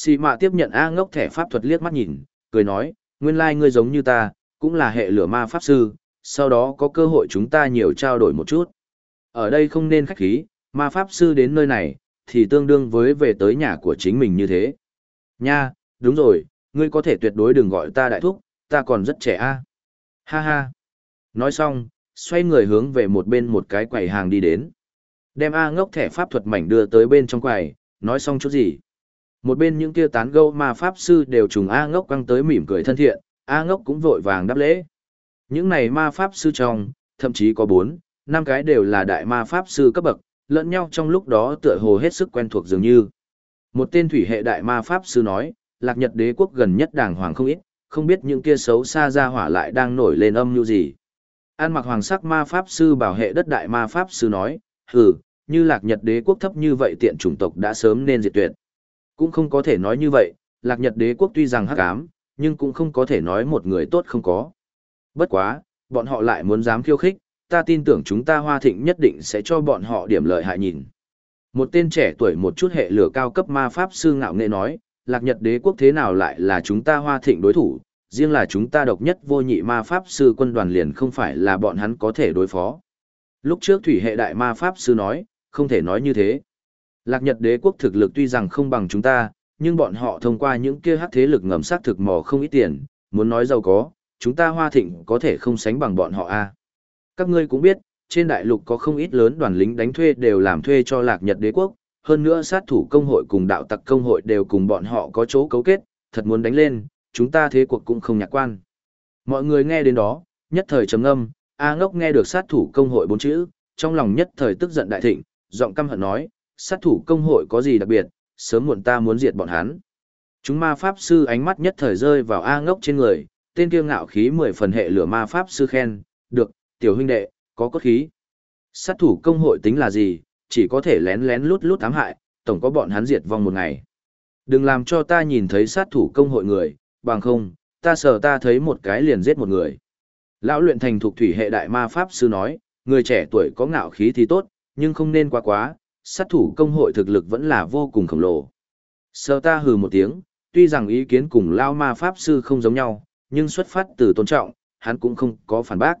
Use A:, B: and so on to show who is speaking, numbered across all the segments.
A: Xì mạ tiếp nhận A ngốc thẻ pháp thuật liếc mắt nhìn, cười nói, nguyên lai ngươi giống như ta, cũng là hệ lửa ma pháp sư, sau đó có cơ hội chúng ta nhiều trao đổi một chút. Ở đây không nên khách khí, ma pháp sư đến nơi này, thì tương đương với về tới nhà của chính mình như thế. Nha, đúng rồi, ngươi có thể tuyệt đối đừng gọi ta đại thúc, ta còn rất trẻ a. Ha ha. Nói xong, xoay người hướng về một bên một cái quầy hàng đi đến. Đem A ngốc thẻ pháp thuật mảnh đưa tới bên trong quầy, nói xong chút gì. Một bên những kia tán gẫu ma pháp sư đều trùng A ngốc quăng tới mỉm cười thân thiện, A ngốc cũng vội vàng đáp lễ. Những này ma pháp sư trong, thậm chí có bốn, năm cái đều là đại ma pháp sư cấp bậc, lẫn nhau trong lúc đó tựa hồ hết sức quen thuộc dường như. Một tên thủy hệ đại ma pháp sư nói, lạc nhật đế quốc gần nhất đàng hoàng không ít, không biết những kia xấu xa ra hỏa lại đang nổi lên âm như gì. An mặc hoàng sắc ma pháp sư bảo hệ đất đại ma pháp sư nói, hừ, như lạc nhật đế quốc thấp như vậy tiện chủng tộc đã sớm nên diệt tuyệt. Cũng không có thể nói như vậy, lạc nhật đế quốc tuy rằng hắc ám, nhưng cũng không có thể nói một người tốt không có. Bất quá, bọn họ lại muốn dám khiêu khích, ta tin tưởng chúng ta hoa thịnh nhất định sẽ cho bọn họ điểm lợi hại nhìn. Một tên trẻ tuổi một chút hệ lửa cao cấp ma pháp sư ngạo nghệ nói, lạc nhật đế quốc thế nào lại là chúng ta hoa thịnh đối thủ, riêng là chúng ta độc nhất vô nhị ma pháp sư quân đoàn liền không phải là bọn hắn có thể đối phó. Lúc trước thủy hệ đại ma pháp sư nói, không thể nói như thế. Lạc Nhật đế quốc thực lực tuy rằng không bằng chúng ta, nhưng bọn họ thông qua những kia hắc thế lực ngầm sát thực mò không ít tiền, muốn nói giàu có, chúng ta hoa thịnh có thể không sánh bằng bọn họ a. Các ngươi cũng biết, trên đại lục có không ít lớn đoàn lính đánh thuê đều làm thuê cho Lạc Nhật đế quốc, hơn nữa sát thủ công hội cùng đạo tặc công hội đều cùng bọn họ có chỗ cấu kết, thật muốn đánh lên, chúng ta thế cuộc cũng không nhạc quan. Mọi người nghe đến đó, nhất thời trầm ngâm, A ngốc nghe được sát thủ công hội bốn chữ, trong lòng nhất thời tức giận đại thịnh, giọng căm hận nói, sát thủ công hội có gì đặc biệt, sớm muộn ta muốn diệt bọn hắn. Chúng ma pháp sư ánh mắt nhất thời rơi vào A ngốc trên người, tên kiêu ngạo khí mười phần hệ lửa ma pháp sư khen, được, tiểu huynh đệ, có cốt khí. Sát thủ công hội tính là gì, chỉ có thể lén lén lút lút ám hại, tổng có bọn hắn diệt vong một ngày. Đừng làm cho ta nhìn thấy sát thủ công hội người, bằng không, ta sợ ta thấy một cái liền giết một người. Lão luyện thành thuộc thủy hệ đại ma pháp sư nói, người trẻ tuổi có ngạo khí thì tốt, nhưng không nên quá quá, sát thủ công hội thực lực vẫn là vô cùng khổng lồ. Sơ ta hừ một tiếng, tuy rằng ý kiến cùng Lao ma pháp sư không giống nhau, nhưng xuất phát từ tôn trọng, hắn cũng không có phản bác.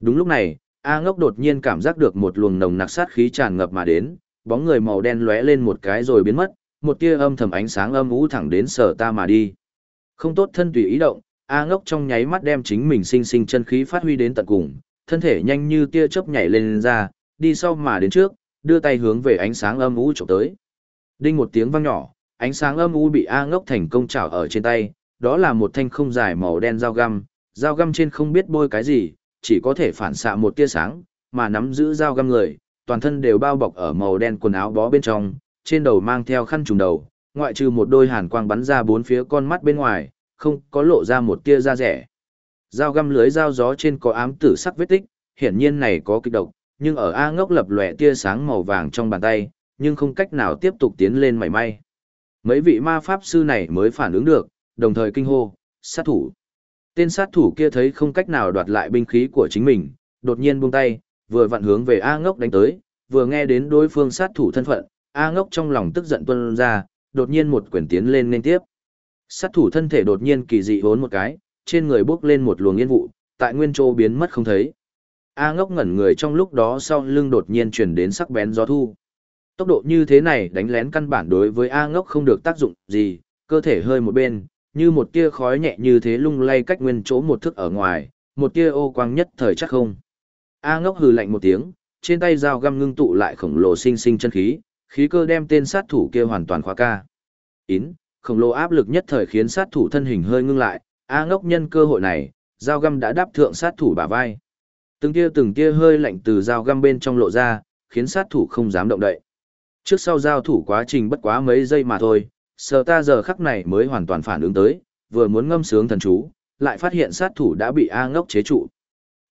A: Đúng lúc này, A ngốc đột nhiên cảm giác được một luồng nồng nặc sát khí tràn ngập mà đến, bóng người màu đen lóe lên một cái rồi biến mất, một tia âm thầm ánh sáng âm ú thẳng đến sở ta mà đi. Không tốt thân tùy ý động, A ngốc trong nháy mắt đem chính mình sinh sinh chân khí phát huy đến tận cùng, thân thể nhanh như tia chớp nhảy lên, lên ra, đi sau mà đến trước, đưa tay hướng về ánh sáng âm u chụp tới. Đinh một tiếng vang nhỏ, ánh sáng âm u bị A ngốc thành công chảo ở trên tay, đó là một thanh không dài màu đen dao găm, dao găm trên không biết bôi cái gì, chỉ có thể phản xạ một tia sáng, mà nắm giữ dao găm người, toàn thân đều bao bọc ở màu đen quần áo bó bên trong, trên đầu mang theo khăn trùm đầu, ngoại trừ một đôi hàn quang bắn ra bốn phía con mắt bên ngoài, không có lộ ra một tia da rẻ. Dao găm lưới dao gió trên có ám tử sắc vết tích, hiển nhiên này có kịch độc, nhưng ở A ngốc lập lòe tia sáng màu vàng trong bàn tay, nhưng không cách nào tiếp tục tiến lên mảy may. Mấy vị ma pháp sư này mới phản ứng được, đồng thời kinh hô, sát thủ. Tên sát thủ kia thấy không cách nào đoạt lại binh khí của chính mình, đột nhiên buông tay, vừa vặn hướng về A ngốc đánh tới, vừa nghe đến đối phương sát thủ thân phận, A ngốc trong lòng tức giận tuân ra, đột nhiên một quyền tiến lên nên tiếp. Sát thủ thân thể đột nhiên kỳ dị hốn một cái, trên người bước lên một luồng yên vụ, tại nguyên châu biến mất không thấy. A ngốc ngẩn người trong lúc đó sau lưng đột nhiên chuyển đến sắc bén gió thu. Tốc độ như thế này đánh lén căn bản đối với A ngốc không được tác dụng gì, cơ thể hơi một bên, như một tia khói nhẹ như thế lung lay cách nguyên chỗ một thước ở ngoài, một tia ô quang nhất thời chắc không. A ngốc hừ lạnh một tiếng, trên tay dao găm ngưng tụ lại khổng lồ sinh sinh chân khí, khí cơ đem tên sát thủ kia hoàn toàn khóa ca. Ín, khổng lồ áp lực nhất thời khiến sát thủ thân hình hơi ngưng lại, A ngốc nhân cơ hội này, dao găm đã đáp thượng sát thủ bả vai. Từng tia từng tia hơi lạnh từ dao găm bên trong lộ ra, khiến sát thủ không dám động đậy. Trước sau giao thủ quá trình bất quá mấy giây mà thôi, sờ ta giờ khắc này mới hoàn toàn phản ứng tới, vừa muốn ngâm sướng thần chú, lại phát hiện sát thủ đã bị A ngốc chế trụ.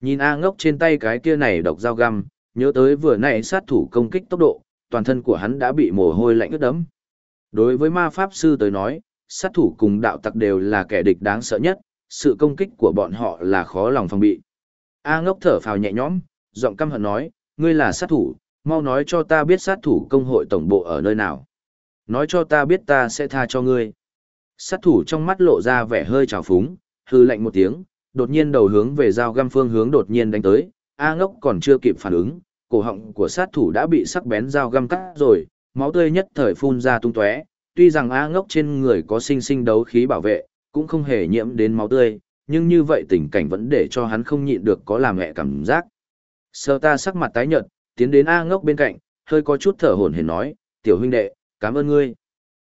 A: Nhìn A ngốc trên tay cái kia này độc dao găm, nhớ tới vừa nãy sát thủ công kích tốc độ, toàn thân của hắn đã bị mồ hôi lạnh ướt đẫm. Đối với ma pháp sư tới nói, sát thủ cùng đạo tặc đều là kẻ địch đáng sợ nhất, sự công kích của bọn họ là khó lòng phòng bị. A ngốc thở phào nhẹ nhõm, giọng căm hận nói, ngươi là sát thủ, mau nói cho ta biết sát thủ công hội tổng bộ ở nơi nào. Nói cho ta biết ta sẽ tha cho ngươi. Sát thủ trong mắt lộ ra vẻ hơi trào phúng, hư lạnh một tiếng, đột nhiên đầu hướng về dao găm phương hướng đột nhiên đánh tới, A ngốc còn chưa kịp phản ứng, cổ họng của sát thủ đã bị sắc bén dao găm cắt rồi, máu tươi nhất thời phun ra tung tóe. Tuy rằng A ngốc trên người có sinh sinh đấu khí bảo vệ, cũng không hề nhiễm đến máu tươi, nhưng như vậy tình cảnh vẫn để cho hắn không nhịn được có làm mẹ cảm giác. Sơ ta sắc mặt tái nhợt, tiến đến A ngốc bên cạnh, hơi có chút thở hổn hển nói, tiểu huynh đệ, cảm ơn ngươi.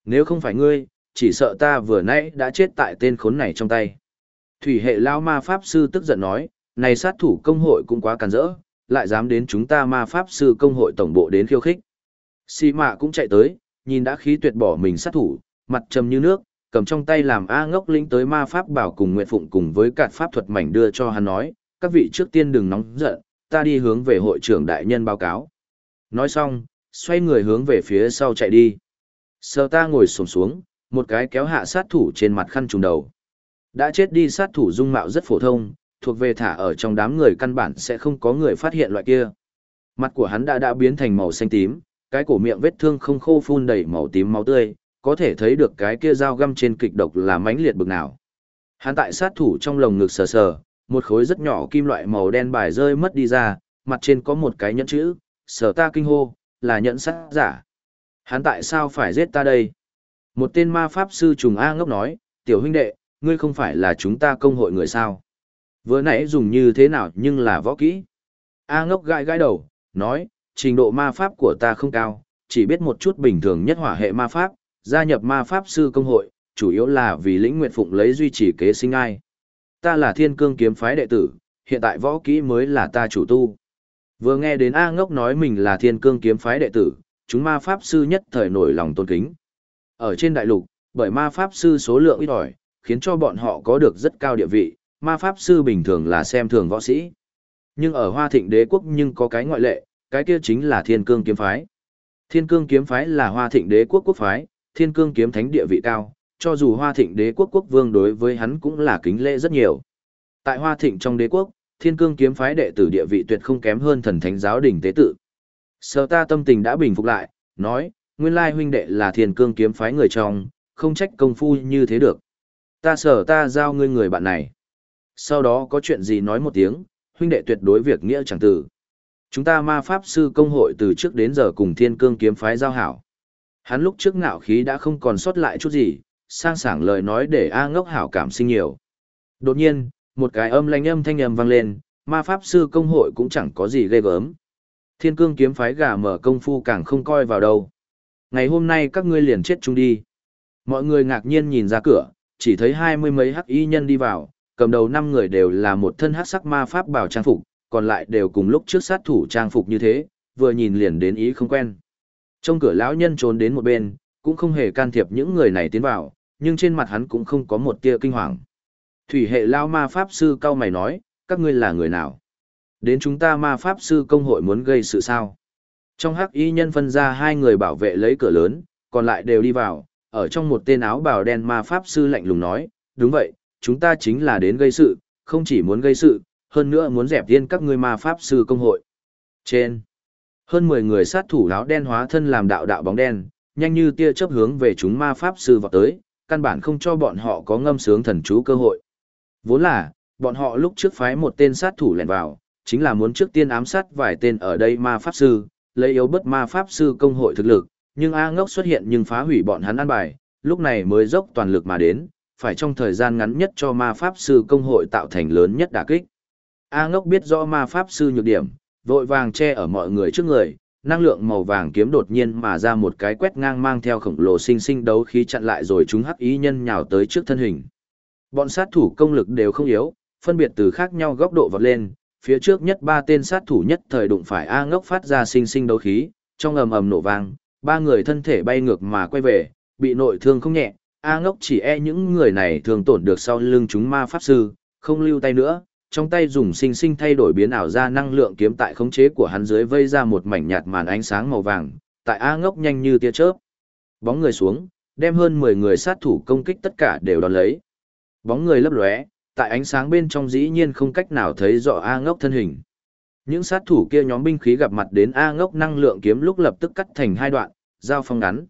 A: Nếu không phải ngươi, chỉ sợ ta vừa nãy đã chết tại tên khốn này trong tay. Thủy hệ lao ma pháp sư tức giận nói, này sát thủ công hội cũng quá càn rỡ, lại dám đến chúng ta ma pháp sư công hội tổng bộ đến khiêu khích. Xì mạ cũng chạy tới, nhìn đã khí tuyệt bỏ mình sát thủ, mặt trầm như nước, cầm trong tay làm A ngốc lĩnh tới ma pháp bảo cùng Nguyệt Phụng cùng với cạt pháp thuật mảnh đưa cho hắn nói, các vị trước tiên đừng nóng giận, ta đi hướng về hội trưởng đại nhân báo cáo. Nói xong, xoay người hướng về phía sau chạy đi. Sờ ta ngồi sổm xuống, một cái kéo hạ sát thủ trên mặt khăn trùng đầu. Đã chết đi sát thủ dung mạo rất phổ thông, thuộc về thả ở trong đám người căn bản sẽ không có người phát hiện loại kia. Mặt của hắn đã đã biến thành màu xanh tím, cái cổ miệng vết thương không khô phun đầy màu tím máu tươi, có thể thấy được cái kia dao găm trên kịch độc là mãnh liệt bực nào. Hắn tại sát thủ trong lồng ngực sờ sờ, một khối rất nhỏ kim loại màu đen bài rơi mất đi ra, mặt trên có một cái nhẫn chữ, sở ta kinh hô, là nhẫn sát giả. Hắn tại sao phải giết ta đây? Một tên ma pháp sư trùng A ngốc nói, tiểu huynh đệ, ngươi không phải là chúng ta công hội người sao? Vừa nãy dùng như thế nào nhưng là võ kỹ. A ngốc gãi gãi đầu, nói, trình độ ma pháp của ta không cao, chỉ biết một chút bình thường nhất hỏa hệ ma pháp, gia nhập ma pháp sư công hội, chủ yếu là vì lĩnh nguyện phụng lấy duy trì kế sinh ai. Ta là thiên cương kiếm phái đệ tử, hiện tại võ kỹ mới là ta chủ tu. Vừa nghe đến A ngốc nói mình là thiên cương kiếm phái đệ tử, chúng ma pháp sư nhất thời nổi lòng tôn kính. Ở trên đại lục, bởi ma pháp sư số lượng ít ỏi, khiến cho bọn họ có được rất cao địa vị, ma pháp sư bình thường là xem thường võ sĩ. Nhưng ở Hoa Thịnh Đế quốc nhưng có cái ngoại lệ, cái kia chính là Thiên Cương kiếm phái. Thiên Cương kiếm phái là Hoa Thịnh Đế quốc quốc phái, Thiên Cương kiếm thánh địa vị cao, cho dù Hoa Thịnh Đế quốc quốc vương đối với hắn cũng là kính lễ rất nhiều. Tại Hoa Thịnh trong đế quốc, Thiên Cương kiếm phái đệ tử địa vị tuyệt không kém hơn thần thánh giáo đình tế tự. Sở ta tâm tình đã bình phục lại, nói, nguyên lai huynh đệ là Thiên Cương kiếm phái người trong, không trách công phu như thế được. Ta sở ta giao ngươi người bạn này. Sau đó có chuyện gì nói một tiếng, huynh đệ tuyệt đối việc nghĩa chẳng tử. Chúng ta ma pháp sư công hội từ trước đến giờ cùng thiên cương kiếm phái giao hảo. Hắn lúc trước ngạo khí đã không còn sót lại chút gì, sang sảng lời nói để A ngốc hảo cảm sinh nhiều. Đột nhiên, một cái âm lanh âm thanh âm vang lên, ma pháp sư công hội cũng chẳng có gì ghê gớm. Thiên cương kiếm phái gà mở công phu càng không coi vào đâu. Ngày hôm nay các ngươi liền chết chung đi. Mọi người ngạc nhiên nhìn ra cửa, chỉ thấy hai mươi mấy hắc y nhân đi vào, cầm đầu năm người đều là một thân hắc sắc ma pháp bảo trang phục, còn lại đều cùng lúc trước sát thủ trang phục như thế, vừa nhìn liền đến ý không quen. Trong cửa lão nhân trốn đến một bên, cũng không hề can thiệp những người này tiến vào, nhưng trên mặt hắn cũng không có một tia kinh hoàng. Thủy hệ lao ma pháp sư cao mày nói, các ngươi là người nào? Đến chúng ta ma pháp sư công hội muốn gây sự sao? Trong hắc y nhân phân ra hai người bảo vệ lấy cửa lớn, còn lại đều đi vào, ở trong một tên áo bào đen ma pháp sư lạnh lùng nói, đúng vậy, chúng ta chính là đến gây sự, không chỉ muốn gây sự, hơn nữa muốn dẹp yên các ngươi ma pháp sư công hội. Trên, hơn 10 người sát thủ áo đen hóa thân làm đạo đạo bóng đen, nhanh như tia chớp hướng về chúng ma pháp sư vào tới, căn bản không cho bọn họ có ngâm sướng thần chú cơ hội. Vốn là, bọn họ lúc trước phái một tên sát thủ lẻn vào, chính là muốn trước tiên ám sát vài tên ở đây ma pháp sư, lấy yếu bất ma pháp sư công hội thực lực, nhưng A ngốc xuất hiện nhưng phá hủy bọn hắn ăn bài, lúc này mới dốc toàn lực mà đến, phải trong thời gian ngắn nhất cho ma pháp sư công hội tạo thành lớn nhất đả kích. A ngốc biết rõ ma pháp sư nhược điểm, vội vàng che ở mọi người trước người, năng lượng màu vàng kiếm đột nhiên mà ra một cái quét ngang mang theo khổng lồ sinh sinh đấu khí chặn lại rồi chúng hắc ý nhân nhào tới trước thân hình. Bọn sát thủ công lực đều không yếu, phân biệt từ khác nhau góc độ vọt lên, phía trước nhất ba tên sát thủ nhất thời đụng phải A ngốc phát ra sinh sinh đấu khí, trong ầm ầm nổ vang, ba người thân thể bay ngược mà quay về, bị nội thương không nhẹ, A ngốc chỉ e những người này thường tổn được sau lưng chúng ma pháp sư, không lưu tay nữa, trong tay dùng sinh sinh thay đổi biến ảo ra năng lượng kiếm tại khống chế của hắn dưới vây ra một mảnh nhạt màn ánh sáng màu vàng, tại A ngốc nhanh như tia chớp. Bóng người xuống, đem hơn 10 người sát thủ công kích tất cả đều đón lấy. Bóng người lấp lóe, tại ánh sáng bên trong dĩ nhiên không cách nào thấy rõ A ngốc thân hình. Những sát thủ kia nhóm binh khí gặp mặt đến A ngốc năng lượng kiếm lúc lập tức cắt thành hai đoạn, giao phong ngắn.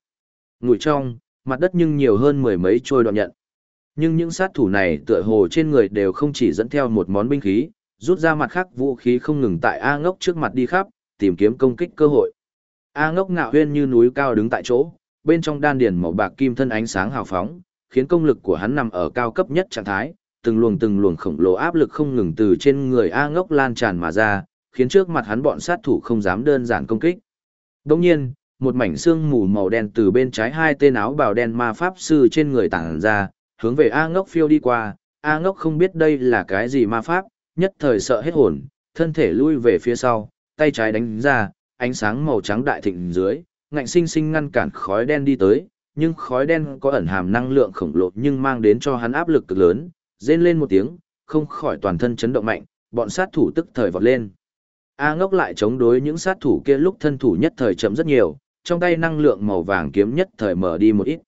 A: Ngụy trong, mặt đất nhưng nhiều hơn mười mấy trôi đoạn nhận. Nhưng những sát thủ này tựa hồ trên người đều không chỉ dẫn theo một món binh khí, rút ra mặt khác vũ khí không ngừng tại A ngốc trước mặt đi khắp, tìm kiếm công kích cơ hội. A ngốc ngạo huyên như núi cao đứng tại chỗ, bên trong đan điền màu bạc kim thân ánh sáng hào phóng, khiến công lực của hắn nằm ở cao cấp nhất trạng thái, từng luồng từng luồng khổng lồ áp lực không ngừng từ trên người A ngốc lan tràn mà ra, khiến trước mặt hắn bọn sát thủ không dám đơn giản công kích. Đồng nhiên, một mảnh xương mù màu đen từ bên trái hai tên áo bào đen ma pháp sư trên người tản ra, hướng về A ngốc phiêu đi qua, A ngốc không biết đây là cái gì ma pháp, nhất thời sợ hết hồn, thân thể lui về phía sau, tay trái đánh ra, ánh sáng màu trắng đại thịnh dưới, ngạnh sinh sinh ngăn cản khói đen đi tới, nhưng khói đen có ẩn hàm năng lượng khổng lồ nhưng mang đến cho hắn áp lực cực lớn, rên lên một tiếng, không khỏi toàn thân chấn động mạnh, bọn sát thủ tức thời vọt lên. A ngốc lại chống đối những sát thủ kia lúc thân thủ nhất thời chậm rất nhiều, trong tay năng lượng màu vàng kiếm nhất thời mở đi một ít.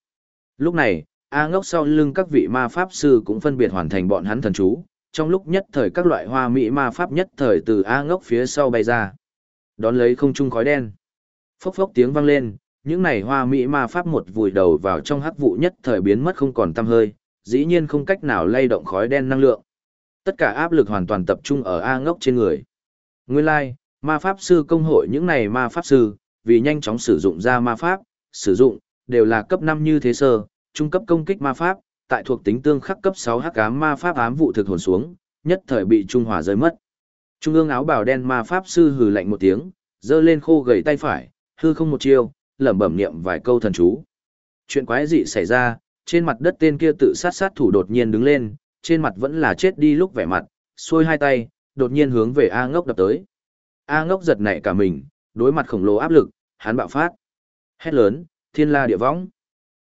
A: Lúc này, A ngốc sau lưng các vị ma pháp sư cũng phân biệt hoàn thành bọn hắn thần chú, trong lúc nhất thời các loại hoa mỹ ma pháp nhất thời từ A ngốc phía sau bay ra. Đón lấy không trung khói đen. Phốc phốc tiếng vang lên, những này hoa mỹ ma pháp một vùi đầu vào trong hắc vụ nhất thời biến mất không còn tăm hơi, dĩ nhiên không cách nào lay động khói đen năng lượng. Tất cả áp lực hoàn toàn tập trung ở A ngốc trên người. Nguyên lai, like, ma pháp sư công hội những này ma pháp sư, vì nhanh chóng sử dụng ra ma pháp, sử dụng, đều là cấp 5 như thế sơ, trung cấp công kích ma pháp, tại thuộc tính tương khắc cấp 6 hắc ám ma pháp ám vụ thực hồn xuống, nhất thời bị trung hòa rơi mất. Trung ương áo bào đen ma pháp sư hừ lạnh một tiếng, giơ lên khô gầy tay phải, hư không một chiêu, lẩm bẩm niệm vài câu thần chú. Chuyện quái dị xảy ra, trên mặt đất tên kia tự sát sát thủ đột nhiên đứng lên, trên mặt vẫn là chết đi lúc vẻ mặt, xuôi hai tay, đột nhiên hướng về A ngốc đập tới. A ngốc giật nảy cả mình, đối mặt khổng lồ áp lực, hắn bạo phát. Hét lớn, thiên la địa võng.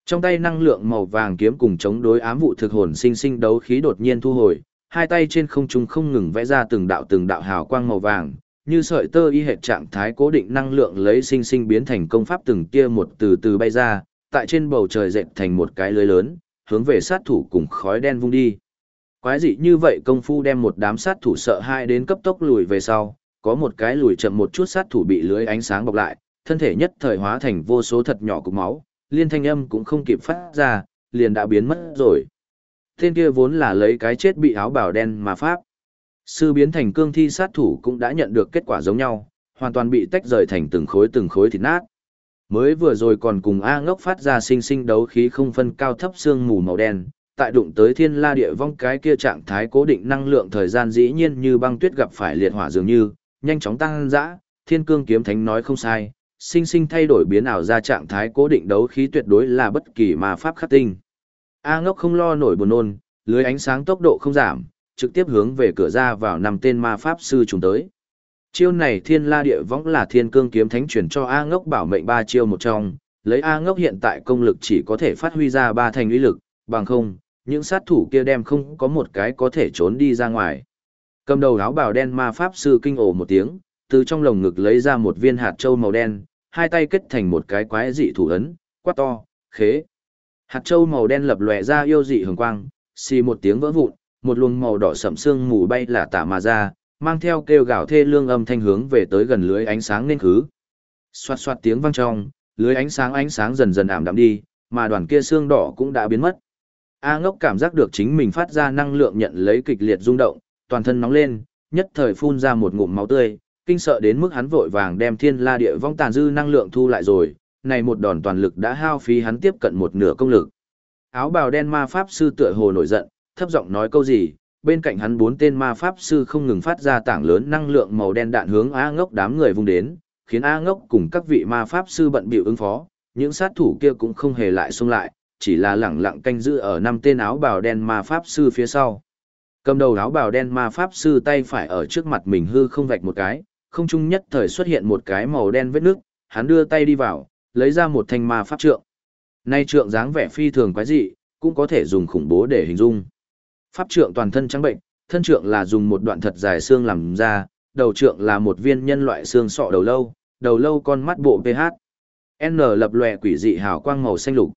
A: Trong tay năng lượng màu vàng kiếm cùng chống đối ám vụ thực hồn sinh sinh đấu khí đột nhiên thu hồi, hai tay trên không trung không ngừng vẽ ra từng đạo từng đạo hào quang màu vàng, như sợi tơ y hệt trạng thái cố định năng lượng lấy sinh sinh biến thành công pháp từng tia một từ từ bay ra, tại trên bầu trời dệt thành một cái lưới lớn, hướng về sát thủ cùng khói đen vung đi. Quái dị như vậy công phu đem một đám sát thủ sợ hai đến cấp tốc lùi về sau, có một cái lùi chậm một chút sát thủ bị lưới ánh sáng bọc lại, thân thể nhất thời hóa thành vô số thật nhỏ cục máu, liên thanh âm cũng không kịp phát ra, liền đã biến mất rồi. Tên kia vốn là lấy cái chết bị áo bào đen mà pháp. Sư biến thành cương thi sát thủ cũng đã nhận được kết quả giống nhau, hoàn toàn bị tách rời thành từng khối từng khối thịt nát. Mới vừa rồi còn cùng A ngốc phát ra sinh sinh đấu khí không phân cao thấp xương mù màu đen, tại đụng tới thiên la địa vong cái kia trạng thái cố định năng lượng thời gian dĩ nhiên như băng tuyết gặp phải liệt hỏa dường như, nhanh chóng tăng dã, thiên cương kiếm thánh nói không sai, sinh sinh thay đổi biến ảo ra trạng thái cố định đấu khí tuyệt đối là bất kỳ ma pháp khắc tinh. A ngốc không lo nổi buồn nôn, lưới ánh sáng tốc độ không giảm, trực tiếp hướng về cửa ra vào năm tên ma pháp sư trùng tới. Chiêu này thiên la địa võng là thiên cương kiếm thánh chuyển cho A ngốc bảo mệnh ba chiêu một trong, lấy A ngốc hiện tại công lực chỉ có thể phát huy ra ba thành uy lực, bằng không, những sát thủ kia đem không có một cái có thể trốn đi ra ngoài. Cầm đầu áo bào đen ma pháp sư kinh ồ một tiếng, từ trong lồng ngực lấy ra một viên hạt châu màu đen, hai tay kết thành một cái quái dị thủ ấn, quát to, khế. Hạt châu màu đen lập lòe ra yêu dị hường quang, xì một tiếng vỡ vụn, một luồng màu đỏ sẫm sương mù bay là tả mà ra, mang theo kêu gào thê lương âm thanh hướng về tới gần lưới ánh sáng nên khứ. Xoạt xoạt tiếng vang trong, lưới ánh sáng ánh sáng dần dần ảm đạm đi, mà đoàn kia xương đỏ cũng đã biến mất. A ngốc cảm giác được chính mình phát ra năng lượng nhận lấy kịch liệt rung động, toàn thân nóng lên, nhất thời phun ra một ngụm máu tươi, kinh sợ đến mức hắn vội vàng đem thiên la địa vong tàn dư năng lượng thu lại rồi, này một đòn toàn lực đã hao phí hắn tiếp cận một nửa công lực. Áo bào đen ma pháp sư tựa hồ nổi giận, thấp giọng nói câu gì, bên cạnh hắn bốn tên ma pháp sư không ngừng phát ra tảng lớn năng lượng màu đen đạn hướng A ngốc đám người vung đến, khiến A ngốc cùng các vị ma pháp sư bận bịu ứng phó, những sát thủ kia cũng không hề lại xung lại, chỉ là lẳng lặng canh giữ ở năm tên áo bào đen ma pháp sư phía sau. Cầm đầu áo bào đen ma pháp sư tay phải ở trước mặt mình hư không vạch một cái, không trung nhất thời xuất hiện một cái màu đen vết nước, hắn đưa tay đi vào, lấy ra một thanh ma pháp trượng. Nay trượng dáng vẻ phi thường quái dị, cũng có thể dùng khủng bố để hình dung. Pháp trượng toàn thân trắng bệnh, thân trượng là dùng một đoạn thật dài xương làm ra, đầu trượng là một viên nhân loại xương sọ đầu lâu, đầu lâu con mắt bộ PH. N lập lòe quỷ dị hào quang màu xanh lục.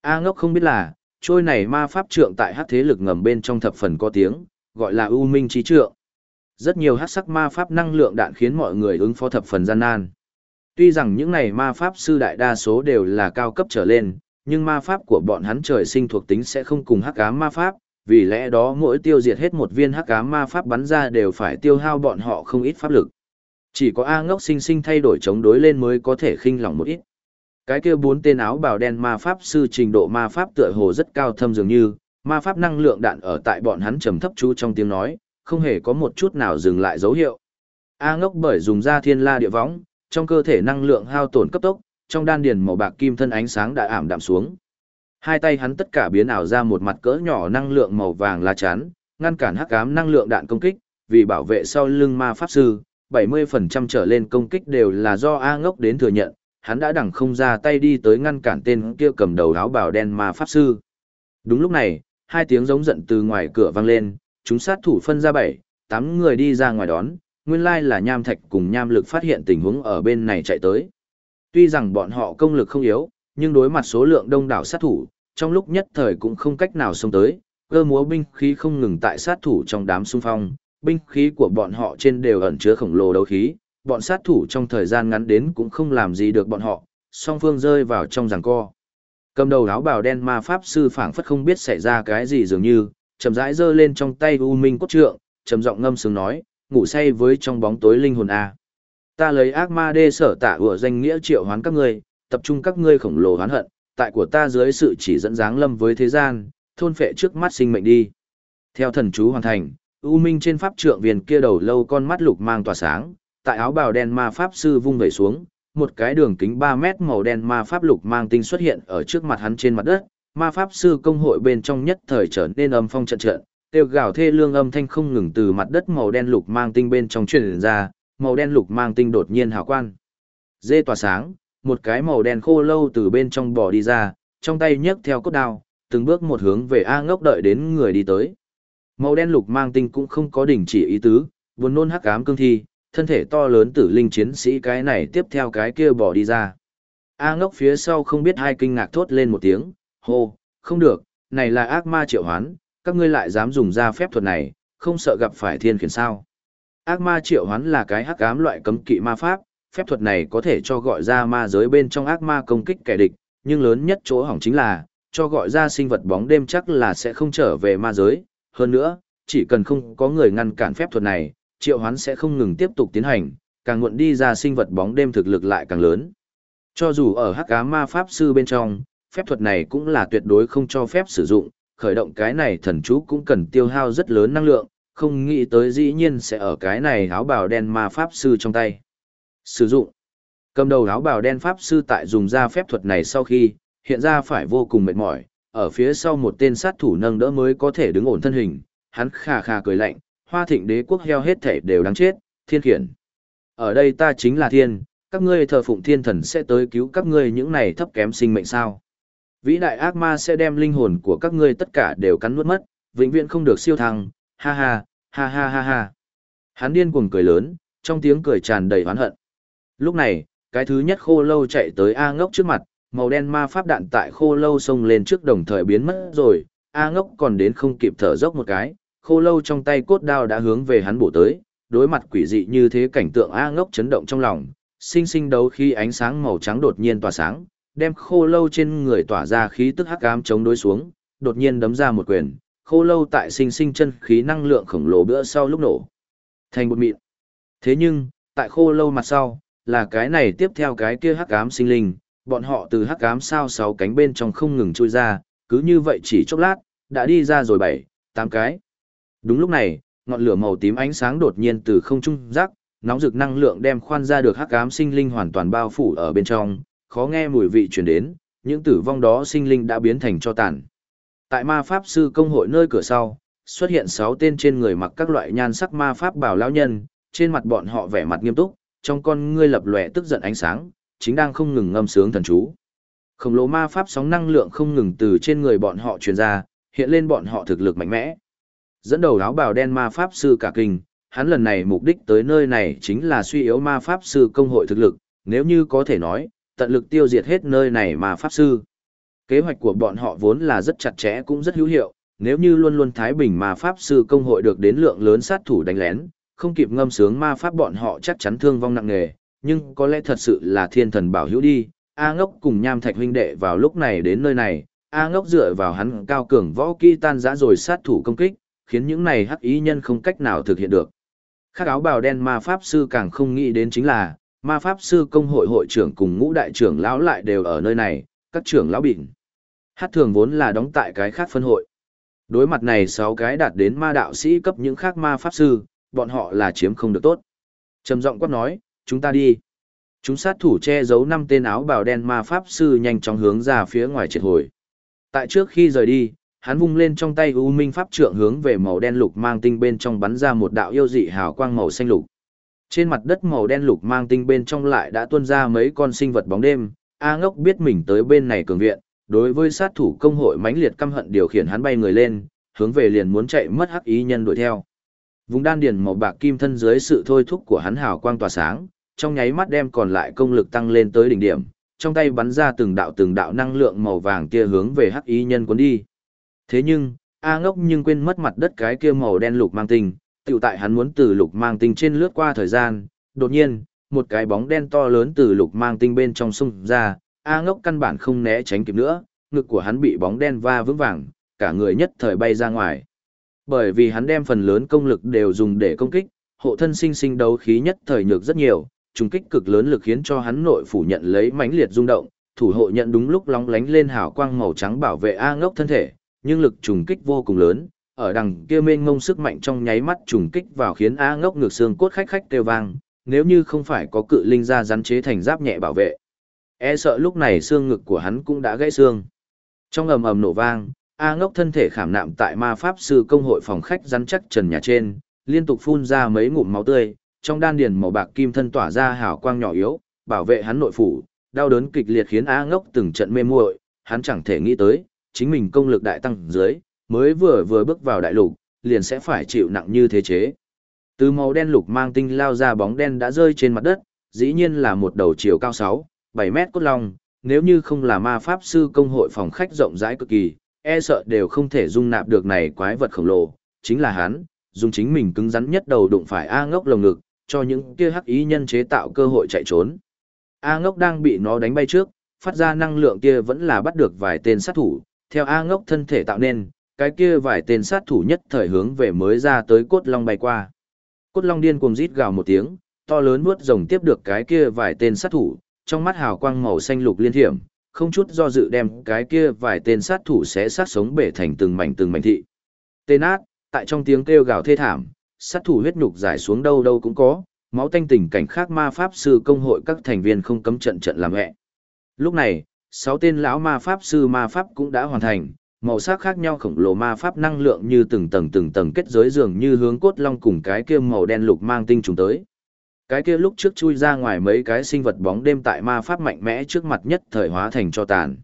A: A ngốc không biết là, trôi này ma pháp trượng tại hát thế lực ngầm bên trong thập phần có tiếng, gọi là U Minh Trí Trượng. Rất nhiều hắc sắc ma pháp năng lượng đạn khiến mọi người ứng phó thập phần gian nan. Tuy rằng những này ma pháp sư đại đa số đều là cao cấp trở lên, nhưng ma pháp của bọn hắn trời sinh thuộc tính sẽ không cùng hắc ám ma pháp, vì lẽ đó mỗi tiêu diệt hết một viên hắc ám ma pháp bắn ra đều phải tiêu hao bọn họ không ít pháp lực. Chỉ có A ngốc sinh sinh thay đổi chống đối lên mới có thể khinh lòng một ít. Cái kia bốn tên áo bào đen ma pháp sư trình độ ma pháp tựa hồ rất cao thâm dường như, ma pháp năng lượng đạn ở tại bọn hắn trầm thấp chú trong tiếng nói, không hề có một chút nào dừng lại dấu hiệu. A ngốc bởi dùng ra thiên la địa võng, trong cơ thể năng lượng hao tổn cấp tốc, trong đan điền màu bạc kim thân ánh sáng đã ảm đạm xuống. Hai tay hắn tất cả biến ảo ra một mặt cỡ nhỏ năng lượng màu vàng lá chắn, ngăn cản hắc ám năng lượng đạn công kích, vì bảo vệ sau lưng ma pháp sư, 70% trở lên công kích đều là do A ngốc đến thừa nhận, hắn đã đẳng không ra tay đi tới ngăn cản tên kia cầm đầu áo bào đen ma pháp sư. Đúng lúc này, hai tiếng giống giận từ ngoài cửa vang lên, chúng sát thủ phân ra bảy, tám người đi ra ngoài đón, nguyên lai là nham thạch cùng nham lực phát hiện tình huống ở bên này chạy tới. Tuy rằng bọn họ công lực không yếu, nhưng đối mặt số lượng đông đảo sát thủ, trong lúc nhất thời cũng không cách nào xông tới, cơ múa binh khí không ngừng tại sát thủ trong đám xung phong, binh khí của bọn họ trên đều ẩn chứa khổng lồ đấu khí, bọn sát thủ trong thời gian ngắn đến cũng không làm gì được bọn họ, song phương rơi vào trong giằng co. Cầm đầu áo bào đen ma pháp sư phảng phất không biết xảy ra cái gì dường như, chậm rãi giơ lên trong tay u minh cốt trượng, trầm giọng ngâm sướng nói, ngủ say với trong bóng tối linh hồn a. Ta lấy ác ma đê sở tạ ủa danh nghĩa triệu hoán các ngươi, tập trung các ngươi khổng lồ hoán hận, tại của ta dưới sự chỉ dẫn dáng lâm với thế gian, thôn phệ trước mắt sinh mệnh đi. Theo thần chú hoàn thành, U Minh trên pháp trượng viền kia đầu lâu con mắt lục mang tỏa sáng, tại áo bào đen ma pháp sư vung vẩy xuống, một cái đường kính 3 mét màu đen ma pháp lục mang tinh xuất hiện ở trước mặt hắn trên mặt đất, ma pháp sư công hội bên trong nhất thời trở nên âm phong trận trận, tiêu gào thê lương âm thanh không ngừng từ mặt đất màu đen lục mang tinh bên trong truyền ra, màu đen lục mang tinh đột nhiên hào quan. Dê tỏa sáng, một cái màu đen khô lâu từ bên trong bò đi ra, trong tay nhấc theo cốt đao, từng bước một hướng về A ngốc đợi đến người đi tới. Màu đen lục mang tinh cũng không có đỉnh chỉ ý tứ, buồn nôn hắc ám cương thi, thân thể to lớn tử linh chiến sĩ cái này tiếp theo cái kia bỏ đi ra. A ngốc phía sau không biết hai kinh ngạc thốt lên một tiếng, hô, không được, này là ác ma triệu hoán, các ngươi lại dám dùng ra phép thuật này, không sợ gặp phải thiên khiển sao. Ác ma triệu hoán là cái hắc ám loại cấm kỵ ma pháp, phép thuật này có thể cho gọi ra ma giới bên trong ác ma công kích kẻ địch, nhưng lớn nhất chỗ hỏng chính là, cho gọi ra sinh vật bóng đêm chắc là sẽ không trở về ma giới, hơn nữa, chỉ cần không có người ngăn cản phép thuật này, triệu hoán sẽ không ngừng tiếp tục tiến hành, càng muộn đi ra sinh vật bóng đêm thực lực lại càng lớn. Cho dù ở hắc ám ma pháp sư bên trong, phép thuật này cũng là tuyệt đối không cho phép sử dụng, khởi động cái này thần chú cũng cần tiêu hao rất lớn năng lượng, không nghĩ tới dĩ nhiên sẽ ở cái này áo bào đen ma pháp sư trong tay. Sử dụng. Cầm đầu áo bào đen pháp sư tại dùng ra phép thuật này sau khi, hiện ra phải vô cùng mệt mỏi, ở phía sau một tên sát thủ nâng đỡ mới có thể đứng ổn thân hình, hắn khà khà cười lạnh, hoa thịnh đế quốc heo hết thể đều đáng chết, thiên khiển. Ở đây ta chính là thiên, các ngươi thờ phụng thiên thần sẽ tới cứu các ngươi những này thấp kém sinh mệnh sao. Vĩ đại ác ma sẽ đem linh hồn của các ngươi tất cả đều cắn nuốt mất, vĩnh viễn không được siêu thăng, ha ha, ha ha ha ha. Hắn điên cuồng cười lớn, trong tiếng cười tràn đầy oán hận. Lúc này, cái thứ nhất khô lâu chạy tới A ngốc trước mặt, màu đen ma pháp đạn tại khô lâu xông lên trước đồng thời biến mất rồi, A ngốc còn đến không kịp thở dốc một cái, khô lâu trong tay cốt đao đã hướng về hắn bổ tới, đối mặt quỷ dị như thế cảnh tượng A ngốc chấn động trong lòng, sinh sinh đấu khi ánh sáng màu trắng đột nhiên tỏa sáng, đem khô lâu trên người tỏa ra khí tức hắc ám chống đối xuống, đột nhiên đấm ra một quyền, khô lâu tại sinh sinh chân khí năng lượng khổng lồ bữa sau lúc nổ. Thành bột mịn. Thế nhưng, tại khô lâu mặt sau, là cái này tiếp theo cái kia hắc ám sinh linh, bọn họ từ hắc ám sao sáu cánh bên trong không ngừng trôi ra, cứ như vậy chỉ chốc lát, đã đi ra rồi bảy, tám cái. Đúng lúc này, ngọn lửa màu tím ánh sáng đột nhiên từ không trung rắc, nóng rực năng lượng đem khoan ra được hắc ám sinh linh hoàn toàn bao phủ ở bên trong, khó nghe mùi vị truyền đến, những tử vong đó sinh linh đã biến thành cho tàn. Tại ma pháp sư công hội nơi cửa sau, xuất hiện 6 tên trên người mặc các loại nhan sắc ma pháp bảo lão nhân, trên mặt bọn họ vẻ mặt nghiêm túc, trong con ngươi lập lòe tức giận ánh sáng, chính đang không ngừng ngâm sướng thần chú. Khổng lồ ma pháp sóng năng lượng không ngừng từ trên người bọn họ truyền ra, hiện lên bọn họ thực lực mạnh mẽ. Dẫn đầu áo bào đen ma pháp sư cả kinh, hắn lần này mục đích tới nơi này chính là suy yếu ma pháp sư công hội thực lực, nếu như có thể nói, tận lực tiêu diệt hết nơi này mà pháp sư. Kế hoạch của bọn họ vốn là rất chặt chẽ cũng rất hữu hiệu, nếu như luôn luôn thái bình mà pháp sư công hội được đến lượng lớn sát thủ đánh lén, không kịp ngâm sướng ma pháp bọn họ chắc chắn thương vong nặng nề, nhưng có lẽ thật sự là thiên thần bảo hữu đi. A ngốc cùng nham thạch huynh đệ vào lúc này đến nơi này, A ngốc dựa vào hắn cao cường võ kỹ tan rã rồi sát thủ công kích, khiến những này hắc ý nhân không cách nào thực hiện được. Khác áo bào đen ma pháp sư càng không nghĩ đến chính là, ma pháp sư công hội hội trưởng cùng ngũ đại trưởng lão lại đều ở nơi này, các trưởng lão bịn. Hát thường vốn là đóng tại cái khác phân hội. Đối mặt này sáu cái đạt đến ma đạo sĩ cấp những khác ma pháp sư, bọn họ là chiếm không được tốt. Trầm giọng quát nói, chúng ta đi. Chúng sát thủ che giấu năm tên áo bào đen ma pháp sư nhanh chóng hướng ra phía ngoài triệt hồi. Tại trước khi rời đi, hắn vung lên trong tay U Minh pháp trượng hướng về màu đen lục mang tinh bên trong bắn ra một đạo yêu dị hào quang màu xanh lục. Trên mặt đất màu đen lục mang tinh bên trong lại đã tuôn ra mấy con sinh vật bóng đêm, A Ngốc biết mình tới bên này cường viện, đối với sát thủ công hội mãnh liệt căm hận điều khiển hắn bay người lên, hướng về liền muốn chạy mất hắc ý nhân đuổi theo. Vùng đan điền màu bạc kim thân dưới sự thôi thúc của hắn hào quang tỏa sáng, trong nháy mắt đem còn lại công lực tăng lên tới đỉnh điểm, trong tay bắn ra từng đạo từng đạo năng lượng màu vàng kia hướng về hắc ý nhân cuốn đi. Thế nhưng, A ngốc nhưng quên mất mặt đất cái kia màu đen lục mang tinh, tiểu tại hắn muốn từ lục mang tinh trên lướt qua thời gian, đột nhiên, một cái bóng đen to lớn từ lục mang tinh bên trong sông ra, A ngốc căn bản không né tránh kịp nữa, ngực của hắn bị bóng đen va vững vàng, cả người nhất thời bay ra ngoài. Bởi vì hắn đem phần lớn công lực đều dùng để công kích, hộ thân sinh sinh đấu khí nhất thời nhược rất nhiều, trùng kích cực lớn lực khiến cho hắn nội phủ nhận lấy mãnh liệt rung động, thủ hộ nhận đúng lúc lóng lánh lên hào quang màu trắng bảo vệ A ngốc thân thể, nhưng lực trùng kích vô cùng lớn, ở đằng kia mênh ngông sức mạnh trong nháy mắt trùng kích vào khiến A ngốc ngược xương cốt khách khách kêu vang, nếu như không phải có cự linh ra rắn chế thành giáp nhẹ bảo vệ. E sợ lúc này xương ngực của hắn cũng đã gãy xương. Trong ầm ầm nổ vang, A ngốc thân thể khảm nạm tại ma pháp sư công hội phòng khách rắn chắc trần nhà trên, liên tục phun ra mấy ngụm máu tươi, trong đan điền màu bạc kim thân tỏa ra hào quang nhỏ yếu, bảo vệ hắn nội phủ, đau đớn kịch liệt khiến A ngốc từng trận mê muội, hắn chẳng thể nghĩ tới, chính mình công lực đại tăng dưới, mới vừa vừa bước vào đại lục, liền sẽ phải chịu nặng như thế chế. Từ màu đen lục mang tinh lao ra bóng đen đã rơi trên mặt đất, dĩ nhiên là một đầu chiều cao 6, 7 mét cốt long, nếu như không là ma pháp sư công hội phòng khách rộng rãi cực kỳ, e sợ đều không thể dung nạp được này quái vật khổng lồ, chính là hắn, dùng chính mình cứng rắn nhất đầu đụng phải A ngốc lồng ngực, cho những kia hắc ý nhân chế tạo cơ hội chạy trốn. A ngốc đang bị nó đánh bay trước, phát ra năng lượng kia vẫn là bắt được vài tên sát thủ, theo A ngốc thân thể tạo nên, cái kia vài tên sát thủ nhất thời hướng về mới ra tới cốt long bay qua. Cốt long điên cuồng rít gào một tiếng, to lớn nuốt rồng tiếp được cái kia vài tên sát thủ, trong mắt hào quang màu xanh lục liên thiểm, không chút do dự đem cái kia vài tên sát thủ sẽ sát sống bể thành từng mảnh từng mảnh thị. Tên ác, tại trong tiếng kêu gào thê thảm, sát thủ huyết nhục giải xuống đâu đâu cũng có, máu tanh tình cảnh khác ma pháp sư công hội các thành viên không cấm trận trận làm mẹ. Lúc này, sáu tên lão ma pháp sư ma pháp cũng đã hoàn thành, màu sắc khác nhau khổng lồ ma pháp năng lượng như từng tầng từng tầng kết giới dường như hướng cốt long cùng cái kia màu đen lục mang tinh trùng tới. Cái kia lúc trước chui ra ngoài mấy cái sinh vật bóng đêm tại ma pháp mạnh mẽ trước mặt nhất thời hóa thành cho tàn.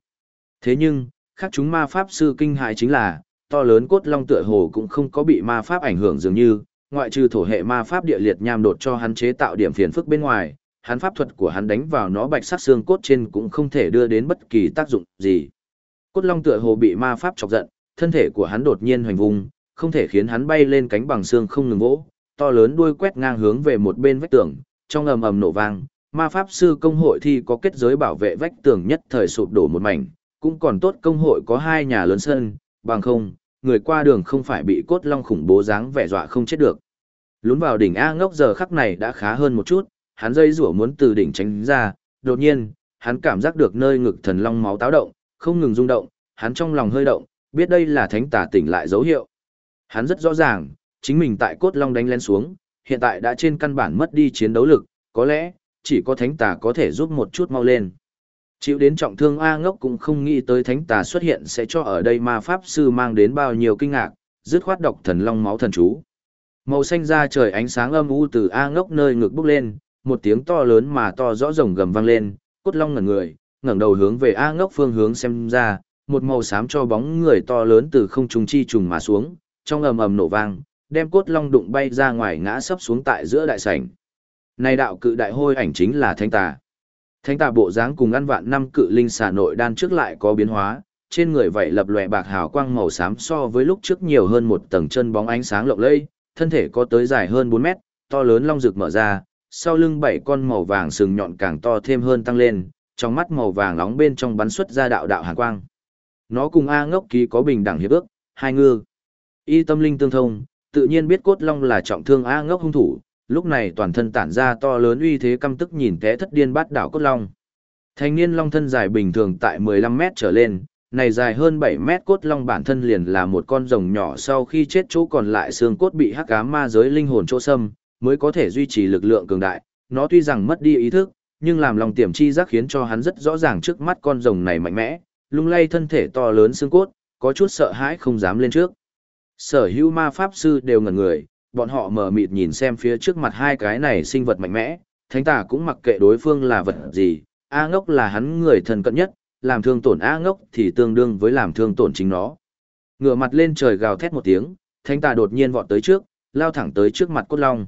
A: Thế nhưng, khác chúng ma pháp sư kinh hại chính là, to lớn cốt long tựa hồ cũng không có bị ma pháp ảnh hưởng dường như, ngoại trừ thổ hệ ma pháp địa liệt nham đột cho hắn chế tạo điểm phiền phức bên ngoài, hắn pháp thuật của hắn đánh vào nó bạch sắc xương cốt trên cũng không thể đưa đến bất kỳ tác dụng gì. Cốt long tựa hồ bị ma pháp chọc giận, thân thể của hắn đột nhiên hoành vùng, không thể khiến hắn bay lên cánh bằng xương không ngừng vỗ, to lớn đuôi quét ngang hướng về một bên vách tường, trong ầm ầm nổ vang, ma pháp sư công hội thi có kết giới bảo vệ vách tường nhất thời sụp đổ một mảnh, cũng còn tốt công hội có hai nhà lớn sân, bằng không, người qua đường không phải bị cốt long khủng bố dáng vẻ dọa không chết được. Lún vào đỉnh A ngốc giờ khắc này đã khá hơn một chút, hắn dây rủa muốn từ đỉnh tránh ra, đột nhiên, hắn cảm giác được nơi ngực thần long máu táo động, không ngừng rung động, hắn trong lòng hơi động, biết đây là thánh tà tỉnh lại dấu hiệu. Hắn rất rõ ràng, chính mình tại cốt long đánh lên xuống, hiện tại đã trên căn bản mất đi chiến đấu lực, có lẽ, chỉ có thánh tà có thể giúp một chút mau lên. Chịu đến trọng thương A ngốc cũng không nghĩ tới thánh tà xuất hiện sẽ cho ở đây ma pháp sư mang đến bao nhiêu kinh ngạc, dứt khoát độc thần long máu thần chú. Màu xanh ra trời ánh sáng âm u từ A ngốc nơi ngực bốc lên, một tiếng to lớn mà to rõ rồng gầm vang lên, cốt long ngẩn người, ngẩng đầu hướng về A ngốc phương hướng xem ra, một màu xám cho bóng người to lớn từ không trung chi trùng mà xuống, trong ầm ầm nổ vang, đem cốt long đụng bay ra ngoài ngã sấp xuống tại giữa đại sảnh. Này đạo cự đại hôi ảnh chính là thánh tà. Thánh tà bộ dáng cùng ăn vạn năm cự linh xà nội đan trước lại có biến hóa, trên người vậy lập lòe bạc hào quang màu xám so với lúc trước nhiều hơn một tầng chân bóng ánh sáng lộng lẫy, thân thể có tới dài hơn 4 mét, to lớn long rực mở ra, sau lưng bảy con màu vàng sừng nhọn càng to thêm hơn tăng lên, trong mắt màu vàng nóng bên trong bắn xuất ra đạo đạo hàn quang. Nó cùng A ngốc ký có bình đẳng hiệp ước, hai ngư. Y tâm linh tương thông, tự nhiên biết cốt long là trọng thương A ngốc hung thủ, lúc này toàn thân tản ra to lớn uy thế căm tức nhìn té thất điên bát đảo cốt long. Thanh niên long thân dài bình thường tại 15 mét trở lên, này dài hơn 7 mét cốt long bản thân liền là một con rồng nhỏ sau khi chết chỗ còn lại xương cốt bị hắc ám ma giới linh hồn chỗ xâm, mới có thể duy trì lực lượng cường đại. Nó tuy rằng mất đi ý thức, nhưng làm lòng tiềm chi giác khiến cho hắn rất rõ ràng trước mắt con rồng này mạnh mẽ, lung lay thân thể to lớn xương cốt, có chút sợ hãi không dám lên trước. Sở hữu ma pháp sư đều ngẩn người, bọn họ mở mịt nhìn xem phía trước mặt hai cái này sinh vật mạnh mẽ, thánh tà cũng mặc kệ đối phương là vật gì, A ngốc là hắn người thân cận nhất, làm thương tổn A ngốc thì tương đương với làm thương tổn chính nó. Ngửa mặt lên trời gào thét một tiếng, thánh tà đột nhiên vọt tới trước, lao thẳng tới trước mặt cốt long.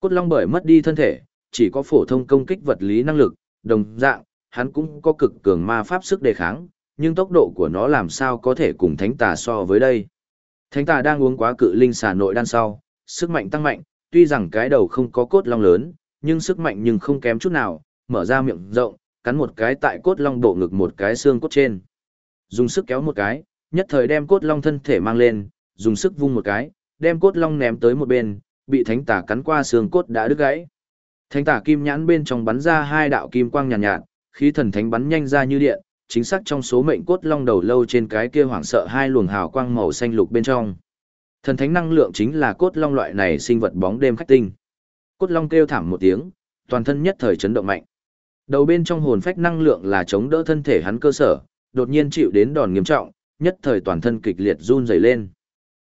A: Cốt long bởi mất đi thân thể, chỉ có phổ thông công kích vật lý năng lực, đồng dạng, hắn cũng có cực cường ma pháp sức đề kháng, nhưng tốc độ của nó làm sao có thể cùng thánh tà so với đây. Thánh tà đang uống quá cự linh xà nội đan sau, sức mạnh tăng mạnh, tuy rằng cái đầu không có cốt long lớn, nhưng sức mạnh nhưng không kém chút nào, mở ra miệng rộng, cắn một cái tại cốt long bộ ngực một cái xương cốt trên. Dùng sức kéo một cái, nhất thời đem cốt long thân thể mang lên, dùng sức vung một cái, đem cốt long ném tới một bên, bị thánh tà cắn qua xương cốt đã đứt gãy. Thánh tà kim nhãn bên trong bắn ra hai đạo kim quang nhàn nhạt, nhạt, khí thần thánh bắn nhanh ra như điện, chính xác trong số mệnh cốt long đầu lâu trên cái kia hoảng sợ hai luồng hào quang màu xanh lục bên trong. Thần thánh năng lượng chính là cốt long loại này sinh vật bóng đêm khách tinh. Cốt long kêu thảm một tiếng, toàn thân nhất thời chấn động mạnh. Đầu bên trong hồn phách năng lượng là chống đỡ thân thể hắn cơ sở, đột nhiên chịu đến đòn nghiêm trọng, nhất thời toàn thân kịch liệt run rẩy lên.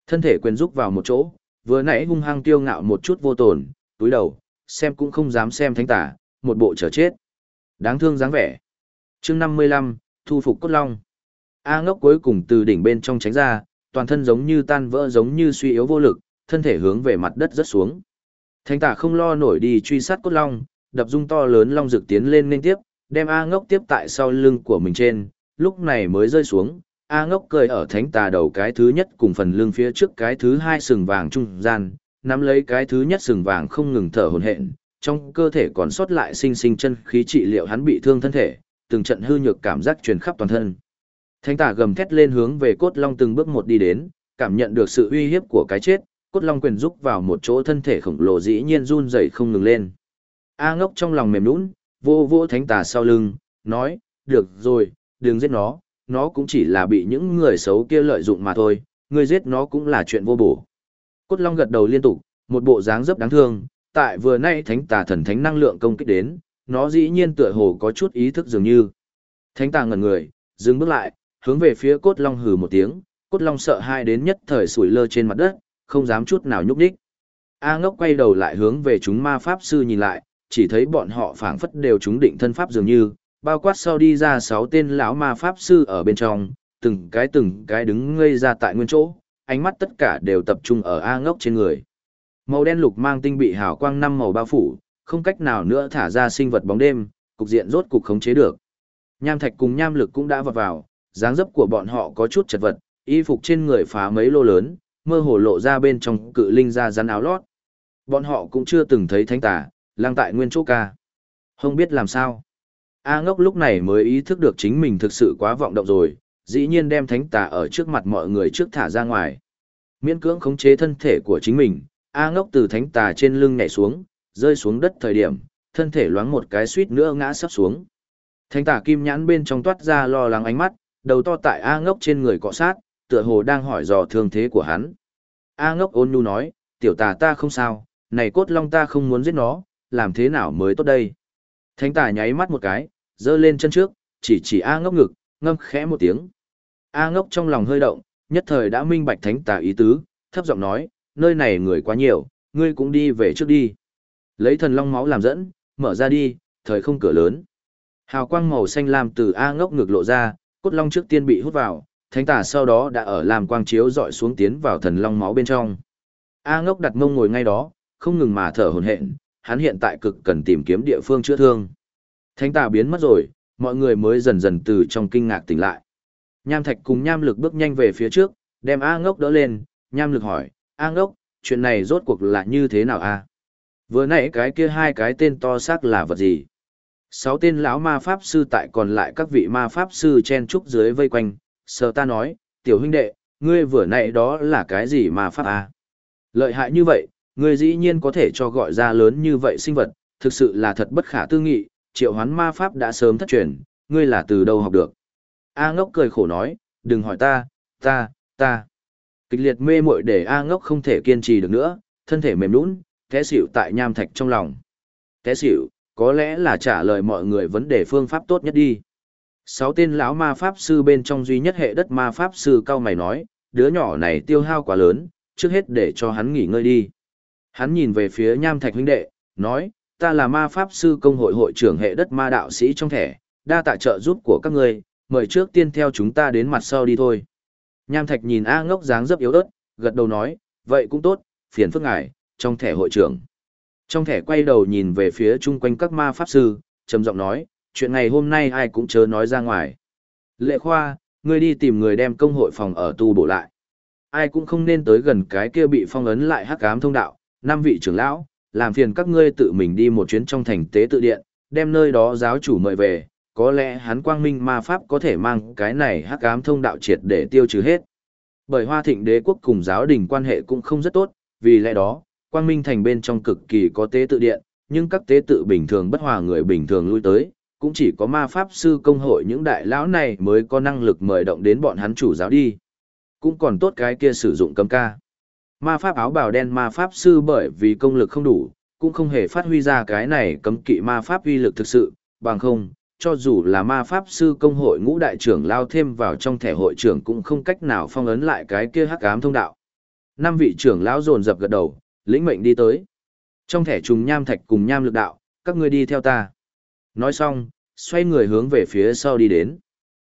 A: Thân thể quyền rúc vào một chỗ, vừa nãy hung hăng tiêu ngạo một chút vô tổn, túi đầu, xem cũng không dám xem thánh tả, một bộ chờ chết. Đáng thương dáng vẻ. chương 55, thu phục cốt long. A ngốc cuối cùng từ đỉnh bên trong tránh ra, toàn thân giống như tan vỡ giống như suy yếu vô lực, thân thể hướng về mặt đất rất xuống. Thánh tả không lo nổi đi truy sát cốt long, đập dung to lớn long rực tiến lên liên tiếp, đem A ngốc tiếp tại sau lưng của mình trên, lúc này mới rơi xuống. A ngốc cười ở thánh tà đầu cái thứ nhất cùng phần lưng phía trước cái thứ hai sừng vàng trung gian, nắm lấy cái thứ nhất sừng vàng không ngừng thở hồn hện, trong cơ thể còn sót lại sinh sinh chân khí trị liệu hắn bị thương thân thể, từng trận hư nhược cảm giác truyền khắp toàn thân. Thánh tà gầm thét lên hướng về cốt long từng bước một đi đến, cảm nhận được sự uy hiếp của cái chết, cốt long quyền rúc vào một chỗ thân thể khổng lồ dĩ nhiên run rẩy không ngừng lên. A ngốc trong lòng mềm nũng, vô vô thánh tà sau lưng, nói, được rồi, đừng giết nó, nó cũng chỉ là bị những người xấu kia lợi dụng mà thôi, người giết nó cũng là chuyện vô bổ. Cốt long gật đầu liên tục, một bộ dáng rất đáng thương, tại vừa nay thánh tà thần thánh năng lượng công kích đến, nó dĩ nhiên tựa hồ có chút ý thức dường như. Thánh tà ngẩn người, dừng bước lại, hướng về phía cốt long hừ một tiếng, cốt long sợ hai đến nhất thời sủi lơ trên mặt đất, không dám chút nào nhúc nhích. A ngốc quay đầu lại hướng về chúng ma pháp sư nhìn lại, chỉ thấy bọn họ phảng phất đều trúng định thân pháp dường như, bao quát sau đi ra sáu tên lão ma pháp sư ở bên trong, từng cái từng cái đứng ngây ra tại nguyên chỗ, ánh mắt tất cả đều tập trung ở A ngốc trên người. Màu đen lục mang tinh bị hào quang năm màu bao phủ, không cách nào nữa thả ra sinh vật bóng đêm, cục diện rốt cục khống chế được. Nham thạch cùng nham lực cũng đã vọt vào, dáng dấp của bọn họ có chút chật vật, y phục trên người phá mấy lô lớn, mơ hồ lộ ra bên trong cự linh ra rắn áo lót. Bọn họ cũng chưa từng thấy thánh tà, lang tại nguyên chỗ ca. Không biết làm sao. A ngốc lúc này mới ý thức được chính mình thực sự quá vọng động rồi, dĩ nhiên đem thánh tà ở trước mặt mọi người trước thả ra ngoài. Miễn cưỡng khống chế thân thể của chính mình, A ngốc từ thánh tà trên lưng nhảy xuống, rơi xuống đất thời điểm, thân thể loáng một cái suýt nữa ngã sắp xuống. Thánh tà kim nhãn bên trong toát ra lo lắng ánh mắt, đầu to tại A ngốc trên người cọ sát, tựa hồ đang hỏi dò thương thế của hắn. A ngốc ôn nhu nói, tiểu tà ta không sao, này cốt long ta không muốn giết nó, làm thế nào mới tốt đây? Thánh tà nháy mắt một cái, dơ lên chân trước, chỉ chỉ A ngốc ngực, ngâm khẽ một tiếng. A ngốc trong lòng hơi động, nhất thời đã minh bạch thánh tà ý tứ, thấp giọng nói, nơi này người quá nhiều, ngươi cũng đi về trước đi. Lấy thần long máu làm dẫn, mở ra đi, thời không cửa lớn. Hào quang màu xanh lam từ A ngốc ngược lộ ra, cốt long trước tiên bị hút vào, thánh tà sau đó đã ở làm quang chiếu dọi xuống tiến vào thần long máu bên trong. A ngốc đặt mông ngồi ngay đó, không ngừng mà thở hổn hển, hắn hiện tại cực cần tìm kiếm địa phương chữa thương. Thánh tà biến mất rồi, mọi người mới dần dần từ trong kinh ngạc tỉnh lại. Nham Thạch cùng Nham Lực bước nhanh về phía trước, đem A Ngốc đỡ lên, Nham Lực hỏi, A Ngốc, chuyện này rốt cuộc là như thế nào a? Vừa nãy cái kia hai cái tên to xác là vật gì? Sáu tên lão ma pháp sư tại còn lại các vị ma pháp sư chen trúc dưới vây quanh, sờ ta nói, tiểu huynh đệ, ngươi vừa nãy đó là cái gì ma pháp à? Lợi hại như vậy, ngươi dĩ nhiên có thể cho gọi ra lớn như vậy sinh vật, thực sự là thật bất khả tư nghị, triệu hoán ma pháp đã sớm thất truyền, ngươi là từ đâu học được. A ngốc cười khổ nói, đừng hỏi ta, ta, ta. Kịch liệt mê muội để A ngốc không thể kiên trì được nữa, thân thể mềm nũng, té xỉu tại nham thạch trong lòng. Té xỉu, có lẽ là trả lời mọi người vấn đề phương pháp tốt nhất đi. Sáu tên lão ma pháp sư bên trong duy nhất hệ đất ma pháp sư cao mày nói, đứa nhỏ này tiêu hao quá lớn, trước hết để cho hắn nghỉ ngơi đi. Hắn nhìn về phía nham thạch huynh đệ, nói, ta là ma pháp sư công hội hội trưởng hệ đất ma đạo sĩ trong thẻ, đa tạ trợ giúp của các ngươi, mời trước tiên theo chúng ta đến mặt sau đi thôi. Nham thạch nhìn A ngốc dáng dấp yếu ớt, gật đầu nói, vậy cũng tốt, phiền phức ngài, trong thẻ hội trưởng. Trong thẻ quay đầu nhìn về phía chung quanh các ma pháp sư, trầm giọng nói, chuyện ngày hôm nay ai cũng chớ nói ra ngoài. Lệ khoa, ngươi đi tìm người đem công hội phòng ở tu bổ lại. Ai cũng không nên tới gần cái kia bị phong ấn lại hắc ám thông đạo, năm vị trưởng lão, làm phiền các ngươi tự mình đi một chuyến trong thành tế tự điện, đem nơi đó giáo chủ mời về, có lẽ hắn quang minh ma pháp có thể mang cái này hắc ám thông đạo triệt để tiêu trừ hết. Bởi hoa thịnh đế quốc cùng giáo đình quan hệ cũng không rất tốt, vì lẽ đó, quang minh thành bên trong cực kỳ có tế tự điện, nhưng các tế tự bình thường bất hòa người bình thường lui tới, cũng chỉ có ma pháp sư công hội những đại lão này mới có năng lực mời động đến bọn hắn chủ giáo đi. Cũng còn tốt cái kia sử dụng cấm ca. Ma pháp áo bào đen ma pháp sư bởi vì công lực không đủ, cũng không hề phát huy ra cái này cấm kỵ ma pháp uy lực thực sự, bằng không, cho dù là ma pháp sư công hội ngũ đại trưởng lao thêm vào trong thẻ hội trưởng cũng không cách nào phong ấn lại cái kia hắc ám thông đạo. Năm vị trưởng lão dồn dập gật đầu, lĩnh mệnh đi tới. Trong thẻ trùng nham thạch cùng nham lực đạo, các ngươi đi theo ta. Nói xong, xoay người hướng về phía sau đi đến.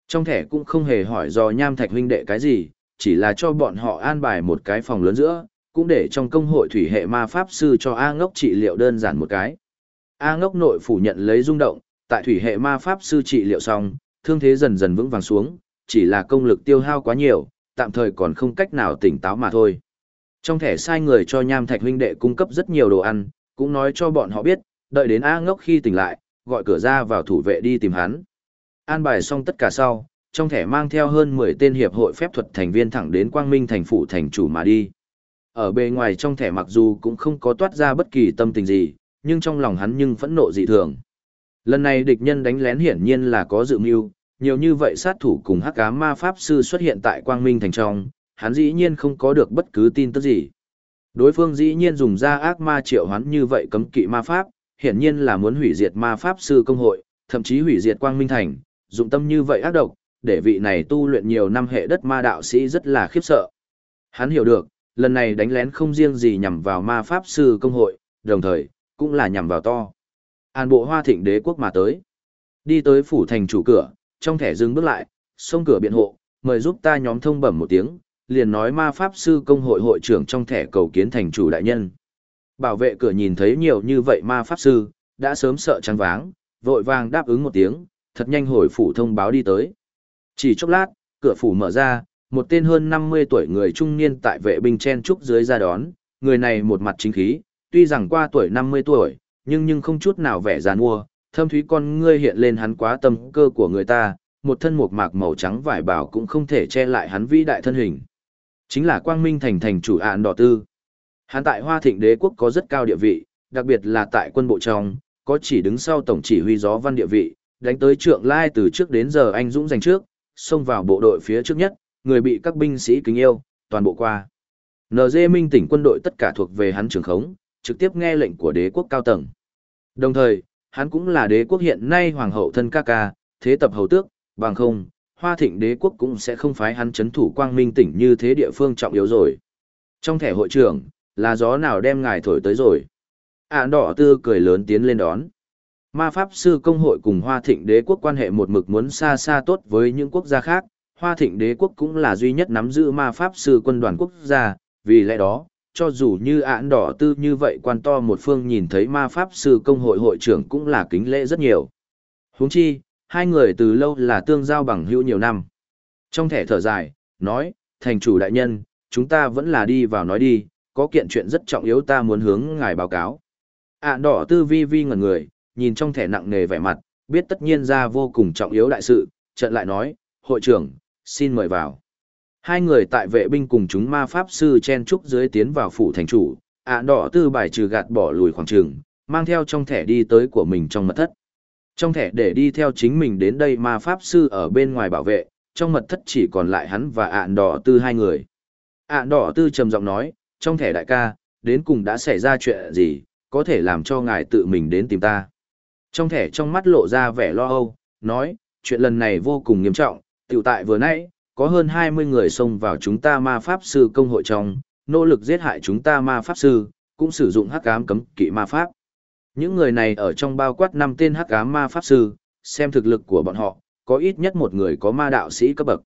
A: Trong thẻ cũng không hề hỏi do nham thạch huynh đệ cái gì, chỉ là cho bọn họ an bài một cái phòng lớn giữa, cũng để trong công hội thủy hệ ma pháp sư cho A ngốc trị liệu đơn giản một cái. A ngốc nội phủ nhận lấy rung động, tại thủy hệ ma pháp sư trị liệu xong, thương thế dần dần vững vàng xuống, chỉ là công lực tiêu hao quá nhiều, tạm thời còn không cách nào tỉnh táo mà thôi. Trong thẻ sai người cho nham thạch huynh đệ cung cấp rất nhiều đồ ăn, cũng nói cho bọn họ biết, đợi đến A ngốc khi tỉnh lại, gọi cửa ra vào thủ vệ đi tìm hắn. An bài xong tất cả sau, trong thẻ mang theo hơn 10 tên hiệp hội phép thuật thành viên thẳng đến Quang Minh thành phủ thành chủ mà đi. Ở bề ngoài trong thẻ mặc dù cũng không có toát ra bất kỳ tâm tình gì, nhưng trong lòng hắn nhưng phẫn nộ dị thường. Lần này địch nhân đánh lén hiển nhiên là có dự mưu, nhiều như vậy sát thủ cùng hắc ám ma pháp sư xuất hiện tại Quang Minh thành trong, hắn dĩ nhiên không có được bất cứ tin tức gì. Đối phương dĩ nhiên dùng ra ác ma triệu hắn như vậy cấm kỵ ma pháp, hiển nhiên là muốn hủy diệt ma pháp sư công hội, thậm chí hủy diệt Quang Minh thành, dụng tâm như vậy ác độc, để vị này tu luyện nhiều năm hệ đất ma đạo sĩ rất là khiếp sợ. Hắn hiểu được, lần này đánh lén không riêng gì nhằm vào ma pháp sư công hội, đồng thời, cũng là nhằm vào to. An bộ hoa thịnh đế quốc mà tới. Đi tới phủ thành chủ cửa, trong thẻ dừng bước lại, xông cửa biện hộ, mời giúp ta nhóm thông bẩm một tiếng, liền nói ma pháp sư công hội hội trưởng trong thẻ cầu kiến thành chủ đại nhân. Bảo vệ cửa nhìn thấy nhiều như vậy ma pháp sư, đã sớm sợ trắng váng, vội vàng đáp ứng một tiếng, thật nhanh hồi phủ thông báo đi tới. Chỉ chốc lát, cửa phủ mở ra, một tên hơn 50 tuổi người trung niên tại vệ binh chen trúc dưới ra đón, người này một mặt chính khí, tuy rằng qua tuổi 50 tuổi, nhưng nhưng không chút nào vẻ giàn mua, thâm thúy con ngươi hiện lên hắn quá tâm cơ của người ta, một thân mộc mạc màu trắng vải bảo cũng không thể che lại hắn vĩ đại thân hình. Chính là Quang Minh thành thành chủ án đỏ tư. Hắn tại Hoa Thịnh đế quốc có rất cao địa vị, đặc biệt là tại quân bộ trong, có chỉ đứng sau tổng chỉ huy gió văn địa vị, đánh tới trượng lai từ trước đến giờ anh dũng giành trước, xông vào bộ đội phía trước nhất, người bị các binh sĩ kính yêu, toàn bộ qua. NG Minh tỉnh quân đội tất cả thuộc về hắn trường khống, trực tiếp nghe lệnh của đế quốc cao tầng. Đồng thời, hắn cũng là đế quốc hiện nay hoàng hậu thân ca ca, thế tập hầu tước, bằng không, hoa thịnh đế quốc cũng sẽ không phái hắn chấn thủ quang minh tỉnh như thế địa phương trọng yếu rồi. Trong thẻ hội trưởng, là gió nào đem ngài thổi tới rồi. Ản đỏ tư cười lớn tiến lên đón. Ma Pháp Sư Công hội cùng Hoa Thịnh Đế quốc quan hệ một mực muốn xa xa tốt với những quốc gia khác, Hoa Thịnh Đế quốc cũng là duy nhất nắm giữ Ma Pháp Sư quân đoàn quốc gia, vì lẽ đó, cho dù như Ạn đỏ tư như vậy quan to một phương nhìn thấy Ma Pháp Sư Công hội hội trưởng cũng là kính lễ rất nhiều. huống chi, hai người từ lâu là tương giao bằng hữu nhiều năm. Trong thẻ thở dài, nói, thành chủ đại nhân, chúng ta vẫn là đi vào nói đi, có kiện chuyện rất trọng yếu ta muốn hướng ngài báo cáo. Ạn đỏ tư vi vi ngẩn người, nhìn trong thẻ nặng nề vẻ mặt, biết tất nhiên ra vô cùng trọng yếu đại sự, trận lại nói, hội trưởng, xin mời vào. Hai người tại vệ binh cùng chúng ma pháp sư chen trúc dưới tiến vào phủ thành chủ, ạn đỏ tư bài trừ gạt bỏ lùi khoảng trường, mang theo trong thẻ đi tới của mình trong mật thất. Trong thẻ để đi theo chính mình đến đây ma pháp sư ở bên ngoài bảo vệ, trong mật thất chỉ còn lại hắn và ạn đỏ tư hai người. Ạn đỏ tư trầm giọng nói, trong thẻ đại ca, đến cùng đã xảy ra chuyện gì, có thể làm cho ngài tự mình đến tìm ta. Trong thẻ trong mắt lộ ra vẻ lo âu, nói, chuyện lần này vô cùng nghiêm trọng, tiểu tại vừa nãy, có hơn 20 người xông vào chúng ta ma pháp sư công hội trong, nỗ lực giết hại chúng ta ma pháp sư, cũng sử dụng hắc ám cấm kỵ ma pháp. Những người này ở trong bao quát năm tên hắc ám ma pháp sư, xem thực lực của bọn họ, có ít nhất một người có ma đạo sĩ cấp bậc.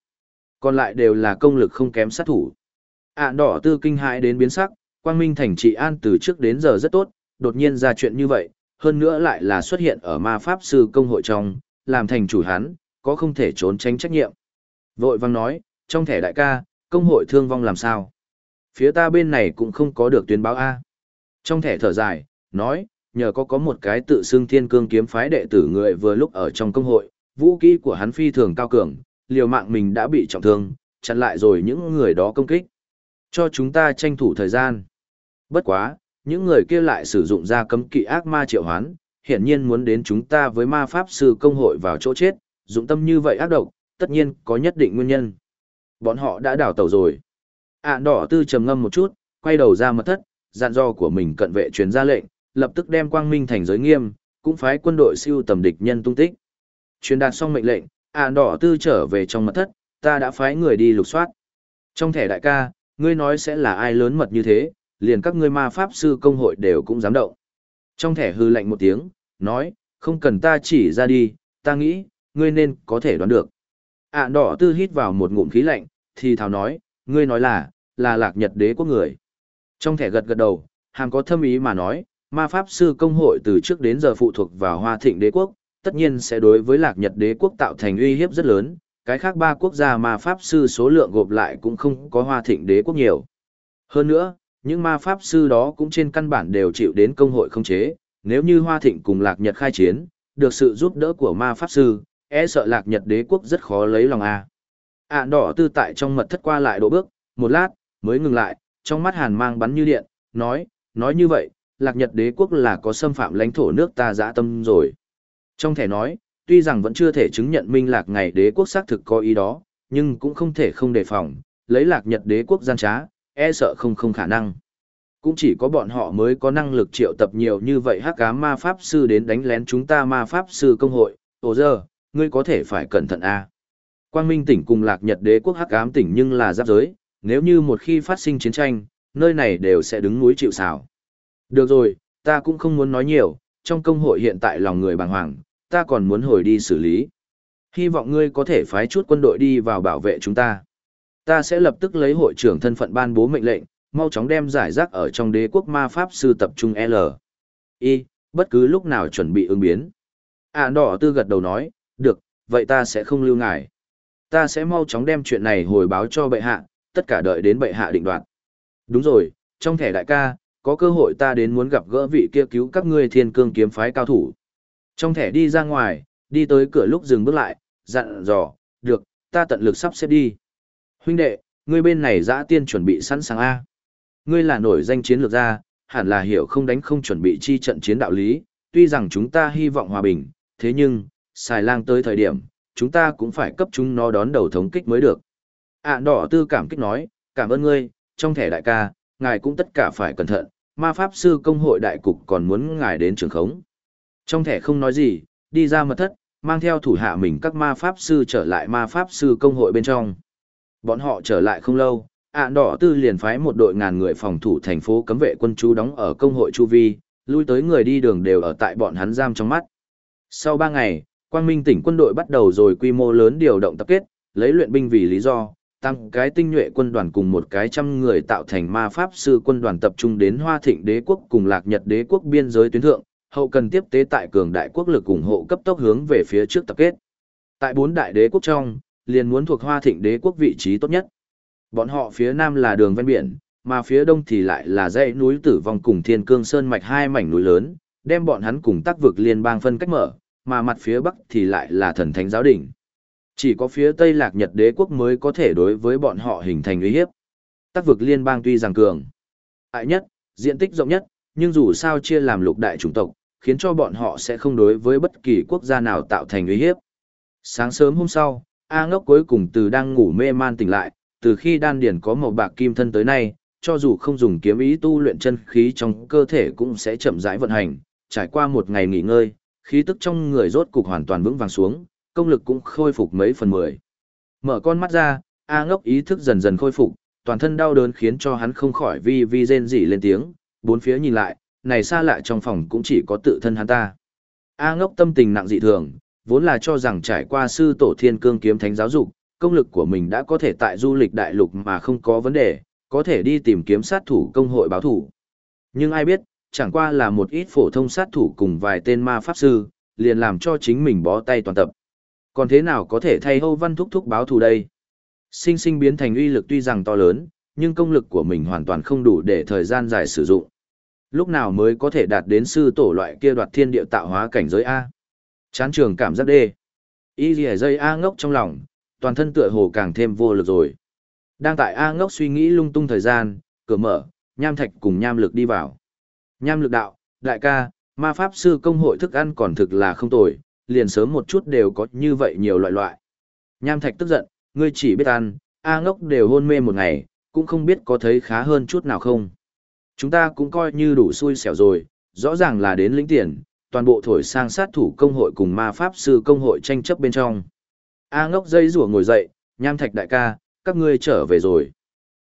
A: Còn lại đều là công lực không kém sát thủ. Ản à, đỏ tư kinh hãi đến biến sắc, quang minh thành trị an từ trước đến giờ rất tốt, đột nhiên ra chuyện như vậy, hơn nữa lại là xuất hiện ở ma pháp sư công hội trong, làm thành chủ hắn, có không thể trốn tránh trách nhiệm. Vội vang nói, trong thẻ đại ca, công hội thương vong làm sao? Phía ta bên này cũng không có được tuyên báo A. Trong thẻ thở dài, nói, nhờ có có một cái tự xưng thiên cương kiếm phái đệ tử người vừa lúc ở trong công hội, vũ kỹ của hắn phi thường cao cường, liều mạng mình đã bị trọng thương, chặn lại rồi những người đó công kích. Cho chúng ta tranh thủ thời gian. Bất quá, những người kia lại sử dụng ra cấm kỵ ác ma triệu hoán, hiển nhiên muốn đến chúng ta với ma pháp sư công hội vào chỗ chết, dụng tâm như vậy ác độc, tất nhiên có nhất định nguyên nhân. Bọn họ đã đảo tàu rồi. Ản đỏ tư trầm ngâm một chút, quay đầu ra mật thất, dặn dò của mình cận vệ truyền ra lệnh, lập tức đem quang minh thành giới nghiêm, cũng phái quân đội siêu tầm địch nhân tung tích. Truyền đạt xong mệnh lệnh, Ản đỏ tư trở về trong mật thất, ta đã phái người đi lục soát. Trong thẻ đại ca, ngươi nói sẽ là ai lớn mật như thế, liền các ngươi ma pháp sư công hội đều cũng dám động. Trong thẻ hư lệnh một tiếng, nói, không cần ta chỉ ra đi, ta nghĩ, ngươi nên có thể đoán được. Ản đỏ tư hít vào một ngụm khí lạnh, thì thào nói, ngươi nói là, là lạc nhật đế quốc người. Trong thẻ gật gật đầu, hàng có thâm ý mà nói, ma pháp sư công hội từ trước đến giờ phụ thuộc vào hoa thịnh đế quốc, tất nhiên sẽ đối với lạc nhật đế quốc tạo thành uy hiếp rất lớn, cái khác ba quốc gia ma pháp sư số lượng gộp lại cũng không có hoa thịnh đế quốc nhiều. Hơn nữa, những ma pháp sư đó cũng trên căn bản đều chịu đến công hội không chế, nếu như hoa thịnh cùng lạc nhật khai chiến, được sự giúp đỡ của ma pháp sư, e sợ lạc nhật đế quốc rất khó lấy lòng a. Ạ đỏ tư tại trong mật thất qua lại độ bước, một lát, mới ngừng lại, trong mắt hàn mang bắn như điện, nói nói như vậy, lạc nhật đế quốc là có xâm phạm lãnh thổ nước ta dã tâm rồi. Trong thẻ nói, tuy rằng vẫn chưa thể chứng nhận minh lạc ngày đế quốc xác thực có ý đó, nhưng cũng không thể không đề phòng, lấy lạc nhật đế quốc gian trá e sợ không không khả năng. Cũng chỉ có bọn họ mới có năng lực triệu tập nhiều như vậy hắc cá ma pháp sư đến đánh lén chúng ta ma pháp sư công hội. Ồ giờ ngươi có thể phải cẩn thận a. Quang Minh tỉnh cùng Lạc Nhật Đế quốc Hắc Ám tỉnh nhưng là giáp giới, nếu như một khi phát sinh chiến tranh, nơi này đều sẽ đứng núi chịu sào. Được rồi, ta cũng không muốn nói nhiều, trong công hội hiện tại lòng người bàng hoàng, ta còn muốn hồi đi xử lý. Hy vọng ngươi có thể phái chút quân đội đi vào bảo vệ chúng ta. Ta sẽ lập tức lấy hội trưởng thân phận ban bố mệnh lệnh, mau chóng đem giải rác ở trong đế quốc ma pháp sư tập trung L. Y, bất cứ lúc nào chuẩn bị ứng biến. À đỏ tư gật đầu nói, được, vậy ta sẽ không lưu ngài. Ta sẽ mau chóng đem chuyện này hồi báo cho bệ hạ, tất cả đợi đến bệ hạ định đoạt. Đúng rồi, trong thẻ đại ca, có cơ hội ta đến muốn gặp gỡ vị kia cứu các ngươi thiên cương kiếm phái cao thủ. Trong thẻ đi ra ngoài, đi tới cửa lúc dừng bước lại, dặn dò, được, ta tận lực sắp xếp đi. Huynh đệ, ngươi bên này dã tiên chuẩn bị sẵn sàng A. Ngươi là nổi danh chiến lược gia, hẳn là hiểu không đánh không chuẩn bị chi trận chiến đạo lý, tuy rằng chúng ta hy vọng hòa bình, thế nhưng, xài lang tới thời điểm, chúng ta cũng phải cấp chúng nó đón đầu thống kích mới được. À đỏ tư cảm kích nói, cảm ơn ngươi, trong thẻ đại ca, ngài cũng tất cả phải cẩn thận, ma pháp sư công hội đại cục còn muốn ngài đến trường khống. Trong thẻ không nói gì, đi ra mật thất, mang theo thủ hạ mình các ma pháp sư trở lại ma pháp sư công hội bên trong. Bọn họ trở lại không lâu, ạ đỏ tư liền phái một đội ngàn người phòng thủ thành phố cấm vệ quân chú đóng ở công hội chu vi, lui tới người đi đường đều ở tại bọn hắn giam trong mắt. Sau ba ngày, Quang Minh tỉnh quân đội bắt đầu rồi quy mô lớn điều động tập kết, lấy luyện binh vì lý do, tăng cái tinh nhuệ quân đoàn cùng một cái trăm người tạo thành ma pháp sư quân đoàn tập trung đến Hoa Thịnh đế quốc cùng Lạc Nhật đế quốc biên giới tuyến thượng, hậu cần tiếp tế tại cường đại quốc lực ủng hộ cấp tốc hướng về phía trước tập kết. Tại bốn đại đế quốc trong, liền muốn thuộc Hoa Thịnh đế quốc vị trí tốt nhất. Bọn họ phía nam là đường ven biển, mà phía đông thì lại là dãy núi Tử Vong cùng Thiên Cương Sơn mạch hai mảnh núi lớn, đem bọn hắn cùng tác vực liên bang phân cách mở, mà mặt phía bắc thì lại là thần thánh giáo đỉnh. Chỉ có phía Tây Lạc Nhật đế quốc mới có thể đối với bọn họ hình thành uy hiếp. Tác vực liên bang tuy rằng cường, hại nhất, diện tích rộng nhất, nhưng dù sao chia làm lục đại chủng tộc, khiến cho bọn họ sẽ không đối với bất kỳ quốc gia nào tạo thành uy hiếp. Sáng sớm hôm sau, A ngốc cuối cùng từ đang ngủ mê man tỉnh lại, từ khi đan điển có màu bạc kim thân tới nay, cho dù không dùng kiếm ý tu luyện chân khí trong cơ thể cũng sẽ chậm rãi vận hành, trải qua một ngày nghỉ ngơi, khí tức trong người rốt cục hoàn toàn vững vàng xuống, công lực cũng khôi phục mấy phần mười. Mở con mắt ra, A ngốc ý thức dần dần khôi phục, toàn thân đau đớn khiến cho hắn không khỏi vi vi rên rỉ lên tiếng, bốn phía nhìn lại, này xa lạ trong phòng cũng chỉ có tự thân hắn ta. A ngốc tâm tình nặng dị thường, vốn là cho rằng trải qua sư tổ thiên cương kiếm thánh giáo dục, công lực của mình đã có thể tại du lịch đại lục mà không có vấn đề, có thể đi tìm kiếm sát thủ công hội báo thủ. Nhưng ai biết, chẳng qua là một ít phổ thông sát thủ cùng vài tên ma pháp sư, liền làm cho chính mình bó tay toàn tập. Còn thế nào có thể thay Âu văn thúc thúc báo thù đây? Sinh sinh biến thành uy lực tuy rằng to lớn, nhưng công lực của mình hoàn toàn không đủ để thời gian dài sử dụng. Lúc nào mới có thể đạt đến sư tổ loại kia đoạt thiên địa tạo hóa cảnh giới A? Chán trường cảm giác đê. Y dì dây A ngốc trong lòng, toàn thân tựa hồ càng thêm vô lực rồi. Đang tại A ngốc suy nghĩ lung tung thời gian, cửa mở, nham thạch cùng nham lực đi vào. Nham lực đạo, đại ca, ma pháp sư công hội thức ăn còn thực là không tồi, liền sớm một chút đều có như vậy nhiều loại loại. Nham thạch tức giận, ngươi chỉ biết ăn, A ngốc đều hôn mê một ngày, cũng không biết có thấy khá hơn chút nào không. Chúng ta cũng coi như đủ xui xẻo rồi, rõ ràng là đến lĩnh tiền, toàn bộ thổi sang sát thủ công hội cùng ma pháp sư công hội tranh chấp bên trong. A ngốc dây rủa ngồi dậy, nham thạch đại ca, các ngươi trở về rồi.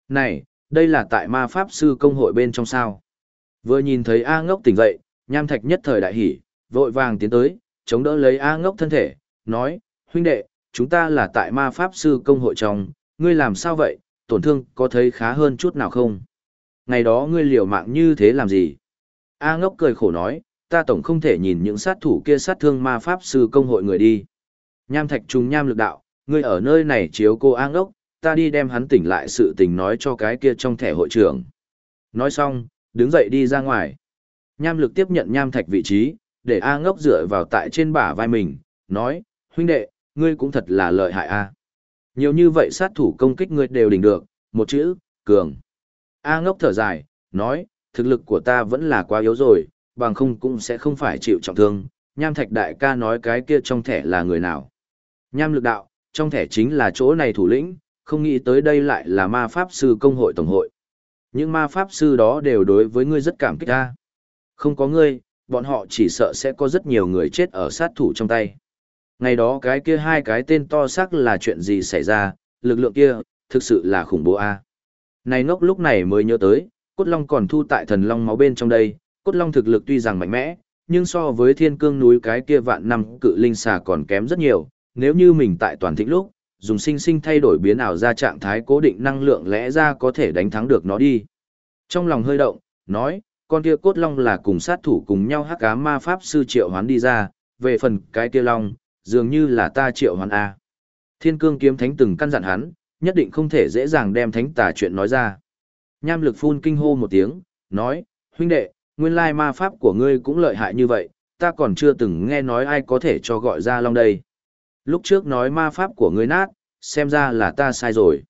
A: Này, đây là tại ma pháp sư công hội bên trong sao. Vừa nhìn thấy A ngốc tỉnh dậy, nham thạch nhất thời đại hỉ, vội vàng tiến tới, chống đỡ lấy A ngốc thân thể, nói, huynh đệ, chúng ta là tại ma pháp sư công hội trong, ngươi làm sao vậy, tổn thương có thấy khá hơn chút nào không? Ngày đó ngươi liều mạng như thế làm gì? A ngốc cười khổ nói, ta tổng không thể nhìn những sát thủ kia sát thương ma pháp sư công hội người đi. Nham thạch trùng nham lực đạo, ngươi ở nơi này chiếu cô A ngốc, ta đi đem hắn tỉnh lại sự tình nói cho cái kia trong thẻ hội trưởng. Nói xong, đứng dậy đi ra ngoài. Nham lực tiếp nhận nham thạch vị trí, để A ngốc dựa vào tại trên bả vai mình, nói, huynh đệ, ngươi cũng thật là lợi hại A. Nhiều như vậy sát thủ công kích ngươi đều đỉnh được, một chữ, cường. A ngốc thở dài, nói, thực lực của ta vẫn là quá yếu rồi, bằng không cũng sẽ không phải chịu trọng thương. Nham thạch đại ca nói cái kia trong thẻ là người nào. Nham lực đạo, trong thẻ chính là chỗ này thủ lĩnh, không nghĩ tới đây lại là ma pháp sư công hội tổng hội. Những ma pháp sư đó đều đối với ngươi rất cảm kích ta. Không có ngươi, bọn họ chỉ sợ sẽ có rất nhiều người chết ở sát thủ trong tay. Ngày đó cái kia hai cái tên to xác là chuyện gì xảy ra, lực lượng kia, thực sự là khủng bố a. Này ngốc lúc này mới nhớ tới, cốt long còn thu tại thần long máu bên trong đây, cốt long thực lực tuy rằng mạnh mẽ, nhưng so với thiên cương núi cái kia vạn năm cự linh xà còn kém rất nhiều, nếu như mình tại toàn thịnh lúc, dùng sinh sinh thay đổi biến ảo ra trạng thái cố định năng lượng lẽ ra có thể đánh thắng được nó đi. Trong lòng hơi động, nói, con kia cốt long là cùng sát thủ cùng nhau hắc cá ma pháp sư triệu hoán đi ra, về phần cái kia long, dường như là ta triệu hoán A. Thiên cương kiếm thánh từng căn dặn hắn, nhất định không thể dễ dàng đem thánh tà chuyện nói ra. Nham lực phun kinh hô một tiếng, nói, huynh đệ, nguyên lai ma pháp của ngươi cũng lợi hại như vậy, ta còn chưa từng nghe nói ai có thể cho gọi ra long đây. Lúc trước nói ma pháp của ngươi nát, xem ra là ta sai rồi.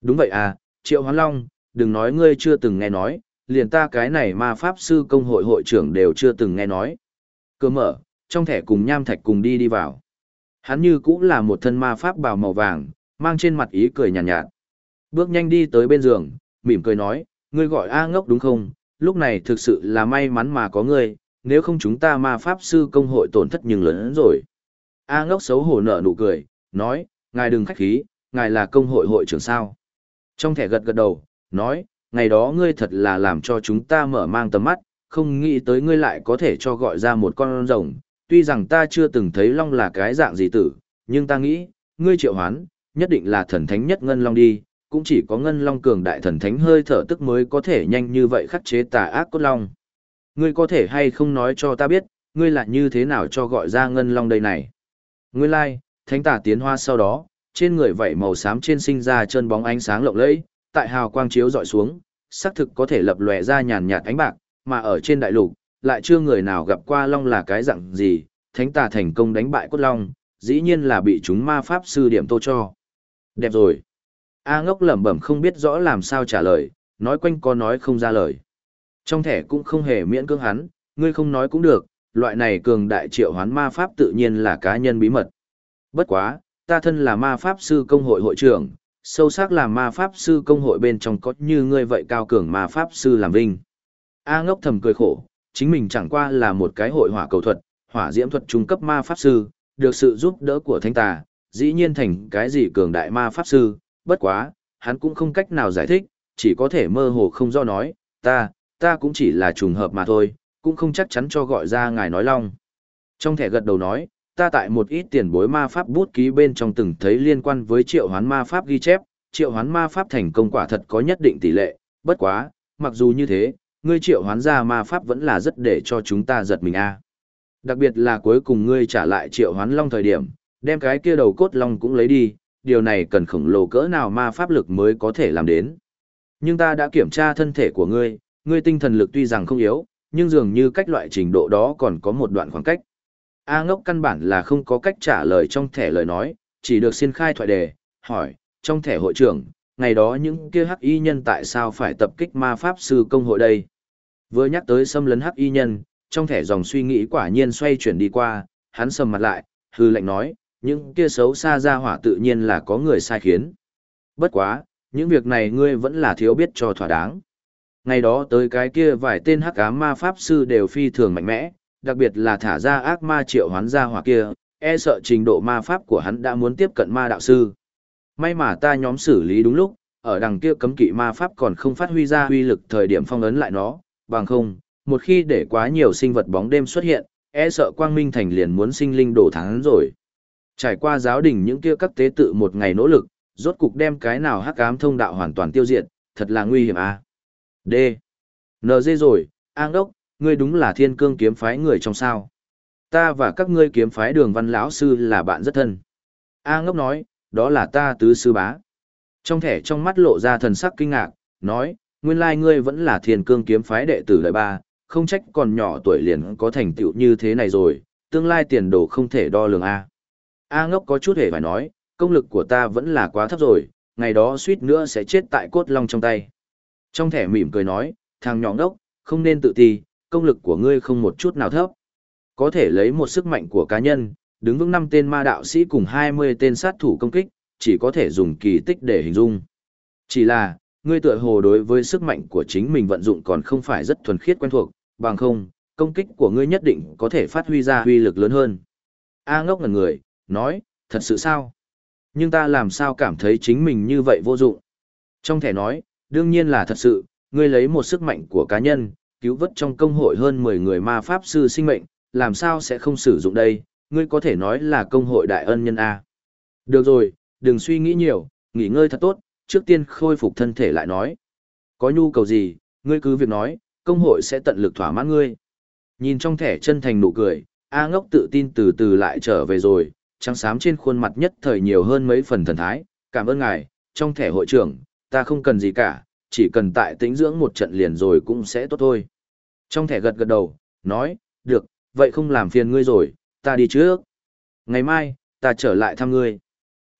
A: Đúng vậy à, triệu hoán long, đừng nói ngươi chưa từng nghe nói, liền ta cái này ma pháp sư công hội hội trưởng đều chưa từng nghe nói. Cơ mở, trong thẻ cùng nham thạch cùng đi đi vào. Hắn như cũng là một thân ma pháp bào màu vàng, mang trên mặt ý cười nhàn nhạt, nhạt. Bước nhanh đi tới bên giường, mỉm cười nói, ngươi gọi A ngốc đúng không? Lúc này thực sự là may mắn mà có ngươi, nếu không chúng ta ma pháp sư công hội tổn thất nhưng lớn rồi. A ngốc xấu hổ nở nụ cười, nói, ngài đừng khách khí, ngài là công hội hội trưởng sao. Trong thẻ gật gật đầu, nói, ngày đó ngươi thật là làm cho chúng ta mở mang tầm mắt, không nghĩ tới ngươi lại có thể cho gọi ra một con rồng. Tuy rằng ta chưa từng thấy long là cái dạng gì tử, nhưng ta nghĩ, ngươi triệu hoán, nhất định là thần thánh nhất ngân long đi, cũng chỉ có ngân long cường đại thần thánh hơi thở tức mới có thể nhanh như vậy khắc chế tà ác cốt long. Ngươi có thể hay không nói cho ta biết, ngươi là như thế nào cho gọi ra ngân long đây này. Nguyên lai, like, thánh tà tiến hoa sau đó, trên người vảy màu xám trên sinh ra chân bóng ánh sáng lộng lẫy, tại hào quang chiếu dọi xuống, xác thực có thể lập lòe ra nhàn nhạt ánh bạc, mà ở trên đại lục, lại chưa người nào gặp qua long là cái dạng gì, thánh tà thành công đánh bại cốt long, dĩ nhiên là bị chúng ma pháp sư điểm tô cho. Đẹp rồi. A ngốc lẩm bẩm không biết rõ làm sao trả lời, nói quanh có nói không ra lời. Trong thẻ cũng không hề miễn cưỡng hắn, ngươi không nói cũng được, loại này cường đại triệu hoán ma pháp tự nhiên là cá nhân bí mật. Bất quá, ta thân là ma pháp sư công hội hội trưởng, sâu sắc là ma pháp sư công hội bên trong có như ngươi vậy cao cường ma pháp sư làm vinh. A ngốc thầm cười khổ, chính mình chẳng qua là một cái hội hỏa cầu thuật, hỏa diễm thuật trung cấp ma pháp sư, được sự giúp đỡ của thánh tà, dĩ nhiên thành cái gì cường đại ma pháp sư, bất quá, hắn cũng không cách nào giải thích, chỉ có thể mơ hồ không do nói, ta, ta cũng chỉ là trùng hợp mà thôi, cũng không chắc chắn cho gọi ra ngài nói long. Trong thẻ gật đầu nói, ta tại một ít tiền bối ma pháp bút ký bên trong từng thấy liên quan với triệu hoán ma pháp ghi chép, triệu hoán ma pháp thành công quả thật có nhất định tỷ lệ, bất quá, mặc dù như thế, ngươi triệu hoán ra ma pháp vẫn là rất để cho chúng ta giật mình a. Đặc biệt là cuối cùng ngươi trả lại triệu hoán long thời điểm, đem cái kia đầu cốt long cũng lấy đi, điều này cần khổng lồ cỡ nào ma pháp lực mới có thể làm đến. Nhưng ta đã kiểm tra thân thể của ngươi, ngươi tinh thần lực tuy rằng không yếu, nhưng dường như cách loại trình độ đó còn có một đoạn khoảng cách. A ngốc căn bản là không có cách trả lời trong thẻ lời nói, chỉ được xin khai thoại đề, hỏi, trong thẻ hội trưởng, ngày đó những kia hắc y nhân tại sao phải tập kích ma pháp sư công hội đây? Vừa nhắc tới xâm lấn hắc y nhân, trong thẻ dòng suy nghĩ quả nhiên xoay chuyển đi qua, hắn sầm mặt lại, hư lệnh nói, những kia xấu xa ra hỏa tự nhiên là có người sai khiến. Bất quá, những việc này ngươi vẫn là thiếu biết cho thỏa đáng. Ngày đó tới cái kia vài tên hắc ám ma pháp sư đều phi thường mạnh mẽ, đặc biệt là thả ra ác ma triệu hoán ra hỏa kia, e sợ trình độ ma pháp của hắn đã muốn tiếp cận ma đạo sư. May mà ta nhóm xử lý đúng lúc, ở đằng kia cấm kỵ ma pháp còn không phát huy ra huy lực thời điểm phong ấn lại nó, bằng không, một khi để quá nhiều sinh vật bóng đêm xuất hiện, e sợ quang minh thành liền muốn sinh linh đổ thắng rồi. Trải qua giáo đình những kia các tế tự một ngày nỗ lực, rốt cục đem cái nào hắc ám thông đạo hoàn toàn tiêu diệt, thật là nguy hiểm à. D. NG rồi, An Đốc, ngươi đúng là thiên cương kiếm phái người trong sao. Ta và các ngươi kiếm phái đường văn lão sư là bạn rất thân. A ngốc nói, đó là ta tứ sư bá. Trong thẻ trong mắt lộ ra thần sắc kinh ngạc, nói, nguyên lai ngươi vẫn là thiên cương kiếm phái đệ tử lợi ba, không trách còn nhỏ tuổi liền có thành tựu như thế này rồi, tương lai tiền đồ không thể đo lường A. A ngốc có chút hề phải nói, công lực của ta vẫn là quá thấp rồi, ngày đó suýt nữa sẽ chết tại cốt long trong tay. Trong thẻ mỉm cười nói, thằng nhỏ ngốc, không nên tự ti, công lực của ngươi không một chút nào thấp. Có thể lấy một sức mạnh của cá nhân, đứng vững năm tên ma đạo sĩ cùng 20 tên sát thủ công kích, chỉ có thể dùng kỳ tích để hình dung. Chỉ là, ngươi tựa hồ đối với sức mạnh của chính mình vận dụng còn không phải rất thuần khiết quen thuộc, bằng không, công kích của ngươi nhất định có thể phát huy ra huy lực lớn hơn. A ngốc ngẩn người, nói, thật sự sao? Nhưng ta làm sao cảm thấy chính mình như vậy vô dụng? Trong thẻ nói, đương nhiên là thật sự, ngươi lấy một sức mạnh của cá nhân, cứu vớt trong công hội hơn 10 người ma pháp sư sinh mệnh, làm sao sẽ không sử dụng đây, ngươi có thể nói là công hội đại ân nhân A. Được rồi, đừng suy nghĩ nhiều, nghỉ ngơi thật tốt, trước tiên khôi phục thân thể lại nói. Có nhu cầu gì, ngươi cứ việc nói, công hội sẽ tận lực thỏa mãn ngươi. Nhìn trong thẻ chân thành nụ cười, A ngốc tự tin từ từ lại trở về rồi, trắng xám trên khuôn mặt nhất thời nhiều hơn mấy phần thần thái, cảm ơn ngài, trong thẻ hội trưởng, ta không cần gì cả, chỉ cần tại tĩnh dưỡng một trận liền rồi cũng sẽ tốt thôi. Trong thẻ gật gật đầu, nói, được, vậy không làm phiền ngươi rồi, ta đi trước. Ngày mai, ta trở lại thăm ngươi.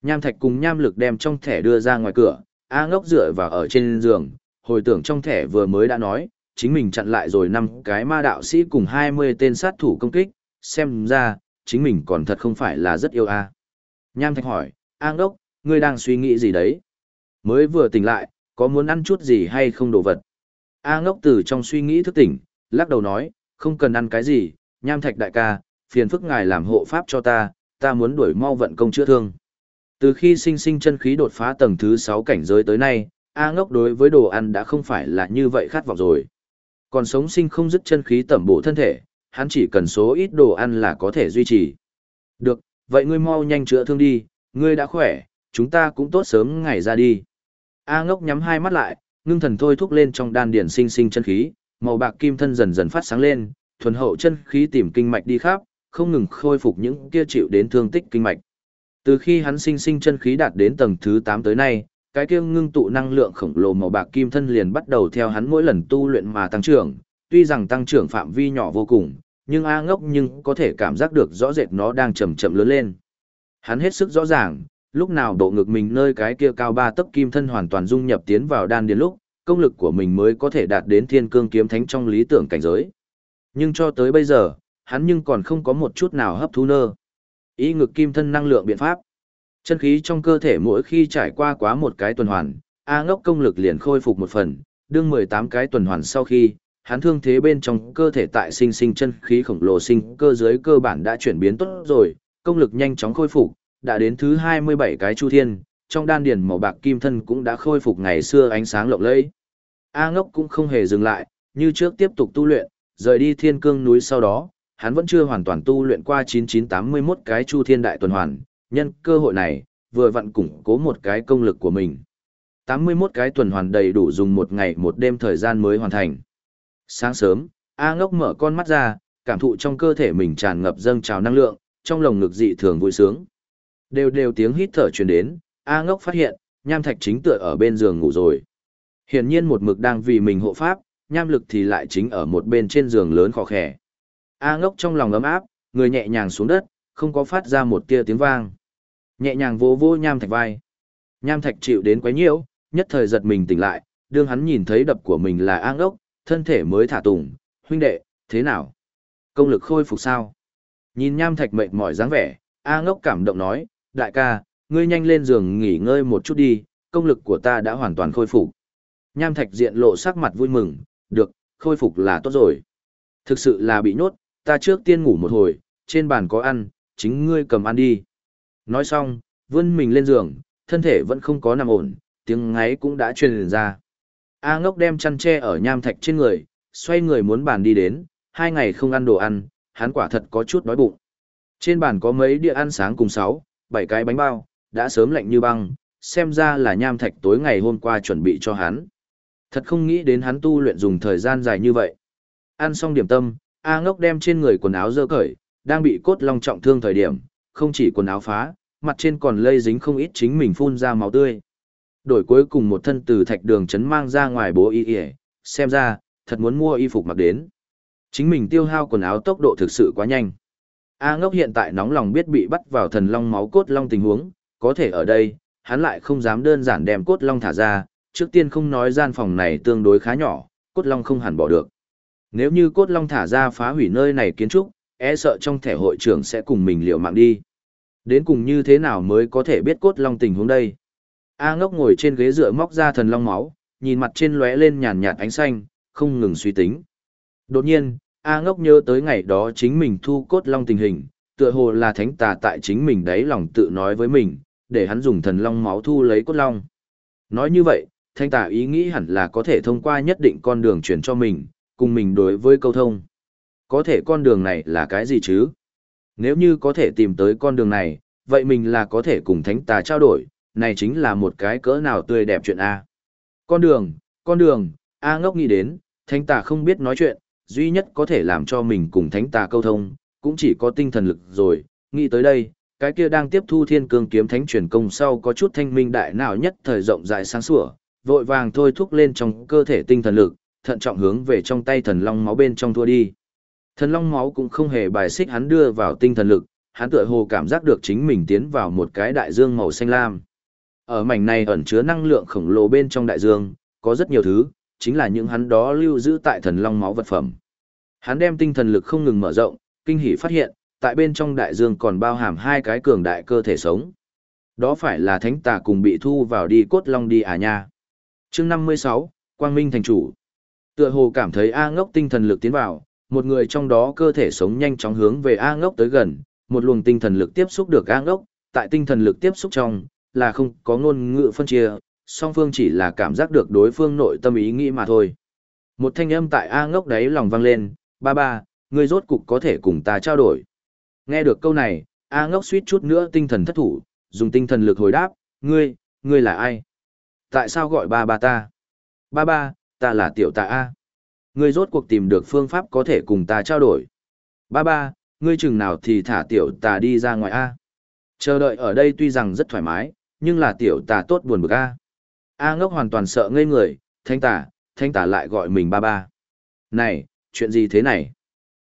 A: Nham thạch cùng nham lực đem trong thẻ đưa ra ngoài cửa, A ngốc dựa vào ở trên giường, hồi tưởng trong thẻ vừa mới đã nói, chính mình chặn lại rồi năm cái ma đạo sĩ cùng 20 tên sát thủ công kích, xem ra, chính mình còn thật không phải là rất yêu A. Nham thạch hỏi, A ngốc, ngươi đang suy nghĩ gì đấy? Mới vừa tỉnh lại, có muốn ăn chút gì hay không đồ vật? A ngốc từ trong suy nghĩ thức tỉnh, lắc đầu nói, không cần ăn cái gì, nham thạch đại ca, phiền phức ngài làm hộ pháp cho ta, ta muốn đuổi mau vận công chữa thương. Từ khi sinh sinh chân khí đột phá tầng thứ 6 cảnh giới tới nay, A ngốc đối với đồ ăn đã không phải là như vậy khát vọng rồi. Còn sống sinh không dứt chân khí tẩm bổ thân thể, hắn chỉ cần số ít đồ ăn là có thể duy trì. Được, vậy ngươi mau nhanh chữa thương đi, ngươi đã khỏe, chúng ta cũng tốt sớm ngày ra đi. A ngốc nhắm hai mắt lại, ngưng thần thôi thúc lên trong đan điển sinh sinh chân khí, màu bạc kim thân dần dần phát sáng lên, thuần hậu chân khí tìm kinh mạch đi khắp, không ngừng khôi phục những kia chịu đến thương tích kinh mạch. Từ khi hắn sinh sinh chân khí đạt đến tầng thứ 8 tới nay, cái kia ngưng tụ năng lượng khổng lồ màu bạc kim thân liền bắt đầu theo hắn mỗi lần tu luyện mà tăng trưởng, tuy rằng tăng trưởng phạm vi nhỏ vô cùng, nhưng A ngốc nhưng có thể cảm giác được rõ rệt nó đang chậm chậm lớn lên. Hắn hết sức rõ ràng, lúc nào độ ngực mình nơi cái kia cao ba tấc kim thân hoàn toàn dung nhập tiến vào đan điền lúc, công lực của mình mới có thể đạt đến thiên cương kiếm thánh trong lý tưởng cảnh giới. Nhưng cho tới bây giờ, hắn nhưng còn không có một chút nào hấp thu nơ. Ý ngực kim thân năng lượng biện pháp. Chân khí trong cơ thể mỗi khi trải qua quá một cái tuần hoàn, A ngốc công lực liền khôi phục một phần, đương 18 cái tuần hoàn sau khi, hắn thương thế bên trong cơ thể tại sinh sinh chân khí khổng lồ sinh cơ dưới cơ bản đã chuyển biến tốt rồi, công lực nhanh chóng khôi phục, đã đến thứ 27 cái chu thiên, trong đan điền màu bạc kim thân cũng đã khôi phục ngày xưa ánh sáng lộng lẫy. A ngốc cũng không hề dừng lại, như trước tiếp tục tu luyện, rời đi thiên cương núi sau đó, hắn vẫn chưa hoàn toàn tu luyện qua 9981 cái chu thiên đại tuần hoàn, nhân cơ hội này, vừa vặn củng cố một cái công lực của mình. 81 cái tuần hoàn đầy đủ dùng một ngày một đêm thời gian mới hoàn thành. Sáng sớm, A ngốc mở con mắt ra, cảm thụ trong cơ thể mình tràn ngập dâng trào năng lượng, trong lồng ngực dị thường vui sướng. Đều đều tiếng hít thở truyền đến, A ngốc phát hiện, nham thạch chính tựa ở bên giường ngủ rồi. Hiển nhiên một mực đang vì mình hộ pháp, nham lực thì lại chính ở một bên trên giường lớn khó khẻ. A ngốc trong lòng ấm áp, người nhẹ nhàng xuống đất, không có phát ra một tia tiếng vang. Nhẹ nhàng vô vô nham thạch vai. Nham thạch chịu đến quấy nhiễu, nhất thời giật mình tỉnh lại, đương hắn nhìn thấy đập của mình là A ngốc, thân thể mới thả tùng, huynh đệ, thế nào? Công lực khôi phục sao? Nhìn nham thạch mệt mỏi dáng vẻ, A ngốc cảm động nói, đại ca, ngươi nhanh lên giường nghỉ ngơi một chút đi, công lực của ta đã hoàn toàn khôi phục. Nham thạch diện lộ sắc mặt vui mừng, được, khôi phục là tốt rồi. Thực sự là bị nhốt, ta trước tiên ngủ một hồi, trên bàn có ăn, chính ngươi cầm ăn đi. Nói xong, vươn mình lên giường, thân thể vẫn không có nằm ổn, tiếng ngáy cũng đã truyền ra. A ngốc đem chăn tre ở nham thạch trên người, xoay người muốn bàn đi đến, hai ngày không ăn đồ ăn, hắn quả thật có chút đói bụng. Trên bàn có mấy đĩa ăn sáng cùng sáu, bảy cái bánh bao, đã sớm lạnh như băng, xem ra là nham thạch tối ngày hôm qua chuẩn bị cho hắn. Thật không nghĩ đến hắn tu luyện dùng thời gian dài như vậy. Ăn xong điểm tâm, A ngốc đem trên người quần áo dơ cởi, đang bị cốt long trọng thương thời điểm, không chỉ quần áo phá, mặt trên còn lây dính không ít chính mình phun ra máu tươi. Đổi cuối cùng một thân từ thạch đường chấn mang ra ngoài bố y y, xem ra, thật muốn mua y phục mặc đến. Chính mình tiêu hao quần áo tốc độ thực sự quá nhanh. A ngốc hiện tại nóng lòng biết bị bắt vào thần long máu cốt long tình huống, có thể ở đây, hắn lại không dám đơn giản đem cốt long thả ra, trước tiên không nói gian phòng này tương đối khá nhỏ, cốt long không hẳn bỏ được. Nếu như cốt long thả ra phá hủy nơi này kiến trúc, e sợ trong thẻ hội trưởng sẽ cùng mình liều mạng đi. Đến cùng như thế nào mới có thể biết cốt long tình huống đây? A ngốc ngồi trên ghế dựa móc ra thần long máu, nhìn mặt trên lóe lên nhàn nhạt ánh xanh, không ngừng suy tính. Đột nhiên, A ngốc nhớ tới ngày đó chính mình thu cốt long tình hình, tựa hồ là thánh tà tại chính mình đấy lòng tự nói với mình, để hắn dùng thần long máu thu lấy cốt long. Nói như vậy, thánh tà ý nghĩ hẳn là có thể thông qua nhất định con đường chuyển cho mình, cùng mình đối với câu thông. Có thể con đường này là cái gì chứ? Nếu như có thể tìm tới con đường này, vậy mình là có thể cùng thánh tà trao đổi, này chính là một cái cỡ nào tươi đẹp chuyện A. Con đường, con đường, A ngốc nghĩ đến, thánh tà không biết nói chuyện, duy nhất có thể làm cho mình cùng thánh tà câu thông, cũng chỉ có tinh thần lực rồi, nghĩ tới đây, cái kia đang tiếp thu thiên cương kiếm thánh truyền công sau có chút thanh minh đại nào nhất thời rộng rãi sáng sủa, vội vàng thôi thúc lên trong cơ thể tinh thần lực, thận trọng hướng về trong tay thần long máu bên trong thua đi. Thần long máu cũng không hề bài xích hắn đưa vào tinh thần lực, hắn tựa hồ cảm giác được chính mình tiến vào một cái đại dương màu xanh lam. Ở mảnh này ẩn chứa năng lượng khổng lồ bên trong đại dương, có rất nhiều thứ, chính là những hắn đó lưu giữ tại thần long máu vật phẩm. Hắn đem tinh thần lực không ngừng mở rộng, kinh hỉ phát hiện, tại bên trong đại dương còn bao hàm hai cái cường đại cơ thể sống. Đó phải là thánh tà cùng bị thu vào đi cốt long đi à nha. chương 56, Quang Minh thành chủ. Tựa hồ cảm thấy A ngốc tinh thần lực tiến vào, một người trong đó cơ thể sống nhanh chóng hướng về A ngốc tới gần, một luồng tinh thần lực tiếp xúc được A ngốc, tại tinh thần lực tiếp xúc trong, là không có ngôn ngữ phân chia, song phương chỉ là cảm giác được đối phương nội tâm ý nghĩ mà thôi. Một thanh âm tại A ngốc đấy lòng vang lên, ba ba, ngươi rốt cục có thể cùng ta trao đổi. Nghe được câu này, A ngốc suýt chút nữa tinh thần thất thủ, dùng tinh thần lực hồi đáp, ngươi, ngươi là ai? Tại sao gọi ba ba ta? Ba ba, ta là tiểu tạ A. Ngươi rốt cuộc tìm được phương pháp có thể cùng ta trao đổi. Ba ba, ngươi chừng nào thì thả tiểu tà đi ra ngoài A. Chờ đợi ở đây tuy rằng rất thoải mái, nhưng là tiểu tà tốt buồn bực A. A ngốc hoàn toàn sợ ngây người, thanh Tả, thanh Tả lại gọi mình ba ba. Này, chuyện gì thế này?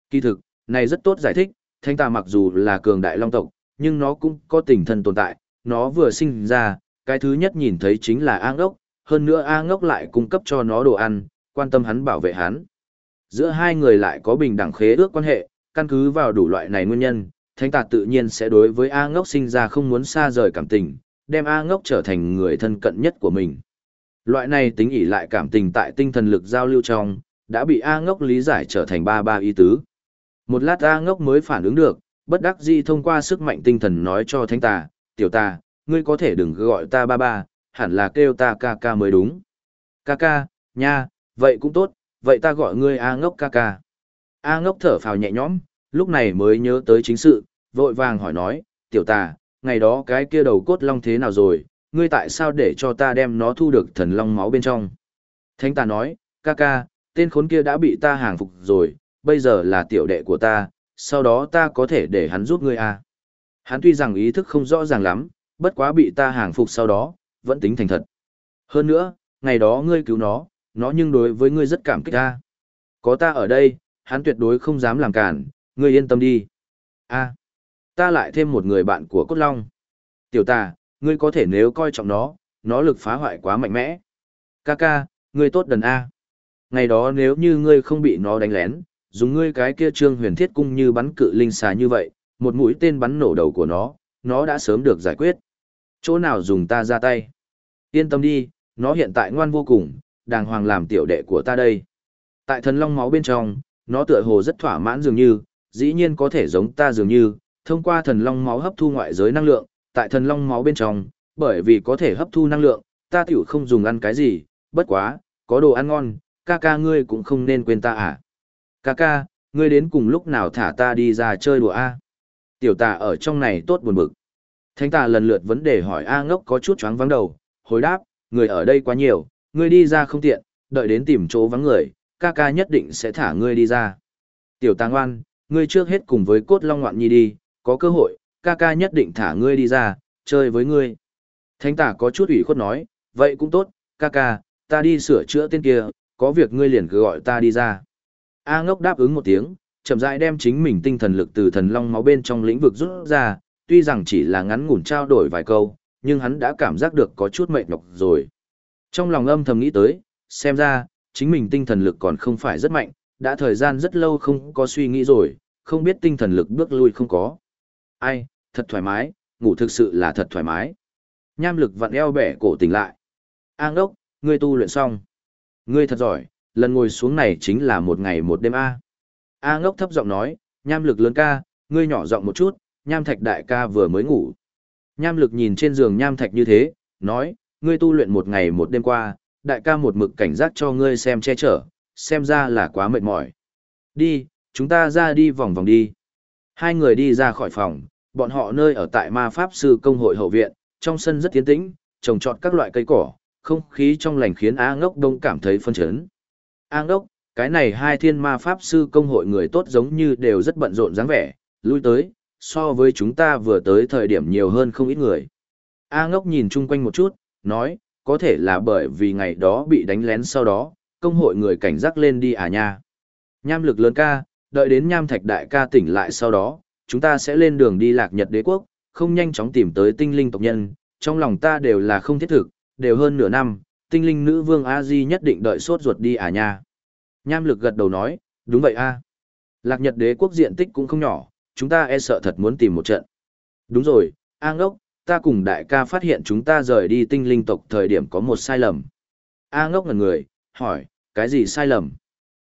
A: Kỳ thực, này rất tốt giải thích, thanh Tả mặc dù là cường đại long tộc, nhưng nó cũng có tình thân tồn tại, nó vừa sinh ra, cái thứ nhất nhìn thấy chính là A ngốc, hơn nữa A ngốc lại cung cấp cho nó đồ ăn, quan tâm hắn bảo vệ hắn. Giữa hai người lại có bình đẳng khế ước quan hệ, căn cứ vào đủ loại này nguyên nhân, thanh tà tự nhiên sẽ đối với A ngốc sinh ra không muốn xa rời cảm tình, đem A ngốc trở thành người thân cận nhất của mình. Loại này tính ỷ lại cảm tình tại tinh thần lực giao lưu trong, đã bị A ngốc lý giải trở thành ba ba ý tứ. Một lát A ngốc mới phản ứng được, bất đắc dĩ thông qua sức mạnh tinh thần nói cho thánh tà, tiểu tà, ngươi có thể đừng gọi ta ba ba, hẳn là kêu ta ca ca mới đúng. Ca ca, nha, vậy cũng tốt, vậy ta gọi ngươi A ngốc ca ca. A ngốc thở phào nhẹ nhõm, lúc này mới nhớ tới chính sự, vội vàng hỏi nói, tiểu tà, ngày đó cái kia đầu cốt long thế nào rồi, ngươi tại sao để cho ta đem nó thu được thần long máu bên trong? Thánh tà nói, ca ca, tên khốn kia đã bị ta hàng phục rồi, bây giờ là tiểu đệ của ta, sau đó ta có thể để hắn giúp ngươi à. Hắn tuy rằng ý thức không rõ ràng lắm, bất quá bị ta hàng phục sau đó, vẫn tính thành thật. Hơn nữa, ngày đó ngươi cứu nó, nó nhưng đối với ngươi rất cảm kích ta. Có ta ở đây, hắn tuyệt đối không dám làm cản, ngươi yên tâm đi. a ta lại thêm một người bạn của Cốt Long. Tiểu tà, ngươi có thể nếu coi trọng nó, nó lực phá hoại quá mạnh mẽ. Ca ca, ngươi tốt đần A. Ngày đó nếu như ngươi không bị nó đánh lén, dùng ngươi cái kia trương huyền thiết cung như bắn cự linh xà như vậy, một mũi tên bắn nổ đầu của nó, nó đã sớm được giải quyết. Chỗ nào dùng ta ra tay? Yên tâm đi, nó hiện tại ngoan vô cùng, đàng hoàng làm tiểu đệ của ta đây. Tại thần long máu bên trong, nó tựa hồ rất thỏa mãn dường như, dĩ nhiên có thể giống ta dường như, thông qua thần long máu hấp thu ngoại giới năng lượng, tại thần long máu bên trong, bởi vì có thể hấp thu năng lượng, ta tiểu không dùng ăn cái gì, bất quá, có đồ ăn ngon, ca ca ngươi cũng không nên quên ta à. Ca ca, ngươi đến cùng lúc nào thả ta đi ra chơi đùa a? Tiểu tà ở trong này tốt buồn bực. Thánh tà lần lượt vấn đề hỏi A ngốc có chút choáng vắng đầu, hồi đáp, người ở đây quá nhiều, ngươi đi ra không tiện, đợi đến tìm chỗ vắng người, ca ca nhất định sẽ thả ngươi đi ra. Tiểu tà ngoan, ngươi trước hết cùng với cốt long ngoạn nhi đi, có cơ hội, ca ca nhất định thả ngươi đi ra, chơi với ngươi. Thánh Tả có chút ủy khuất nói, vậy cũng tốt, ca ca, ta đi sửa chữa tên kia, có việc ngươi liền cứ gọi ta đi ra. A ngốc đáp ứng một tiếng, chậm rãi đem chính mình tinh thần lực từ thần long máu bên trong lĩnh vực rút ra, tuy rằng chỉ là ngắn ngủn trao đổi vài câu, nhưng hắn đã cảm giác được có chút mệt nhọc rồi. Trong lòng âm thầm nghĩ tới, xem ra, chính mình tinh thần lực còn không phải rất mạnh, đã thời gian rất lâu không có suy nghĩ rồi, không biết tinh thần lực bước lui không có. Ai, thật thoải mái, ngủ thực sự là thật thoải mái. Nham lực vặn eo bẻ cổ tỉnh lại. An đốc, ngươi tu luyện xong. Ngươi thật giỏi, lần ngồi xuống này chính là một ngày một đêm A. A ngốc thấp giọng nói, nham lực lớn ca, ngươi nhỏ giọng một chút, nham thạch đại ca vừa mới ngủ. Nham lực nhìn trên giường nham thạch như thế, nói, ngươi tu luyện một ngày một đêm qua, đại ca một mực cảnh giác cho ngươi xem che chở, xem ra là quá mệt mỏi. Đi, chúng ta ra đi vòng vòng đi. Hai người đi ra khỏi phòng, bọn họ nơi ở tại ma pháp sư công hội hậu viện, trong sân rất tiến tĩnh, trồng trọt các loại cây cỏ, không khí trong lành khiến A ngốc đông cảm thấy phân chấn. A ngốc, cái này hai thiên ma pháp sư công hội người tốt giống như đều rất bận rộn dáng vẻ, lui tới, so với chúng ta vừa tới thời điểm nhiều hơn không ít người. A ngốc nhìn chung quanh một chút, nói, có thể là bởi vì ngày đó bị đánh lén sau đó, công hội người cảnh giác lên đi à nha. Nham lực lớn ca, đợi đến nham thạch đại ca tỉnh lại sau đó, chúng ta sẽ lên đường đi lạc nhật đế quốc, không nhanh chóng tìm tới tinh linh tộc nhân, trong lòng ta đều là không thiết thực, đều hơn nửa năm, tinh linh nữ vương a di nhất định đợi sốt ruột đi à nha. Nham lực gật đầu nói, đúng vậy a. Lạc nhật đế quốc diện tích cũng không nhỏ, chúng ta e sợ thật muốn tìm một trận. Đúng rồi, A ngốc, ta cùng đại ca phát hiện chúng ta rời đi tinh linh tộc thời điểm có một sai lầm. A ngốc ngần người, hỏi, cái gì sai lầm?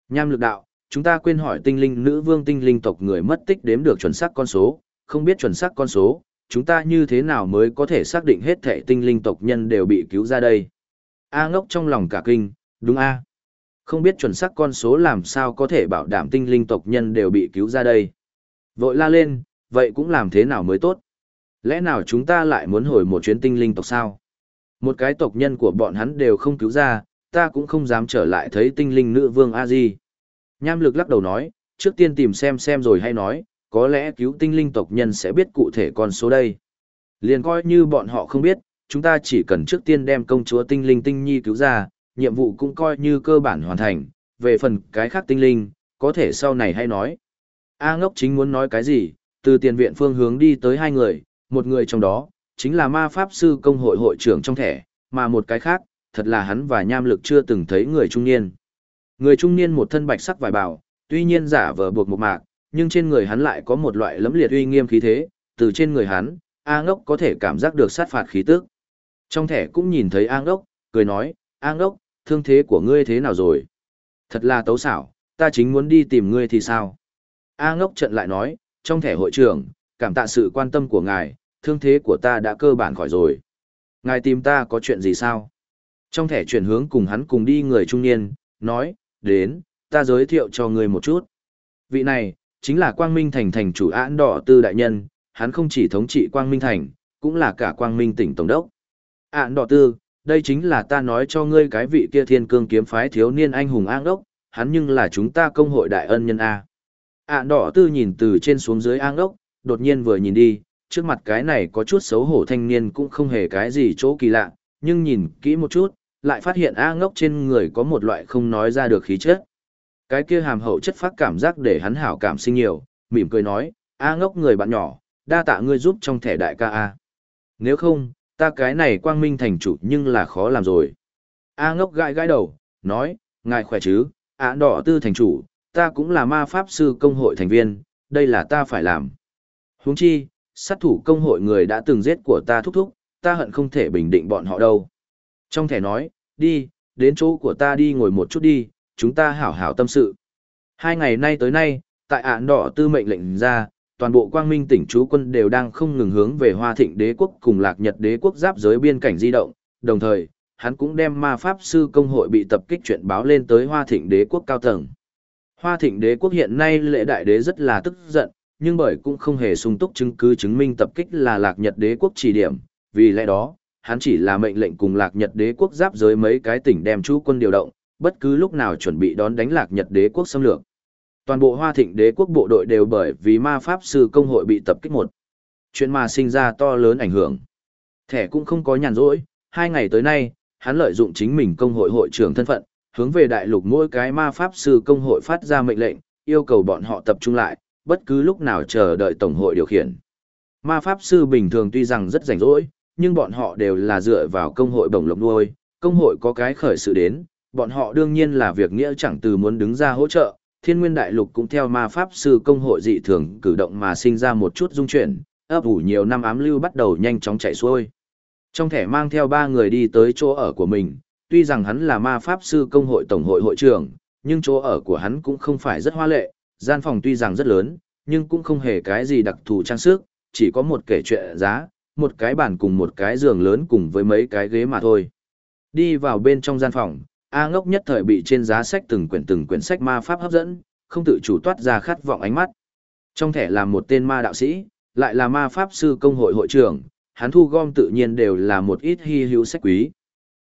A: Nham lực đạo, chúng ta quên hỏi tinh linh nữ vương tinh linh tộc người mất tích đếm được chuẩn xác con số, không biết chuẩn xác con số, chúng ta như thế nào mới có thể xác định hết thể tinh linh tộc nhân đều bị cứu ra đây. A ngốc trong lòng cả kinh, đúng A. Không biết chuẩn xác con số làm sao có thể bảo đảm tinh linh tộc nhân đều bị cứu ra đây. Vội la lên, vậy cũng làm thế nào mới tốt? Lẽ nào chúng ta lại muốn hồi một chuyến tinh linh tộc sao? Một cái tộc nhân của bọn hắn đều không cứu ra, ta cũng không dám trở lại thấy tinh linh nữ vương A-di. Nham lực lắc đầu nói, trước tiên tìm xem xem rồi hay nói, có lẽ cứu tinh linh tộc nhân sẽ biết cụ thể con số đây. Liền coi như bọn họ không biết, chúng ta chỉ cần trước tiên đem công chúa tinh linh tinh nhi cứu ra, nhiệm vụ cũng coi như cơ bản hoàn thành, về phần cái khác tinh linh, có thể sau này hay nói. A ngốc chính muốn nói cái gì, từ tiền viện phương hướng đi tới hai người, một người trong đó, chính là ma pháp sư công hội hội trưởng trong thẻ, mà một cái khác, thật là hắn và nham lực chưa từng thấy người trung niên. Người trung niên một thân bạch sắc vải bào, tuy nhiên giả vờ buộc một mạc, nhưng trên người hắn lại có một loại lẫm liệt uy nghiêm khí thế, từ trên người hắn, A ngốc có thể cảm giác được sát phạt khí tức. Trong thẻ cũng nhìn thấy A ngốc, cười nói, A ngốc, thương thế của ngươi thế nào rồi? Thật là tấu xảo, ta chính muốn đi tìm ngươi thì sao? A ngốc trận lại nói, trong thẻ hội trưởng, cảm tạ sự quan tâm của ngài, thương thế của ta đã cơ bản khỏi rồi. Ngài tìm ta có chuyện gì sao? Trong thẻ chuyển hướng cùng hắn cùng đi người trung niên, nói, đến, ta giới thiệu cho ngươi một chút. Vị này, chính là Quang Minh Thành thành chủ án đỏ tư đại nhân, hắn không chỉ thống trị Quang Minh Thành, cũng là cả Quang Minh tỉnh Tổng đốc. Án đỏ tư, đây chính là ta nói cho ngươi cái vị kia thiên cương kiếm phái thiếu niên anh hùng an đốc, hắn nhưng là chúng ta công hội đại ân nhân A. Án đỏ tư nhìn từ trên xuống dưới an đốc, đột nhiên vừa nhìn đi, trước mặt cái này có chút xấu hổ thanh niên cũng không hề cái gì chỗ kỳ lạ, nhưng nhìn kỹ một chút, lại phát hiện A ngốc trên người có một loại không nói ra được khí chất. Cái kia hàm hậu chất phát cảm giác để hắn hảo cảm sinh nhiều, mỉm cười nói, A ngốc người bạn nhỏ, đa tạ ngươi giúp trong thẻ đại ca A. Nếu không, ta cái này quang minh thành chủ nhưng là khó làm rồi. A ngốc gãi gãi đầu, nói, ngài khỏe chứ, ạ đỏ tư thành chủ, ta cũng là ma pháp sư công hội thành viên, đây là ta phải làm. huống chi, sát thủ công hội người đã từng giết của ta thúc thúc, ta hận không thể bình định bọn họ đâu. Trong thẻ nói, đi, đến chỗ của ta đi ngồi một chút đi, chúng ta hảo hảo tâm sự. Hai ngày nay tới nay, tại ạn đỏ tư mệnh lệnh ra, toàn bộ quang minh tỉnh chú quân đều đang không ngừng hướng về hoa thịnh đế quốc cùng lạc nhật đế quốc giáp giới biên cảnh di động, đồng thời, hắn cũng đem ma pháp sư công hội bị tập kích chuyện báo lên tới hoa thịnh đế quốc cao tầng. Hoa thịnh đế quốc hiện nay lệ đại đế rất là tức giận, nhưng bởi cũng không hề sung túc chứng cứ chứng minh tập kích là lạc nhật đế quốc chỉ điểm, vì lẽ đó, hắn chỉ là mệnh lệnh cùng lạc nhật đế quốc giáp giới mấy cái tỉnh đem chú quân điều động, bất cứ lúc nào chuẩn bị đón đánh lạc nhật đế quốc xâm lược. Toàn bộ hoa thịnh đế quốc bộ đội đều bởi vì ma pháp sư công hội bị tập kích một. Chuyện mà sinh ra to lớn ảnh hưởng. Thẻ cũng không có nhàn rỗi, hai ngày tới nay, hắn lợi dụng chính mình công hội hội trưởng thân phận, hướng về đại lục mỗi cái ma pháp sư công hội phát ra mệnh lệnh, yêu cầu bọn họ tập trung lại, bất cứ lúc nào chờ đợi tổng hội điều khiển. Ma pháp sư bình thường tuy rằng rất rảnh rỗi, nhưng bọn họ đều là dựa vào công hội bổng lộc nuôi, công hội có cái khởi sự đến, bọn họ đương nhiên là việc nghĩa chẳng từ muốn đứng ra hỗ trợ, thiên nguyên đại lục cũng theo ma pháp sư công hội dị thường cử động mà sinh ra một chút dung chuyển, ấp ủ nhiều năm ám lưu bắt đầu nhanh chóng chạy xuôi. Trong thẻ mang theo ba người đi tới chỗ ở của mình, tuy rằng hắn là ma pháp sư công hội tổng hội hội trưởng, nhưng chỗ ở của hắn cũng không phải rất hoa lệ, gian phòng tuy rằng rất lớn, nhưng cũng không hề cái gì đặc thù trang sức, chỉ có một kể chuyện giá, một cái bàn cùng một cái giường lớn cùng với mấy cái ghế mà thôi. Đi vào bên trong gian phòng, A ngốc nhất thời bị trên giá sách từng quyển từng quyển sách ma pháp hấp dẫn, không tự chủ toát ra khát vọng ánh mắt. Trong thẻ là một tên ma đạo sĩ, lại là ma pháp sư công hội hội trưởng, hắn thu gom tự nhiên đều là một ít hy hữu sách quý.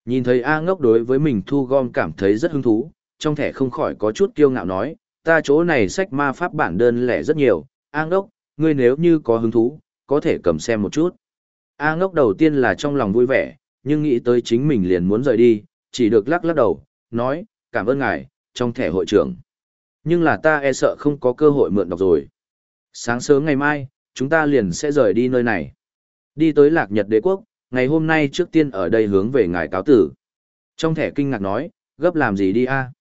A: Nhìn thấy A ngốc đối với mình thu gom cảm thấy rất hứng thú, trong thẻ không khỏi có chút kiêu ngạo nói, ta chỗ này sách ma pháp bản đơn lẻ rất nhiều, A ngốc, ngươi nếu như có hứng thú, có thể cầm xem một chút. A ngốc đầu tiên là trong lòng vui vẻ, nhưng nghĩ tới chính mình liền muốn rời đi, chỉ được lắc lắc đầu, nói, cảm ơn ngài, trong thẻ hội trưởng. Nhưng là ta e sợ không có cơ hội mượn đọc rồi. Sáng sớm ngày mai, chúng ta liền sẽ rời đi nơi này. Đi tới lạc nhật đế quốc, ngày hôm nay trước tiên ở đây hướng về ngài cáo tử. Trong thẻ kinh ngạc nói, gấp làm gì đi a?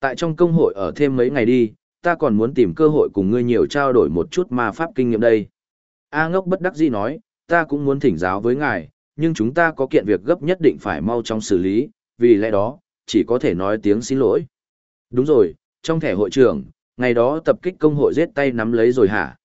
A: Tại trong công hội ở thêm mấy ngày đi, ta còn muốn tìm cơ hội cùng ngươi nhiều trao đổi một chút ma pháp kinh nghiệm đây. A ngốc bất đắc dĩ nói, ta cũng muốn thỉnh giáo với ngài, nhưng chúng ta có kiện việc gấp nhất định phải mau chóng xử lý, vì lẽ đó, chỉ có thể nói tiếng xin lỗi. Đúng rồi, trong thẻ hội trưởng, ngày đó tập kích công hội giết tay nắm lấy rồi hả?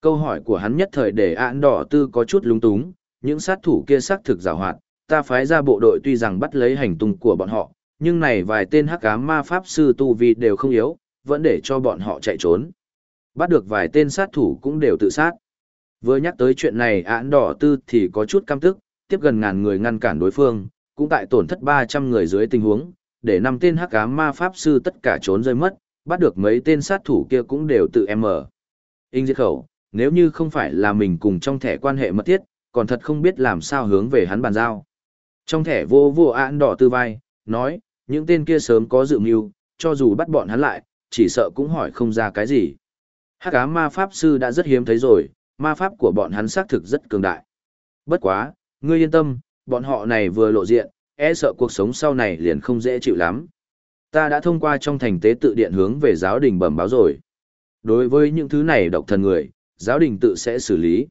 A: Câu hỏi của hắn nhất thời để án đỏ tư có chút lúng túng, những sát thủ kia xác thực rào hoạt, ta phái ra bộ đội tuy rằng bắt lấy hành tung của bọn họ, nhưng này vài tên hắc ám ma pháp sư tu vi đều không yếu, vẫn để cho bọn họ chạy trốn. Bắt được vài tên sát thủ cũng đều tự sát. Vừa nhắc tới chuyện này án đỏ tư thì có chút căm tức, tiếp gần ngàn người ngăn cản đối phương, cũng tại tổn thất 300 người dưới tình huống, để năm tên hắc ám ma pháp sư tất cả trốn rơi mất, bắt được mấy tên sát thủ kia cũng đều tự em mở. Inh diệt khẩu, nếu như không phải là mình cùng trong thẻ quan hệ mật thiết, còn thật không biết làm sao hướng về hắn bàn giao. Trong thẻ vô vô án đỏ tư vai, nói, những tên kia sớm có dự mưu, cho dù bắt bọn hắn lại, chỉ sợ cũng hỏi không ra cái gì. Hắc ám ma pháp sư đã rất hiếm thấy rồi, ma pháp của bọn hắn xác thực rất cường đại. Bất quá, ngươi yên tâm, bọn họ này vừa lộ diện, e sợ cuộc sống sau này liền không dễ chịu lắm. Ta đã thông qua trong thành tế tự điện hướng về giáo đình bẩm báo rồi. Đối với những thứ này độc thần người, giáo đình tự sẽ xử lý.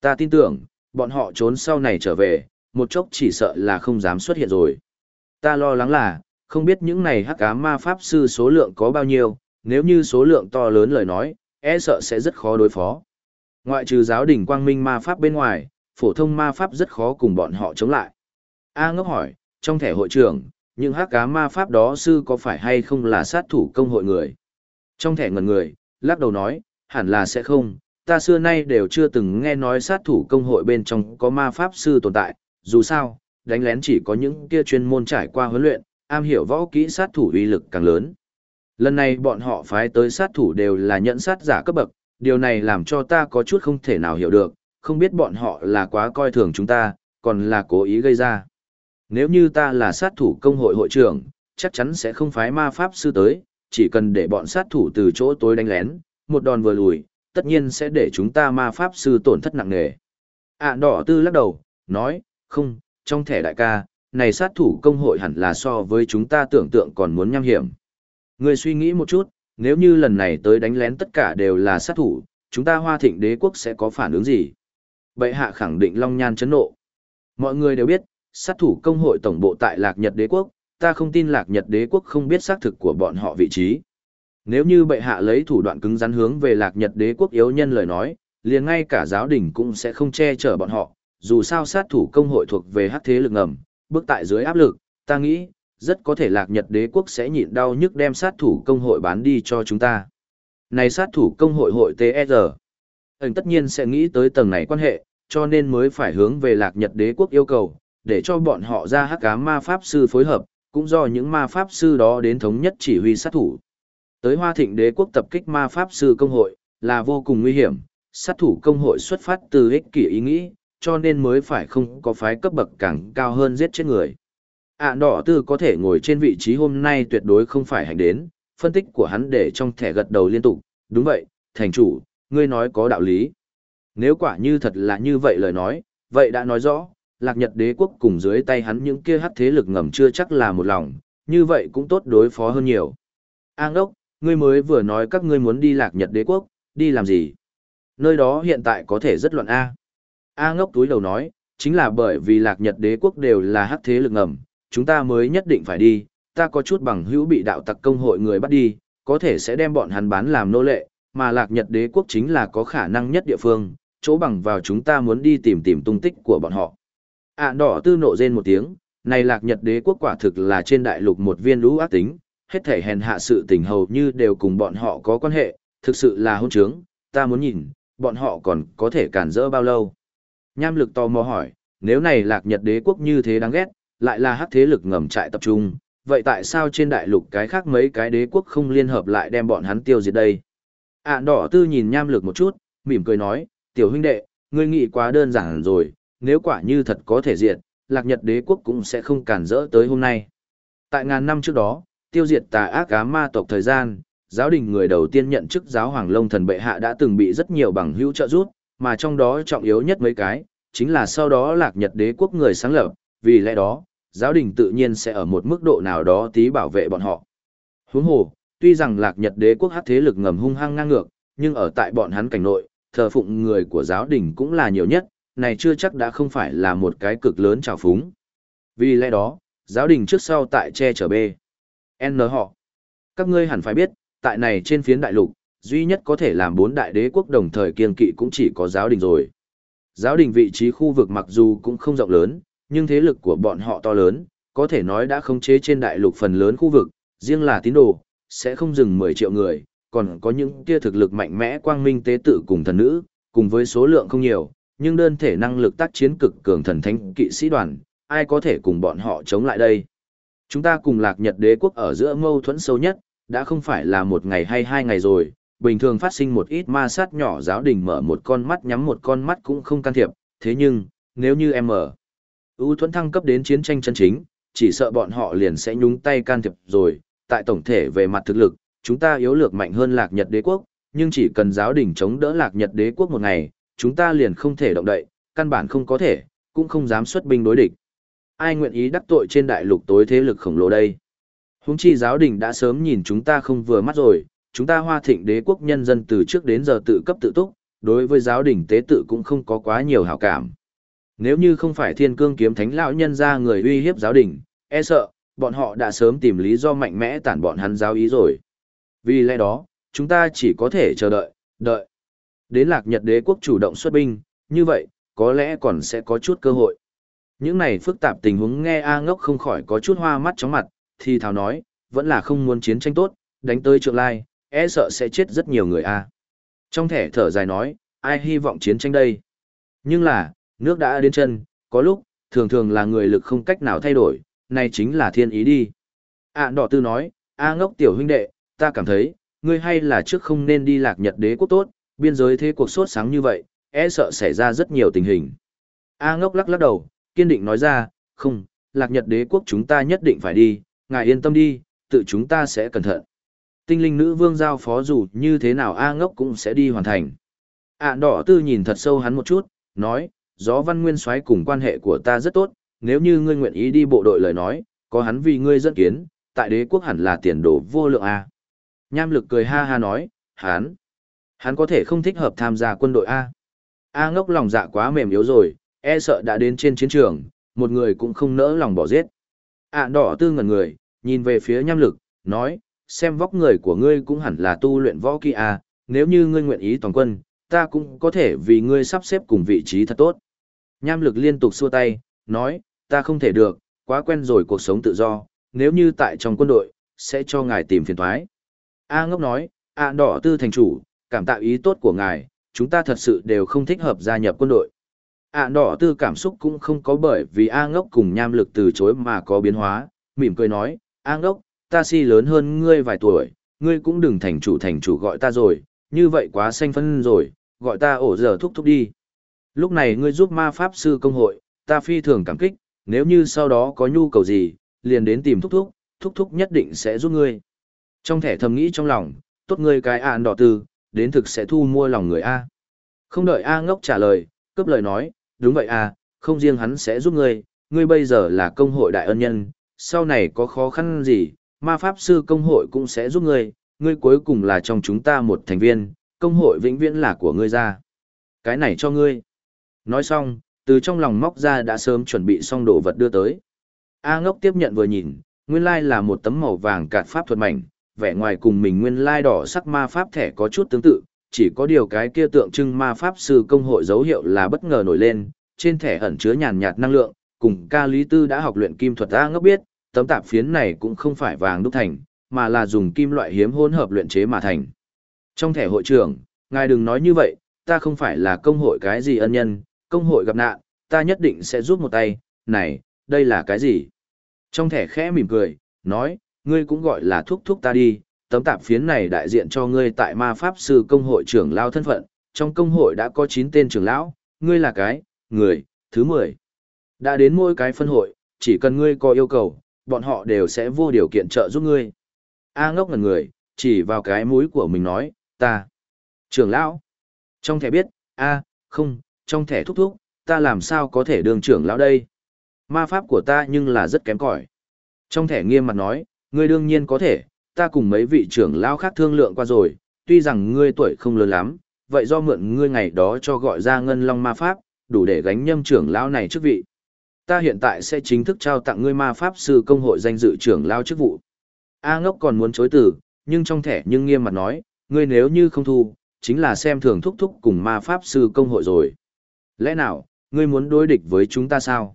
A: Ta tin tưởng, bọn họ trốn sau này trở về, một chốc chỉ sợ là không dám xuất hiện rồi. Ta lo lắng là, không biết những này hắc ám ma pháp sư số lượng có bao nhiêu, nếu như số lượng to lớn lời nói, e sợ sẽ rất khó đối phó. Ngoại trừ giáo đình quang minh ma pháp bên ngoài, phổ thông ma pháp rất khó cùng bọn họ chống lại. A ngốc hỏi, trong thẻ hội trưởng, những hắc ám ma pháp đó sư có phải hay không là sát thủ công hội người? Trong thẻ ngần người, lắc đầu nói, hẳn là sẽ không, ta xưa nay đều chưa từng nghe nói sát thủ công hội bên trong có ma pháp sư tồn tại, dù sao, đánh lén chỉ có những kia chuyên môn trải qua huấn luyện, am hiểu võ kỹ sát thủ uy lực càng lớn. Lần này bọn họ phái tới sát thủ đều là nhận sát giả cấp bậc, điều này làm cho ta có chút không thể nào hiểu được, không biết bọn họ là quá coi thường chúng ta, còn là cố ý gây ra. Nếu như ta là sát thủ công hội hội trưởng, chắc chắn sẽ không phái ma pháp sư tới, chỉ cần để bọn sát thủ từ chỗ tối đánh lén, một đòn vừa lùi, tất nhiên sẽ để chúng ta ma pháp sư tổn thất nặng nề. À đỏ tư lắc đầu, nói, không, trong thẻ đại ca, này sát thủ công hội hẳn là so với chúng ta tưởng tượng còn muốn nham hiểm. Người suy nghĩ một chút, nếu như lần này tới đánh lén tất cả đều là sát thủ, chúng ta hoa thịnh đế quốc sẽ có phản ứng gì? Bệ hạ khẳng định long nhan chấn nộ. Mọi người đều biết, sát thủ công hội tổng bộ tại Lạc Nhật đế quốc, ta không tin Lạc Nhật đế quốc không biết xác thực của bọn họ vị trí. Nếu như bệ hạ lấy thủ đoạn cứng rắn hướng về Lạc Nhật đế quốc yếu nhân lời nói, liền ngay cả giáo đình cũng sẽ không che chở bọn họ, dù sao sát thủ công hội thuộc về hắc thế lực ngầm, bước tại dưới áp lực, ta nghĩ, rất có thể lạc nhật đế quốc sẽ nhịn đau nhức đem sát thủ công hội bán đi cho chúng ta. Này sát thủ công hội hội TR, anh tất nhiên sẽ nghĩ tới tầng này quan hệ, cho nên mới phải hướng về lạc nhật đế quốc yêu cầu, để cho bọn họ ra hắc cá ma pháp sư phối hợp, cũng do những ma pháp sư đó đến thống nhất chỉ huy sát thủ. Tới hoa thịnh đế quốc tập kích ma pháp sư công hội, là vô cùng nguy hiểm, sát thủ công hội xuất phát từ ích kỷ ý nghĩ, cho nên mới phải không có phái cấp bậc càng cao hơn giết chết người ạ à, đỏ tư có thể ngồi trên vị trí hôm nay tuyệt đối không phải hành đến, phân tích của hắn để trong thẻ gật đầu liên tục, đúng vậy, thành chủ, ngươi nói có đạo lý. Nếu quả như thật là như vậy lời nói, vậy đã nói rõ, lạc nhật đế quốc cùng dưới tay hắn những kia hắc thế lực ngầm chưa chắc là một lòng, như vậy cũng tốt đối phó hơn nhiều. An đốc, ngươi mới vừa nói các ngươi muốn đi lạc nhật đế quốc, đi làm gì? Nơi đó hiện tại có thể rất loạn A. A ngốc túi đầu nói, chính là bởi vì lạc nhật đế quốc đều là hắc thế lực ngầm, chúng ta mới nhất định phải đi, ta có chút bằng hữu bị đạo tặc công hội người bắt đi, có thể sẽ đem bọn hắn bán làm nô lệ, mà lạc nhật đế quốc chính là có khả năng nhất địa phương, chỗ bằng vào chúng ta muốn đi tìm tìm tung tích của bọn họ. À đỏ tư nộ rên một tiếng, này lạc nhật đế quốc quả thực là trên đại lục một viên lũ ác tính, hết thể hèn hạ sự tình hầu như đều cùng bọn họ có quan hệ, thực sự là hôn trướng, ta muốn nhìn, bọn họ còn có thể cản rỡ bao lâu. Nham lực tò mò hỏi, nếu này lạc nhật đế quốc như thế đáng ghét, lại là hắc thế lực ngầm trại tập trung, vậy tại sao trên đại lục cái khác mấy cái đế quốc không liên hợp lại đem bọn hắn tiêu diệt đây? À đỏ tư nhìn nham lực một chút, mỉm cười nói, tiểu huynh đệ, ngươi nghĩ quá đơn giản rồi, nếu quả như thật có thể diệt, lạc nhật đế quốc cũng sẽ không cản rỡ tới hôm nay. Tại ngàn năm trước đó, tiêu diệt tà ác cá ma tộc thời gian, giáo đình người đầu tiên nhận chức giáo hoàng lông thần bệ hạ đã từng bị rất nhiều bằng hữu trợ giúp, mà trong đó trọng yếu nhất mấy cái, chính là sau đó lạc nhật đế quốc người sáng lập, vì lẽ đó, giáo đình tự nhiên sẽ ở một mức độ nào đó tí bảo vệ bọn họ. Huống hồ, tuy rằng lạc nhật đế quốc hát thế lực ngầm hung hăng ngang ngược, nhưng ở tại bọn hắn cảnh nội, thờ phụng người của giáo đình cũng là nhiều nhất, này chưa chắc đã không phải là một cái cực lớn trào phúng. Vì lẽ đó, giáo đình trước sau tại che chở B. N họ. Các ngươi hẳn phải biết, tại này trên phiến đại lục, duy nhất có thể làm bốn đại đế quốc đồng thời kiên kỵ cũng chỉ có giáo đình rồi. Giáo đình vị trí khu vực mặc dù cũng không rộng lớn, nhưng thế lực của bọn họ to lớn, có thể nói đã khống chế trên đại lục phần lớn khu vực, riêng là tín đồ, sẽ không dừng 10 triệu người, còn có những kia thực lực mạnh mẽ quang minh tế tự cùng thần nữ, cùng với số lượng không nhiều, nhưng đơn thể năng lực tác chiến cực cường thần thánh kỵ sĩ đoàn, ai có thể cùng bọn họ chống lại đây. Chúng ta cùng lạc nhật đế quốc ở giữa mâu thuẫn sâu nhất, đã không phải là một ngày hay hai ngày rồi, bình thường phát sinh một ít ma sát nhỏ giáo đình mở một con mắt nhắm một con mắt cũng không can thiệp, thế nhưng, nếu như em mở, ưu thuẫn thăng cấp đến chiến tranh chân chính, chỉ sợ bọn họ liền sẽ nhúng tay can thiệp rồi, tại tổng thể về mặt thực lực, chúng ta yếu lược mạnh hơn lạc nhật đế quốc, nhưng chỉ cần giáo đình chống đỡ lạc nhật đế quốc một ngày, chúng ta liền không thể động đậy, căn bản không có thể, cũng không dám xuất binh đối địch. Ai nguyện ý đắc tội trên đại lục tối thế lực khổng lồ đây? Húng chi giáo đình đã sớm nhìn chúng ta không vừa mắt rồi, chúng ta hoa thịnh đế quốc nhân dân từ trước đến giờ tự cấp tự túc, đối với giáo đình tế tự cũng không có quá nhiều hảo cảm. Nếu như không phải thiên cương kiếm thánh lão nhân ra người uy hiếp giáo đình, e sợ, bọn họ đã sớm tìm lý do mạnh mẽ tản bọn hắn giáo ý rồi. Vì lẽ đó, chúng ta chỉ có thể chờ đợi, đợi. Đến lạc nhật đế quốc chủ động xuất binh, như vậy, có lẽ còn sẽ có chút cơ hội. Những này phức tạp tình huống nghe A ngốc không khỏi có chút hoa mắt chóng mặt, thì thảo nói, vẫn là không muốn chiến tranh tốt, đánh tới trượng lai, e sợ sẽ chết rất nhiều người A. Trong thẻ thở dài nói, ai hy vọng chiến tranh đây? Nhưng là, nước đã đến chân, có lúc, thường thường là người lực không cách nào thay đổi, này chính là thiên ý đi. À đỏ tư nói, A ngốc tiểu huynh đệ, ta cảm thấy, ngươi hay là trước không nên đi lạc nhật đế quốc tốt, biên giới thế cuộc sốt sáng như vậy, e sợ xảy ra rất nhiều tình hình. A ngốc lắc lắc đầu, kiên định nói ra, không, lạc nhật đế quốc chúng ta nhất định phải đi, ngài yên tâm đi, tự chúng ta sẽ cẩn thận. Tinh linh nữ vương giao phó dù như thế nào A ngốc cũng sẽ đi hoàn thành. À đỏ tư nhìn thật sâu hắn một chút, nói, gió văn nguyên soái cùng quan hệ của ta rất tốt, nếu như ngươi nguyện ý đi bộ đội lời nói, có hắn vì ngươi dẫn kiến, tại đế quốc hẳn là tiền đồ vô lượng A. Nham lực cười ha ha nói, hắn, hắn có thể không thích hợp tham gia quân đội A. A ngốc lòng dạ quá mềm yếu rồi, e sợ đã đến trên chiến trường, một người cũng không nỡ lòng bỏ giết. À đỏ tư ngẩn người, nhìn về phía nham lực, nói, xem vóc người của ngươi cũng hẳn là tu luyện võ kỹ A, nếu như ngươi nguyện ý toàn quân, ta cũng có thể vì ngươi sắp xếp cùng vị trí thật tốt. Nham lực liên tục xua tay, nói, ta không thể được, quá quen rồi cuộc sống tự do, nếu như tại trong quân đội, sẽ cho ngài tìm phiền thoái. A ngốc nói, A đỏ tư thành chủ, cảm tạ ý tốt của ngài, chúng ta thật sự đều không thích hợp gia nhập quân đội. A đỏ tư cảm xúc cũng không có bởi vì A ngốc cùng nham lực từ chối mà có biến hóa, mỉm cười nói, A ngốc, ta si lớn hơn ngươi vài tuổi, ngươi cũng đừng thành chủ thành chủ gọi ta rồi, như vậy quá xanh phân rồi, gọi ta ổ giờ thúc thúc đi. Lúc này ngươi giúp ma pháp sư công hội, ta phi thường cảm kích, nếu như sau đó có nhu cầu gì, liền đến tìm thúc thúc, thúc thúc nhất định sẽ giúp ngươi. Trong thẻ thầm nghĩ trong lòng, tốt ngươi cái ạn đỏ tư, đến thực sẽ thu mua lòng người A. Không đợi A ngốc trả lời, cướp lời nói, đúng vậy A, không riêng hắn sẽ giúp ngươi, ngươi bây giờ là công hội đại ân nhân, sau này có khó khăn gì, ma pháp sư công hội cũng sẽ giúp ngươi, ngươi cuối cùng là trong chúng ta một thành viên, công hội vĩnh viễn là của ngươi ra. Cái này cho ngươi. Nói xong, từ trong lòng móc ra đã sớm chuẩn bị xong đồ vật đưa tới. A ngốc tiếp nhận vừa nhìn, nguyên lai là một tấm màu vàng cạt pháp thuật mảnh, vẻ ngoài cùng mình nguyên lai đỏ sắc ma pháp thẻ có chút tương tự, chỉ có điều cái kia tượng trưng ma pháp sư công hội dấu hiệu là bất ngờ nổi lên, trên thẻ ẩn chứa nhàn nhạt năng lượng, cùng ca lý tư đã học luyện kim thuật A ngốc biết, tấm tạp phiến này cũng không phải vàng đúc thành, mà là dùng kim loại hiếm hỗn hợp luyện chế mà thành. Trong thẻ hội trưởng, ngài đừng nói như vậy, ta không phải là công hội cái gì ân nhân, công hội gặp nạn, ta nhất định sẽ giúp một tay, này, đây là cái gì? Trong thẻ khẽ mỉm cười, nói, ngươi cũng gọi là thúc thúc ta đi, tấm tạp phiến này đại diện cho ngươi tại ma pháp sư công hội trưởng lao thân phận, trong công hội đã có 9 tên trưởng lão, ngươi là cái, người, thứ 10. Đã đến mỗi cái phân hội, chỉ cần ngươi có yêu cầu, bọn họ đều sẽ vô điều kiện trợ giúp ngươi. A ngốc ngần người, chỉ vào cái mũi của mình nói, ta. Trưởng lão. Trong thẻ biết, A, không, trong thẻ thúc thúc, ta làm sao có thể đường trưởng lão đây? Ma pháp của ta nhưng là rất kém cỏi. Trong thẻ nghiêm mặt nói, ngươi đương nhiên có thể, ta cùng mấy vị trưởng lão khác thương lượng qua rồi, tuy rằng ngươi tuổi không lớn lắm, vậy do mượn ngươi ngày đó cho gọi ra ngân long ma pháp, đủ để gánh nhâm trưởng lão này chức vị. Ta hiện tại sẽ chính thức trao tặng ngươi ma pháp sư công hội danh dự trưởng lão chức vụ. A ngốc còn muốn chối từ, nhưng trong thẻ nhưng nghiêm mặt nói, ngươi nếu như không thu, chính là xem thường thúc thúc cùng ma pháp sư công hội rồi. Lẽ nào, ngươi muốn đối địch với chúng ta sao?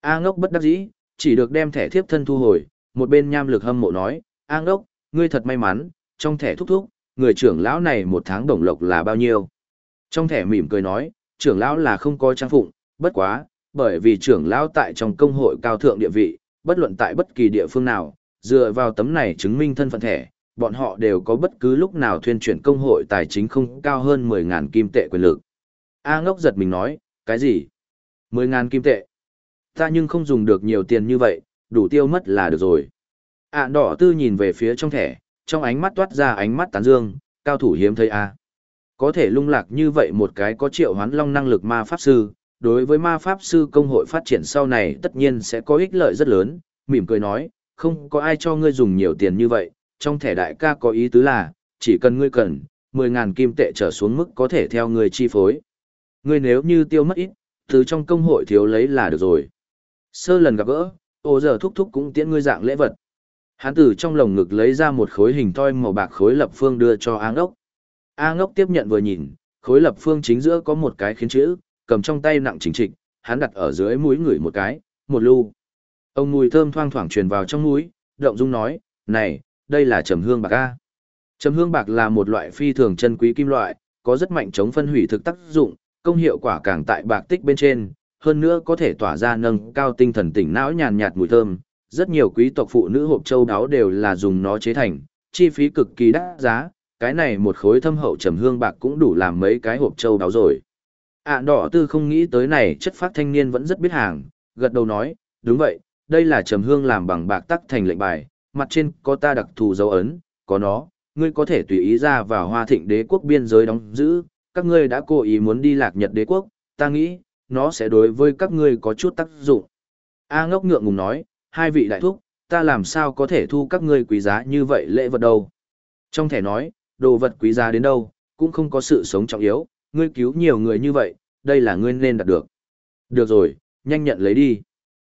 A: A ngốc bất đắc dĩ, chỉ được đem thẻ thiếp thân thu hồi, một bên nham lực hâm mộ nói, A ngốc, ngươi thật may mắn, trong thẻ thúc thúc, người trưởng lão này một tháng đồng lộc là bao nhiêu? Trong thẻ mỉm cười nói, trưởng lão là không có trang phụng, bất quá, bởi vì trưởng lão tại trong công hội cao thượng địa vị, bất luận tại bất kỳ địa phương nào, dựa vào tấm này chứng minh thân phận thẻ, bọn họ đều có bất cứ lúc nào thuyên chuyển công hội tài chính không cao hơn 10.000 kim tệ quyền lực. A ngốc giật mình nói, cái gì? Mười ngàn kim tệ. Ta nhưng không dùng được nhiều tiền như vậy, đủ tiêu mất là được rồi. À đỏ tư nhìn về phía trong thẻ, trong ánh mắt toát ra ánh mắt tán dương, cao thủ hiếm thấy a. Có thể lung lạc như vậy một cái có triệu hoán long năng lực ma pháp sư, đối với ma pháp sư công hội phát triển sau này tất nhiên sẽ có ích lợi rất lớn, mỉm cười nói, không có ai cho ngươi dùng nhiều tiền như vậy, trong thẻ đại ca có ý tứ là, chỉ cần ngươi cần, 10.000 kim tệ trở xuống mức có thể theo ngươi chi phối. Ngươi nếu như tiêu mất ít, từ trong công hội thiếu lấy là được rồi. Sơ lần gặp gỡ, ô giờ thúc thúc cũng tiễn ngươi dạng lễ vật. Hán tử trong lồng ngực lấy ra một khối hình toi màu bạc khối lập phương đưa cho A ngốc. A ngốc tiếp nhận vừa nhìn, khối lập phương chính giữa có một cái khiến chữ, cầm trong tay nặng chính trịch, hắn đặt ở dưới mũi ngửi một cái, một lu. Ông mùi thơm thoang thoảng truyền vào trong mũi, động dung nói, này, đây là trầm hương bạc A. Trầm hương bạc là một loại phi thường chân quý kim loại, có rất mạnh chống phân hủy thực tác dụng, công hiệu quả càng tại bạc tích bên trên, hơn nữa có thể tỏa ra nâng cao tinh thần tỉnh não nhàn nhạt mùi thơm. Rất nhiều quý tộc phụ nữ hộp châu đáo đều là dùng nó chế thành, chi phí cực kỳ đắt giá, cái này một khối thâm hậu trầm hương bạc cũng đủ làm mấy cái hộp châu đáo rồi. À đỏ tư không nghĩ tới này chất phát thanh niên vẫn rất biết hàng, gật đầu nói, đúng vậy, đây là trầm hương làm bằng bạc tắc thành lệnh bài, mặt trên có ta đặc thù dấu ấn, có nó, ngươi có thể tùy ý ra vào hoa thịnh đế quốc biên giới đóng giữ, các ngươi đã cố ý muốn đi lạc nhật đế quốc, ta nghĩ, nó sẽ đối với các ngươi có chút tác dụng. A ngốc ngượng ngùng nói, hai vị đại thúc, ta làm sao có thể thu các ngươi quý giá như vậy lễ vật đâu. Trong thẻ nói, đồ vật quý giá đến đâu, cũng không có sự sống trọng yếu, ngươi cứu nhiều người như vậy, đây là ngươi nên đạt được. Được rồi, nhanh nhận lấy đi.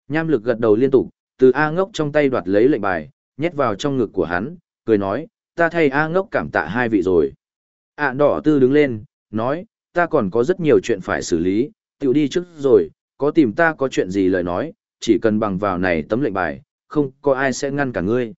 A: Nham lực gật đầu liên tục, từ A ngốc trong tay đoạt lấy lệnh bài, nhét vào trong ngực của hắn, cười nói, ta thay A ngốc cảm tạ hai vị rồi. ạ đỏ tư đứng lên, nói, ta còn có rất nhiều chuyện phải xử lý, tiểu đi trước rồi, có tìm ta có chuyện gì lời nói, chỉ cần bằng vào này tấm lệnh bài, không có ai sẽ ngăn cả ngươi.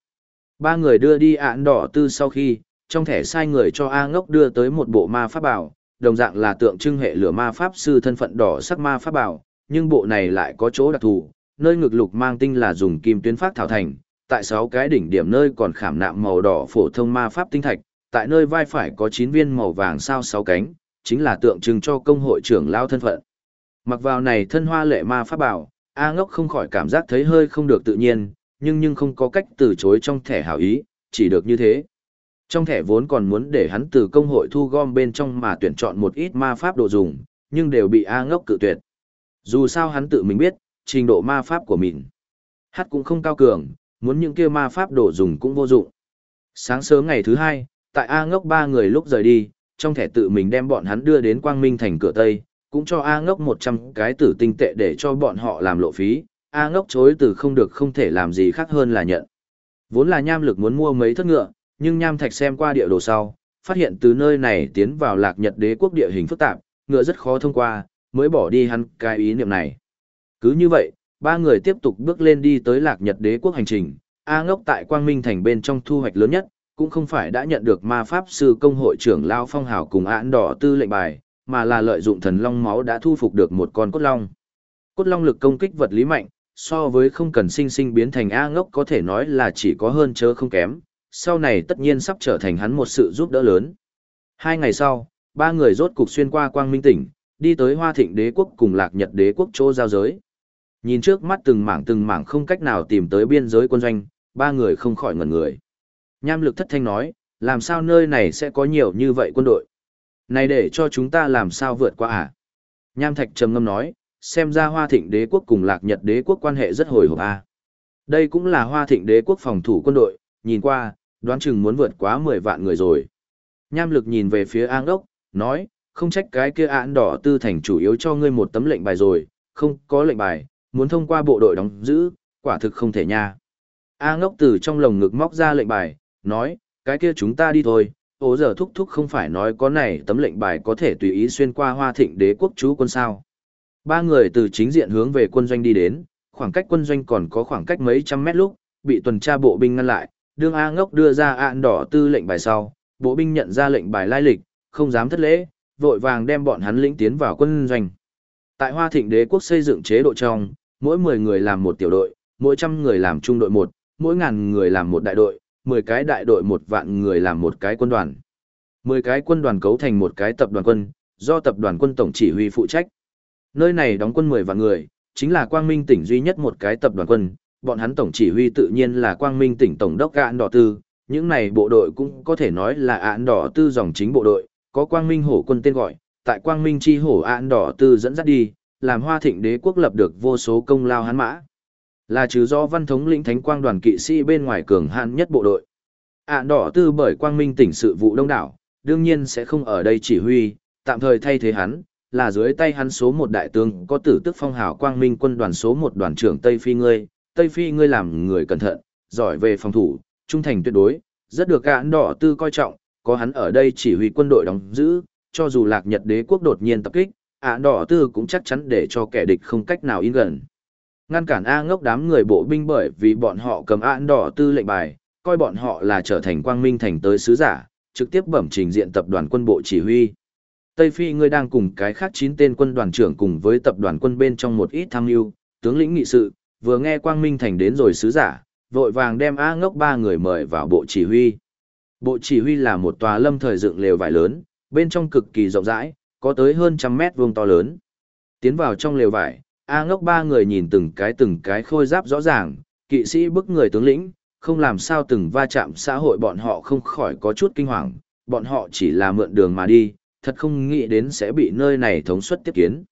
A: Ba người đưa đi ạn đỏ tư sau khi, trong thẻ sai người cho A ngốc đưa tới một bộ ma pháp bảo, đồng dạng là tượng trưng hệ lửa ma pháp sư thân phận đỏ sắc ma pháp bảo, nhưng bộ này lại có chỗ đặc thù, nơi ngực lục mang tinh là dùng kim tuyến phát thảo thành, tại sáu cái đỉnh điểm nơi còn khảm nạm màu đỏ phổ thông ma pháp tinh thạch, tại nơi vai phải có chín viên màu vàng sao sáu cánh, chính là tượng trưng cho công hội trưởng lao thân phận. Mặc vào này thân hoa lệ ma pháp bảo, A ngốc không khỏi cảm giác thấy hơi không được tự nhiên, nhưng nhưng không có cách từ chối trong thẻ hảo ý, chỉ được như thế. Trong thẻ vốn còn muốn để hắn từ công hội thu gom bên trong mà tuyển chọn một ít ma pháp đồ dùng, nhưng đều bị A ngốc cự tuyệt. Dù sao hắn tự mình biết, trình độ ma pháp của mình. Hát cũng không cao cường, muốn những kia ma pháp đồ dùng cũng vô dụng. Sáng sớm ngày thứ hai, tại A ngốc ba người lúc rời đi, trong thẻ tự mình đem bọn hắn đưa đến Quang Minh thành cửa Tây, cũng cho A ngốc 100 cái tử tinh tệ để cho bọn họ làm lộ phí, A ngốc chối từ không được không thể làm gì khác hơn là nhận. Vốn là nham lực muốn mua mấy thất ngựa, nhưng nham thạch xem qua địa đồ sau, phát hiện từ nơi này tiến vào lạc nhật đế quốc địa hình phức tạp, ngựa rất khó thông qua, mới bỏ đi hắn cái ý niệm này. Cứ như vậy, ba người tiếp tục bước lên đi tới lạc nhật đế quốc hành trình, A ngốc tại Quang Minh thành bên trong thu hoạch lớn nhất, cũng không phải đã nhận được ma pháp sư công hội trưởng Lao Phong Hảo cùng án đỏ tư lệnh bài, mà là lợi dụng thần long máu đã thu phục được một con cốt long. Cốt long lực công kích vật lý mạnh, so với không cần sinh sinh biến thành A ngốc có thể nói là chỉ có hơn chớ không kém, sau này tất nhiên sắp trở thành hắn một sự giúp đỡ lớn. Hai ngày sau, ba người rốt cục xuyên qua quang minh tỉnh, đi tới hoa thịnh đế quốc cùng lạc nhật đế quốc chỗ giao giới. Nhìn trước mắt từng mảng từng mảng không cách nào tìm tới biên giới quân doanh, ba người không khỏi ngẩn người. Nham lực thất thanh nói, làm sao nơi này sẽ có nhiều như vậy quân đội? Này để cho chúng ta làm sao vượt qua à? Nham thạch trầm ngâm nói, xem ra hoa thịnh đế quốc cùng lạc nhật đế quốc quan hệ rất hồi hộp à. Đây cũng là hoa thịnh đế quốc phòng thủ quân đội, nhìn qua, đoán chừng muốn vượt quá 10 vạn người rồi. Nham lực nhìn về phía An Đốc, nói, không trách cái kia án đỏ tư thành chủ yếu cho ngươi một tấm lệnh bài rồi, không có lệnh bài, muốn thông qua bộ đội đóng giữ, quả thực không thể nha. A ngốc từ trong lồng ngực móc ra lệnh bài, nói, cái kia chúng ta đi thôi, ố giờ thúc thúc không phải nói có này tấm lệnh bài có thể tùy ý xuyên qua hoa thịnh đế quốc chú quân sao. Ba người từ chính diện hướng về quân doanh đi đến, khoảng cách quân doanh còn có khoảng cách mấy trăm mét lúc, bị tuần tra bộ binh ngăn lại, đương A ngốc đưa ra ạn đỏ tư lệnh bài sau, bộ binh nhận ra lệnh bài lai lịch, không dám thất lễ, vội vàng đem bọn hắn lĩnh tiến vào quân doanh. Tại Hoa Thịnh Đế quốc xây dựng chế độ trong, mỗi 10 người làm một tiểu đội, mỗi trăm người làm trung đội một, mỗi ngàn người làm một đại đội, 10 cái đại đội một vạn người làm một cái quân đoàn. 10 cái quân đoàn cấu thành một cái tập đoàn quân, do tập đoàn quân tổng chỉ huy phụ trách. Nơi này đóng quân 10 vạn người, chính là Quang Minh tỉnh duy nhất một cái tập đoàn quân, bọn hắn tổng chỉ huy tự nhiên là Quang Minh tỉnh tổng đốc Án Đỏ Tư, những này bộ đội cũng có thể nói là án đỏ tư dòng chính bộ đội, có quang minh hổ quân tên gọi, tại quang minh chi hổ án đỏ tư dẫn dắt đi, làm hoa thịnh đế quốc lập được vô số công lao hắn mã. Là trừ do văn thống lĩnh thánh quang đoàn kỵ sĩ bên ngoài cường hạn nhất bộ đội. Án đỏ tư bởi quang minh tỉnh sự vụ đông đảo, đương nhiên sẽ không ở đây chỉ huy, tạm thời thay thế hắn, là dưới tay hắn số một đại tướng có tử tức phong hào quang minh quân đoàn số một đoàn trưởng Tây Phi ngươi, Tây Phi ngươi làm người cẩn thận, giỏi về phòng thủ, trung thành tuyệt đối, rất được án đỏ tư coi trọng, có hắn ở đây chỉ huy quân đội đóng giữ, cho dù lạc nhật đế quốc đột nhiên tập kích, án đỏ tư cũng chắc chắn để cho kẻ địch không cách nào in gần. Ngăn cản A ngốc đám người bộ binh bởi vì bọn họ cầm án đỏ tư lệnh bài, coi bọn họ là trở thành quang minh thành tới sứ giả, trực tiếp bẩm trình diện tập đoàn quân bộ chỉ huy. Tây Phi ngươi đang cùng cái khác chín tên quân đoàn trưởng cùng với tập đoàn quân bên trong một ít tham mưu, tướng lĩnh nghị sự, vừa nghe Quang Minh Thành đến rồi sứ giả, vội vàng đem A ngốc ba người mời vào bộ chỉ huy. Bộ chỉ huy là một tòa lâm thời dựng lều vải lớn, bên trong cực kỳ rộng rãi, có tới hơn trăm mét vuông to lớn. Tiến vào trong lều vải, A ngốc ba người nhìn từng cái từng cái khôi giáp rõ ràng, kỵ sĩ bức người tướng lĩnh, không làm sao từng va chạm xã hội bọn họ không khỏi có chút kinh hoàng, bọn họ chỉ là mượn đường mà đi, thật không nghĩ đến sẽ bị nơi này thống suất tiếp kiến.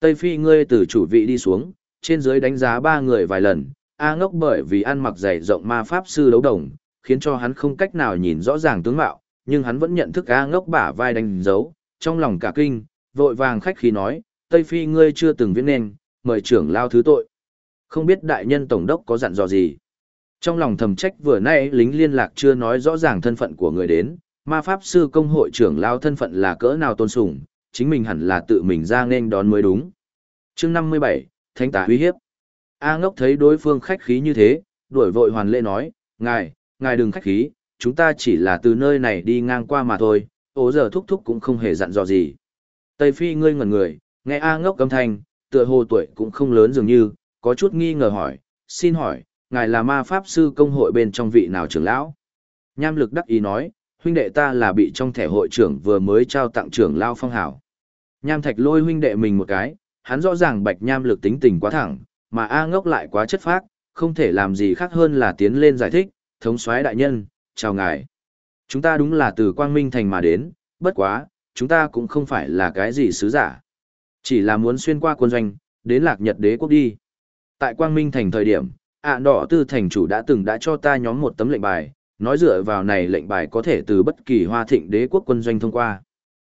A: Tây Phi ngươi từ chủ vị đi xuống, trên dưới đánh giá ba người vài lần, A ngốc bởi vì ăn mặc dày rộng ma pháp sư đấu đồng, khiến cho hắn không cách nào nhìn rõ ràng tướng mạo, nhưng hắn vẫn nhận thức A ngốc bả vai đánh dấu, trong lòng cả kinh, vội vàng khách khí nói, Tây Phi ngươi chưa từng viết nên, mời trưởng lao thứ tội. Không biết đại nhân tổng đốc có dặn dò gì. Trong lòng thầm trách vừa nay lính liên lạc chưa nói rõ ràng thân phận của người đến, ma pháp sư công hội trưởng lao thân phận là cỡ nào tôn sùng, chính mình hẳn là tự mình ra nên đón mới đúng. chương 57, Thánh tả uy hiếp. A ngốc thấy đối phương khách khí như thế, đuổi vội hoàn lễ nói, ngài, ngài đừng khách khí, chúng ta chỉ là từ nơi này đi ngang qua mà thôi, ố giờ thúc thúc cũng không hề dặn dò gì. Tây Phi ngươi ngẩn người, nghe A ngốc âm thanh, tựa hồ tuổi cũng không lớn dường như, có chút nghi ngờ hỏi, xin hỏi, ngài là ma pháp sư công hội bên trong vị nào trưởng lão? Nham lực đắc ý nói, huynh đệ ta là bị trong thẻ hội trưởng vừa mới trao tặng trưởng lao phong hảo. Nham thạch lôi huynh đệ mình một cái, hắn rõ ràng bạch nham lực tính tình quá thẳng, mà A ngốc lại quá chất phác, không thể làm gì khác hơn là tiến lên giải thích, thống soái đại nhân, chào ngài. Chúng ta đúng là từ Quang Minh Thành mà đến, bất quá, chúng ta cũng không phải là cái gì sứ giả. Chỉ là muốn xuyên qua quân doanh, đến lạc nhật đế quốc đi. Tại Quang Minh Thành thời điểm, ạ đỏ tư thành chủ đã từng đã cho ta nhóm một tấm lệnh bài, nói dựa vào này lệnh bài có thể từ bất kỳ hoa thịnh đế quốc quân doanh thông qua.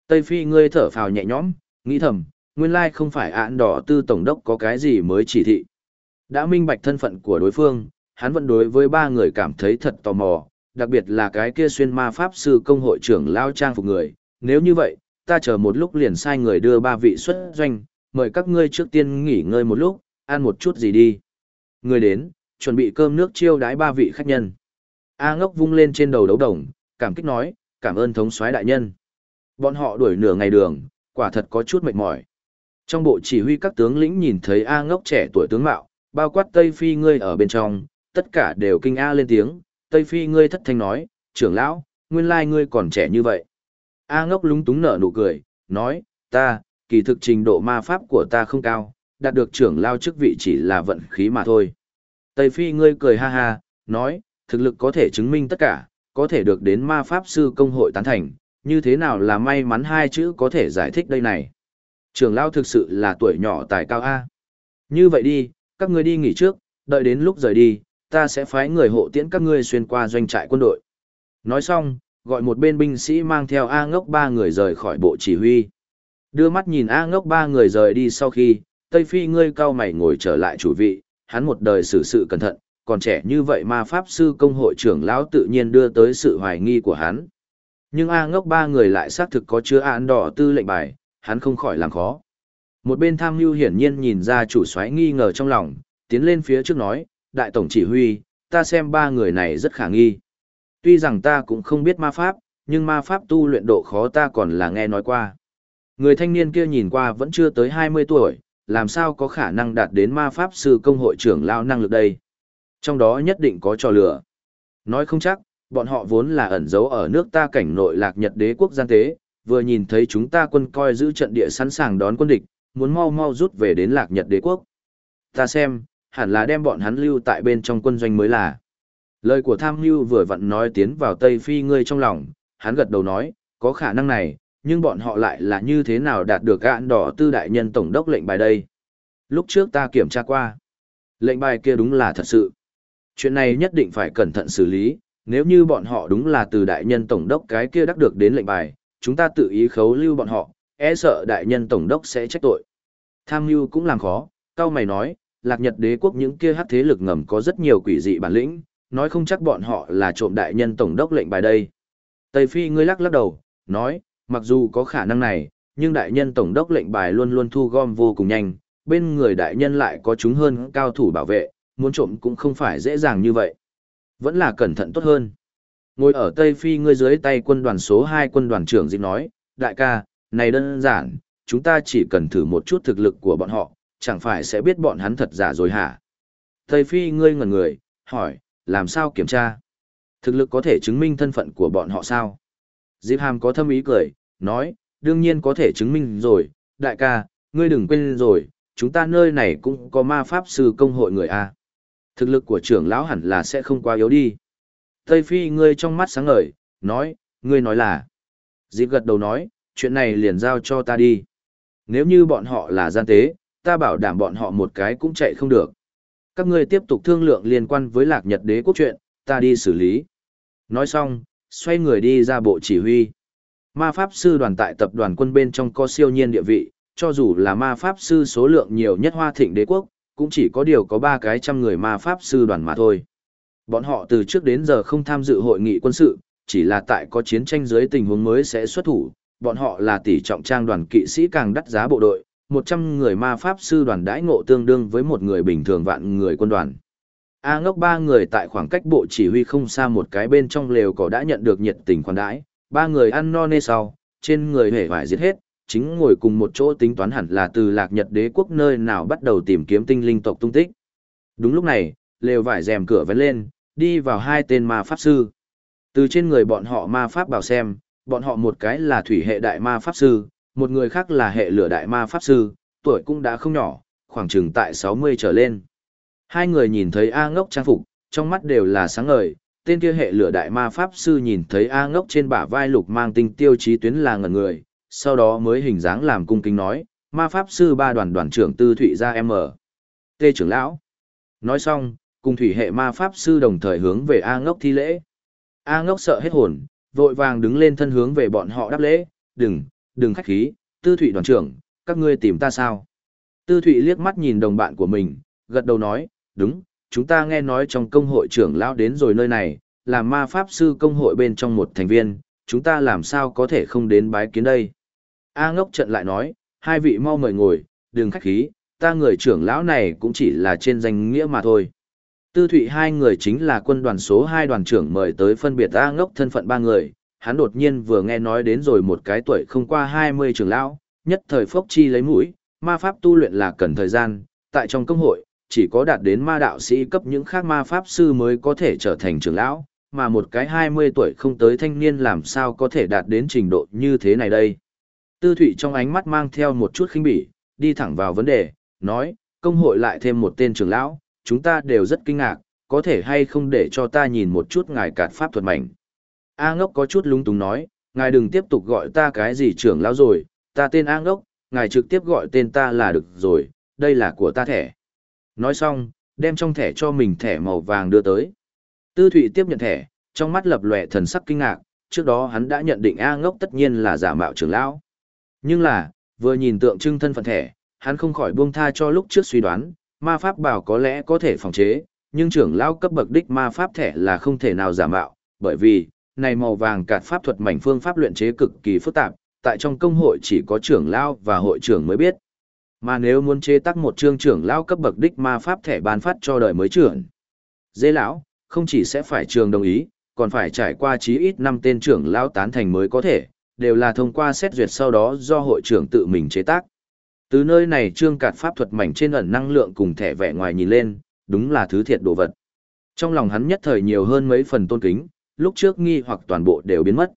A: Tây Phi ngươi thở phào nhẹ nhõm, nghĩ thầm, nguyên lai không phải ạ đỏ tư tổng đốc có cái gì mới chỉ thị. Đã minh bạch thân phận của đối phương, hắn vẫn đối với ba người cảm thấy thật tò mò, đặc biệt là cái kia xuyên ma pháp sư công hội trưởng lao trang phục người. Nếu như vậy, ta chờ một lúc liền sai người đưa ba vị xuất doanh, mời các ngươi trước tiên nghỉ ngơi một lúc, ăn một chút gì đi. Người đến, chuẩn bị cơm nước chiêu đái ba vị khách nhân. A ngốc vung lên trên đầu đấu đồng, cảm kích nói, cảm ơn thống soái đại nhân. Bọn họ đuổi nửa ngày đường, quả thật có chút mệt mỏi. Trong bộ chỉ huy các tướng lĩnh nhìn thấy A ngốc trẻ tuổi tướng mạo, bao quát Tây Phi ngươi ở bên trong, tất cả đều kinh A lên tiếng, Tây Phi ngươi thất thanh nói, trưởng lão, nguyên lai ngươi còn trẻ như vậy. A ngốc lúng túng nở nụ cười, nói, ta, kỳ thực trình độ ma pháp của ta không cao, đạt được trưởng lao chức vị chỉ là vận khí mà thôi. Tây Phi ngươi cười ha ha, nói, thực lực có thể chứng minh tất cả, có thể được đến ma pháp sư công hội tán thành, như thế nào là may mắn hai chữ có thể giải thích đây này. Trưởng lao thực sự là tuổi nhỏ tài cao A. Như vậy đi, các ngươi đi nghỉ trước, đợi đến lúc rời đi, ta sẽ phái người hộ tiễn các ngươi xuyên qua doanh trại quân đội. Nói xong, gọi một bên binh sĩ mang theo A ngốc ba người rời khỏi bộ chỉ huy. Đưa mắt nhìn A ngốc ba người rời đi sau khi, Tây Phi ngươi cao mày ngồi trở lại chủ vị, hắn một đời xử sự cẩn thận, còn trẻ như vậy mà pháp sư công hội trưởng lão tự nhiên đưa tới sự hoài nghi của hắn. Nhưng A ngốc ba người lại xác thực có chứa án đỏ tư lệnh bài, hắn không khỏi làm khó. Một bên tham mưu hiển nhiên nhìn ra chủ soái nghi ngờ trong lòng, tiến lên phía trước nói, đại tổng chỉ huy, ta xem ba người này rất khả nghi. Tuy rằng ta cũng không biết ma pháp, nhưng ma pháp tu luyện độ khó ta còn là nghe nói qua. Người thanh niên kia nhìn qua vẫn chưa tới 20 tuổi, làm sao có khả năng đạt đến ma pháp sư công hội trưởng lao năng lực đây. Trong đó nhất định có trò lửa. Nói không chắc, bọn họ vốn là ẩn giấu ở nước ta cảnh nội lạc nhật đế quốc gian tế, vừa nhìn thấy chúng ta quân coi giữ trận địa sẵn sàng đón quân địch, muốn mau mau rút về đến lạc nhật đế quốc. Ta xem, hẳn là đem bọn hắn lưu tại bên trong quân doanh mới là. Lời của tham mưu vừa vặn nói tiến vào Tây Phi ngươi trong lòng, hắn gật đầu nói, có khả năng này, nhưng bọn họ lại là như thế nào đạt được gạn đỏ tư đại nhân tổng đốc lệnh bài đây. Lúc trước ta kiểm tra qua. Lệnh bài kia đúng là thật sự. Chuyện này nhất định phải cẩn thận xử lý, nếu như bọn họ đúng là từ đại nhân tổng đốc cái kia đắc được đến lệnh bài, chúng ta tự ý khấu lưu bọn họ, e sợ đại nhân tổng đốc sẽ trách tội. Tham mưu cũng làm khó, cao mày nói, lạc nhật đế quốc những kia hát thế lực ngầm có rất nhiều quỷ dị bản lĩnh, nói không chắc bọn họ là trộm đại nhân tổng đốc lệnh bài đây. Tây Phi ngươi lắc lắc đầu, nói, mặc dù có khả năng này, nhưng đại nhân tổng đốc lệnh bài luôn luôn thu gom vô cùng nhanh, bên người đại nhân lại có chúng hơn cao thủ bảo vệ, muốn trộm cũng không phải dễ dàng như vậy. Vẫn là cẩn thận tốt hơn. Ngồi ở Tây Phi ngươi dưới tay quân đoàn số 2 quân đoàn trưởng dịch nói, đại ca, này đơn giản, chúng ta chỉ cần thử một chút thực lực của bọn họ, chẳng phải sẽ biết bọn hắn thật giả rồi hả? Tây Phi ngươi ngẩn người, hỏi, làm sao kiểm tra? Thực lực có thể chứng minh thân phận của bọn họ sao? Diệp Hàm có thâm ý cười, nói, đương nhiên có thể chứng minh rồi, đại ca, ngươi đừng quên rồi, chúng ta nơi này cũng có ma pháp sư công hội người A. Thực lực của trưởng lão hẳn là sẽ không quá yếu đi. Tây Phi ngươi trong mắt sáng ngời, nói, ngươi nói là. Diệp gật đầu nói, chuyện này liền giao cho ta đi. Nếu như bọn họ là gian tế, ta bảo đảm bọn họ một cái cũng chạy không được. Các ngươi tiếp tục thương lượng liên quan với lạc nhật đế quốc chuyện, ta đi xử lý. Nói xong, xoay người đi ra bộ chỉ huy. Ma Pháp Sư đoàn tại tập đoàn quân bên trong có siêu nhiên địa vị, cho dù là ma Pháp Sư số lượng nhiều nhất hoa thịnh đế quốc, cũng chỉ có điều có ba cái trăm người ma Pháp Sư đoàn mà thôi. Bọn họ từ trước đến giờ không tham dự hội nghị quân sự, chỉ là tại có chiến tranh dưới tình huống mới sẽ xuất thủ. Bọn họ là tỷ trọng trang đoàn kỵ sĩ càng đắt giá bộ đội, 100 người ma Pháp Sư đoàn đãi ngộ tương đương với một người bình thường vạn người quân đoàn. A ngốc ba người tại khoảng cách bộ chỉ huy không xa một cái bên trong lều cỏ đã nhận được nhiệt tình khoản đãi, ba người ăn no nê sau, trên người hề vải giết hết, chính ngồi cùng một chỗ tính toán hẳn là từ lạc nhật đế quốc nơi nào bắt đầu tìm kiếm tinh linh tộc tung tích. Đúng lúc này, lều vải rèm cửa vén lên, đi vào hai tên ma pháp sư. Từ trên người bọn họ ma pháp bảo xem, bọn họ một cái là thủy hệ đại ma pháp sư, một người khác là hệ lửa đại ma pháp sư, tuổi cũng đã không nhỏ, khoảng chừng tại 60 trở lên. Hai người nhìn thấy A ngốc trang phục, trong mắt đều là sáng ngời, tên kia hệ lửa đại ma pháp sư nhìn thấy A ngốc trên bả vai lục mang tinh tiêu chí tuyến là ngẩn người, sau đó mới hình dáng làm cung kính nói, ma pháp sư ba đoàn đoàn trưởng tư thụy ra M. Tê trưởng lão. Nói xong, cùng thủy hệ ma pháp sư đồng thời hướng về A ngốc thi lễ. A ngốc sợ hết hồn, vội vàng đứng lên thân hướng về bọn họ đáp lễ, đừng, đừng khách khí, tư thụy đoàn trưởng, các ngươi tìm ta sao? Tư thụy liếc mắt nhìn đồng bạn của mình, gật đầu nói, đúng, chúng ta nghe nói trong công hội trưởng lão đến rồi nơi này, là ma pháp sư công hội bên trong một thành viên, chúng ta làm sao có thể không đến bái kiến đây. A ngốc trận lại nói, hai vị mau mời ngồi, đừng khách khí, ta người trưởng lão này cũng chỉ là trên danh nghĩa mà thôi. Tư thụy hai người chính là quân đoàn số 2 đoàn trưởng mời tới phân biệt A ngốc thân phận ba người, hắn đột nhiên vừa nghe nói đến rồi một cái tuổi không qua 20 trưởng lão, nhất thời phốc chi lấy mũi, ma pháp tu luyện là cần thời gian, tại trong công hội, chỉ có đạt đến ma đạo sĩ cấp những khác ma pháp sư mới có thể trở thành trưởng lão, mà một cái 20 tuổi không tới thanh niên làm sao có thể đạt đến trình độ như thế này đây. Tư Thụy trong ánh mắt mang theo một chút khinh bỉ, đi thẳng vào vấn đề, nói, công hội lại thêm một tên trưởng lão, chúng ta đều rất kinh ngạc, có thể hay không để cho ta nhìn một chút ngài cạt pháp thuật mảnh. A ngốc có chút lung túng nói, ngài đừng tiếp tục gọi ta cái gì trưởng lão rồi, ta tên A ngốc, ngài trực tiếp gọi tên ta là được rồi, đây là của ta thẻ. Nói xong, đem trong thẻ cho mình thẻ màu vàng đưa tới. Tư Thụy tiếp nhận thẻ, trong mắt lập lòe thần sắc kinh ngạc, trước đó hắn đã nhận định A ngốc tất nhiên là giả mạo trưởng lão. Nhưng là, vừa nhìn tượng trưng thân phận thẻ, hắn không khỏi buông tha cho lúc trước suy đoán, ma pháp bảo có lẽ có thể phòng chế, nhưng trưởng lão cấp bậc đích ma pháp thẻ là không thể nào giả mạo, bởi vì, này màu vàng cạt pháp thuật mảnh phương pháp luyện chế cực kỳ phức tạp, tại trong công hội chỉ có trưởng lão và hội trưởng mới biết. Mà nếu muốn chế tác một chương trưởng lão cấp bậc đích ma pháp thẻ ban phát cho đời mới trưởng. Dễ lão, không chỉ sẽ phải trường đồng ý, còn phải trải qua chí ít năm tên trưởng lão tán thành mới có thể, đều là thông qua xét duyệt sau đó do hội trưởng tự mình chế tác. Từ nơi này trương cạt pháp thuật mảnh trên ẩn năng lượng cùng thẻ vẻ ngoài nhìn lên, đúng là thứ thiệt đồ vật. Trong lòng hắn nhất thời nhiều hơn mấy phần tôn kính, lúc trước nghi hoặc toàn bộ đều biến mất.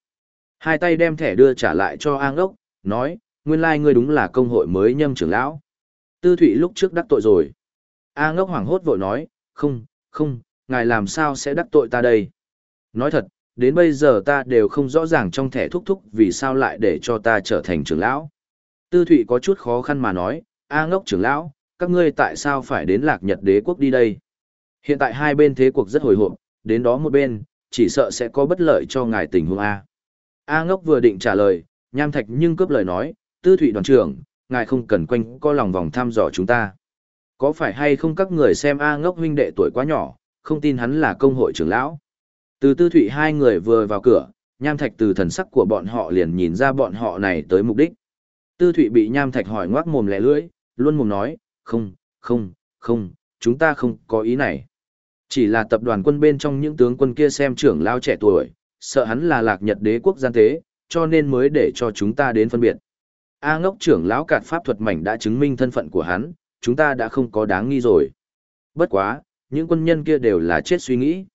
A: Hai tay đem thẻ đưa trả lại cho An Đốc, nói, nguyên lai like ngươi đúng là công hội mới nhâm trưởng lão. Tư Thụy lúc trước đắc tội rồi. A ngốc hoảng hốt vội nói, không, không, ngài làm sao sẽ đắc tội ta đây? Nói thật, đến bây giờ ta đều không rõ ràng trong thẻ thúc thúc vì sao lại để cho ta trở thành trưởng lão. Tư Thụy có chút khó khăn mà nói, A ngốc trưởng lão, các ngươi tại sao phải đến lạc nhật đế quốc đi đây? Hiện tại hai bên thế cuộc rất hồi hộp, đến đó một bên, chỉ sợ sẽ có bất lợi cho ngài tình huống A. A ngốc vừa định trả lời, nham thạch nhưng cướp lời nói, tư thụy đoàn trưởng, ngài không cần quanh co lòng vòng thăm dò chúng ta. Có phải hay không các người xem A ngốc huynh đệ tuổi quá nhỏ, không tin hắn là công hội trưởng lão. Từ tư thụy hai người vừa vào cửa, nham thạch từ thần sắc của bọn họ liền nhìn ra bọn họ này tới mục đích. Tư thụy bị nham thạch hỏi ngoác mồm lẻ lưỡi, luôn mồm nói, không, không, không, chúng ta không có ý này. Chỉ là tập đoàn quân bên trong những tướng quân kia xem trưởng lao trẻ tuổi, sợ hắn là lạc nhật đế quốc gian tế, cho nên mới để cho chúng ta đến phân biệt. A ngốc trưởng lão cạt pháp thuật mảnh đã chứng minh thân phận của hắn, chúng ta đã không có đáng nghi rồi. Bất quá, những quân nhân kia đều là chết suy nghĩ.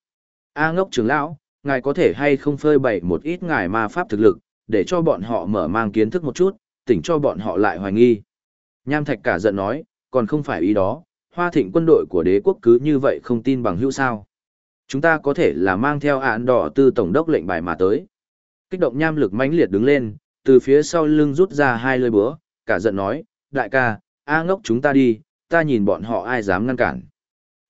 A: A ngốc trưởng lão, ngài có thể hay không phơi bày một ít ngài ma pháp thực lực, để cho bọn họ mở mang kiến thức một chút, tỉnh cho bọn họ lại hoài nghi. Nham Thạch cả giận nói, còn không phải ý đó, hoa thịnh quân đội của đế quốc cứ như vậy không tin bằng hữu sao. Chúng ta có thể là mang theo án đỏ tư tổng đốc lệnh bài mà tới. Kích động nham lực mãnh liệt đứng lên, từ phía sau lưng rút ra hai lưỡi búa, cả giận nói, đại ca, A ngốc chúng ta đi, ta nhìn bọn họ ai dám ngăn cản.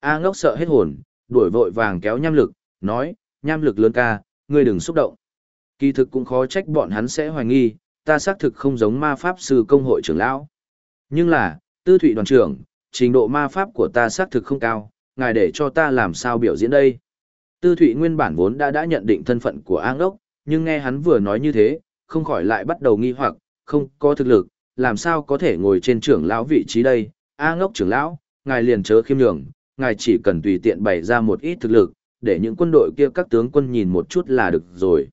A: A ngốc sợ hết hồn, đuổi vội vàng kéo nham lực, nói, nham lực lớn ca, ngươi đừng xúc động. Kỳ thực cũng khó trách bọn hắn sẽ hoài nghi, ta xác thực không giống ma pháp sư công hội trưởng lão. Nhưng là, tư thụy đoàn trưởng, trình độ ma pháp của ta xác thực không cao, ngài để cho ta làm sao biểu diễn đây. Tư thụy nguyên bản vốn đã đã nhận định thân phận của An Đốc, nhưng nghe hắn vừa nói như thế, không khỏi lại bắt đầu nghi hoặc, không có thực lực, làm sao có thể ngồi trên trưởng lão vị trí đây. A ngốc trưởng lão, ngài liền chớ khiêm nhường, ngài chỉ cần tùy tiện bày ra một ít thực lực, để những quân đội kia các tướng quân nhìn một chút là được rồi.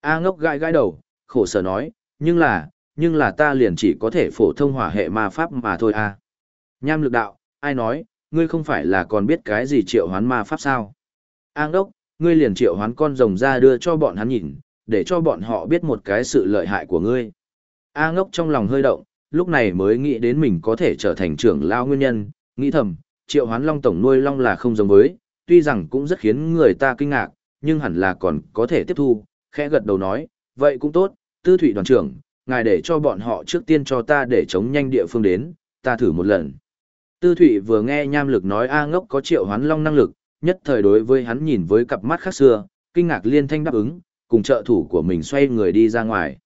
A: A ngốc gãi gãi đầu, khổ sở nói, nhưng là, nhưng là ta liền chỉ có thể phổ thông hỏa hệ ma pháp mà thôi a. Nham lực đạo, ai nói, ngươi không phải là còn biết cái gì triệu hoán ma pháp sao? An đốc, ngươi liền triệu hoán con rồng ra đưa cho bọn hắn nhìn, để cho bọn họ biết một cái sự lợi hại của ngươi. A ngốc trong lòng hơi động, lúc này mới nghĩ đến mình có thể trở thành trưởng lao nguyên nhân, nghĩ thầm, triệu hoán long tổng nuôi long là không giống với, tuy rằng cũng rất khiến người ta kinh ngạc, nhưng hẳn là còn có thể tiếp thu, khẽ gật đầu nói, vậy cũng tốt, tư thủy đoàn trưởng, ngài để cho bọn họ trước tiên cho ta để chống nhanh địa phương đến, ta thử một lần. Tư Thụy vừa nghe nham lực nói A ngốc có triệu hoán long năng lực, nhất thời đối với hắn nhìn với cặp mắt khác xưa, kinh ngạc liên thanh đáp ứng, cùng trợ thủ của mình xoay người đi ra ngoài.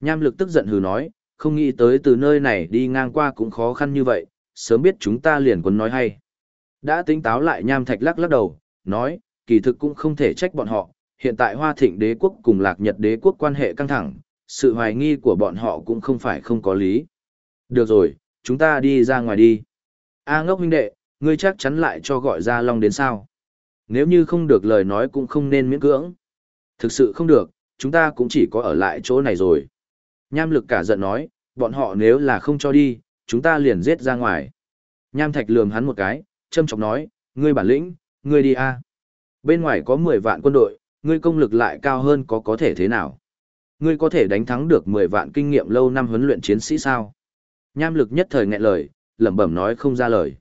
A: Nham lực tức giận hừ nói, không nghĩ tới từ nơi này đi ngang qua cũng khó khăn như vậy, sớm biết chúng ta liền quấn nói hay. Đã tính táo lại nham thạch lắc lắc đầu, nói, kỳ thực cũng không thể trách bọn họ, hiện tại hoa thịnh đế quốc cùng lạc nhật đế quốc quan hệ căng thẳng, sự hoài nghi của bọn họ cũng không phải không có lý. Được rồi, chúng ta đi ra ngoài đi. A ngốc huynh đệ, ngươi chắc chắn lại cho gọi ra long đến sao? Nếu như không được lời nói cũng không nên miễn cưỡng. Thực sự không được, chúng ta cũng chỉ có ở lại chỗ này rồi. Nham lực cả giận nói, bọn họ nếu là không cho đi, chúng ta liền giết ra ngoài. Nham thạch lườm hắn một cái, châm chọc nói, ngươi bản lĩnh, ngươi đi a. Bên ngoài có 10 vạn quân đội, ngươi công lực lại cao hơn có có thể thế nào? Ngươi có thể đánh thắng được 10 vạn kinh nghiệm lâu năm huấn luyện chiến sĩ sao? Nham lực nhất thời nghẹn lời, lẩm bẩm nói không ra lời.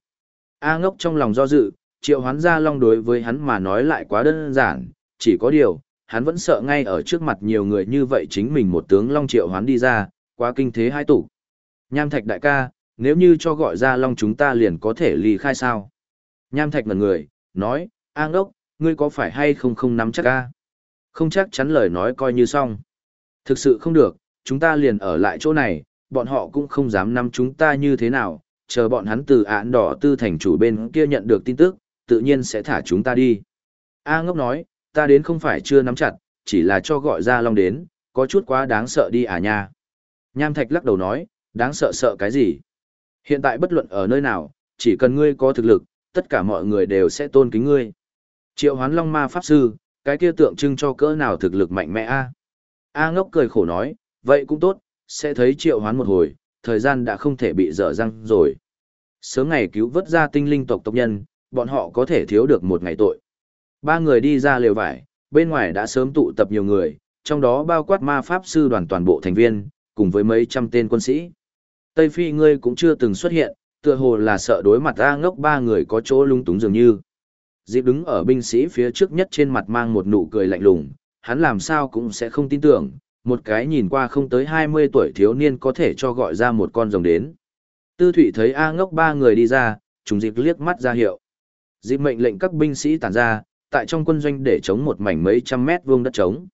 A: A ngốc trong lòng do dự, triệu hoán ra long đối với hắn mà nói lại quá đơn giản, chỉ có điều, hắn vẫn sợ ngay ở trước mặt nhiều người như vậy chính mình một tướng long triệu hoán đi ra, quá kinh thế hai tủ. Nham thạch đại ca, nếu như cho gọi ra long chúng ta liền có thể ly khai sao? Nham thạch ngần người, nói, A ngốc, ngươi có phải hay không không nắm chắc ca? Không chắc chắn lời nói coi như xong. Thực sự không được, chúng ta liền ở lại chỗ này, bọn họ cũng không dám nắm chúng ta như thế nào, chờ bọn hắn từ án đỏ tư thành chủ bên kia nhận được tin tức, tự nhiên sẽ thả chúng ta đi. A ngốc nói, ta đến không phải chưa nắm chặt, chỉ là cho gọi ra long đến, có chút quá đáng sợ đi à nha. Nham Thạch lắc đầu nói, đáng sợ sợ cái gì? Hiện tại bất luận ở nơi nào, chỉ cần ngươi có thực lực, tất cả mọi người đều sẽ tôn kính ngươi. Triệu hoán long ma pháp sư, cái kia tượng trưng cho cỡ nào thực lực mạnh mẽ a? A ngốc cười khổ nói, vậy cũng tốt, sẽ thấy triệu hoán một hồi, thời gian đã không thể bị dở răng rồi. Sớm ngày cứu vớt ra tinh linh tộc tộc nhân, bọn họ có thể thiếu được một ngày tội. Ba người đi ra lều vải, bên ngoài đã sớm tụ tập nhiều người, trong đó bao quát ma pháp sư đoàn toàn bộ thành viên, cùng với mấy trăm tên quân sĩ. Tây Phi ngươi cũng chưa từng xuất hiện, tựa hồ là sợ đối mặt A ngốc ba người có chỗ lung túng dường như. Dịp đứng ở binh sĩ phía trước nhất trên mặt mang một nụ cười lạnh lùng, hắn làm sao cũng sẽ không tin tưởng, một cái nhìn qua không tới 20 tuổi thiếu niên có thể cho gọi ra một con rồng đến. Tư Thụy thấy A ngốc ba người đi ra, chúng dịp liếc mắt ra hiệu. Dịp mệnh lệnh các binh sĩ tản ra, tại trong quân doanh để chống một mảnh mấy trăm mét vuông đất trống.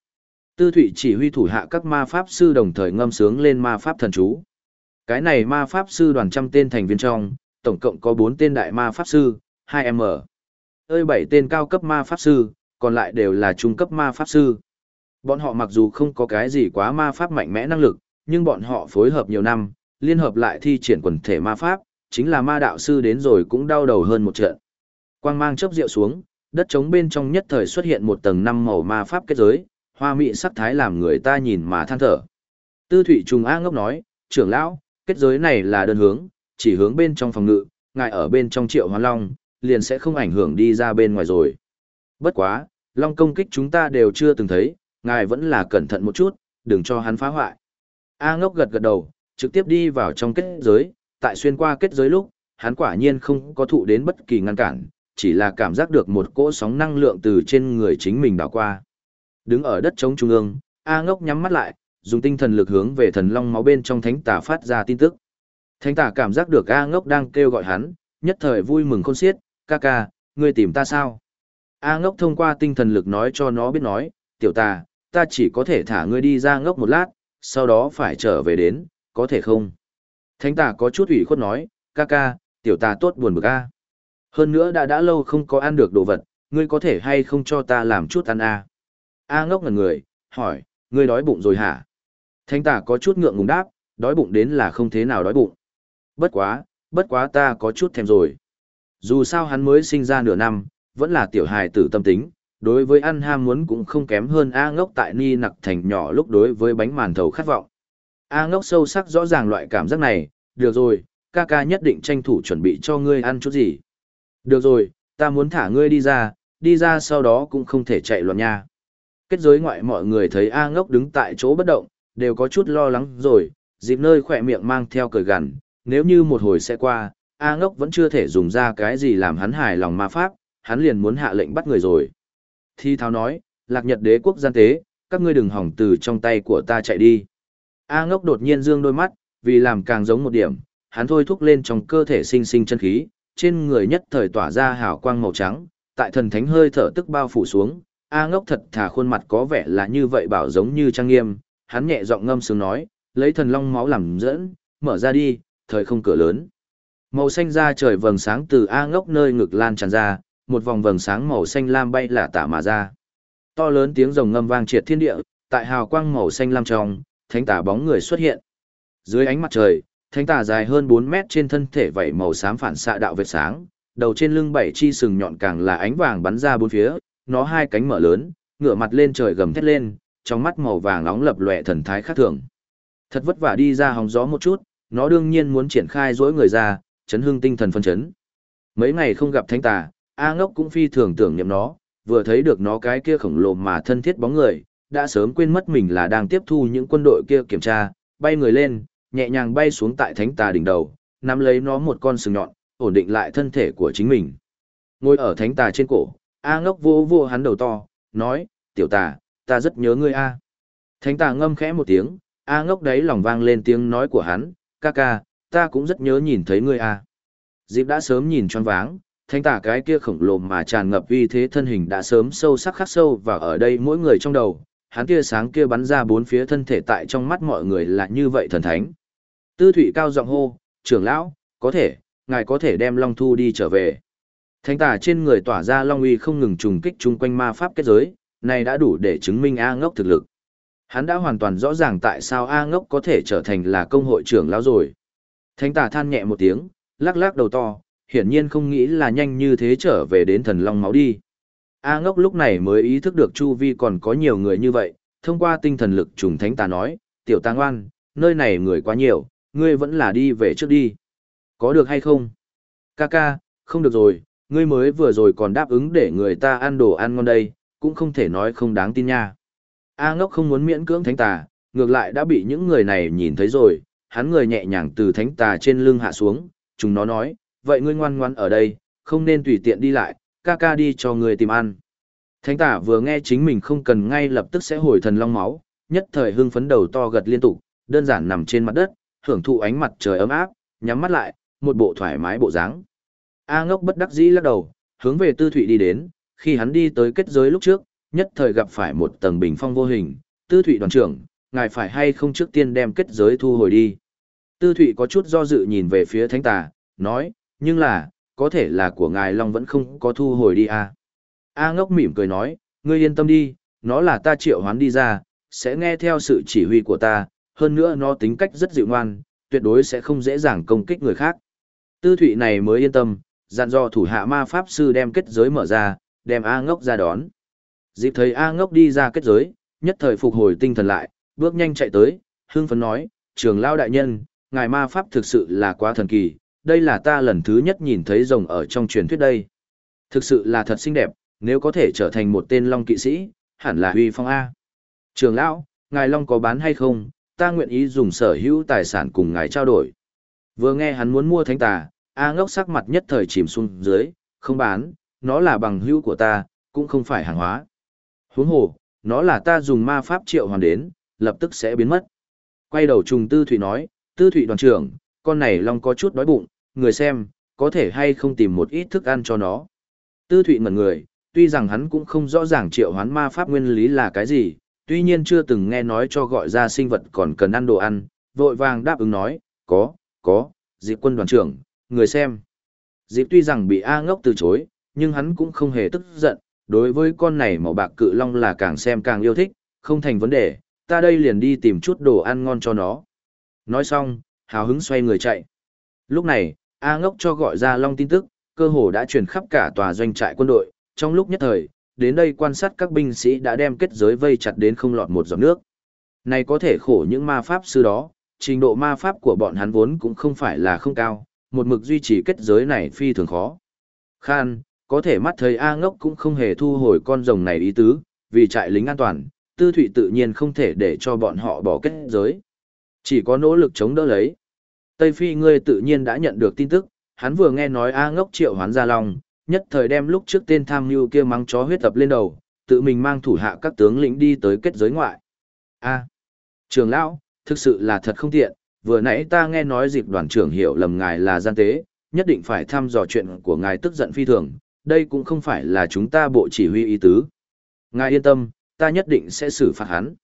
A: Tư Thụy chỉ huy thủ hạ các ma pháp sư đồng thời ngâm sướng lên ma pháp thần chú. Cái này ma pháp sư đoàn trăm tên thành viên trong, tổng cộng có 4 tên đại ma pháp sư, 2M. Ơi 7 tên cao cấp ma pháp sư, còn lại đều là trung cấp ma pháp sư. Bọn họ mặc dù không có cái gì quá ma pháp mạnh mẽ năng lực, nhưng bọn họ phối hợp nhiều năm, liên hợp lại thi triển quần thể ma pháp, chính là ma đạo sư đến rồi cũng đau đầu hơn một trận. Quang mang chớp rượu xuống, đất trống bên trong nhất thời xuất hiện một tầng năm màu ma pháp kết giới, hoa mị sắc thái làm người ta nhìn mà than thở. Tư Thụy Trùng A ngốc nói, trưởng lão, kết giới này là đơn hướng, chỉ hướng bên trong phòng ngự, ngài ở bên trong triệu hoa long, liền sẽ không ảnh hưởng đi ra bên ngoài rồi. Bất quá, long công kích chúng ta đều chưa từng thấy, ngài vẫn là cẩn thận một chút, đừng cho hắn phá hoại. A ngốc gật gật đầu, trực tiếp đi vào trong kết giới, tại xuyên qua kết giới lúc, hắn quả nhiên không có thụ đến bất kỳ ngăn cản, chỉ là cảm giác được một cỗ sóng năng lượng từ trên người chính mình đảo qua. Đứng ở đất trống trung ương, A ngốc nhắm mắt lại, dùng tinh thần lực hướng về thần long máu bên trong thánh tà phát ra tin tức. Thánh tà cảm giác được A ngốc đang kêu gọi hắn, nhất thời vui mừng khôn xiết, ca ca, ngươi tìm ta sao? A ngốc thông qua tinh thần lực nói cho nó biết nói, tiểu tà, ta chỉ có thể thả ngươi đi ra ngốc một lát, sau đó phải trở về đến, có thể không? Thánh tà có chút ủy khuất nói, ca ca, tiểu tà tốt buồn bực a. Hơn nữa đã đã lâu không có ăn được đồ vật, ngươi có thể hay không cho ta làm chút ăn a? A ngốc ngẩn người, hỏi, ngươi đói bụng rồi hả? Thánh tà có chút ngượng ngùng đáp, đói bụng đến là không thế nào đói bụng. Bất quá, bất quá ta có chút thèm rồi. Dù sao hắn mới sinh ra nửa năm, vẫn là tiểu hài tử tâm tính, đối với ăn ham muốn cũng không kém hơn A ngốc tại ni nặc thành nhỏ lúc đối với bánh màn thầu khát vọng. A ngốc sâu sắc rõ ràng loại cảm giác này, được rồi, ca ca nhất định tranh thủ chuẩn bị cho ngươi ăn chút gì. Được rồi, ta muốn thả ngươi đi ra, đi ra sau đó cũng không thể chạy loạn nha. Kết giới ngoại mọi người thấy A ngốc đứng tại chỗ bất động, đều có chút lo lắng rồi, dịp nơi khỏe miệng mang theo cười gằn, nếu như một hồi sẽ qua, A ngốc vẫn chưa thể dùng ra cái gì làm hắn hài lòng ma pháp, hắn liền muốn hạ lệnh bắt người rồi. Thi tháo nói, lạc nhật đế quốc gian tế, các ngươi đừng hỏng từ trong tay của ta chạy đi. A ngốc đột nhiên dương đôi mắt, vì làm càng giống một điểm, hắn thôi thúc lên trong cơ thể sinh sinh chân khí, trên người nhất thời tỏa ra hào quang màu trắng, tại thần thánh hơi thở tức bao phủ xuống, A ngốc thật thà khuôn mặt có vẻ là như vậy bảo giống như trang nghiêm, hắn nhẹ giọng ngâm sướng nói, lấy thần long máu làm dẫn, mở ra đi, thời không cửa lớn. Màu xanh ra trời vầng sáng từ A ngốc nơi ngực lan tràn ra, một vòng vầng sáng màu xanh lam bay lả tả mà ra. To lớn tiếng rồng ngâm vang triệt thiên địa, tại hào quang màu xanh lam trong, thánh tà bóng người xuất hiện. Dưới ánh mặt trời, thánh tà dài hơn 4 mét trên thân thể vảy màu xám phản xạ đạo vệt sáng, đầu trên lưng bảy chi sừng nhọn càng là ánh vàng bắn ra bốn phía, nó hai cánh mở lớn, ngửa mặt lên trời gầm thét lên, trong mắt màu vàng nóng lập lòe thần thái khác thường. Thật vất vả đi ra hóng gió một chút, nó đương nhiên muốn triển khai dỗi người ra, chấn hưng tinh thần phân chấn. Mấy ngày không gặp thánh tà, A ngốc cũng phi thường tưởng niệm nó, vừa thấy được nó cái kia khổng lồ mà thân thiết bóng người, đã sớm quên mất mình là đang tiếp thu những quân đội kia kiểm tra, bay người lên, nhẹ nhàng bay xuống tại thánh tà đỉnh đầu, nắm lấy nó một con sừng nhọn, ổn định lại thân thể của chính mình. Ngồi ở thánh tà trên cổ, A ngốc vô vô hắn đầu to, nói, tiểu tà, ta rất nhớ ngươi A. Thánh tà ngâm khẽ một tiếng, A ngốc đấy lòng vang lên tiếng nói của hắn, ca ca, ta cũng rất nhớ nhìn thấy ngươi A. Dịp đã sớm nhìn tròn váng, thánh tà cái kia khổng lồ mà tràn ngập uy thế thân hình đã sớm sâu sắc khắc sâu và ở đây mỗi người trong đầu, hắn tia sáng kia bắn ra bốn phía thân thể tại trong mắt mọi người là như vậy thần thánh. Tư Thụy cao giọng hô, trưởng lão, có thể, ngài có thể đem Long Thu đi trở về. Thánh tà trên người tỏa ra Long uy không ngừng trùng kích chung quanh ma pháp kết giới, này đã đủ để chứng minh A ngốc thực lực. Hắn đã hoàn toàn rõ ràng tại sao A ngốc có thể trở thành là công hội trưởng lão rồi. Thánh tà than nhẹ một tiếng, lắc lắc đầu to, hiển nhiên không nghĩ là nhanh như thế trở về đến thần long máu đi. A ngốc lúc này mới ý thức được chu vi còn có nhiều người như vậy, thông qua tinh thần lực trùng thánh tà nói, tiểu Tăng oan, nơi này người quá nhiều, ngươi vẫn là đi về trước đi. Có được hay không? Ca ca, không được rồi, ngươi mới vừa rồi còn đáp ứng để người ta ăn đồ ăn ngon đây, cũng không thể nói không đáng tin nha. A ngốc không muốn miễn cưỡng thánh tà, ngược lại đã bị những người này nhìn thấy rồi, hắn người nhẹ nhàng từ thánh tà trên lưng hạ xuống, chúng nó nói, vậy ngươi ngoan ngoan ở đây, không nên tùy tiện đi lại, ca ca đi cho người tìm ăn. Thánh tả vừa nghe chính mình không cần ngay lập tức sẽ hồi thần long máu, nhất thời hưng phấn đầu to gật liên tục, đơn giản nằm trên mặt đất, hưởng thụ ánh mặt trời ấm áp, nhắm mắt lại, một bộ thoải mái bộ dáng. A ngốc bất đắc dĩ lắc đầu, hướng về tư thụy đi đến, khi hắn đi tới kết giới lúc trước, nhất thời gặp phải một tầng bình phong vô hình, tư thụy đoàn trưởng, ngài phải hay không trước tiên đem kết giới thu hồi đi. Tư thụy có chút do dự nhìn về phía thánh tà, nói, nhưng là, có thể là của ngài Long vẫn không có thu hồi đi à. A ngốc mỉm cười nói, ngươi yên tâm đi, nó là ta triệu hoán đi ra, sẽ nghe theo sự chỉ huy của ta, hơn nữa nó tính cách rất dịu ngoan, tuyệt đối sẽ không dễ dàng công kích người khác. Tư thụy này mới yên tâm, dặn dò thủ hạ ma pháp sư đem kết giới mở ra, đem A ngốc ra đón. Dịp thấy A ngốc đi ra kết giới, nhất thời phục hồi tinh thần lại, bước nhanh chạy tới, Hương phấn nói, trường lao đại nhân, ngài ma pháp thực sự là quá thần kỳ, đây là ta lần thứ nhất nhìn thấy rồng ở trong truyền thuyết đây. Thực sự là thật xinh đẹp, nếu có thể trở thành một tên long kỵ sĩ, hẳn là huy phong A. Trường lão, ngài long có bán hay không, ta nguyện ý dùng sở hữu tài sản cùng ngài trao đổi. Vừa nghe hắn muốn mua thánh tà, A ngốc sắc mặt nhất thời chìm xuống dưới, không bán, nó là bằng hữu của ta, cũng không phải hàng hóa. Huống hồ, nó là ta dùng ma pháp triệu hoàn đến, lập tức sẽ biến mất. Quay đầu trùng tư thủy nói, tư thủy đoàn trưởng, con này long có chút đói bụng, người xem, có thể hay không tìm một ít thức ăn cho nó. Tư thụy ngẩn người, tuy rằng hắn cũng không rõ ràng triệu hoán ma pháp nguyên lý là cái gì, tuy nhiên chưa từng nghe nói cho gọi ra sinh vật còn cần ăn đồ ăn, vội vàng đáp ứng nói, có, có, dịp quân đoàn trưởng, người xem. Dịp tuy rằng bị A ngốc từ chối, nhưng hắn cũng không hề tức giận, đối với con này màu bạc cự long là càng xem càng yêu thích, không thành vấn đề, ta đây liền đi tìm chút đồ ăn ngon cho nó. Nói xong, hào hứng xoay người chạy. Lúc này, A ngốc cho gọi ra long tin tức, cơ hồ đã truyền khắp cả tòa doanh trại quân đội, trong lúc nhất thời, đến đây quan sát các binh sĩ đã đem kết giới vây chặt đến không lọt một giọt nước. Này có thể khổ những ma pháp sư đó, trình độ ma pháp của bọn hắn vốn cũng không phải là không cao, một mực duy trì kết giới này phi thường khó. Khan, có thể mắt thấy A ngốc cũng không hề thu hồi con rồng này ý tứ, vì trại lính an toàn, tư thụy tự nhiên không thể để cho bọn họ bỏ kết giới. Chỉ có nỗ lực chống đỡ lấy. Tây Phi ngươi tự nhiên đã nhận được tin tức, hắn vừa nghe nói A ngốc triệu hoán ra lòng, nhất thời đem lúc trước tên tham mưu kia mắng chó huyết tập lên đầu, tự mình mang thủ hạ các tướng lĩnh đi tới kết giới ngoại. A. trường lão, thực sự là thật không tiện, vừa nãy ta nghe nói dịp đoàn trưởng hiểu lầm ngài là gian tế, nhất định phải thăm dò chuyện của ngài tức giận phi thường, đây cũng không phải là chúng ta bộ chỉ huy ý tứ. Ngài yên tâm, ta nhất định sẽ xử phạt hắn.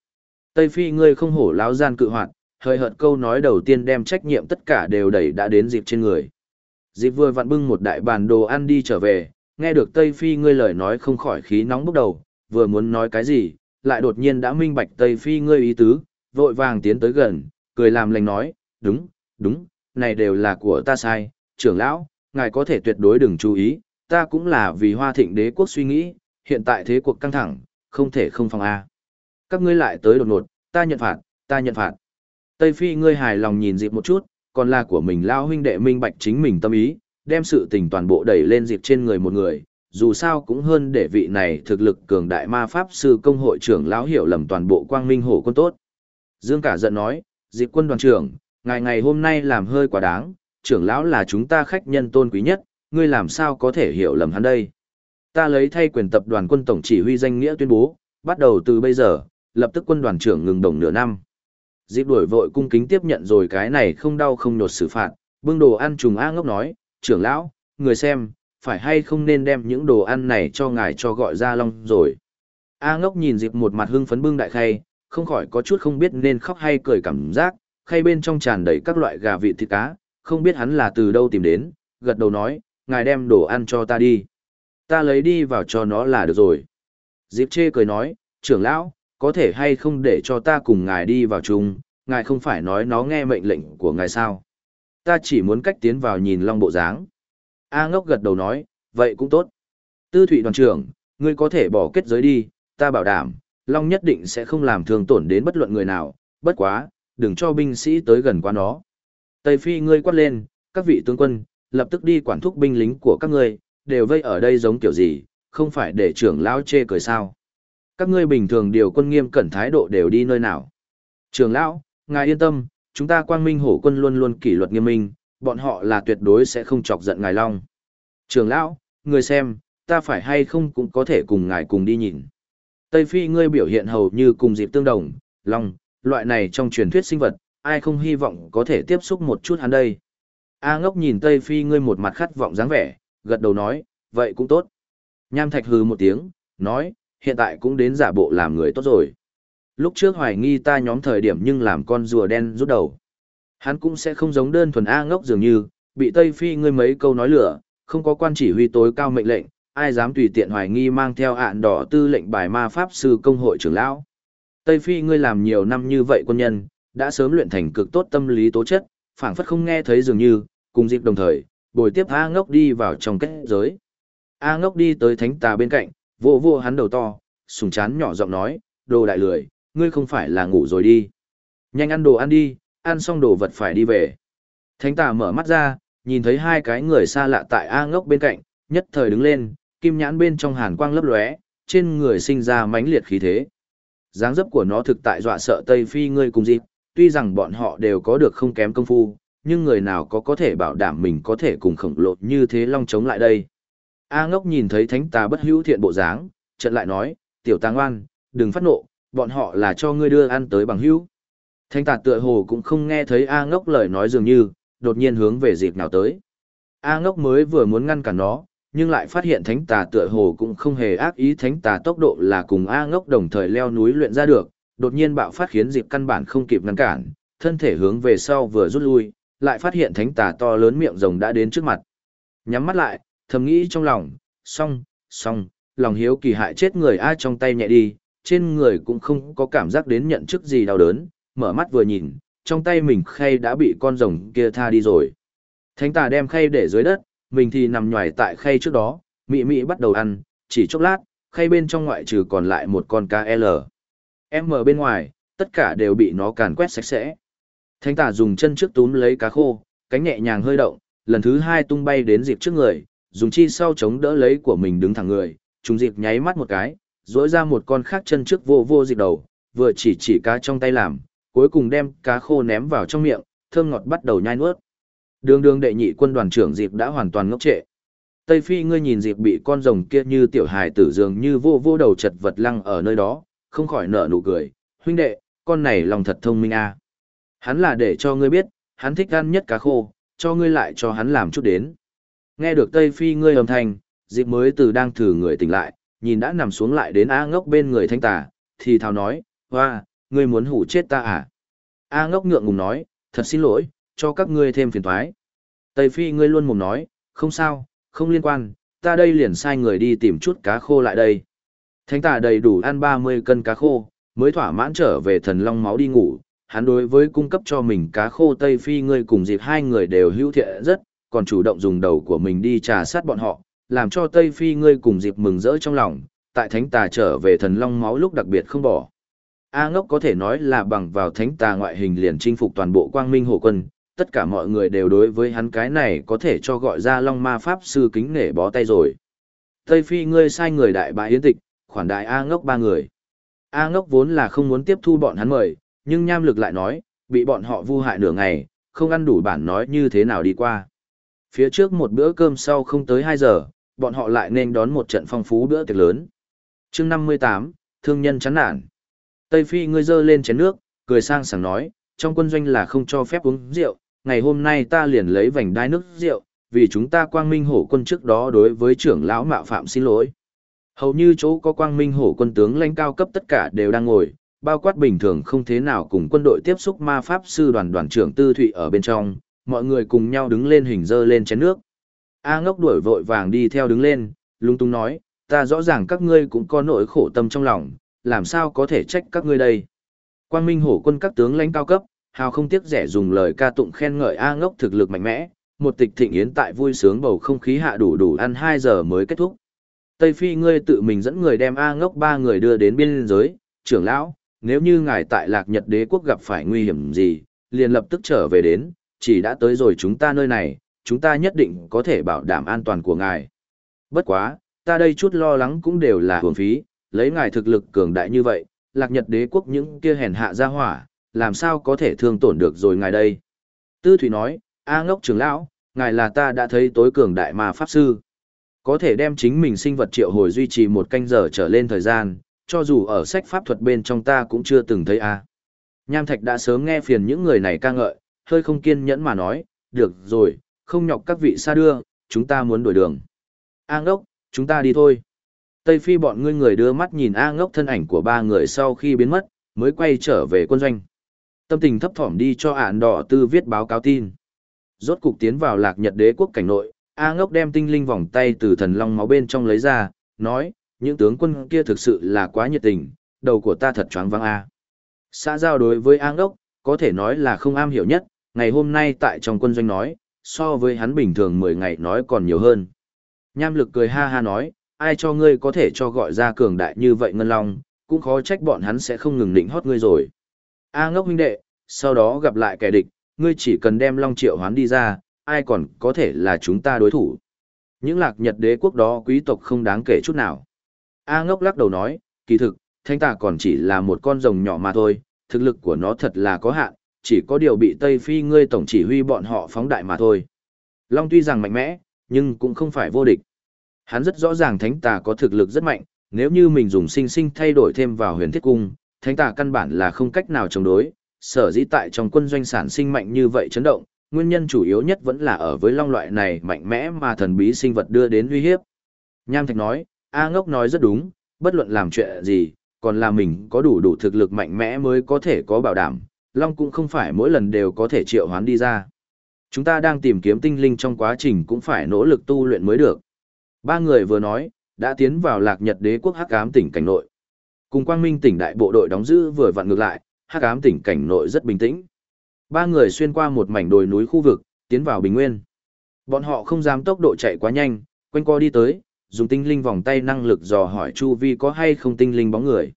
A: Tây Phi ngươi không hổ láo gian cự hoạt, hời hợt câu nói đầu tiên đem trách nhiệm tất cả đều đẩy đã đến dịp trên người. Dịp vừa vặn bưng một đại bàn đồ ăn đi trở về, nghe được Tây Phi ngươi lời nói không khỏi khí nóng bốc đầu, vừa muốn nói cái gì, lại đột nhiên đã minh bạch Tây Phi ngươi ý tứ, vội vàng tiến tới gần, cười làm lành nói, đúng, đúng, này đều là của ta sai, trưởng lão, ngài có thể tuyệt đối đừng chú ý, ta cũng là vì hoa thịnh đế quốc suy nghĩ, hiện tại thế cuộc căng thẳng, không thể không phòng A. Các ngươi lại tới đột ngột, ta nhận phạt, ta nhận phạt. Tây Phi ngươi hài lòng nhìn dịp một chút, còn là của mình lao huynh đệ minh bạch chính mình tâm ý, đem sự tình toàn bộ đẩy lên dịp trên người một người, dù sao cũng hơn để vị này thực lực cường đại ma pháp sư công hội trưởng lão hiểu lầm toàn bộ quang minh hổ quân tốt. Dương cả giận nói, dịp quân đoàn trưởng, ngày ngày hôm nay làm hơi quá đáng, trưởng lão là chúng ta khách nhân tôn quý nhất, ngươi làm sao có thể hiểu lầm hắn đây. Ta lấy thay quyền tập đoàn quân tổng chỉ huy danh nghĩa tuyên bố, bắt đầu từ bây giờ, lập tức quân đoàn trưởng ngừng đồng nửa năm. Dịp đuổi vội cung kính tiếp nhận rồi cái này không đau không nhột xử phạt, bưng đồ ăn trùng A ngốc nói, trưởng lão, người xem, phải hay không nên đem những đồ ăn này cho ngài cho gọi ra long rồi. A ngốc nhìn dịp một mặt hưng phấn bưng đại khay, không khỏi có chút không biết nên khóc hay cười cảm giác, khay bên trong tràn đầy các loại gà vị thịt cá, không biết hắn là từ đâu tìm đến, gật đầu nói, ngài đem đồ ăn cho ta đi. Ta lấy đi vào cho nó là được rồi. Diệp chê cười nói, trưởng lão, có thể hay không để cho ta cùng ngài đi vào chung, ngài không phải nói nó nghe mệnh lệnh của ngài sao. Ta chỉ muốn cách tiến vào nhìn long bộ dáng. A ngốc gật đầu nói, vậy cũng tốt. Tư thụy đoàn trưởng, ngươi có thể bỏ kết giới đi, ta bảo đảm, long nhất định sẽ không làm thương tổn đến bất luận người nào, bất quá, đừng cho binh sĩ tới gần qua nó. Tây Phi ngươi quát lên, các vị tướng quân, lập tức đi quản thúc binh lính của các ngươi, đều vây ở đây giống kiểu gì, không phải để trưởng lão chê cười sao. Các ngươi bình thường điều quân nghiêm cẩn thái độ đều đi nơi nào. trường lão, ngài yên tâm, chúng ta quang minh hổ quân luôn luôn kỷ luật nghiêm minh, bọn họ là tuyệt đối sẽ không chọc giận ngài long. trường lão, người xem, ta phải hay không cũng có thể cùng ngài cùng đi nhìn. Tây Phi ngươi biểu hiện hầu như cùng dịp tương đồng, long, loại này trong truyền thuyết sinh vật, ai không hy vọng có thể tiếp xúc một chút hắn đây. A ngốc nhìn Tây Phi ngươi một mặt khát vọng dáng vẻ, gật đầu nói, vậy cũng tốt. Nham Thạch hừ một tiếng, nói, hiện tại cũng đến giả bộ làm người tốt rồi. Lúc trước hoài nghi ta nhóm thời điểm nhưng làm con rùa đen rút đầu. Hắn cũng sẽ không giống đơn thuần A ngốc dường như, bị Tây Phi ngươi mấy câu nói lửa, không có quan chỉ huy tối cao mệnh lệnh, ai dám tùy tiện hoài nghi mang theo ạn đỏ tư lệnh bài ma pháp sư công hội trưởng lão. Tây Phi ngươi làm nhiều năm như vậy quân nhân, đã sớm luyện thành cực tốt tâm lý tố chất, phảng phất không nghe thấy dường như, cùng dịp đồng thời, bồi tiếp A ngốc đi vào trong kết giới. A ngốc đi tới thánh tà bên cạnh, vô vô hắn đầu to, sùng chán nhỏ giọng nói, đồ đại lười, ngươi không phải là ngủ rồi đi. Nhanh ăn đồ ăn đi, ăn xong đồ vật phải đi về. Thánh tà mở mắt ra, nhìn thấy hai cái người xa lạ tại A ngốc bên cạnh, nhất thời đứng lên, kim nhãn bên trong hàn quang lấp lóe, trên người sinh ra mãnh liệt khí thế. dáng dấp của nó thực tại dọa sợ Tây Phi ngươi cùng dịp, tuy rằng bọn họ đều có được không kém công phu, nhưng người nào có có thể bảo đảm mình có thể cùng khổng lồ như thế long chống lại đây. A ngốc nhìn thấy thánh tà bất hữu thiện bộ dáng, trận lại nói, tiểu tàng oan, đừng phát nộ, bọn họ là cho ngươi đưa ăn tới bằng hữu. Thánh tà tựa hồ cũng không nghe thấy A ngốc lời nói dường như, đột nhiên hướng về dịp nào tới. A ngốc mới vừa muốn ngăn cản nó, nhưng lại phát hiện thánh tà tựa hồ cũng không hề ác ý thánh tà tốc độ là cùng A ngốc đồng thời leo núi luyện ra được, đột nhiên bạo phát khiến dịp căn bản không kịp ngăn cản, thân thể hướng về sau vừa rút lui, lại phát hiện thánh tà to lớn miệng rồng đã đến trước mặt. Nhắm mắt lại, thầm nghĩ trong lòng, xong, xong, lòng hiếu kỳ hại chết người ai trong tay nhẹ đi, trên người cũng không có cảm giác đến nhận chức gì đau đớn, mở mắt vừa nhìn, trong tay mình khay đã bị con rồng kia tha đi rồi. Thánh tà đem khay để dưới đất, mình thì nằm nhòi tại khay trước đó, mị mị bắt đầu ăn, chỉ chốc lát, khay bên trong ngoại trừ còn lại một con cá L. M bên ngoài, tất cả đều bị nó càn quét sạch sẽ. Thánh tà dùng chân trước túm lấy cá khô, cánh nhẹ nhàng hơi động, lần thứ hai tung bay đến dịp trước người, dùng chi sau chống đỡ lấy của mình đứng thẳng người, trùng dịp nháy mắt một cái, rỗi ra một con khác chân trước vô vô dịp đầu, vừa chỉ chỉ cá trong tay làm, cuối cùng đem cá khô ném vào trong miệng, thơm ngọt bắt đầu nhai nuốt. Đường đường đệ nhị quân đoàn trưởng dịp đã hoàn toàn ngốc trệ. Tây Phi ngươi nhìn dịp bị con rồng kia như tiểu hài tử dường như vô vô đầu chật vật lăng ở nơi đó, không khỏi nở nụ cười, huynh đệ, con này lòng thật thông minh a. Hắn là để cho ngươi biết, hắn thích ăn nhất cá khô, cho ngươi lại cho hắn làm chút đến. Nghe được Tây Phi ngươi âm thanh, dịp mới từ đang thử người tỉnh lại, nhìn đã nằm xuống lại đến A ngốc bên người thanh tà, thì thào nói, hoa, ngươi muốn hủ chết ta à? A ngốc ngượng ngùng nói, thật xin lỗi, cho các ngươi thêm phiền thoái. Tây Phi ngươi luôn mồm nói, không sao, không liên quan, ta đây liền sai người đi tìm chút cá khô lại đây. Thánh tà đầy đủ ăn 30 cân cá khô, mới thỏa mãn trở về thần long máu đi ngủ. Hắn đối với cung cấp cho mình cá khô Tây Phi ngươi cùng dịp hai người đều hữu thiện rất, còn chủ động dùng đầu của mình đi trà sát bọn họ, làm cho Tây Phi ngươi cùng dịp mừng rỡ trong lòng, tại thánh tà trở về thần long máu lúc đặc biệt không bỏ. A ngốc có thể nói là bằng vào thánh tà ngoại hình liền chinh phục toàn bộ quang minh hổ quân, tất cả mọi người đều đối với hắn cái này có thể cho gọi ra long ma pháp sư kính nể bó tay rồi. Tây Phi ngươi sai người đại bại yến tịch, khoản đại A ngốc ba người. A ngốc vốn là không muốn tiếp thu bọn hắn mời, nhưng nham lực lại nói, bị bọn họ vu hại nửa ngày, không ăn đủ bản nói như thế nào đi qua. Phía trước một bữa cơm sau không tới 2 giờ, bọn họ lại nên đón một trận phong phú bữa tiệc lớn. chương 58, thương nhân chán nản. Tây Phi ngươi dơ lên chén nước, cười sang sảng nói, trong quân doanh là không cho phép uống rượu, ngày hôm nay ta liền lấy vành đai nước rượu, vì chúng ta quang minh hổ quân trước đó đối với trưởng lão mạo phạm xin lỗi. Hầu như chỗ có quang minh hổ quân tướng lãnh cao cấp tất cả đều đang ngồi, bao quát bình thường không thế nào cùng quân đội tiếp xúc ma pháp sư đoàn đoàn trưởng tư thụy ở bên trong, mọi người cùng nhau đứng lên hình dơ lên chén nước. A ngốc đuổi vội vàng đi theo đứng lên, lung tung nói, ta rõ ràng các ngươi cũng có nỗi khổ tâm trong lòng, làm sao có thể trách các ngươi đây. Quang Minh hổ quân các tướng lãnh cao cấp, hào không tiếc rẻ dùng lời ca tụng khen ngợi A ngốc thực lực mạnh mẽ, một tịch thịnh yến tại vui sướng bầu không khí hạ đủ đủ ăn 2 giờ mới kết thúc. Tây Phi ngươi tự mình dẫn người đem A ngốc ba người đưa đến biên giới, trưởng lão, nếu như ngài tại lạc nhật đế quốc gặp phải nguy hiểm gì, liền lập tức trở về đến, chỉ đã tới rồi chúng ta nơi này, chúng ta nhất định có thể bảo đảm an toàn của ngài. Bất quá, ta đây chút lo lắng cũng đều là hưởng phí, lấy ngài thực lực cường đại như vậy, lạc nhật đế quốc những kia hèn hạ ra hỏa, làm sao có thể thương tổn được rồi ngài đây. Tư Thủy nói, A ngốc trưởng lão, ngài là ta đã thấy tối cường đại ma pháp sư. Có thể đem chính mình sinh vật triệu hồi duy trì một canh giờ trở lên thời gian, cho dù ở sách pháp thuật bên trong ta cũng chưa từng thấy a. Nham Thạch đã sớm nghe phiền những người này ca ngợi, hơi không kiên nhẫn mà nói, được rồi, không nhọc các vị xa đưa, chúng ta muốn đổi đường. A ngốc, chúng ta đi thôi. Tây Phi bọn ngươi người đưa mắt nhìn A ngốc thân ảnh của ba người sau khi biến mất, mới quay trở về quân doanh. Tâm tình thấp thỏm đi cho ản đỏ tư viết báo cáo tin. Rốt cục tiến vào lạc nhật đế quốc cảnh nội, A ngốc đem tinh linh vòng tay từ thần long máu bên trong lấy ra, nói, những tướng quân kia thực sự là quá nhiệt tình, đầu của ta thật choáng váng A. Xã giao đối với A ngốc, có thể nói là không am hiểu nhất, ngày hôm nay tại trong quân doanh nói, so với hắn bình thường 10 ngày nói còn nhiều hơn. Nham lực cười ha ha nói, ai cho ngươi có thể cho gọi ra cường đại như vậy ngân long, cũng khó trách bọn hắn sẽ không ngừng định hót ngươi rồi. A ngốc huynh đệ, sau đó gặp lại kẻ địch, ngươi chỉ cần đem long triệu hoán đi ra, ai còn có thể là chúng ta đối thủ. Những lạc nhật đế quốc đó quý tộc không đáng kể chút nào. A ngốc lắc đầu nói, kỳ thực, thanh tà còn chỉ là một con rồng nhỏ mà thôi, thực lực của nó thật là có hạn, chỉ có điều bị Tây Phi ngươi tổng chỉ huy bọn họ phóng đại mà thôi. Long tuy rằng mạnh mẽ, nhưng cũng không phải vô địch. Hắn rất rõ ràng thánh tà có thực lực rất mạnh, nếu như mình dùng sinh sinh thay đổi thêm vào huyền thiết cung, thánh tà căn bản là không cách nào chống đối, sở dĩ tại trong quân doanh sản sinh mạnh như vậy chấn động, nguyên nhân chủ yếu nhất vẫn là ở với long loại này mạnh mẽ mà thần bí sinh vật đưa đến uy hiếp. Nham Thạch nói, A ngốc nói rất đúng, bất luận làm chuyện gì, còn là mình có đủ đủ thực lực mạnh mẽ mới có thể có bảo đảm, long cũng không phải mỗi lần đều có thể triệu hoán đi ra. Chúng ta đang tìm kiếm tinh linh trong quá trình cũng phải nỗ lực tu luyện mới được. Ba người vừa nói, đã tiến vào lạc nhật đế quốc hắc ám tỉnh cảnh nội. Cùng quang minh tỉnh đại bộ đội đóng giữ vừa vặn ngược lại, hắc ám tỉnh cảnh nội rất bình tĩnh. Ba người xuyên qua một mảnh đồi núi khu vực, tiến vào bình nguyên. Bọn họ không dám tốc độ chạy quá nhanh, quanh co đi tới, dùng tinh linh vòng tay năng lực dò hỏi chu vi có hay không tinh linh bóng người.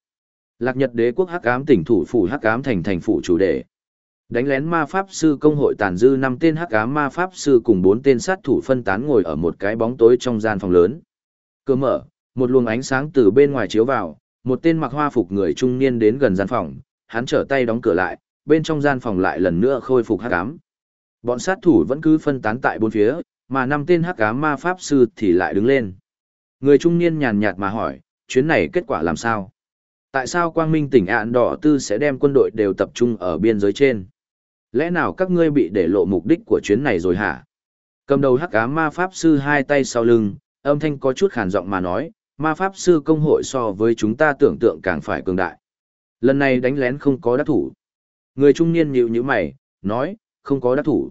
A: Lạc Nhật Đế quốc Hắc Ám tỉnh thủ phủ Hắc Ám thành thành phủ chủ đề. Đánh lén ma pháp sư công hội tàn dư năm tên Hắc Ám ma pháp sư cùng bốn tên sát thủ phân tán ngồi ở một cái bóng tối trong gian phòng lớn. Cửa mở, một luồng ánh sáng từ bên ngoài chiếu vào, một tên mặc hoa phục người trung niên đến gần gian phòng, hắn trở tay đóng cửa lại, bên trong gian phòng lại lần nữa khôi phục hắc ám. Bọn sát thủ vẫn cứ phân tán tại bốn phía, mà năm tên hắc ám ma pháp sư thì lại đứng lên. Người trung niên nhàn nhạt mà hỏi, chuyến này kết quả làm sao? Tại sao quang minh tỉnh ạn đỏ tư sẽ đem quân đội đều tập trung ở biên giới trên? Lẽ nào các ngươi bị để lộ mục đích của chuyến này rồi hả? Cầm đầu hắc ám ma pháp sư hai tay sau lưng, âm thanh có chút khàn giọng mà nói, ma pháp sư công hội so với chúng ta tưởng tượng càng phải cường đại. Lần này đánh lén không có đắc thủ. Người trung niên nhịu như mày, nói, không có đắc thủ.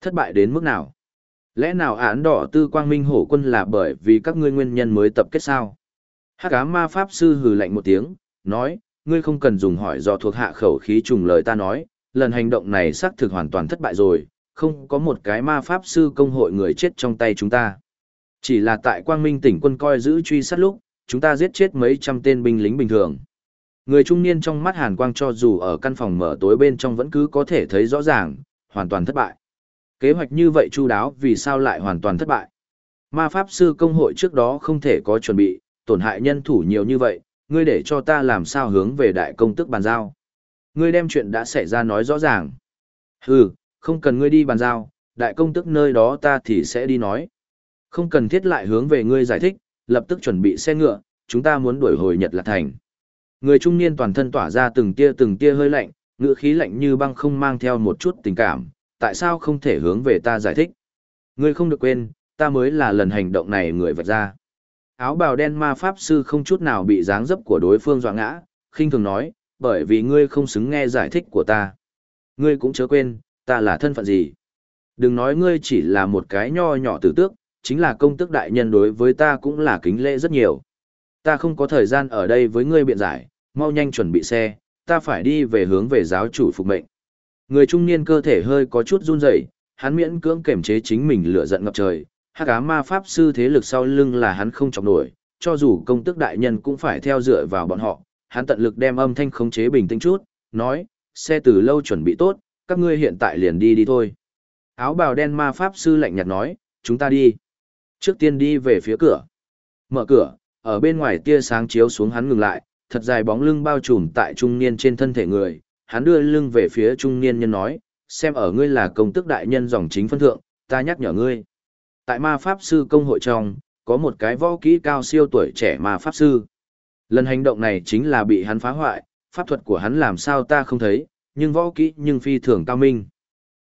A: Thất bại đến mức nào? Lẽ nào án đỏ tư quang minh hổ quân là bởi vì các ngươi nguyên nhân mới tập kết sao? Hắc ám ma pháp sư hừ lạnh một tiếng, nói, ngươi không cần dùng hỏi do thuộc hạ khẩu khí trùng lời ta nói, lần hành động này xác thực hoàn toàn thất bại rồi, không có một cái ma pháp sư công hội người chết trong tay chúng ta. Chỉ là tại quang minh tỉnh quân coi giữ truy sát lúc, chúng ta giết chết mấy trăm tên binh lính bình thường. Người trung niên trong mắt hàn quang cho dù ở căn phòng mở tối bên trong vẫn cứ có thể thấy rõ ràng, hoàn toàn thất bại. Kế hoạch như vậy chu đáo vì sao lại hoàn toàn thất bại? Ma Pháp Sư Công hội trước đó không thể có chuẩn bị, tổn hại nhân thủ nhiều như vậy, ngươi để cho ta làm sao hướng về đại công tức bàn giao. Ngươi đem chuyện đã xảy ra nói rõ ràng. Hừ, không cần ngươi đi bàn giao, đại công tức nơi đó ta thì sẽ đi nói. Không cần thiết lại hướng về ngươi giải thích, lập tức chuẩn bị xe ngựa, chúng ta muốn đuổi hồi Nhật Lạc Thành. Người trung niên toàn thân tỏa ra từng tia từng tia hơi lạnh, ngựa khí lạnh như băng không mang theo một chút tình cảm, tại sao không thể hướng về ta giải thích? Ngươi không được quên, ta mới là lần hành động này người vạch ra. Áo bào đen ma pháp sư không chút nào bị dáng dấp của đối phương dọa ngã, khinh thường nói, bởi vì ngươi không xứng nghe giải thích của ta. Ngươi cũng chớ quên, ta là thân phận gì. Đừng nói ngươi chỉ là một cái nho nhỏ tử tước, chính là công tước đại nhân đối với ta cũng là kính lễ rất nhiều. Ta không có thời gian ở đây với ngươi biện giải, mau nhanh chuẩn bị xe, ta phải đi về hướng về giáo chủ phục mệnh. Người trung niên cơ thể hơi có chút run rẩy, hắn miễn cưỡng kềm chế chính mình lửa giận ngập trời, hắc ám ma pháp sư thế lực sau lưng là hắn không chọc nổi, cho dù công tức đại nhân cũng phải theo dựa vào bọn họ, hắn tận lực đem âm thanh khống chế bình tĩnh chút, nói, xe từ lâu chuẩn bị tốt, các ngươi hiện tại liền đi đi thôi. Áo bào đen ma pháp sư lạnh nhạt nói, chúng ta đi. Trước tiên đi về phía cửa. Mở cửa, ở bên ngoài tia sáng chiếu xuống hắn ngừng lại, thật dài bóng lưng bao trùm tại trung niên trên thân thể người, hắn đưa lưng về phía trung niên nhân nói, xem ở ngươi là công tức đại nhân dòng chính phân thượng, ta nhắc nhở ngươi. Tại ma pháp sư công hội trong, có một cái võ kỹ cao siêu tuổi trẻ Ma pháp sư. Lần hành động này chính là bị hắn phá hoại, pháp thuật của hắn làm sao ta không thấy, nhưng võ kỹ nhưng phi thường cao minh.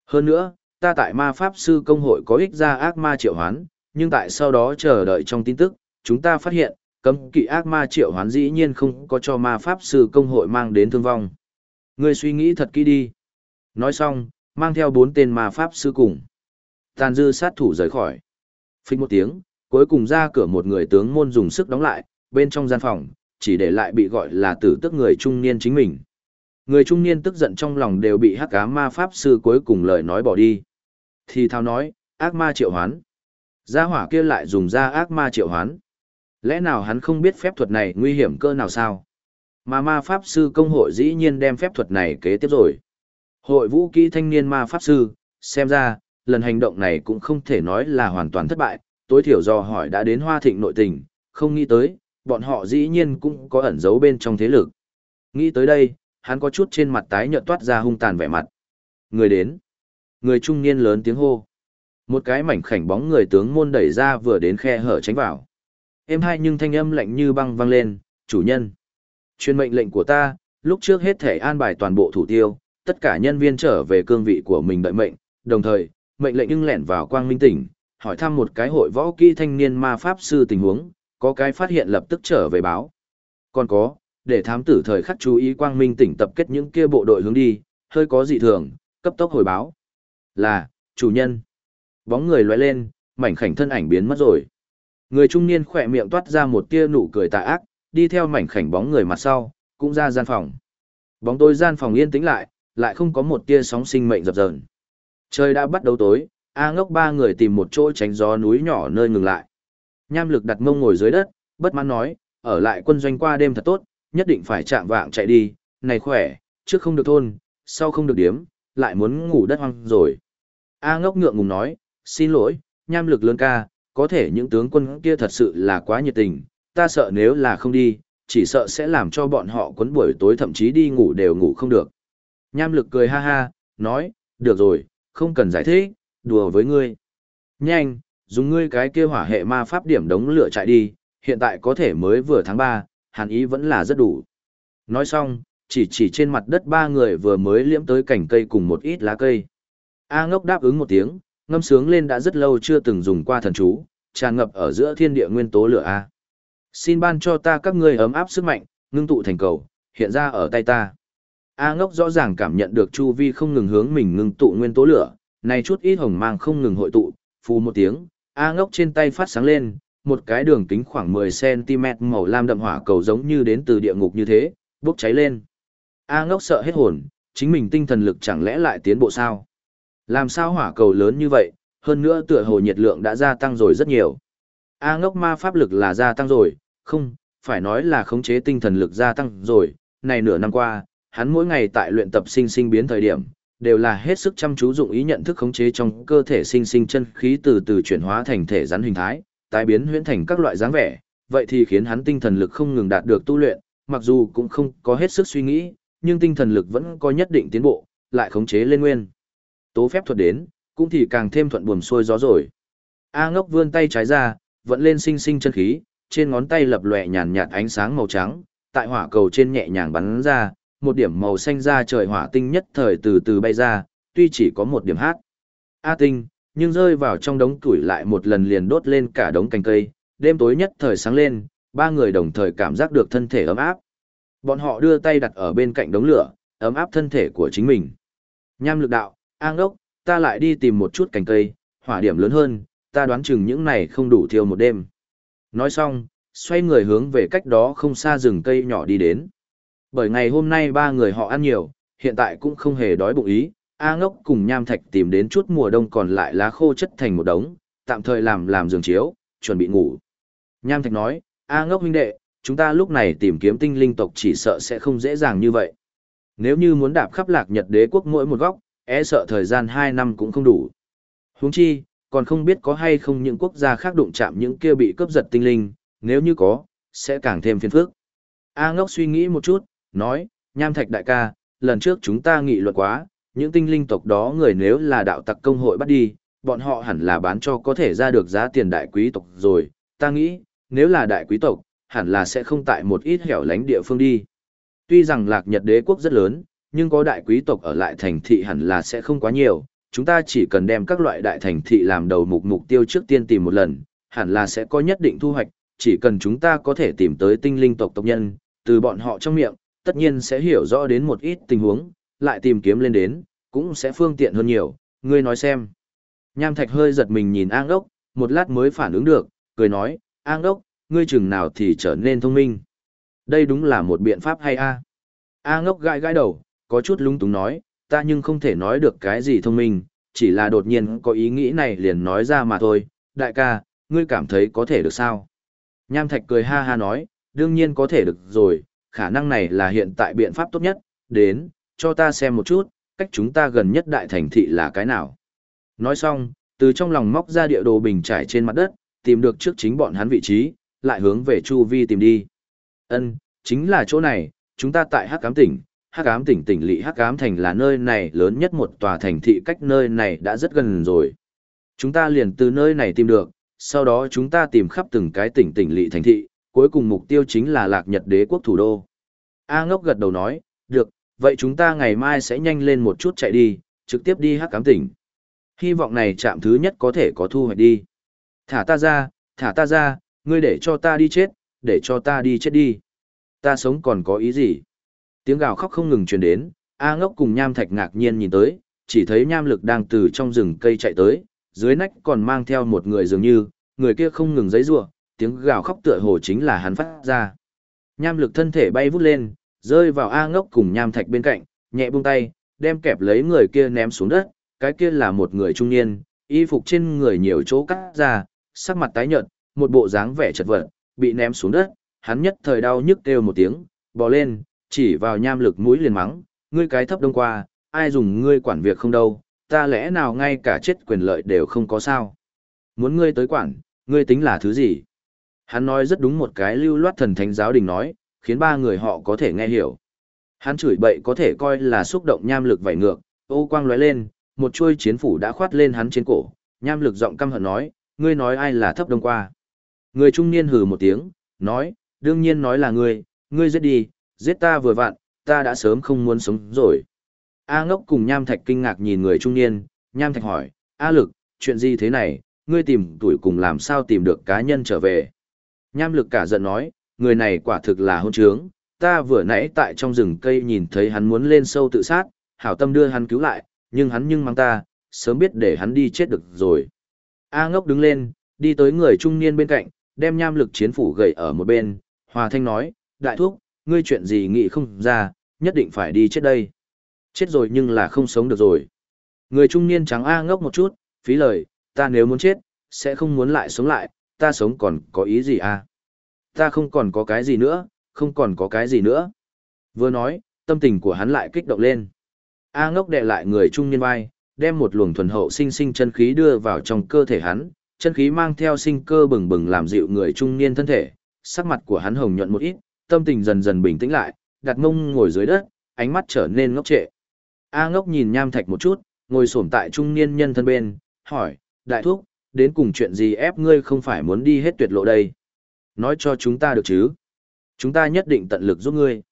A: Hơn nữa, ta tại ma pháp sư công hội có ích ra ác ma triệu hoán, nhưng tại sau đó chờ đợi trong tin tức, chúng ta phát hiện, cấm kỵ ác ma triệu hoán dĩ nhiên không có cho ma pháp sư công hội mang đến thương vong. Ngươi suy nghĩ thật kỹ đi. Nói xong, mang theo bốn tên ma pháp sư cùng. Tàn dư sát thủ rời khỏi. Phích một tiếng, cuối cùng ra cửa một người tướng môn dùng sức đóng lại, bên trong gian phòng, chỉ để lại bị gọi là tử tức người trung niên chính mình. Người trung niên tức giận trong lòng đều bị hắc ám ma pháp sư cuối cùng lời nói bỏ đi. Thì thao nói, ác ma triệu hoán. Gia hỏa kia lại dùng ra ác ma triệu hoán. Lẽ nào hắn không biết phép thuật này nguy hiểm cơ nào sao? Mà ma pháp sư công hội dĩ nhiên đem phép thuật này kế tiếp rồi. Hội vũ kỹ thanh niên ma pháp sư, xem ra, lần hành động này cũng không thể nói là hoàn toàn thất bại, tối thiểu do hỏi đã đến hoa thịnh nội tình, không nghĩ tới, bọn họ dĩ nhiên cũng có ẩn giấu bên trong thế lực. Nghĩ tới đây, hắn có chút trên mặt tái nhợt toát ra hung tàn vẻ mặt. Người đến. Người trung niên lớn tiếng hô. Một cái mảnh khảnh bóng người tướng môn đẩy ra vừa đến khe hở tránh vào. Êm hai nhưng thanh âm lạnh như băng vang lên, chủ nhân. Chuyên mệnh lệnh của ta, lúc trước hết thể an bài toàn bộ thủ tiêu, tất cả nhân viên trở về cương vị của mình đợi mệnh, đồng thời, mệnh lệnh nhưng lẻn vào quang minh tỉnh, hỏi thăm một cái hội võ kỹ thanh niên ma pháp sư tình huống, có cái phát hiện lập tức trở về báo. Còn có, để thám tử thời khắc chú ý quang minh tỉnh tập kết những kia bộ đội hướng đi, hơi có dị thường, cấp tốc hồi báo. Là, chủ nhân. Bóng người lóe lên, mảnh khảnh thân ảnh biến mất rồi. Người trung niên khỏe miệng toát ra một tia nụ cười tà ác, đi theo mảnh khảnh bóng người mặt sau, cũng ra gian phòng. Bóng tối gian phòng yên tĩnh lại, lại không có một tia sóng sinh mệnh dập dờn. Trời đã bắt đầu tối, A ngốc ba người tìm một chỗ tránh gió núi nhỏ nơi ngừng lại. Nham lực đặt mông ngồi dưới đất, bất mãn nói, ở lại quân doanh qua đêm thật tốt, nhất định phải chạm vạng chạy đi, này khỏe, trước không được thôn, sau không được điếm, lại muốn ngủ đất hoang rồi. A ngốc ngượng ngùng nói, xin lỗi, nham lực lớn ca, có thể những tướng quân kia thật sự là quá nhiệt tình, ta sợ nếu là không đi, chỉ sợ sẽ làm cho bọn họ quấn buổi tối thậm chí đi ngủ đều ngủ không được. Nham lực cười ha ha, nói, được rồi, không cần giải thích, đùa với ngươi. Nhanh, dùng ngươi cái kia hỏa hệ ma pháp điểm đống lửa chạy đi, hiện tại có thể mới vừa tháng 3, hàn ý vẫn là rất đủ. Nói xong, chỉ chỉ trên mặt đất ba người vừa mới liễm tới cảnh cây cùng một ít lá cây. A ngốc đáp ứng một tiếng, ngâm sướng lên đã rất lâu chưa từng dùng qua thần chú, tràn ngập ở giữa thiên địa nguyên tố lửa A. Xin ban cho ta các ngươi ấm áp sức mạnh, ngưng tụ thành cầu, hiện ra ở tay ta. A ngốc rõ ràng cảm nhận được chu vi không ngừng hướng mình ngưng tụ nguyên tố lửa, này chút ít hồng mang không ngừng hội tụ, phù một tiếng, A ngốc trên tay phát sáng lên, một cái đường kính khoảng 10cm màu lam đậm hỏa cầu giống như đến từ địa ngục như thế, bốc cháy lên. A ngốc sợ hết hồn, chính mình tinh thần lực chẳng lẽ lại tiến bộ sao? Làm sao hỏa cầu lớn như vậy, hơn nữa tựa hồ nhiệt lượng đã gia tăng rồi rất nhiều. A ngốc ma pháp lực là gia tăng rồi, không, phải nói là khống chế tinh thần lực gia tăng rồi, này nửa năm qua, hắn mỗi ngày tại luyện tập sinh sinh biến thời điểm, đều là hết sức chăm chú dụng ý nhận thức khống chế trong cơ thể sinh sinh chân khí từ từ chuyển hóa thành thể rắn hình thái, tái biến huyễn thành các loại dáng vẻ, vậy thì khiến hắn tinh thần lực không ngừng đạt được tu luyện, mặc dù cũng không có hết sức suy nghĩ, nhưng tinh thần lực vẫn có nhất định tiến bộ, lại khống chế lên nguyên. Tố phép thuật đến, cũng thì càng thêm thuận buồm xuôi gió rồi. A ngốc vươn tay trái ra, vẫn lên sinh sinh chân khí, trên ngón tay lập lòe nhàn nhạt ánh sáng màu trắng, tại hỏa cầu trên nhẹ nhàng bắn ra, một điểm màu xanh ra trời hỏa tinh nhất thời từ từ bay ra, tuy chỉ có một điểm hát. A tinh, nhưng rơi vào trong đống củi lại một lần liền đốt lên cả đống cành cây, đêm tối nhất thời sáng lên, ba người đồng thời cảm giác được thân thể ấm áp. Bọn họ đưa tay đặt ở bên cạnh đống lửa, ấm áp thân thể của chính mình. Nham lực đạo, an ốc, ta lại đi tìm một chút cành cây, hỏa điểm lớn hơn, ta đoán chừng những này không đủ thiêu một đêm. Nói xong, xoay người hướng về cách đó không xa rừng cây nhỏ đi đến. Bởi ngày hôm nay ba người họ ăn nhiều, hiện tại cũng không hề đói bụng ý, A ngốc cùng nham thạch tìm đến chút mùa đông còn lại lá khô chất thành một đống, tạm thời làm làm giường chiếu, chuẩn bị ngủ. Nham thạch nói, A ngốc huynh đệ, chúng ta lúc này tìm kiếm tinh linh tộc chỉ sợ sẽ không dễ dàng như vậy. Nếu như muốn đạp khắp lạc nhật đế quốc mỗi một góc, e sợ thời gian 2 năm cũng không đủ. Huống chi, còn không biết có hay không những quốc gia khác đụng chạm những kia bị cướp giật tinh linh, nếu như có, sẽ càng thêm phiền phức. A ngốc suy nghĩ một chút, nói, nham thạch đại ca, lần trước chúng ta nghị luận quá, những tinh linh tộc đó người nếu là đạo tặc công hội bắt đi, bọn họ hẳn là bán cho có thể ra được giá tiền đại quý tộc rồi, ta nghĩ, nếu là đại quý tộc, hẳn là sẽ không tại một ít hẻo lánh địa phương đi. Tuy rằng lạc nhật đế quốc rất lớn, nhưng có đại quý tộc ở lại thành thị hẳn là sẽ không quá nhiều, chúng ta chỉ cần đem các loại đại thành thị làm đầu mục mục tiêu trước tiên tìm một lần, hẳn là sẽ có nhất định thu hoạch, chỉ cần chúng ta có thể tìm tới tinh linh tộc tộc nhân, từ bọn họ trong miệng, tất nhiên sẽ hiểu rõ đến một ít tình huống, lại tìm kiếm lên đến, cũng sẽ phương tiện hơn nhiều, ngươi nói xem. Nham Thạch hơi giật mình nhìn An Đốc, một lát mới phản ứng được, cười nói, An Đốc, ngươi chừng nào thì trở nên thông minh. Đây đúng là một biện pháp hay a. À? A ngốc gãi gãi đầu, có chút lung túng nói, ta nhưng không thể nói được cái gì thông minh, chỉ là đột nhiên có ý nghĩ này liền nói ra mà thôi, đại ca, ngươi cảm thấy có thể được sao? Nham Thạch cười ha ha nói, đương nhiên có thể được rồi, khả năng này là hiện tại biện pháp tốt nhất, đến, cho ta xem một chút, cách chúng ta gần nhất đại thành thị là cái nào. Nói xong, từ trong lòng móc ra địa đồ bình trải trên mặt đất, tìm được trước chính bọn hắn vị trí, lại hướng về chu vi tìm đi. Ân, chính là chỗ này, chúng ta tại Hắc Ám tỉnh, Hắc Ám tỉnh tỉnh lỵ Hắc Ám thành là nơi này lớn nhất một tòa thành thị cách nơi này đã rất gần rồi. Chúng ta liền từ nơi này tìm được, sau đó chúng ta tìm khắp từng cái tỉnh tỉnh lỵ thành thị, cuối cùng mục tiêu chính là Lạc Nhật Đế quốc thủ đô. A Ngốc gật đầu nói, được, vậy chúng ta ngày mai sẽ nhanh lên một chút chạy đi, trực tiếp đi Hắc Cám tỉnh. Hy vọng này chạm thứ nhất có thể có thu hoạch đi. Thả ta ra, thả ta ra, ngươi để cho ta đi chết, để cho ta đi chết đi. Ta sống còn có ý gì? Tiếng gào khóc không ngừng truyền đến, A ngốc cùng nham thạch ngạc nhiên nhìn tới, chỉ thấy nham lực đang từ trong rừng cây chạy tới, dưới nách còn mang theo một người dường như, người kia không ngừng giấy rủa tiếng gào khóc tựa hồ chính là hắn phát ra. Nham lực thân thể bay vút lên, rơi vào A ngốc cùng nham thạch bên cạnh, nhẹ buông tay, đem kẹp lấy người kia ném xuống đất, cái kia là một người trung niên, y phục trên người nhiều chỗ cắt ra, sắc mặt tái nhợt, một bộ dáng vẻ chật vật, bị ném xuống đất, hắn nhất thời đau nhức kêu một tiếng, bò lên, chỉ vào nham lực mũi liền mắng, ngươi cái thấp đông qua, ai dùng ngươi quản việc không đâu, ta lẽ nào ngay cả chết quyền lợi đều không có sao. Muốn ngươi tới quản, ngươi tính là thứ gì? Hắn nói rất đúng một cái lưu loát thần thánh giáo đình nói, khiến ba người họ có thể nghe hiểu. Hắn chửi bậy có thể coi là xúc động nham lực vảy ngược, ô quang lóe lên, một chuôi chiến phủ đã khoát lên hắn trên cổ, nham lực giọng căm hận nói, ngươi nói ai là thấp đông qua. Người trung niên hừ một tiếng, nói, đương nhiên nói là ngươi, ngươi giết đi, giết ta vừa vặn, ta đã sớm không muốn sống rồi. A ngốc cùng Nham Thạch kinh ngạc nhìn người trung niên, Nham Thạch hỏi, A lực, chuyện gì thế này, ngươi tìm tuổi cùng làm sao tìm được cá nhân trở về. Nham lực cả giận nói, người này quả thực là hôn trướng, ta vừa nãy tại trong rừng cây nhìn thấy hắn muốn lên sâu tự sát, hảo tâm đưa hắn cứu lại, nhưng hắn nhưng mang ta, sớm biết để hắn đi chết được rồi. A ngốc đứng lên, đi tới người trung niên bên cạnh, đem nham lực chiến phủ gậy ở một bên, hòa thanh nói, đại thúc, ngươi chuyện gì nghĩ không ra, nhất định phải đi chết đây. Chết rồi nhưng là không sống được rồi. Người trung niên trắng A ngốc một chút, phí lời, ta nếu muốn chết, sẽ không muốn lại sống lại, ta sống còn có ý gì à? Ta không còn có cái gì nữa, không còn có cái gì nữa. Vừa nói, tâm tình của hắn lại kích động lên. A ngốc đệ lại người trung niên vai, đem một luồng thuần hậu sinh sinh chân khí đưa vào trong cơ thể hắn, chân khí mang theo sinh cơ bừng bừng làm dịu người trung niên thân thể, sắc mặt của hắn hồng nhuận một ít, tâm tình dần dần bình tĩnh lại, đặt mông ngồi dưới đất, ánh mắt trở nên ngốc trệ. A ngốc nhìn nham thạch một chút, ngồi xổm tại trung niên nhân thân bên, hỏi, đại thúc, đến cùng chuyện gì ép ngươi không phải muốn đi hết tuyệt lộ đây? Nói cho chúng ta được chứ? Chúng ta nhất định tận lực giúp ngươi.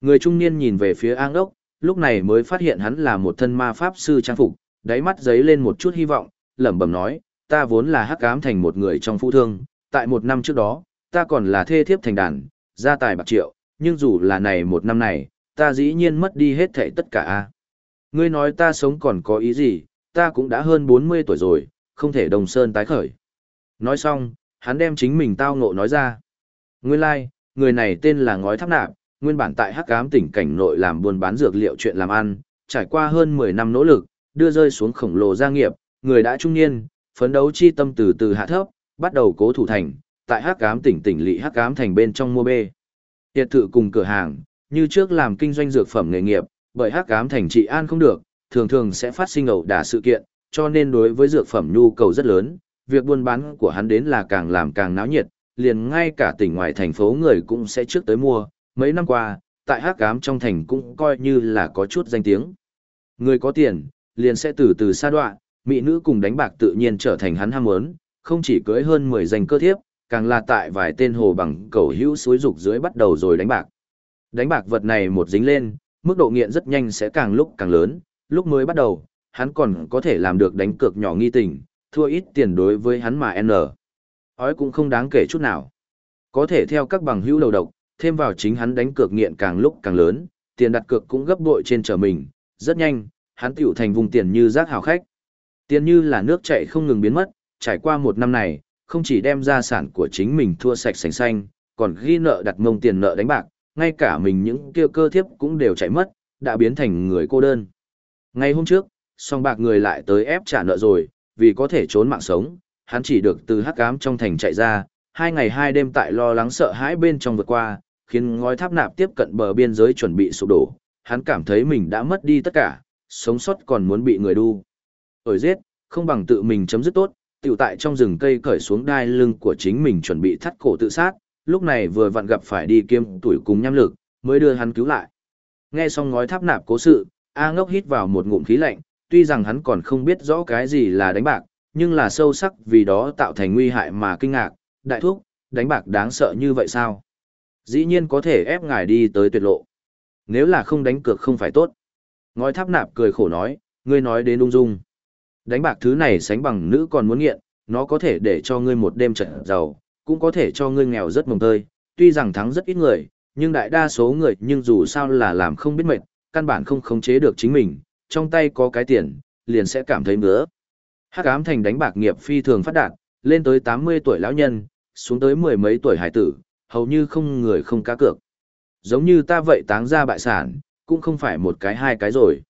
A: Người trung niên nhìn về phía an ốc, lúc này mới phát hiện hắn là một thân ma pháp sư trang phục, đáy mắt giấy lên một chút hy vọng, lẩm bẩm nói, ta vốn là hắc ám thành một người trong phụ thương, tại một năm trước đó, ta còn là thê thiếp thành đàn, gia tài bạc triệu, nhưng dù là này một năm này, ta dĩ nhiên mất đi hết thảy tất cả a. Ngươi nói ta sống còn có ý gì, ta cũng đã hơn 40 tuổi rồi, không thể đồng sơn tái khởi. Nói xong, hắn đem chính mình tao ngộ nói ra. Nguyên lai, like, người này tên là Ngói Tháp Nạp, nguyên bản tại Hắc Ám tỉnh cảnh nội làm buôn bán dược liệu chuyện làm ăn, trải qua hơn 10 năm nỗ lực, đưa rơi xuống khổng lồ gia nghiệp, người đã trung niên, phấn đấu chi tâm từ từ hạ thấp, bắt đầu cố thủ thành, tại Hắc Ám tỉnh tỉnh lỵ Hắc Ám thành bên trong mua bê. Tiệt thự cùng cửa hàng, như trước làm kinh doanh dược phẩm nghề nghiệp, bởi Hắc Ám thành trị an không được, thường thường sẽ phát sinh ẩu đả sự kiện, cho nên đối với dược phẩm nhu cầu rất lớn, việc buôn bán của hắn đến là càng làm càng náo nhiệt, liền ngay cả tỉnh ngoài thành phố người cũng sẽ trước tới mua, mấy năm qua, tại hát cám trong thành cũng coi như là có chút danh tiếng. Người có tiền, liền sẽ từ từ xa đoạn, mỹ nữ cùng đánh bạc tự nhiên trở thành hắn ham muốn, không chỉ cưới hơn 10 danh cơ thiếp, càng là tại vài tên hồ bằng cầu hữu suối dục dưới bắt đầu rồi đánh bạc. Đánh bạc vật này một dính lên, mức độ nghiện rất nhanh sẽ càng lúc càng lớn, lúc mới bắt đầu, hắn còn có thể làm được đánh cược nhỏ nghi tình, thua ít tiền đối với hắn mà N. Ói cũng không đáng kể chút nào. Có thể theo các bằng hữu đầu độc, thêm vào chính hắn đánh cược nghiện càng lúc càng lớn, tiền đặt cược cũng gấp bội trên trở mình, rất nhanh, hắn tiểu thành vùng tiền như rác hào khách. Tiền như là nước chảy không ngừng biến mất, trải qua một năm này, không chỉ đem gia sản của chính mình thua sạch sành xanh, còn ghi nợ đặt mông tiền nợ đánh bạc, ngay cả mình những kia cơ thiếp cũng đều chạy mất, đã biến thành người cô đơn. Ngày hôm trước, song bạc người lại tới ép trả nợ rồi, vì có thể trốn mạng sống, hắn chỉ được từ hắc ám trong thành chạy ra, hai ngày hai đêm tại lo lắng sợ hãi bên trong vượt qua, khiến ngói tháp nạp tiếp cận bờ biên giới chuẩn bị sụp đổ, hắn cảm thấy mình đã mất đi tất cả, sống sót còn muốn bị người đu. Ổi giết, không bằng tự mình chấm dứt tốt, tiểu tại trong rừng cây cởi xuống đai lưng của chính mình chuẩn bị thắt cổ tự sát, lúc này vừa vặn gặp phải đi kiêm tuổi cùng nham lực, mới đưa hắn cứu lại. Nghe xong ngói tháp nạp cố sự, A ngốc hít vào một ngụm khí lạnh, tuy rằng hắn còn không biết rõ cái gì là đánh bạc, nhưng là sâu sắc vì đó tạo thành nguy hại mà kinh ngạc, đại thúc, đánh bạc đáng sợ như vậy sao? Dĩ nhiên có thể ép ngài đi tới tuyệt lộ. Nếu là không đánh cược không phải tốt. Ngói tháp nạp cười khổ nói, ngươi nói đến ung dung. Đánh bạc thứ này sánh bằng nữ còn muốn nghiện, nó có thể để cho ngươi một đêm trận giàu, cũng có thể cho ngươi nghèo rất mồng tơi. Tuy rằng thắng rất ít người, nhưng đại đa số người nhưng dù sao là làm không biết mệt, căn bản không khống chế được chính mình, trong tay có cái tiền, liền sẽ cảm thấy ngứa. Hắc ám thành đánh bạc nghiệp phi thường phát đạt, lên tới 80 tuổi lão nhân, xuống tới mười mấy tuổi hải tử, hầu như không người không cá cược. Giống như ta vậy táng ra bại sản, cũng không phải một cái hai cái rồi.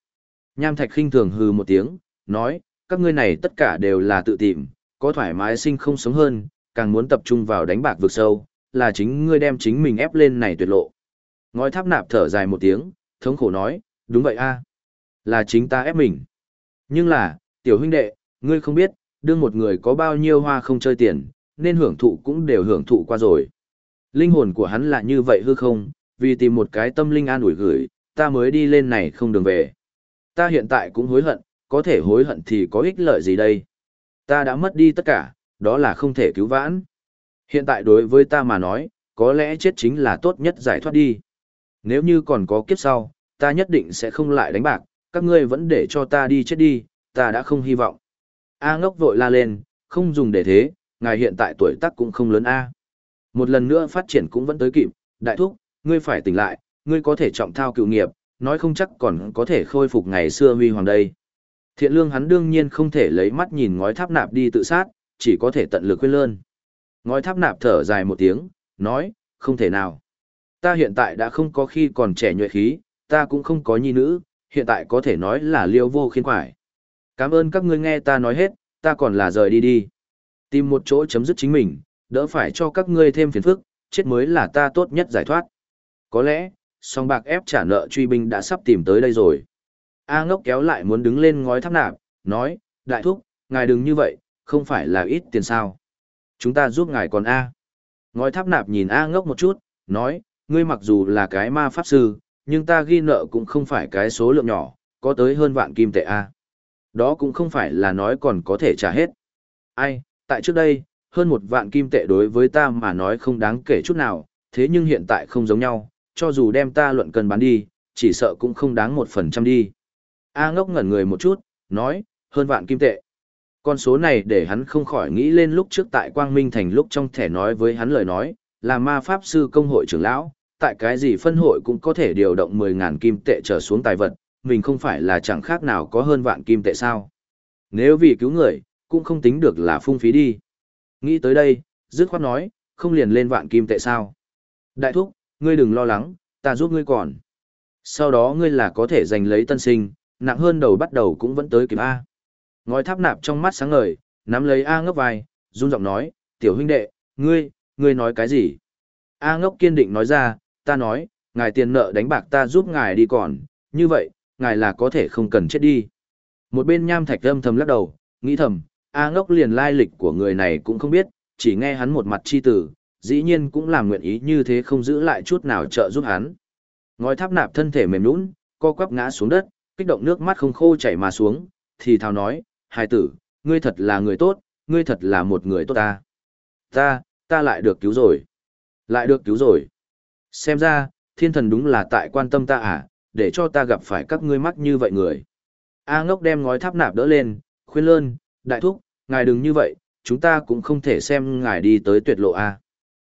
A: Nham Thạch khinh thường hừ một tiếng, nói, các ngươi này tất cả đều là tự tìm, có thoải mái sinh không sống hơn, càng muốn tập trung vào đánh bạc vực sâu, là chính ngươi đem chính mình ép lên này tuyệt lộ. Ngói tháp nạp thở dài một tiếng, thống khổ nói, đúng vậy a, là chính ta ép mình. Nhưng là, tiểu huynh đệ, ngươi không biết, đương một người có bao nhiêu hoa không chơi tiền, nên hưởng thụ cũng đều hưởng thụ qua rồi. Linh hồn của hắn là như vậy hư không, vì tìm một cái tâm linh an ủi gửi, ta mới đi lên này không đường về. Ta hiện tại cũng hối hận, có thể hối hận thì có ích lợi gì đây? Ta đã mất đi tất cả, đó là không thể cứu vãn. Hiện tại đối với ta mà nói, có lẽ chết chính là tốt nhất giải thoát đi. Nếu như còn có kiếp sau, ta nhất định sẽ không lại đánh bạc, các ngươi vẫn để cho ta đi chết đi, ta đã không hy vọng. A ngốc vội la lên, không dùng để thế, ngài hiện tại tuổi tác cũng không lớn A. Một lần nữa phát triển cũng vẫn tới kịp, đại thúc, ngươi phải tỉnh lại, ngươi có thể trọng thao cựu nghiệp, nói không chắc còn có thể khôi phục ngày xưa huy hoàng đây. Thiện lương hắn đương nhiên không thể lấy mắt nhìn ngói tháp nạp đi tự sát, chỉ có thể tận lực khuyên lơn. Ngói tháp nạp thở dài một tiếng, nói, không thể nào. Ta hiện tại đã không có khi còn trẻ nhuệ khí, ta cũng không có nhi nữ, hiện tại có thể nói là liêu vô khiên quải. Cảm ơn các ngươi nghe ta nói hết, ta còn là rời đi đi. Tìm một chỗ chấm dứt chính mình, đỡ phải cho các ngươi thêm phiền phức, chết mới là ta tốt nhất giải thoát. Có lẽ, song bạc ép trả nợ truy binh đã sắp tìm tới đây rồi. A ngốc kéo lại muốn đứng lên ngói tháp nạp, nói, đại thúc, ngài đừng như vậy, không phải là ít tiền sao. Chúng ta giúp ngài còn A. Ngói tháp nạp nhìn A ngốc một chút, nói, ngươi mặc dù là cái ma pháp sư, nhưng ta ghi nợ cũng không phải cái số lượng nhỏ, có tới hơn vạn kim tệ A. Đó cũng không phải là nói còn có thể trả hết. Ai, tại trước đây, hơn một vạn kim tệ đối với ta mà nói không đáng kể chút nào, thế nhưng hiện tại không giống nhau, cho dù đem ta luận cần bán đi, chỉ sợ cũng không đáng một phần trăm đi. A ngốc ngẩn người một chút, nói, hơn vạn kim tệ. Con số này để hắn không khỏi nghĩ lên lúc trước tại Quang Minh Thành lúc trong thẻ nói với hắn lời nói, là ma pháp sư công hội trưởng lão, tại cái gì phân hội cũng có thể điều động 10.000 kim tệ trở xuống tài vật, mình không phải là chẳng khác nào có hơn vạn kim tệ sao. Nếu vì cứu người, cũng không tính được là phung phí đi. Nghĩ tới đây, dứt khoát nói, không liền lên vạn kim tệ sao. Đại thúc, ngươi đừng lo lắng, ta giúp ngươi còn. Sau đó ngươi là có thể giành lấy tân sinh, nặng hơn đầu bắt đầu cũng vẫn tới kịp A. Ngói tháp nạp trong mắt sáng ngời, nắm lấy A ngốc vai, run giọng nói, tiểu huynh đệ, ngươi, ngươi nói cái gì? A ngốc kiên định nói ra, ta nói, ngài tiền nợ đánh bạc ta giúp ngài đi còn, như vậy, ngài là có thể không cần chết đi. Một bên nham thạch âm thầm lắc đầu, nghĩ thầm, A ngốc liền lai lịch của người này cũng không biết, chỉ nghe hắn một mặt chi tử, dĩ nhiên cũng làm nguyện ý như thế không giữ lại chút nào trợ giúp hắn. Ngói tháp nạp thân thể mềm nũng, co quắp ngã xuống đất, kích động nước mắt không khô chảy mà xuống, thì thào nói, hài tử, ngươi thật là người tốt, ngươi thật là một người tốt ta. Ta, ta lại được cứu rồi. Lại được cứu rồi. Xem ra, thiên thần đúng là tại quan tâm ta à, để cho ta gặp phải các ngươi mắc như vậy người. A ngốc đem ngói tháp nạp đỡ lên, khuyên lơn, đại thúc, ngài đừng như vậy, chúng ta cũng không thể xem ngài đi tới tuyệt lộ A.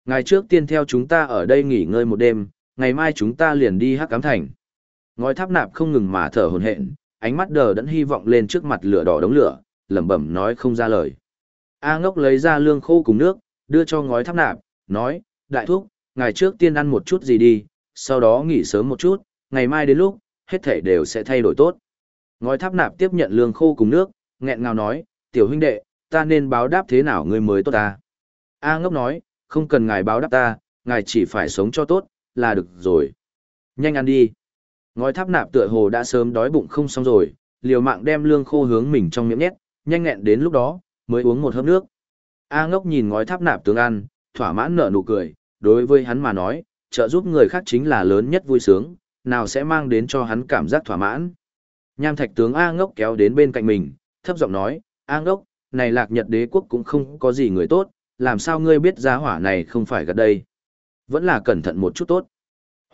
A: Ngài trước tiên theo chúng ta ở đây nghỉ ngơi một đêm, ngày mai chúng ta liền đi hắc cám thành. Ngói tháp nạp không ngừng mà thở hồn hện, ánh mắt đờ đẫn hy vọng lên trước mặt lửa đỏ đống lửa, lẩm bẩm nói không ra lời. A ngốc lấy ra lương khô cùng nước, đưa cho ngói tháp nạp, nói, đại thúc, ngài trước tiên ăn một chút gì đi, sau đó nghỉ sớm một chút, ngày mai đến lúc, hết thể đều sẽ thay đổi tốt. Ngói tháp nạp tiếp nhận lương khô cùng nước, nghẹn ngào nói, tiểu huynh đệ, ta nên báo đáp thế nào ngươi mới tốt ta. A ngốc nói, không cần ngài báo đáp ta, ngài chỉ phải sống cho tốt, là được rồi. Nhanh ăn đi. Ngói tháp nạp tựa hồ đã sớm đói bụng không xong rồi, liều mạng đem lương khô hướng mình trong miệng nhét, nhanh nghẹn đến lúc đó, mới uống một hớp nước. A ngốc nhìn ngói tháp nạp tướng ăn, thỏa mãn nở nụ cười, đối với hắn mà nói, trợ giúp người khác chính là lớn nhất vui sướng, nào sẽ mang đến cho hắn cảm giác thỏa mãn. Nham thạch tướng A ngốc kéo đến bên cạnh mình, thấp giọng nói, A ngốc, này lạc nhật đế quốc cũng không có gì người tốt, làm sao ngươi biết giá hỏa này không phải gần đây. Vẫn là cẩn thận một chút tốt.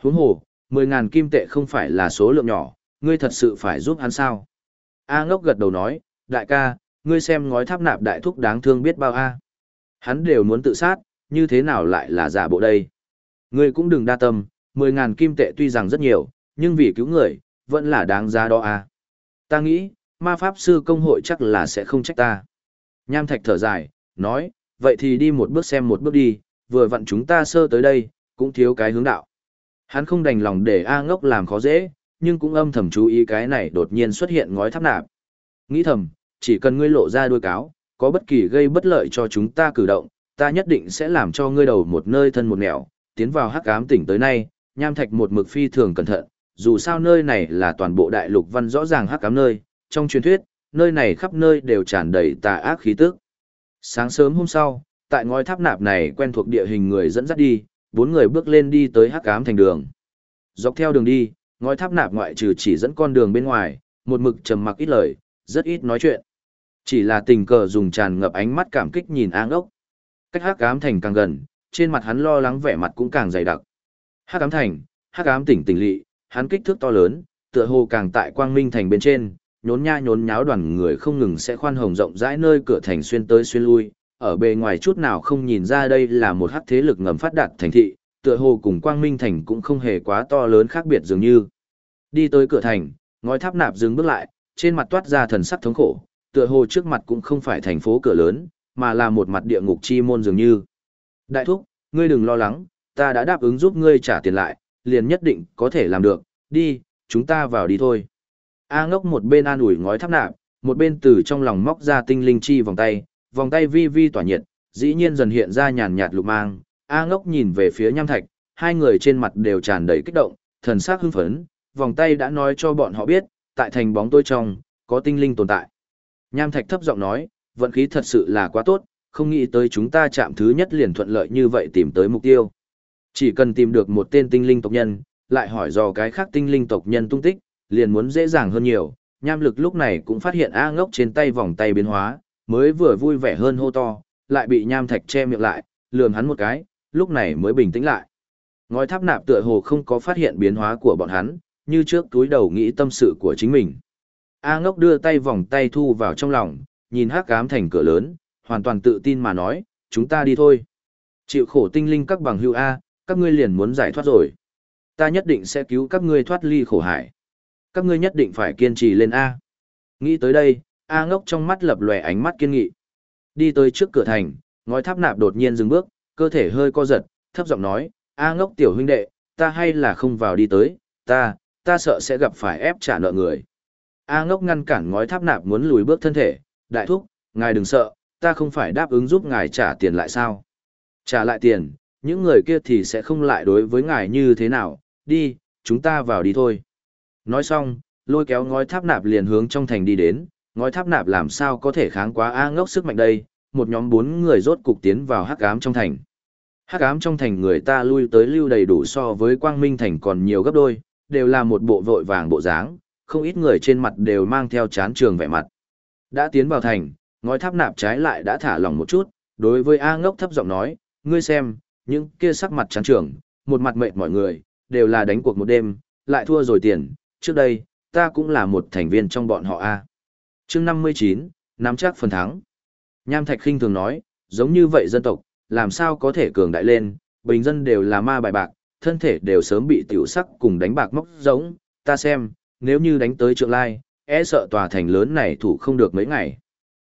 A: Huống hồ, 10.000 kim tệ không phải là số lượng nhỏ, ngươi thật sự phải giúp hắn sao. A ngốc gật đầu nói, đại ca, ngươi xem ngói tháp nạp đại thúc đáng thương biết bao A. Hắn đều muốn tự sát, như thế nào lại là giả bộ đây. Ngươi cũng đừng đa tâm, 10.000 kim tệ tuy rằng rất nhiều, nhưng vì cứu người, vẫn là đáng giá đó à? Ta nghĩ, ma pháp sư công hội chắc là sẽ không trách ta. Nham thạch thở dài, nói, vậy thì đi một bước xem một bước đi, vừa vặn chúng ta sơ tới đây, cũng thiếu cái hướng đạo. Hắn không đành lòng để A ngốc làm khó dễ, nhưng cũng âm thầm chú ý cái này đột nhiên xuất hiện ngói tháp nạp. Nghĩ thầm, chỉ cần ngươi lộ ra đuôi cáo, có bất kỳ gây bất lợi cho chúng ta cử động, ta nhất định sẽ làm cho ngươi đầu một nơi thân một nẻo, tiến vào hắc ám tỉnh tới nay, nham thạch một mực phi thường cẩn thận, dù sao nơi này là toàn bộ đại lục văn rõ ràng hắc ám nơi, trong truyền thuyết, nơi này khắp nơi đều tràn đầy tà ác khí tức. Sáng sớm hôm sau, tại ngôi tháp nạp này quen thuộc địa hình người dẫn dắt đi, bốn người bước lên đi tới hắc ám thành đường. Dọc theo đường đi, ngôi tháp nạp ngoại trừ chỉ dẫn con đường bên ngoài, một mực trầm mặc ít lời, rất ít nói chuyện. Chỉ là tình cờ dùng tràn ngập ánh mắt cảm kích nhìn áng ốc. Cách hắc ám thành càng gần, trên mặt hắn lo lắng vẻ mặt cũng càng dày đặc. Hắc ám thành, hắc ám tỉnh tỉnh lỵ, hắn kích thước to lớn, tựa hồ càng tại quang minh thành bên trên, nhốn nha nhốn nháo đoàn người không ngừng sẽ khoan hồng rộng rãi nơi cửa thành xuyên tới xuyên lui, ở bề ngoài chút nào không nhìn ra đây là một hắc thế lực ngầm phát đạt thành thị, tựa hồ cùng quang minh thành cũng không hề quá to lớn khác biệt dường như. Đi tới cửa thành, ngói tháp nạp dừng bước lại, trên mặt toát ra thần sắc thống khổ, tựa hồ trước mặt cũng không phải thành phố cửa lớn, mà là một mặt địa ngục chi môn dường như. Đại thúc, ngươi đừng lo lắng, ta đã đáp ứng giúp ngươi trả tiền lại, liền nhất định có thể làm được, đi, chúng ta vào đi thôi. A ngốc một bên an ủi ngói tháp nạp, một bên từ trong lòng móc ra tinh linh chi vòng tay, vòng tay vi vi tỏa nhiệt, dĩ nhiên dần hiện ra nhàn nhạt lục mang. A ngốc nhìn về phía nham thạch, hai người trên mặt đều tràn đầy kích động, thần sắc hưng phấn, vòng tay đã nói cho bọn họ biết, tại thành bóng tôi trong, có tinh linh tồn tại. Nham thạch thấp giọng nói, vận khí thật sự là quá tốt, không nghĩ tới chúng ta chạm thứ nhất liền thuận lợi như vậy tìm tới mục tiêu. Chỉ cần tìm được một tên tinh linh tộc nhân, lại hỏi dò cái khác tinh linh tộc nhân tung tích, liền muốn dễ dàng hơn nhiều. Nham lực lúc này cũng phát hiện A ngốc trên tay vòng tay biến hóa, mới vừa vui vẻ hơn hô to, lại bị nham thạch che miệng lại, lườm hắn một cái, lúc này mới bình tĩnh lại. Ngói tháp nạp tựa hồ không có phát hiện biến hóa của bọn hắn, như trước túi đầu nghĩ tâm sự của chính mình. A ngốc đưa tay vòng tay thu vào trong lòng, nhìn hắc ám thành cửa lớn, hoàn toàn tự tin mà nói, chúng ta đi thôi. Chịu khổ tinh linh các bằng hữu A, các ngươi liền muốn giải thoát rồi. Ta nhất định sẽ cứu các ngươi thoát ly khổ hải. Các ngươi nhất định phải kiên trì lên A. Nghĩ tới đây, A ngốc trong mắt lập lòe ánh mắt kiên nghị. Đi tới trước cửa thành, ngói tháp nạp đột nhiên dừng bước, cơ thể hơi co giật, thấp giọng nói, A ngốc tiểu huynh đệ, ta hay là không vào đi tới, ta, ta sợ sẽ gặp phải ép trả nợ người. A ngốc ngăn cản ngói tháp nạp muốn lùi bước thân thể, đại thúc, ngài đừng sợ, ta không phải đáp ứng giúp ngài trả tiền lại sao. Trả lại tiền, những người kia thì sẽ không lại đối với ngài như thế nào, đi, chúng ta vào đi thôi. Nói xong, lôi kéo ngói tháp nạp liền hướng trong thành đi đến, ngói tháp nạp làm sao có thể kháng quá A ngốc sức mạnh đây, một nhóm bốn người rốt cục tiến vào hắc ám trong thành. Hắc ám trong thành người ta lui tới lưu đầy đủ so với quang minh thành còn nhiều gấp đôi, đều là một bộ vội vàng bộ dáng, không ít người trên mặt đều mang theo chán trường vẻ mặt. Đã tiến vào thành, ngói tháp nạp trái lại đã thả lỏng một chút, đối với A ngốc thấp giọng nói, ngươi xem, những kia sắc mặt trắng trưởng, một mặt mệt mọi người, đều là đánh cuộc một đêm, lại thua rồi tiền, trước đây, ta cũng là một thành viên trong bọn họ a. Chương 59, nắm chắc phần thắng. Nham Thạch khinh thường nói, giống như vậy dân tộc, làm sao có thể cường đại lên, bình dân đều là ma bài bạc, thân thể đều sớm bị tiểu sắc cùng đánh bạc móc giống, ta xem, nếu như đánh tới trượng lai, e sợ tòa thành lớn này thủ không được mấy ngày.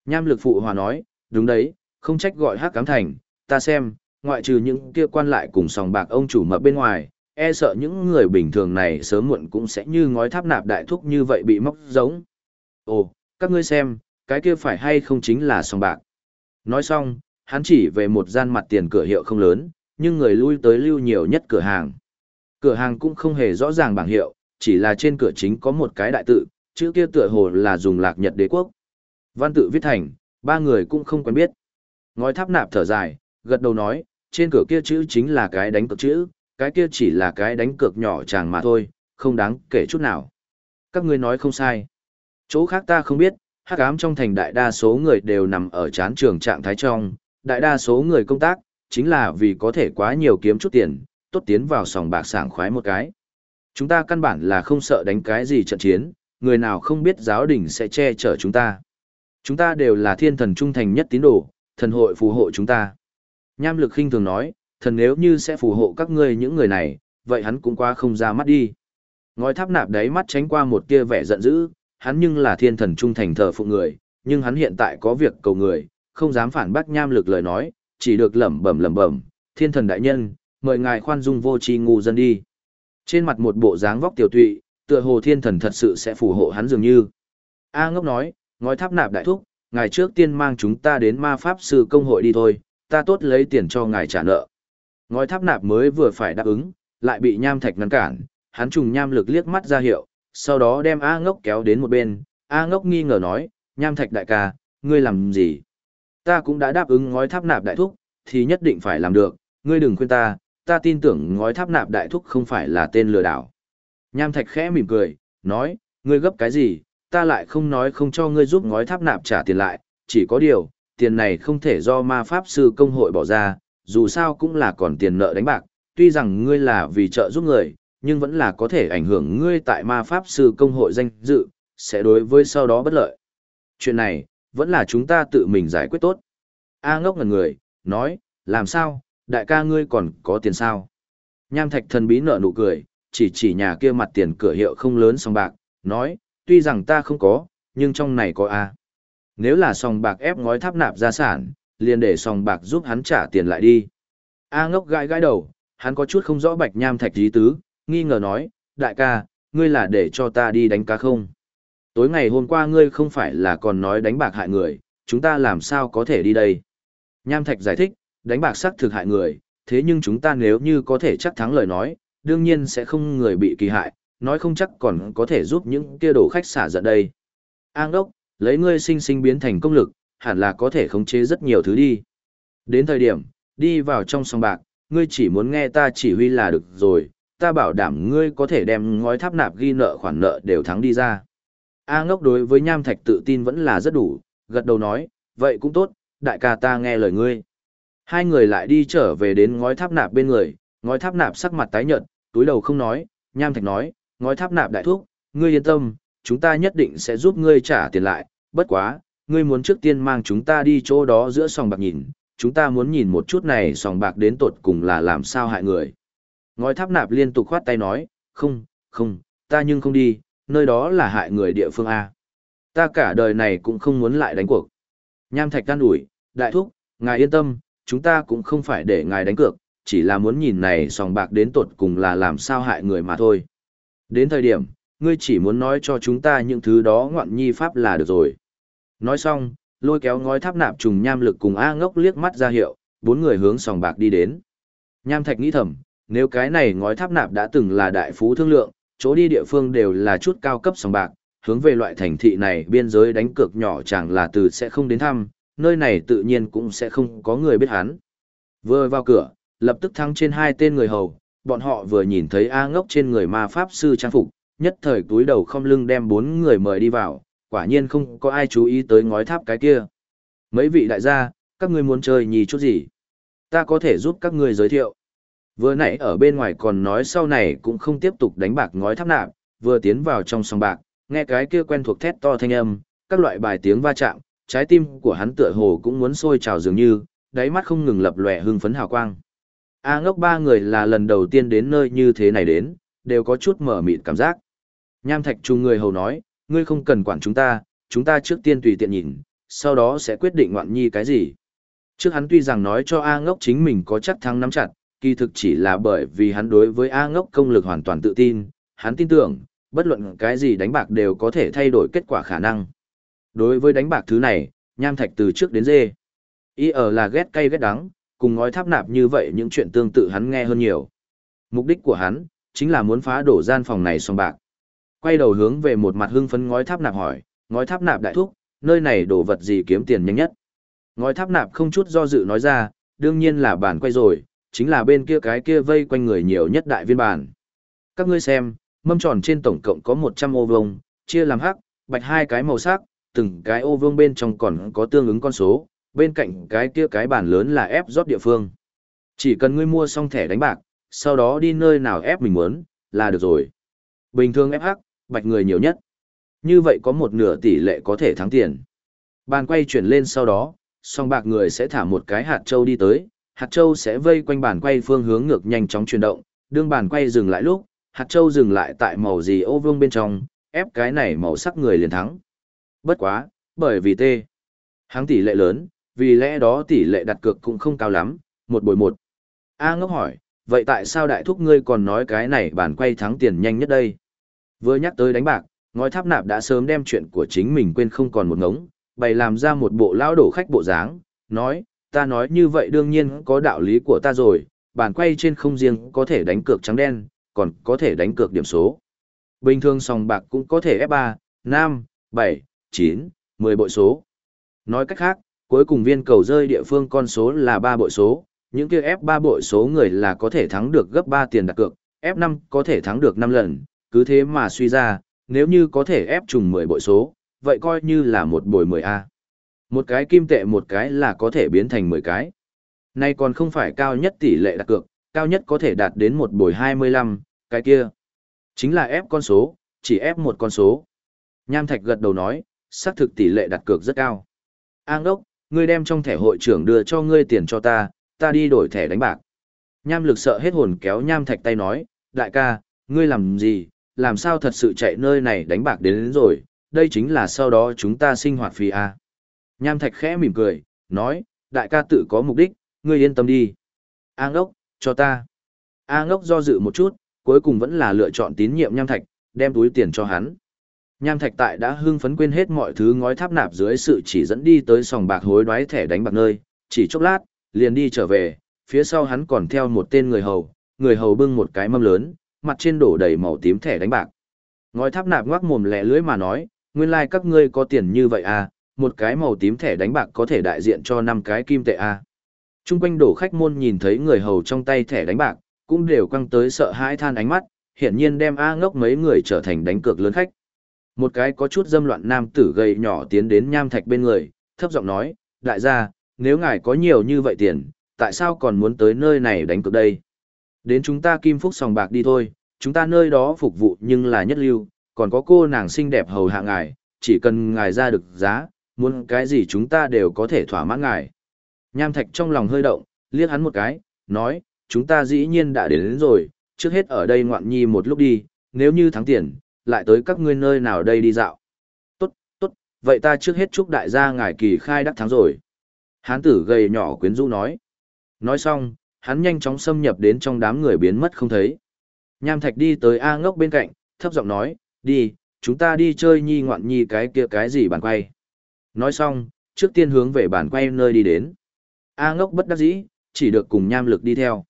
A: Nham lực phụ hòa nói, đúng đấy, không trách gọi hắc cám thành, ta xem, ngoại trừ những kia quan lại cùng sòng bạc ông chủ mập bên ngoài, e sợ những người bình thường này sớm muộn cũng sẽ như ngói tháp nạp đại thúc như vậy bị móc giống. Ồ, các ngươi xem, cái kia phải hay không chính là sòng bạc. Nói xong, hắn chỉ về một gian mặt tiền cửa hiệu không lớn, nhưng người lui tới lưu nhiều nhất cửa hàng. Cửa hàng cũng không hề rõ ràng bảng hiệu, chỉ là trên cửa chính có một cái đại tự, chữ kia tựa hồ là dùng lạc nhật đế quốc. Văn tự viết thành, ba người cũng không quen biết. Ngói tháp nạp thở dài, gật đầu nói, trên cửa kia chữ chính là cái đánh cược chữ, cái kia chỉ là cái đánh cược nhỏ chàng mà thôi, không đáng kể chút nào. Các ngươi nói không sai. Chỗ khác ta không biết, hắc ám trong thành đại đa số người đều nằm ở chán trường trạng thái trong, đại đa số người công tác, chính là vì có thể quá nhiều kiếm chút tiền, tốt tiến vào sòng bạc sảng khoái một cái. Chúng ta căn bản là không sợ đánh cái gì trận chiến, người nào không biết giáo đình sẽ che chở chúng ta. Chúng ta đều là thiên thần trung thành nhất tín đồ, thần hội phù hộ chúng ta. Nham lực khinh thường nói, thần nếu như sẽ phù hộ các ngươi những người này, vậy hắn cũng qua không ra mắt đi. Ngói tháp nạp đáy mắt tránh qua một kia vẻ giận dữ, hắn nhưng là thiên thần trung thành thờ phụ người, nhưng hắn hiện tại có việc cầu người, không dám phản bác nham lực lời nói, chỉ được lẩm bẩm lẩm bẩm, thiên thần đại nhân, mời ngài khoan dung vô tri ngu dân đi. Trên mặt một bộ dáng vóc tiểu tụy, tựa hồ thiên thần thật sự sẽ phù hộ hắn dường như. A ngốc nói, ngói tháp nạp đại thúc, ngài trước tiên mang chúng ta đến ma pháp sư công hội đi thôi, ta tốt lấy tiền cho ngài trả nợ. Ngói tháp nạp mới vừa phải đáp ứng, lại bị nham thạch ngăn cản, hắn trùng nham lực liếc mắt ra hiệu, sau đó đem A ngốc kéo đến một bên, A ngốc nghi ngờ nói, nham thạch đại ca, ngươi làm gì? Ta cũng đã đáp ứng ngói tháp nạp đại thúc, thì nhất định phải làm được, ngươi đừng khuyên ta, ta tin tưởng ngói tháp nạp đại thúc không phải là tên lừa đảo. Nham thạch khẽ mỉm cười, nói, ngươi gấp cái gì, ta lại không nói không cho ngươi giúp ngói tháp nạp trả tiền lại, chỉ có điều, tiền này không thể do ma pháp sư công hội bỏ ra, dù sao cũng là còn tiền nợ đánh bạc, tuy rằng ngươi là vì trợ giúp người, nhưng vẫn là có thể ảnh hưởng ngươi tại ma pháp sư công hội danh dự, sẽ đối với sau đó bất lợi. Chuyện này, vẫn là chúng ta tự mình giải quyết tốt. A ngốc ngần người, nói, làm sao, đại ca ngươi còn có tiền sao? Nham thạch thần bí nở nụ cười, chỉ chỉ nhà kia mặt tiền cửa hiệu không lớn sòng bạc, nói, tuy rằng ta không có, nhưng trong này có A. Nếu là sòng bạc ép ngói tháp nạp gia sản, liền để sòng bạc giúp hắn trả tiền lại đi. A ngốc gãi gãi đầu, hắn có chút không rõ bạch nham thạch ý tứ, nghi ngờ nói, đại ca, ngươi là để cho ta đi đánh cá không? Tối ngày hôm qua ngươi không phải là còn nói đánh bạc hại người, chúng ta làm sao có thể đi đây? Nham thạch giải thích, đánh bạc sắc thực hại người, thế nhưng chúng ta nếu như có thể chắc thắng lời nói, đương nhiên sẽ không người bị kỳ hại, nói không chắc còn có thể giúp những kia đồ khách xả giận đây. An đốc, lấy ngươi sinh sinh biến thành công lực, hẳn là có thể khống chế rất nhiều thứ đi. Đến thời điểm, đi vào trong sòng bạc, ngươi chỉ muốn nghe ta chỉ huy là được rồi, ta bảo đảm ngươi có thể đem ngói tháp nạp ghi nợ khoản nợ đều thắng đi ra. A ngốc đối với nham thạch tự tin vẫn là rất đủ, gật đầu nói, vậy cũng tốt, đại ca ta nghe lời ngươi. Hai người lại đi trở về đến ngói tháp nạp bên người, ngói tháp nạp sắc mặt tái nhợt, túi đầu không nói, nham thạch nói, ngói tháp nạp đại thúc, ngươi yên tâm, chúng ta nhất định sẽ giúp ngươi trả tiền lại, bất quá, ngươi muốn trước tiên mang chúng ta đi chỗ đó giữa sòng bạc nhìn, chúng ta muốn nhìn một chút này sòng bạc đến tột cùng là làm sao hại người. Ngói tháp nạp liên tục khoát tay nói, không, không, ta nhưng không đi, nơi đó là hại người địa phương A. Ta cả đời này cũng không muốn lại đánh cuộc. Nham thạch can ủi, đại thúc, ngài yên tâm, chúng ta cũng không phải để ngài đánh cược, chỉ là muốn nhìn này sòng bạc đến tột cùng là làm sao hại người mà thôi. Đến thời điểm, ngươi chỉ muốn nói cho chúng ta những thứ đó ngoạn nhi pháp là được rồi. Nói xong, lôi kéo ngói tháp nạp trùng nham lực cùng A ngốc liếc mắt ra hiệu, bốn người hướng sòng bạc đi đến. Nham thạch nghĩ thầm, nếu cái này ngói tháp nạp đã từng là đại phú thương lượng, chỗ đi địa phương đều là chút cao cấp sòng bạc, hướng về loại thành thị này biên giới đánh cược nhỏ chẳng là từ sẽ không đến thăm, nơi này tự nhiên cũng sẽ không có người biết hắn. Vừa vào cửa, lập tức thăng trên hai tên người hầu, bọn họ vừa nhìn thấy A ngốc trên người ma pháp sư trang phục, nhất thời túi đầu không lưng đem bốn người mời đi vào, quả nhiên không có ai chú ý tới ngói tháp cái kia. Mấy vị đại gia, các ngươi muốn chơi nhì chút gì? Ta có thể giúp các ngươi giới thiệu. Vừa nãy ở bên ngoài còn nói sau này cũng không tiếp tục đánh bạc ngói tháp nạp, vừa tiến vào trong sòng bạc, nghe cái kia quen thuộc thét to thanh âm, các loại bài tiếng va chạm, trái tim của hắn tựa hồ cũng muốn sôi trào dường như, đáy mắt không ngừng lập lòe hưng phấn hào quang. A ngốc ba người là lần đầu tiên đến nơi như thế này đến, đều có chút mở mịt cảm giác. Nham thạch chung người hầu nói, ngươi không cần quản chúng ta, chúng ta trước tiên tùy tiện nhìn, sau đó sẽ quyết định ngoạn nhi cái gì. Trước hắn tuy rằng nói cho A ngốc chính mình có chắc thắng nắm chặt, kỳ thực chỉ là bởi vì hắn đối với A ngốc công lực hoàn toàn tự tin, hắn tin tưởng, bất luận cái gì đánh bạc đều có thể thay đổi kết quả khả năng. Đối với đánh bạc thứ này, nham thạch từ trước đến dê. Ý ở là ghét cay ghét đắng, cùng ngói tháp nạp như vậy những chuyện tương tự hắn nghe hơn nhiều. Mục đích của hắn, chính là muốn phá đổ gian phòng này xong bạc. Quay đầu hướng về một mặt hưng phấn ngói tháp nạp hỏi, ngói tháp nạp đại thúc, nơi này đổ vật gì kiếm tiền nhanh nhất. Ngói tháp nạp không chút do dự nói ra, đương nhiên là bản quay rồi, chính là bên kia cái kia vây quanh người nhiều nhất đại viên bản. Các ngươi xem, mâm tròn trên tổng cộng có 100 ô vuông, chia làm hắc, bạch hai cái màu sắc, từng cái ô vuông bên trong còn có tương ứng con số, bên cạnh cái kia cái bàn lớn là ép rót địa phương. Chỉ cần ngươi mua xong thẻ đánh bạc, sau đó đi nơi nào ép mình muốn, là được rồi. Bình thường ép hắc, bạch người nhiều nhất. Như vậy có một nửa tỷ lệ có thể thắng tiền. Bàn quay chuyển lên sau đó, song bạc người sẽ thả một cái hạt châu đi tới, hạt châu sẽ vây quanh bàn quay phương hướng ngược nhanh chóng chuyển động, đương bàn quay dừng lại lúc, hạt châu dừng lại tại màu gì ô vương bên trong, ép cái này màu sắc người liền thắng. Bất quá, bởi vì tê. Hắn tỷ lệ lớn, vì lẽ đó tỷ lệ đặt cược cũng không cao lắm, một bồi một. A ngốc hỏi, vậy tại sao đại thúc ngươi còn nói cái này bản quay thắng tiền nhanh nhất đây? Vừa nhắc tới đánh bạc, ngói tháp nạp đã sớm đem chuyện của chính mình quên không còn một ngống, bày làm ra một bộ lao đổ khách bộ dáng, nói, ta nói như vậy đương nhiên có đạo lý của ta rồi, bản quay trên không riêng có thể đánh cược trắng đen, còn có thể đánh cược điểm số. Bình thường sòng bạc cũng có thể F3, 5, 7, 9, 10 bội số. Nói cách khác, cuối cùng viên cầu rơi địa phương con số là 3 bội số, những kia F3 bội số người là có thể thắng được gấp 3 tiền đặt cược, F5 có thể thắng được 5 lần, cứ thế mà suy ra, nếu như có thể ép trùng 10 bội số, vậy coi như là một bồi 10A. Một cái kim tệ một cái là có thể biến thành 10 cái. Nay còn không phải cao nhất tỷ lệ đặt cược, cao nhất có thể đạt đến một bồi 25, cái kia. Chính là ép con số, chỉ ép một con số. Nham Thạch gật đầu nói, xác thực tỷ lệ đặt cược rất cao. An đốc, ngươi đem trong thẻ hội trưởng đưa cho ngươi tiền cho ta, ta đi đổi thẻ đánh bạc. Nham lực sợ hết hồn kéo Nham Thạch tay nói, đại ca, ngươi làm gì, làm sao thật sự chạy nơi này đánh bạc đến, đến rồi, đây chính là sau đó chúng ta sinh hoạt phí à. Nham Thạch khẽ mỉm cười, nói, đại ca tự có mục đích, ngươi yên tâm đi. A ngốc, cho ta. A ngốc do dự một chút, cuối cùng vẫn là lựa chọn tín nhiệm Nham Thạch, đem túi tiền cho hắn. Nham Thạch tại đã hưng phấn quên hết mọi thứ ngói tháp nạp dưới sự chỉ dẫn đi tới sòng bạc hối đoái thẻ đánh bạc nơi, chỉ chốc lát, liền đi trở về, phía sau hắn còn theo một tên người hầu, người hầu bưng một cái mâm lớn, mặt trên đổ đầy màu tím thẻ đánh bạc. Ngói tháp nạp ngoác mồm lẹ lưỡi mà nói, nguyên lai like các ngươi có tiền như vậy à, một cái màu tím thẻ đánh bạc có thể đại diện cho năm cái kim tệ à. Trung quanh đổ khách môn nhìn thấy người hầu trong tay thẻ đánh bạc, cũng đều quăng tới sợ hãi than ánh mắt, hiển nhiên đem A ngốc mấy người trở thành đánh cược lớn khách. Một cái có chút dâm loạn nam tử gầy nhỏ tiến đến nham thạch bên người, thấp giọng nói, đại gia, nếu ngài có nhiều như vậy tiền, tại sao còn muốn tới nơi này đánh cược đây? Đến chúng ta kim phúc sòng bạc đi thôi, chúng ta nơi đó phục vụ nhưng là nhất lưu, còn có cô nàng xinh đẹp hầu hạ ngài, chỉ cần ngài ra được giá, muốn cái gì chúng ta đều có thể thỏa mãn ngài. Nham thạch trong lòng hơi động, liếc hắn một cái, nói, chúng ta dĩ nhiên đã đến, đến rồi, trước hết ở đây ngoạn nhi một lúc đi, nếu như thắng tiền, lại tới các ngươi nơi nào đây đi dạo. Tốt, tốt, vậy ta trước hết chúc đại gia ngài kỳ khai đắc thắng rồi. Hán tử gầy nhỏ quyến rũ nói. Nói xong, hắn nhanh chóng xâm nhập đến trong đám người biến mất không thấy. Nham Thạch đi tới A ngốc bên cạnh, thấp giọng nói, đi, chúng ta đi chơi nhi ngoạn nhi cái kia cái gì bàn quay. Nói xong, trước tiên hướng về bàn quay nơi đi đến. A ngốc bất đắc dĩ, chỉ được cùng nham lực đi theo.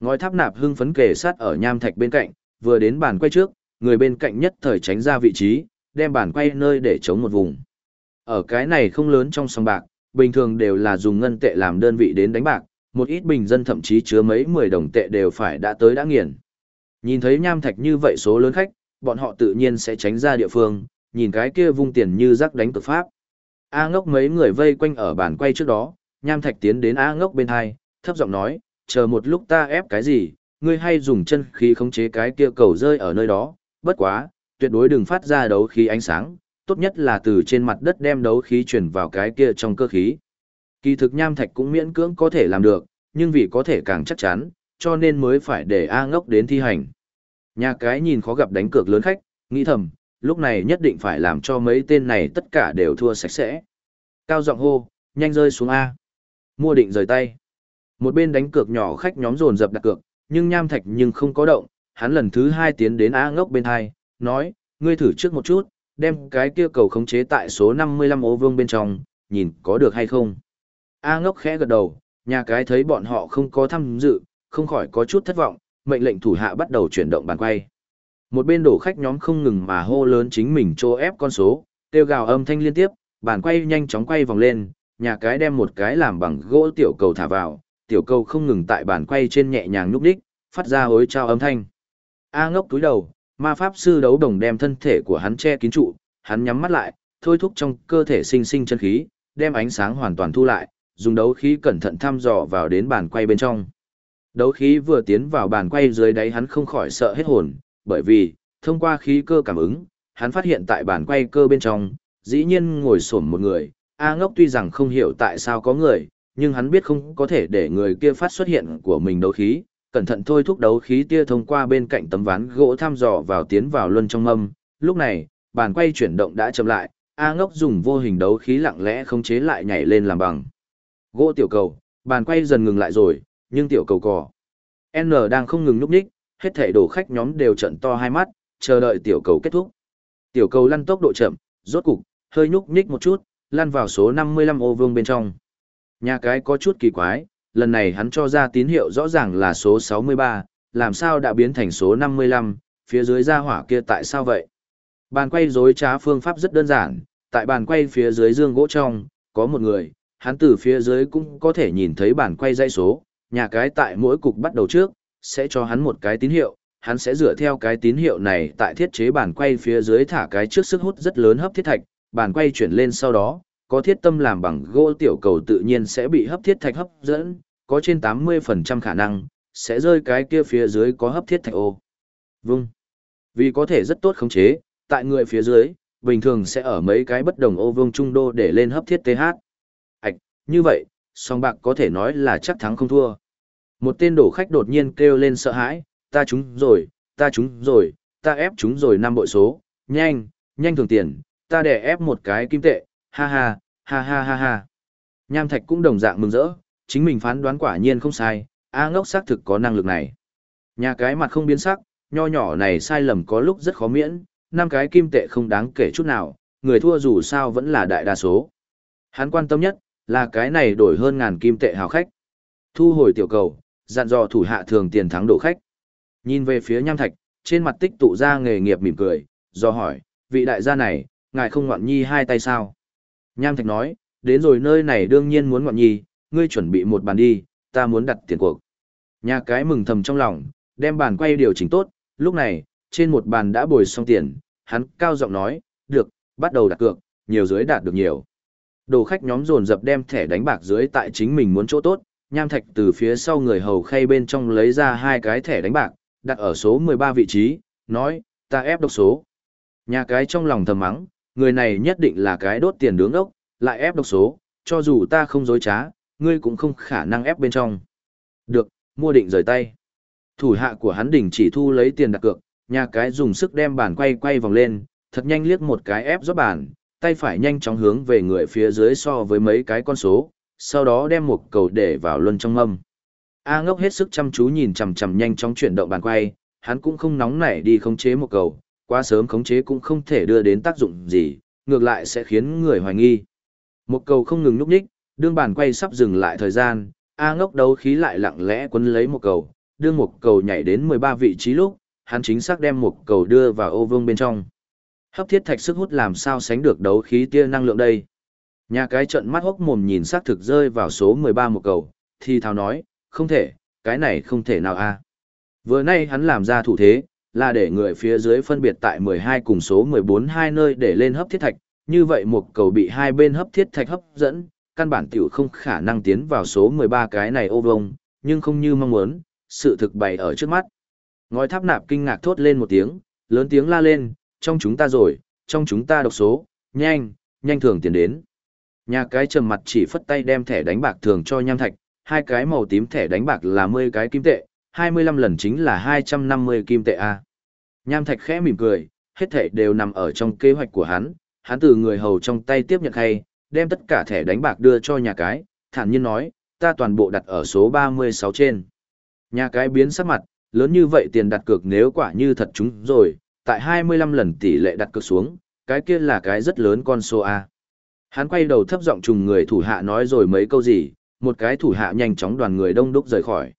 A: Ngói tháp nạp hưng phấn kề sát ở nham thạch bên cạnh, vừa đến bàn quay trước, người bên cạnh nhất thời tránh ra vị trí, đem bàn quay nơi để chống một vùng. Ở cái này không lớn trong sòng bạc, bình thường đều là dùng ngân tệ làm đơn vị đến đánh bạc, một ít bình dân thậm chí chứa mấy mười đồng tệ đều phải đã tới đã nghiền. Nhìn thấy nham thạch như vậy số lớn khách, bọn họ tự nhiên sẽ tránh ra địa phương, nhìn cái kia vung tiền như rắc đánh cực pháp. A ngốc mấy người vây quanh ở bàn quay trước đó, nham thạch tiến đến A ngốc bên hai, thấp giọng nói, chờ một lúc ta ép cái gì, ngươi hay dùng chân khí khống chế cái kia cầu rơi ở nơi đó, bất quá, tuyệt đối đừng phát ra đấu khí ánh sáng, tốt nhất là từ trên mặt đất đem đấu khí chuyển vào cái kia trong cơ khí. Kỳ thực nham thạch cũng miễn cưỡng có thể làm được, nhưng vì có thể càng chắc chắn, cho nên mới phải để A ngốc đến thi hành. Nhà cái nhìn khó gặp đánh cược lớn khách, nghĩ thầm, lúc này nhất định phải làm cho mấy tên này tất cả đều thua sạch sẽ. Cao giọng hô, nhanh rơi xuống A. Mua định rời tay. Một bên đánh cược nhỏ khách nhóm dồn dập đặt cược, nhưng nham thạch nhưng không có động, hắn lần thứ hai tiến đến A ngốc bên hai, nói, ngươi thử trước một chút, đem cái kia cầu khống chế tại số 55 ô vương bên trong, nhìn có được hay không. A ngốc khẽ gật đầu, nhà cái thấy bọn họ không có tham dự, không khỏi có chút thất vọng, mệnh lệnh thủ hạ bắt đầu chuyển động bàn quay. Một bên đổ khách nhóm không ngừng mà hô lớn chính mình trô ép con số, kêu gào âm thanh liên tiếp, bàn quay nhanh chóng quay vòng lên, nhà cái đem một cái làm bằng gỗ tiểu cầu thả vào, tiểu cầu không ngừng tại bàn quay trên nhẹ nhàng núp đích, phát ra hối trao âm thanh. A ngốc túi đầu, ma pháp sư đấu đồng đem thân thể của hắn che kín trụ, hắn nhắm mắt lại, thôi thúc trong cơ thể sinh sinh chân khí, đem ánh sáng hoàn toàn thu lại, dùng đấu khí cẩn thận thăm dò vào đến bàn quay bên trong. Đấu khí vừa tiến vào bàn quay dưới đáy hắn không khỏi sợ hết hồn, bởi vì, thông qua khí cơ cảm ứng, hắn phát hiện tại bàn quay cơ bên trong, dĩ nhiên ngồi xổm một người, A ngốc tuy rằng không hiểu tại sao có người, nhưng hắn biết không có thể để người kia phát xuất hiện của mình đấu khí, cẩn thận thôi thúc đấu khí tia thông qua bên cạnh tấm ván gỗ thăm dò vào tiến vào luân trong mâm. Lúc này, bàn quay chuyển động đã chậm lại, A ngốc dùng vô hình đấu khí lặng lẽ không chế lại nhảy lên làm bằng. Gỗ tiểu cầu, bàn quay dần ngừng lại rồi, nhưng tiểu cầu cỏ. N đang không ngừng núp ních hết thảy đồ khách nhóm đều trận to hai mắt, chờ đợi tiểu cầu kết thúc. Tiểu cầu lăn tốc độ chậm, rốt cục, hơi nhúc nhích một chút, lăn vào số 55 ô vương bên trong. Nhà cái có chút kỳ quái, lần này hắn cho ra tín hiệu rõ ràng là số 63, làm sao đã biến thành số 55, phía dưới ra hỏa kia tại sao vậy? Bàn quay dối trá phương pháp rất đơn giản, tại bàn quay phía dưới dương gỗ trong, có một người, hắn từ phía dưới cũng có thể nhìn thấy bàn quay dây số, nhà cái tại mỗi cục bắt đầu trước, sẽ cho hắn một cái tín hiệu, hắn sẽ dựa theo cái tín hiệu này tại thiết chế bàn quay phía dưới thả cái trước sức hút rất lớn hấp thiết thạch, bàn quay chuyển lên sau đó, có thiết tâm làm bằng gỗ tiểu cầu tự nhiên sẽ bị hấp thiết thạch hấp dẫn, có trên 80% khả năng, sẽ rơi cái kia phía dưới có hấp thiết thạch ô. Vâng. Vì có thể rất tốt khống chế, tại người phía dưới, bình thường sẽ ở mấy cái bất đồng ô vương trung đô để lên hấp thiết TH. Ảch, như vậy, song bạc có thể nói là chắc thắng không thua. Một tên đổ khách đột nhiên kêu lên sợ hãi, ta trúng rồi, ta trúng rồi, ta ép trúng rồi năm bội số, nhanh, nhanh thường tiền, ta để ép một cái kim tệ, ha ha, ha ha ha ha. Nham Thạch cũng đồng dạng mừng rỡ, chính mình phán đoán quả nhiên không sai, A ngốc xác thực có năng lực này. Nhà cái mặt không biến sắc, nho nhỏ này sai lầm có lúc rất khó miễn, năm cái kim tệ không đáng kể chút nào, người thua dù sao vẫn là đại đa số. Hắn quan tâm nhất, là cái này đổi hơn ngàn kim tệ hào khách. Thu hồi tiểu cầu, dặn dò thủ hạ thường tiền thắng đổ khách. Nhìn về phía nham thạch, trên mặt tích tụ ra nghề nghiệp mỉm cười, do hỏi, vị đại gia này, ngài không ngoạn nhi hai tay sao? Nham thạch nói, đến rồi nơi này đương nhiên muốn ngoạn nhi, ngươi chuẩn bị một bàn đi, ta muốn đặt tiền cuộc. Nhà cái mừng thầm trong lòng, đem bàn quay điều chỉnh tốt, lúc này, trên một bàn đã bồi xong tiền, hắn cao giọng nói, được, bắt đầu đặt cược, nhiều dưới đạt được nhiều. Đồ khách nhóm dồn dập đem thẻ đánh bạc dưới tại chính mình muốn chỗ tốt, nham thạch từ phía sau người hầu khay bên trong lấy ra hai cái thẻ đánh bạc, đặt ở số 13 vị trí, nói, ta ép độc số. Nhà cái trong lòng thầm mắng, người này nhất định là cái đốt tiền đứng ốc, lại ép độc số, cho dù ta không dối trá, ngươi cũng không khả năng ép bên trong. Được, mua định rời tay. Thủ hạ của hắn đỉnh chỉ thu lấy tiền đặt cược, nhà cái dùng sức đem bàn quay quay vòng lên, thật nhanh liếc một cái ép giúp bàn, tay phải nhanh chóng hướng về người phía dưới so với mấy cái con số, sau đó đem một cầu để vào luân trong mâm. A ngốc hết sức chăm chú nhìn chằm chằm nhanh chóng chuyển động bàn quay, hắn cũng không nóng nảy đi khống chế một cầu, quá sớm khống chế cũng không thể đưa đến tác dụng gì, ngược lại sẽ khiến người hoài nghi. Một cầu không ngừng núp nhích, đương bàn quay sắp dừng lại thời gian, A ngốc đấu khí lại lặng lẽ quấn lấy một cầu, đưa một cầu nhảy đến 13 vị trí lúc, hắn chính xác đem một cầu đưa vào ô vương bên trong. Hấp thiết thạch sức hút làm sao sánh được đấu khí tia năng lượng đây. Nhà cái trận mắt hốc mồm nhìn xác thực rơi vào số 13 một cầu, thì thào nói, không thể, cái này không thể nào a. Vừa nay hắn làm ra thủ thế, là để người phía dưới phân biệt tại 12 cùng số 14 hai nơi để lên hấp thiết thạch, như vậy một cầu bị hai bên hấp thiết thạch hấp dẫn, căn bản tiểu không khả năng tiến vào số 13 cái này ô vông, nhưng không như mong muốn, sự thực bày ở trước mắt. Ngói tháp nạp kinh ngạc thốt lên một tiếng, lớn tiếng la lên, trong chúng ta rồi, trong chúng ta độc số, nhanh, nhanh thường tiền đến. Nhà cái trầm mặt chỉ phất tay đem thẻ đánh bạc thường cho nham thạch, hai cái màu tím thẻ đánh bạc là 10 cái kim tệ, 25 lần chính là 250 kim tệ A. Nham thạch khẽ mỉm cười, hết thảy đều nằm ở trong kế hoạch của hắn, hắn từ người hầu trong tay tiếp nhận hay, đem tất cả thẻ đánh bạc đưa cho nhà cái, thản nhiên nói, ta toàn bộ đặt ở số 36 trên. Nhà cái biến sắc mặt, lớn như vậy tiền đặt cược nếu quả như thật chúng rồi, tại 25 lần tỷ lệ đặt cược xuống, cái kia là cái rất lớn con số A. Hắn quay đầu thấp giọng trùng người thủ hạ nói rồi mấy câu gì, một cái thủ hạ nhanh chóng đoàn người đông đúc rời khỏi.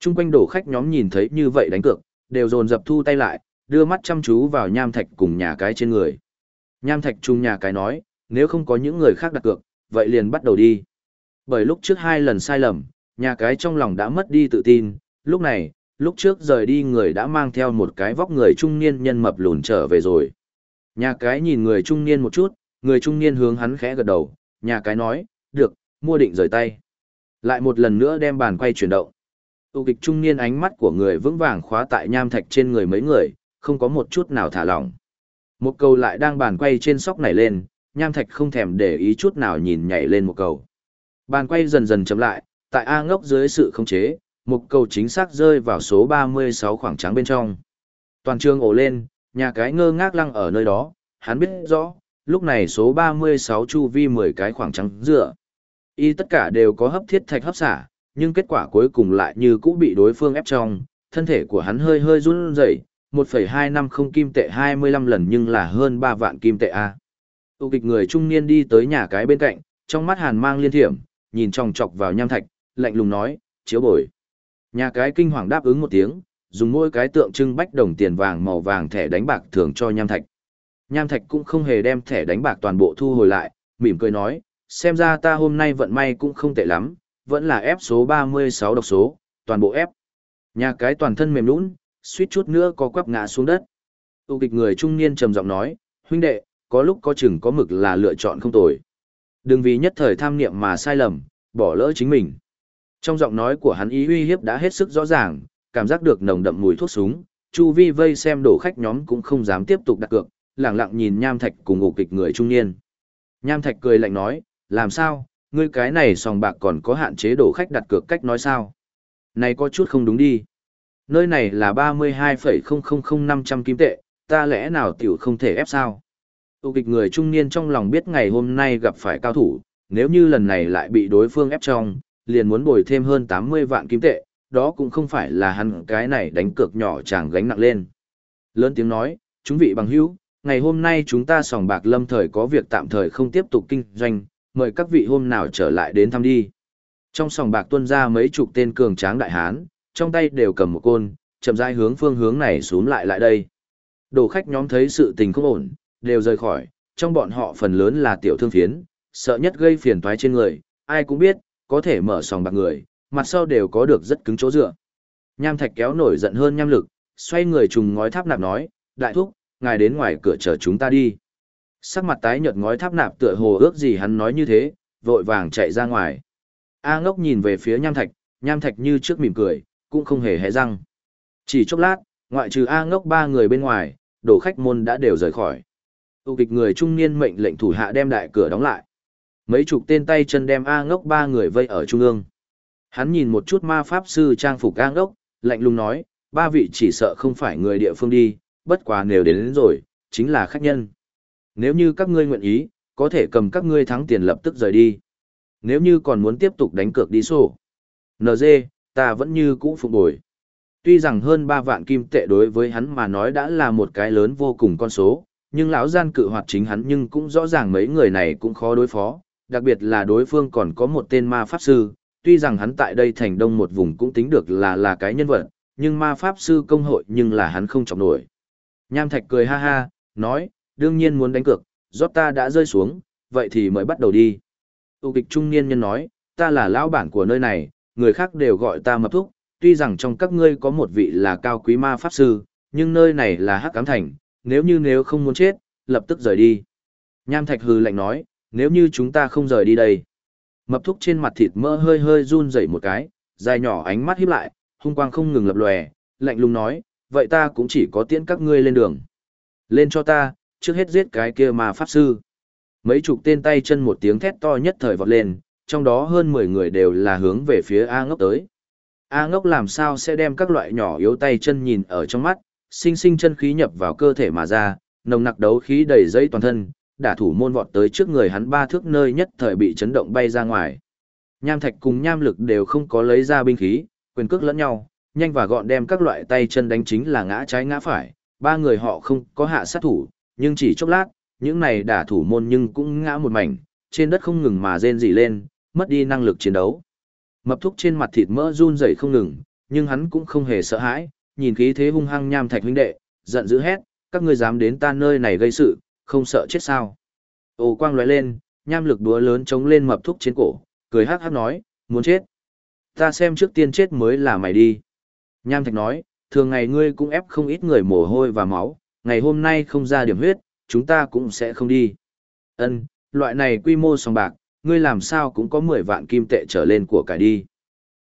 A: Trung quanh đổ khách nhóm nhìn thấy như vậy đánh cược, đều dồn dập thu tay lại, đưa mắt chăm chú vào nham thạch cùng nhà cái trên người. Nham thạch chung nhà cái nói, nếu không có những người khác đặt cược, vậy liền bắt đầu đi. Bởi lúc trước hai lần sai lầm, nhà cái trong lòng đã mất đi tự tin, lúc này, lúc trước rời đi người đã mang theo một cái vóc người trung niên nhân mập lùn trở về rồi. Nhà cái nhìn người trung niên một chút, người trung niên hướng hắn khẽ gật đầu, nhà cái nói, được, mua định rời tay. Lại một lần nữa đem bàn quay chuyển động. Tù kịch trung niên ánh mắt của người vững vàng khóa tại nham thạch trên người mấy người, không có một chút nào thả lỏng. Một cầu lại đang bàn quay trên sóc này lên, nham thạch không thèm để ý chút nào nhìn nhảy lên một cầu. Bàn quay dần dần chậm lại, tại A ngốc dưới sự khống chế, một cầu chính xác rơi vào số 36 khoảng trắng bên trong. Toàn trường ổ lên, nhà cái ngơ ngác lăng ở nơi đó, hắn biết rõ, lúc này số 36 chu vi 10 cái khoảng trắng dựa. Y tất cả đều có hấp thiết thạch hấp xả, nhưng kết quả cuối cùng lại như cũ bị đối phương ép trong, thân thể của hắn hơi hơi run rẩy, 1,250 kim tệ 25 lần nhưng là hơn 3 vạn kim tệ A. Tu kịch người trung niên đi tới nhà cái bên cạnh, trong mắt hàn mang liên thiểm, nhìn chòng chọc vào nham thạch, lạnh lùng nói, chiếu bồi. Nhà cái kinh hoàng đáp ứng một tiếng, dùng mỗi cái tượng trưng bách đồng tiền vàng màu vàng thẻ đánh bạc thường cho nham thạch. Nham thạch cũng không hề đem thẻ đánh bạc toàn bộ thu hồi lại, mỉm cười nói, xem ra ta hôm nay vận may cũng không tệ lắm, vẫn là ép số 36 độc số, toàn bộ ép. Nhà cái toàn thân mềm nũng, suýt chút nữa có quắp ngã xuống đất. Tu kịch người trung niên trầm giọng nói, huynh đệ, có lúc có chừng có mực là lựa chọn không tồi. Đừng vì nhất thời tham niệm mà sai lầm, bỏ lỡ chính mình. Trong giọng nói của hắn ý uy hiếp đã hết sức rõ ràng, cảm giác được nồng đậm mùi thuốc súng, chu vi vây xem đổ khách nhóm cũng không dám tiếp tục đặt cược, lẳng lặng nhìn Nham Thạch cùng ngục kịch người trung niên. Nham Thạch cười lạnh nói, làm sao, ngươi cái này sòng bạc còn có hạn chế đổ khách đặt cược cách nói sao? Này có chút không đúng đi. Nơi này là 32,000500 kim tệ, ta lẽ nào tiểu không thể ép sao? Tụ kịch người trung niên trong lòng biết ngày hôm nay gặp phải cao thủ, nếu như lần này lại bị đối phương ép trong, liền muốn bồi thêm hơn 80 vạn kim tệ, đó cũng không phải là hắn cái này đánh cược nhỏ chàng gánh nặng lên. Lớn tiếng nói, chúng vị bằng hữu, ngày hôm nay chúng ta sòng bạc lâm thời có việc tạm thời không tiếp tục kinh doanh, mời các vị hôm nào trở lại đến thăm đi. Trong sòng bạc tuân ra mấy chục tên cường tráng đại hán, trong tay đều cầm một côn, chậm rãi hướng phương hướng này xuống lại lại đây. Đồ khách nhóm thấy sự tình không ổn, đều rời khỏi, trong bọn họ phần lớn là tiểu thương phiến, sợ nhất gây phiền toái trên người, ai cũng biết, có thể mở sòng bạc người, mặt sau đều có được rất cứng chỗ dựa. Nham Thạch kéo nổi giận hơn nham lực, xoay người trùng ngói tháp nạp nói, đại thúc, ngài đến ngoài cửa chờ chúng ta đi. Sắc mặt tái nhợt ngói tháp nạp tựa hồ ước gì hắn nói như thế, vội vàng chạy ra ngoài. A ngốc nhìn về phía nham thạch, nham thạch như trước mỉm cười, cũng không hề hé răng. Chỉ chốc lát, ngoại trừ A ngốc ba người bên ngoài, đổ khách môn đã đều rời khỏi. Tu kịch người trung niên mệnh lệnh thủ hạ đem đại cửa đóng lại. Mấy chục tên tay chân đem A ngốc ba người vây ở trung ương. Hắn nhìn một chút ma pháp sư trang phục A ngốc, lạnh lùng nói, ba vị chỉ sợ không phải người địa phương đi, bất quá nếu đến, đến rồi, chính là khách nhân. Nếu như các ngươi nguyện ý, có thể cầm các ngươi thắng tiền lập tức rời đi. Nếu như còn muốn tiếp tục đánh cược đi sổ. NG, ta vẫn như cũ phục bồi. Tuy rằng hơn 3 vạn kim tệ đối với hắn mà nói đã là một cái lớn vô cùng con số, nhưng lão gian cự hoạt chính hắn nhưng cũng rõ ràng mấy người này cũng khó đối phó, đặc biệt là đối phương còn có một tên ma pháp sư, tuy rằng hắn tại đây thành đông một vùng cũng tính được là là cái nhân vật, nhưng ma pháp sư công hội nhưng là hắn không chọc nổi. Nham Thạch cười ha ha, nói, đương nhiên muốn đánh cược, giót ta đã rơi xuống, vậy thì mới bắt đầu đi. Tù kịch trung niên nhân nói, ta là lão bản của nơi này, người khác đều gọi ta mập thúc, tuy rằng trong các ngươi có một vị là cao quý ma pháp sư, nhưng nơi này là hắc cám thành, nếu như nếu không muốn chết, lập tức rời đi. Nham Thạch hừ lạnh nói, nếu như chúng ta không rời đi đây. Mập thúc trên mặt thịt mỡ hơi hơi run rẩy một cái, dài nhỏ ánh mắt híp lại, hung quang không ngừng lập lòe, lạnh lùng nói, vậy ta cũng chỉ có tiễn các ngươi lên đường. Lên cho ta, trước hết giết cái kia mà pháp sư. Mấy chục tên tay chân một tiếng thét to nhất thời vọt lên, trong đó hơn 10 người đều là hướng về phía A ngốc tới. A ngốc làm sao sẽ đem các loại nhỏ yếu tay chân nhìn ở trong mắt, sinh sinh chân khí nhập vào cơ thể mà ra, nồng nặc đấu khí đầy dây toàn thân, đả thủ môn vọt tới trước người hắn ba thước nơi nhất thời bị chấn động bay ra ngoài. Nham thạch cùng nham lực đều không có lấy ra binh khí, quyền cước lẫn nhau, nhanh và gọn đem các loại tay chân đánh chính là ngã trái ngã phải, ba người họ không có hạ sát thủ, nhưng chỉ chốc lát, những này đả thủ môn nhưng cũng ngã một mảnh, trên đất không ngừng mà rên rỉ lên, mất đi năng lực chiến đấu. Mập thúc trên mặt thịt mỡ run rẩy không ngừng, nhưng hắn cũng không hề sợ hãi, nhìn khí thế hung hăng nham thạch huynh đệ, giận dữ hét, các ngươi dám đến ta nơi này gây sự, không sợ chết sao. Ồ quang lóe lên, nham lực đúa lớn chống lên mập thúc trên cổ, cười hắc hắc nói, muốn chết. Ta xem trước tiên chết mới là mày đi. Nham thạch nói, thường ngày ngươi cũng ép không ít người mồ hôi và máu, ngày hôm nay không ra điểm huyết, chúng ta cũng sẽ không đi. Ân, loại này quy mô sòng bạc, ngươi làm sao cũng có 10 vạn kim tệ trở lên của cải đi.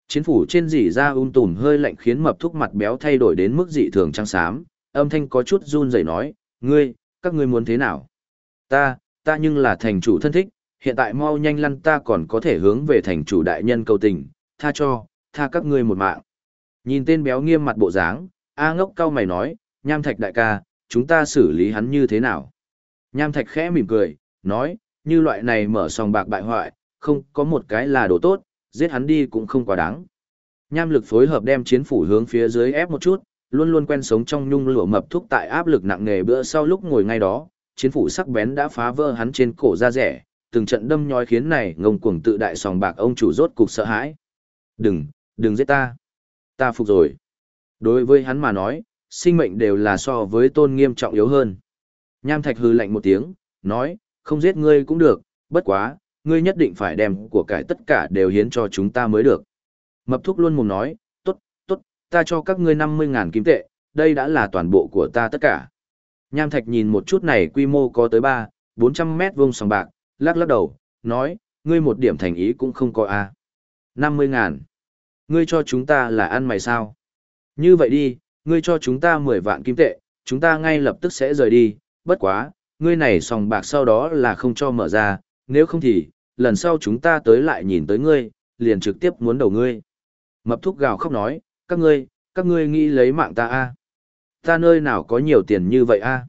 A: Chiến phủ trên dỉ ra um tùm hơi lạnh khiến mập thúc mặt béo thay đổi đến mức dị thường trắng xám, âm thanh có chút run rẩy nói, ngươi, các ngươi muốn thế nào? Ta, ta nhưng là thành chủ thân thích, hiện tại mau nhanh lăn ta còn có thể hướng về thành chủ đại nhân cầu tình, tha cho, tha các ngươi một mạng. Nhìn tên béo nghiêm mặt bộ dáng, A ngốc cao mày nói, nham thạch đại ca, chúng ta xử lý hắn như thế nào? Nham thạch khẽ mỉm cười, nói, như loại này mở sòng bạc bại hoại, không có một cái là đồ tốt, giết hắn đi cũng không quá đáng. Nham lực phối hợp đem chiến phủ hướng phía dưới ép một chút, luôn luôn quen sống trong nhung lửa mập thúc tại áp lực nặng nề bữa sau lúc ngồi ngay đó, chiến phủ sắc bén đã phá vỡ hắn trên cổ da rẻ, từng trận đâm nhói khiến này ngông cuồng tự đại sòng bạc ông chủ rốt cục sợ hãi. Đừng, đừng giết ta. Ta phục rồi. Đối với hắn mà nói, sinh mệnh đều là so với tôn nghiêm trọng yếu hơn. Nham Thạch hừ lạnh một tiếng, nói, không giết ngươi cũng được, bất quá, ngươi nhất định phải đem của cải tất cả đều hiến cho chúng ta mới được. Mập thúc luôn mồm nói, tốt, tốt, ta cho các ngươi 50.000 kim tệ, đây đã là toàn bộ của ta tất cả. Nham Thạch nhìn một chút này quy mô có tới 3, 400 mét vuông sòng bạc, lắc lắc đầu, nói, ngươi một điểm thành ý cũng không có a. À. 50.000. Ngươi cho chúng ta là ăn mày sao? Như vậy đi, ngươi cho chúng ta 10 vạn kim tệ, chúng ta ngay lập tức sẽ rời đi, bất quá, ngươi này sòng bạc sau đó là không cho mở ra, nếu không thì, lần sau chúng ta tới lại nhìn tới ngươi, liền trực tiếp muốn đầu ngươi. Mập thúc gào khóc nói, các ngươi, các ngươi nghĩ lấy mạng ta a? Ta nơi nào có nhiều tiền như vậy a?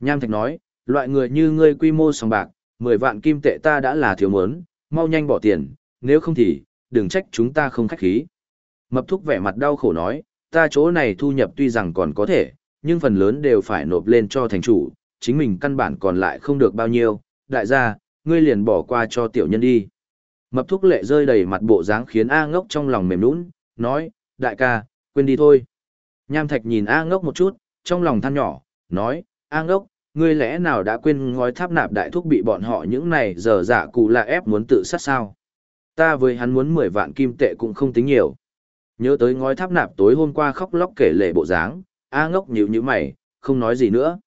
A: Nham Thạch nói, loại người như ngươi quy mô sòng bạc, 10 vạn kim tệ ta đã là thiếu mớn, mau nhanh bỏ tiền, nếu không thì, đừng trách chúng ta không khách khí. Mập thúc vẻ mặt đau khổ nói, ta chỗ này thu nhập tuy rằng còn có thể, nhưng phần lớn đều phải nộp lên cho thành chủ, chính mình căn bản còn lại không được bao nhiêu, đại gia, ngươi liền bỏ qua cho tiểu nhân đi. Mập thúc lệ rơi đầy mặt bộ dáng khiến A ngốc trong lòng mềm nũng, nói, đại ca, quên đi thôi. Nham thạch nhìn A ngốc một chút, trong lòng than nhỏ, nói, A ngốc, ngươi lẽ nào đã quên ngói tháp nạp đại thúc bị bọn họ những này giờ giả dạ cụ là ép muốn tự sát sao? Ta với hắn muốn 10 vạn kim tệ cũng không tính nhiều. Nhớ tới ngói tháp nạp tối hôm qua khóc lóc kể lệ bộ dáng, A ngốc nhíu như mày, không nói gì nữa.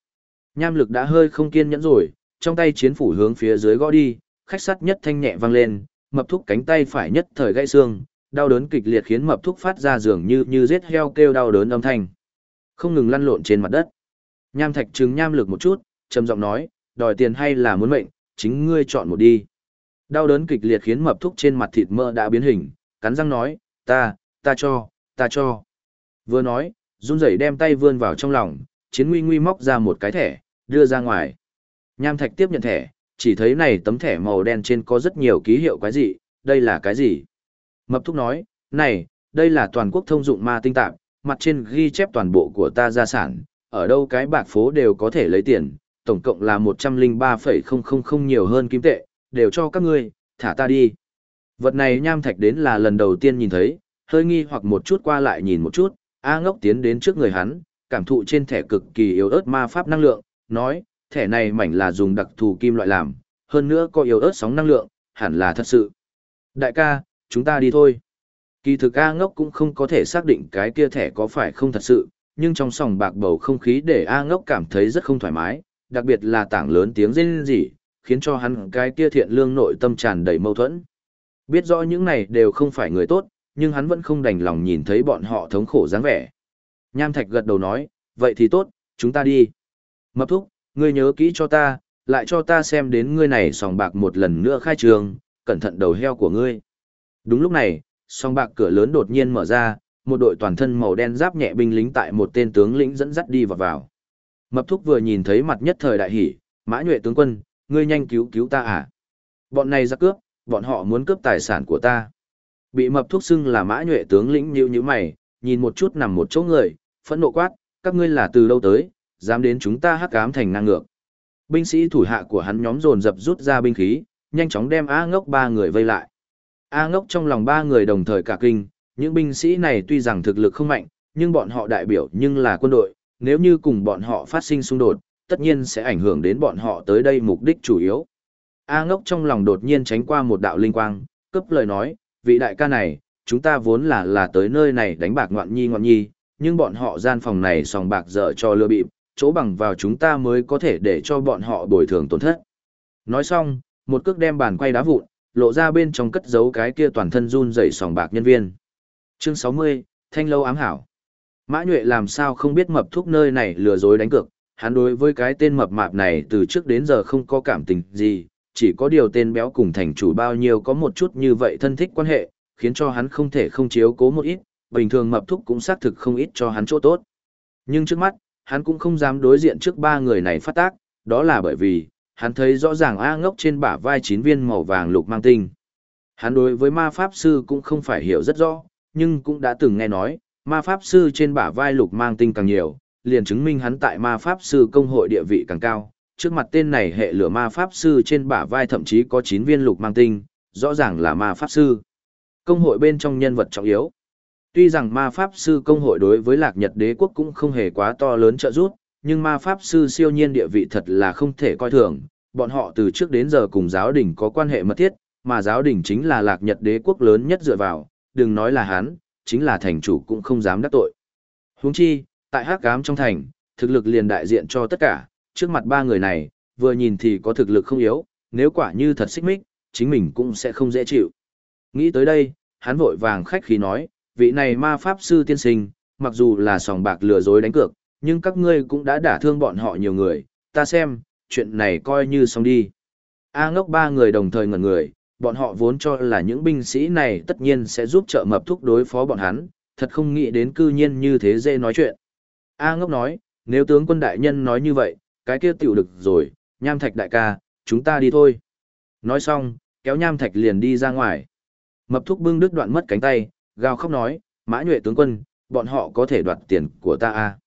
A: Nham lực đã hơi không kiên nhẫn rồi, trong tay chiến phủ hướng phía dưới gõ đi, khách sắt nhất thanh nhẹ vang lên, mập thúc cánh tay phải nhất thời gãy xương, đau đớn kịch liệt khiến mập thúc phát ra dường như như giết heo kêu đau đớn âm thanh. Không ngừng lăn lộn trên mặt đất. Nham thạch trừng nham lực một chút, trầm giọng nói, đòi tiền hay là muốn mệnh, chính ngươi chọn một đi. Đau đớn kịch liệt khiến mập thúc trên mặt thịt mỡ đã biến hình, cắn răng nói, ta, ta cho, ta cho. Vừa nói, run rẩy đem tay vươn vào trong lòng, chiến nguy nguy móc ra một cái thẻ, đưa ra ngoài. Nham thạch tiếp nhận thẻ, chỉ thấy này tấm thẻ màu đen trên có rất nhiều ký hiệu quái dị, đây là cái gì? Mập thúc nói, này, đây là toàn quốc thông dụng ma tinh tạp, mặt trên ghi chép toàn bộ của ta gia sản, ở đâu cái bạc phố đều có thể lấy tiền, tổng cộng là 103,000 nhiều hơn kim tệ, đều cho các ngươi, thả ta đi. Vật này nham thạch đến là lần đầu tiên nhìn thấy, hơi nghi hoặc một chút qua lại nhìn một chút, A ngốc tiến đến trước người hắn, cảm thụ trên thẻ cực kỳ yếu ớt ma pháp năng lượng, nói, thẻ này mảnh là dùng đặc thù kim loại làm, hơn nữa có yếu ớt sóng năng lượng, hẳn là thật sự. Đại ca, chúng ta đi thôi. Kỳ thực A ngốc cũng không có thể xác định cái kia thẻ có phải không thật sự, nhưng trong sòng bạc bầu không khí để A ngốc cảm thấy rất không thoải mái, đặc biệt là tảng lớn tiếng rên rỉ, khiến cho hắn cái kia thiện lương nội tâm tràn đầy mâu thuẫn. Biết rõ những này đều không phải người tốt, nhưng hắn vẫn không đành lòng nhìn thấy bọn họ thống khổ dáng vẻ. Nham Thạch gật đầu nói, vậy thì tốt, chúng ta đi. Mập thúc, ngươi nhớ kỹ cho ta, lại cho ta xem đến ngươi này sòng bạc một lần nữa khai trường, cẩn thận đầu heo của ngươi. Đúng lúc này, sòng bạc cửa lớn đột nhiên mở ra, một đội toàn thân màu đen giáp nhẹ binh lính tại một tên tướng lĩnh dẫn dắt đi vào vào. Mập thúc vừa nhìn thấy mặt nhất thời đại hỉ, mã nhuệ tướng quân, ngươi nhanh cứu cứu ta à. Bọn này ra cướp, bọn họ muốn cướp tài sản của ta. Bị mập thuốc xưng là mã nhuệ tướng lĩnh như như mày, nhìn một chút nằm một chỗ người, phẫn nộ quát, các ngươi là từ đâu tới, dám đến chúng ta hắc ám thành năng ngược. Binh sĩ thủ hạ của hắn nhóm dồn dập rút ra binh khí, nhanh chóng đem A ngốc ba người vây lại. A ngốc trong lòng ba người đồng thời cả kinh, những binh sĩ này tuy rằng thực lực không mạnh, nhưng bọn họ đại biểu nhưng là quân đội, nếu như cùng bọn họ phát sinh xung đột, tất nhiên sẽ ảnh hưởng đến bọn họ tới đây mục đích chủ yếu. A ngốc trong lòng đột nhiên tránh qua một đạo linh quang, cấp lời nói, vị đại ca này, chúng ta vốn là là tới nơi này đánh bạc ngoạn nhi ngoạn nhi, nhưng bọn họ gian phòng này sòng bạc dở cho lừa bịp, chỗ bằng vào chúng ta mới có thể để cho bọn họ bồi thường tổn thất. Nói xong, một cước đem bàn quay đá vụn, lộ ra bên trong cất giấu cái kia toàn thân run rẩy sòng bạc nhân viên. Chương 60, Thanh lâu ám hảo. Mã Nhuệ làm sao không biết mập thuốc nơi này lừa dối đánh cược, hắn đối với cái tên mập mạp này từ trước đến giờ không có cảm tình gì, chỉ có điều tên béo cùng thành chủ bao nhiêu có một chút như vậy thân thích quan hệ, khiến cho hắn không thể không chiếu cố một ít, bình thường mập thúc cũng xác thực không ít cho hắn chỗ tốt. Nhưng trước mắt, hắn cũng không dám đối diện trước ba người này phát tác, đó là bởi vì, hắn thấy rõ ràng A ngốc trên bả vai chín viên màu vàng lục mang tinh. Hắn đối với ma pháp sư cũng không phải hiểu rất rõ, nhưng cũng đã từng nghe nói, ma pháp sư trên bả vai lục mang tinh càng nhiều, liền chứng minh hắn tại ma pháp sư công hội địa vị càng cao. Trước mặt tên này hệ lửa ma pháp sư trên bả vai thậm chí có 9 viên lục mang tinh, rõ ràng là ma pháp sư. Công hội bên trong nhân vật trọng yếu. Tuy rằng ma pháp sư công hội đối với lạc nhật đế quốc cũng không hề quá to lớn trợ giúp, nhưng ma pháp sư siêu nhiên địa vị thật là không thể coi thường. Bọn họ từ trước đến giờ cùng giáo đình có quan hệ mật thiết, mà giáo đình chính là lạc nhật đế quốc lớn nhất dựa vào, đừng nói là hắn, chính là thành chủ cũng không dám đắc tội. Huống chi, tại hắc ám trong thành, thực lực liền đại diện cho tất cả, trước mặt ba người này, vừa nhìn thì có thực lực không yếu, nếu quả như thật xích mích, chính mình cũng sẽ không dễ chịu. Nghĩ tới đây, hắn vội vàng khách khí nói, vị này ma pháp sư tiên sinh, mặc dù là sòng bạc lừa dối đánh cược, nhưng các ngươi cũng đã đả thương bọn họ nhiều người, ta xem, chuyện này coi như xong đi. A ngốc ba người đồng thời ngẩn người, bọn họ vốn cho là những binh sĩ này tất nhiên sẽ giúp trợ mập thúc đối phó bọn hắn, thật không nghĩ đến cư nhiên như thế dễ nói chuyện. A ngốc nói, nếu tướng quân đại nhân nói như vậy, cái kia tiểu được rồi, nham thạch đại ca, chúng ta đi thôi. Nói xong, kéo nham thạch liền đi ra ngoài. Mập thúc bưng đứt đoạn mất cánh tay, gào khóc nói, mã nhuệ tướng quân, bọn họ có thể đoạt tiền của ta à?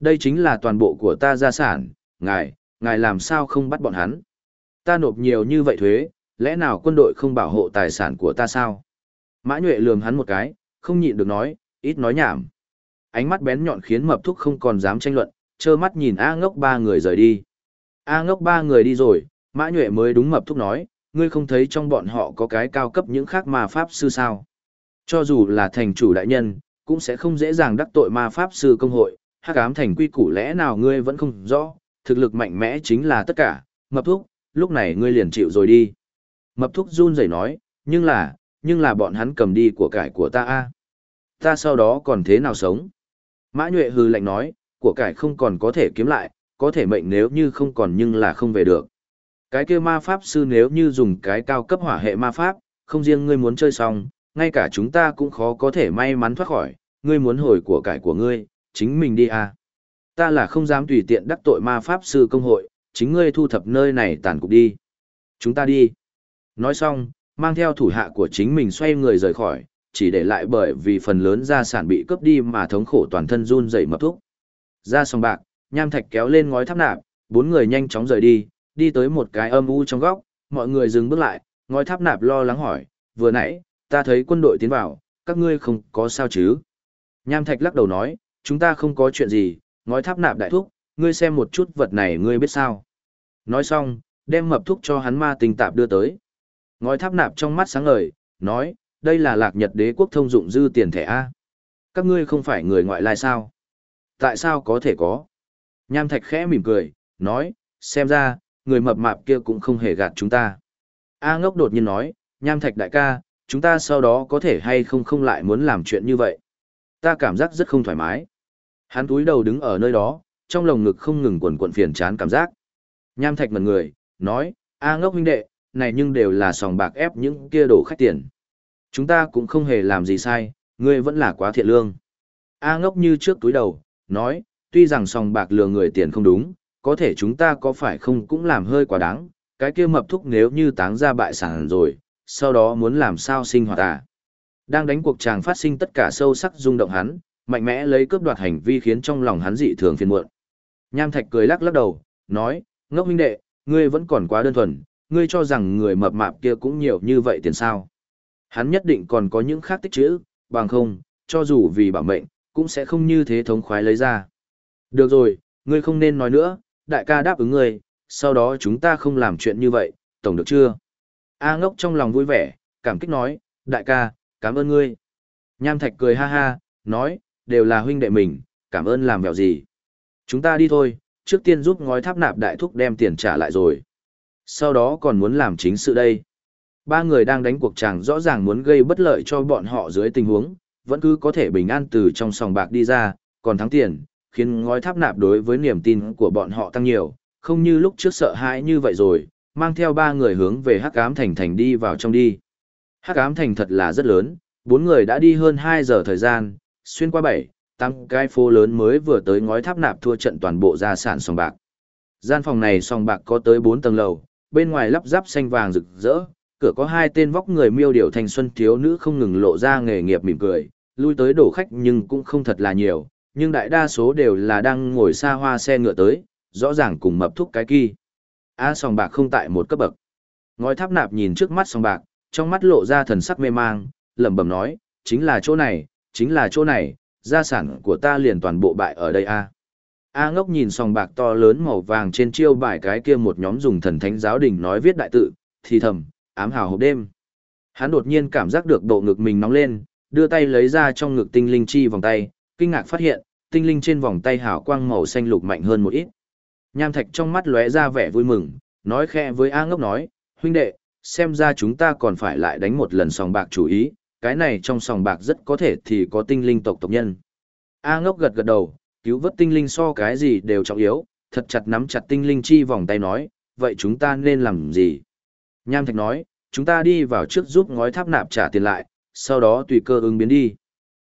A: Đây chính là toàn bộ của ta gia sản, ngài, ngài làm sao không bắt bọn hắn. Ta nộp nhiều như vậy thuế, lẽ nào quân đội không bảo hộ tài sản của ta sao? Mã nhuệ lườm hắn một cái, không nhịn được nói, ít nói nhảm. Ánh mắt bén nhọn khiến mập thúc không còn dám tranh luận, trơ mắt nhìn A ngốc ba người rời đi. A ngốc ba người đi rồi, mã nhuệ mới đúng mập thúc nói, ngươi không thấy trong bọn họ có cái cao cấp những khác mà pháp sư sao. Cho dù là thành chủ đại nhân, cũng sẽ không dễ dàng đắc tội ma pháp sư công hội, hắc ám thành quy củ lẽ nào ngươi vẫn không rõ, thực lực mạnh mẽ chính là tất cả, mập thúc, lúc này ngươi liền chịu rồi đi. Mập thúc run rẩy nói, nhưng là, nhưng là bọn hắn cầm đi của cải của ta a Ta sau đó còn thế nào sống? Mã Nhuệ hừ lạnh nói, của cải không còn có thể kiếm lại, có thể mệnh nếu như không còn nhưng là không về được. Cái kia ma pháp sư nếu như dùng cái cao cấp hỏa hệ ma pháp, không riêng ngươi muốn chơi xong, ngay cả chúng ta cũng khó có thể may mắn thoát khỏi, ngươi muốn hồi của cải của ngươi, chính mình đi à. Ta là không dám tùy tiện đắc tội ma pháp sư công hội, chính ngươi thu thập nơi này tàn cục đi. Chúng ta đi. Nói xong, mang theo thủ hạ của chính mình xoay người rời khỏi, chỉ để lại bởi vì phần lớn gia sản bị cướp đi mà thống khổ toàn thân run rẩy mập thúc. Ra sòng bạc, nham thạch kéo lên ngói tháp nạp, bốn người nhanh chóng rời đi, đi tới một cái âm u trong góc, mọi người dừng bước lại, ngói tháp nạp lo lắng hỏi, vừa nãy, ta thấy quân đội tiến vào, các ngươi không có sao chứ? Nham thạch lắc đầu nói, chúng ta không có chuyện gì, ngói tháp nạp đại thúc, ngươi xem một chút vật này ngươi biết sao? Nói xong, đem mập thúc cho hắn ma tình tạp đưa tới. Ngói tháp nạp trong mắt sáng ngời, nói, đây là lạc nhật đế quốc thông dụng dư tiền thẻ A. Các ngươi không phải người ngoại lai sao? Tại sao có thể có? Nham thạch khẽ mỉm cười, nói, xem ra, người mập mạp kia cũng không hề gạt chúng ta. A ngốc đột nhiên nói, nham thạch đại ca, chúng ta sau đó có thể hay không không lại muốn làm chuyện như vậy. Ta cảm giác rất không thoải mái. Hắn túi đầu đứng ở nơi đó, trong lồng ngực không ngừng quần quận phiền chán cảm giác. Nham thạch mật người, nói, a ngốc huynh đệ, này nhưng đều là sòng bạc ép những kia đổ khách tiền. Chúng ta cũng không hề làm gì sai, ngươi vẫn là quá thiện lương. A ngốc như trước túi đầu, nói, tuy rằng sòng bạc lừa người tiền không đúng, có thể chúng ta có phải không cũng làm hơi quá đáng, cái kia mập thúc nếu như táng ra bại sản rồi, sau đó muốn làm sao sinh hoạt à. Đang đánh cuộc chàng phát sinh tất cả sâu sắc rung động hắn, mạnh mẽ lấy cướp đoạt hành vi khiến trong lòng hắn dị thường phiền muộn. Nham Thạch cười lắc lắc đầu, nói, ngốc huynh đệ, ngươi vẫn còn quá đơn thuần, ngươi cho rằng người mập mạp kia cũng nhiều như vậy tiền sao. Hắn nhất định còn có những khác tích chữ, bằng không, cho dù vì bảo mệnh, cũng sẽ không như thế thống khoái lấy ra. Được rồi, ngươi không nên nói nữa, đại ca đáp ứng ngươi, sau đó chúng ta không làm chuyện như vậy, tổng được chưa? A ngốc trong lòng vui vẻ, cảm kích nói, đại ca, cảm ơn ngươi. Nham Thạch cười ha ha, nói, đều là huynh đệ mình, cảm ơn làm vẹo gì. Chúng ta đi thôi, trước tiên giúp ngói tháp nạp đại thúc đem tiền trả lại rồi. Sau đó còn muốn làm chính sự đây. Ba người đang đánh cuộc chàng rõ ràng muốn gây bất lợi cho bọn họ dưới tình huống, vẫn cứ có thể bình an từ trong sòng bạc đi ra, còn thắng tiền, khiến ngói tháp nạp đối với niềm tin của bọn họ tăng nhiều, không như lúc trước sợ hãi như vậy rồi, mang theo ba người hướng về Hắc Ám Thành thành đi vào trong đi. Hắc Ám Thành thật là rất lớn, bốn người đã đi hơn 2 giờ thời gian, xuyên qua bảy, tăng cái phố lớn mới vừa tới ngói tháp nạp thua trận toàn bộ gia sản sòng bạc. Gian phòng này sòng bạc có tới 4 tầng lầu, bên ngoài lắp ráp xanh vàng rực rỡ, cửa có hai tên vóc người miêu điều thành xuân thiếu nữ không ngừng lộ ra nghề nghiệp mỉm cười, lui tới đổ khách nhưng cũng không thật là nhiều, nhưng đại đa số đều là đang ngồi xa hoa xe ngựa tới, rõ ràng cùng mập thúc cái kỳ. A à, sòng bạc không tại một cấp bậc. Ngói tháp nạp nhìn trước mắt sòng bạc, trong mắt lộ ra thần sắc mê mang, lẩm bẩm nói, chính là chỗ này, chính là chỗ này, gia sản của ta liền toàn bộ bại ở đây a. A ngốc nhìn sòng bạc to lớn màu vàng trên chiêu bài cái kia một nhóm dùng thần thánh giáo đình nói viết đại tự, thì thầm, ám hào hộp đêm. Hắn đột nhiên cảm giác được bộ ngực mình nóng lên, đưa tay lấy ra trong ngực tinh linh chi vòng tay, kinh ngạc phát hiện, tinh linh trên vòng tay hào quang màu xanh lục mạnh hơn một ít. Nham Thạch trong mắt lóe ra vẻ vui mừng, nói khẽ với A Ngốc nói, huynh đệ, xem ra chúng ta còn phải lại đánh một lần sòng bạc chủ ý, cái này trong sòng bạc rất có thể thì có tinh linh tộc tộc nhân. A Ngốc gật gật đầu, cứu vớt tinh linh so cái gì đều trọng yếu, thật chặt nắm chặt tinh linh chi vòng tay nói, vậy chúng ta nên làm gì? Nham Thạch nói, chúng ta đi vào trước giúp ngói tháp nạp trả tiền lại, sau đó tùy cơ ứng biến đi.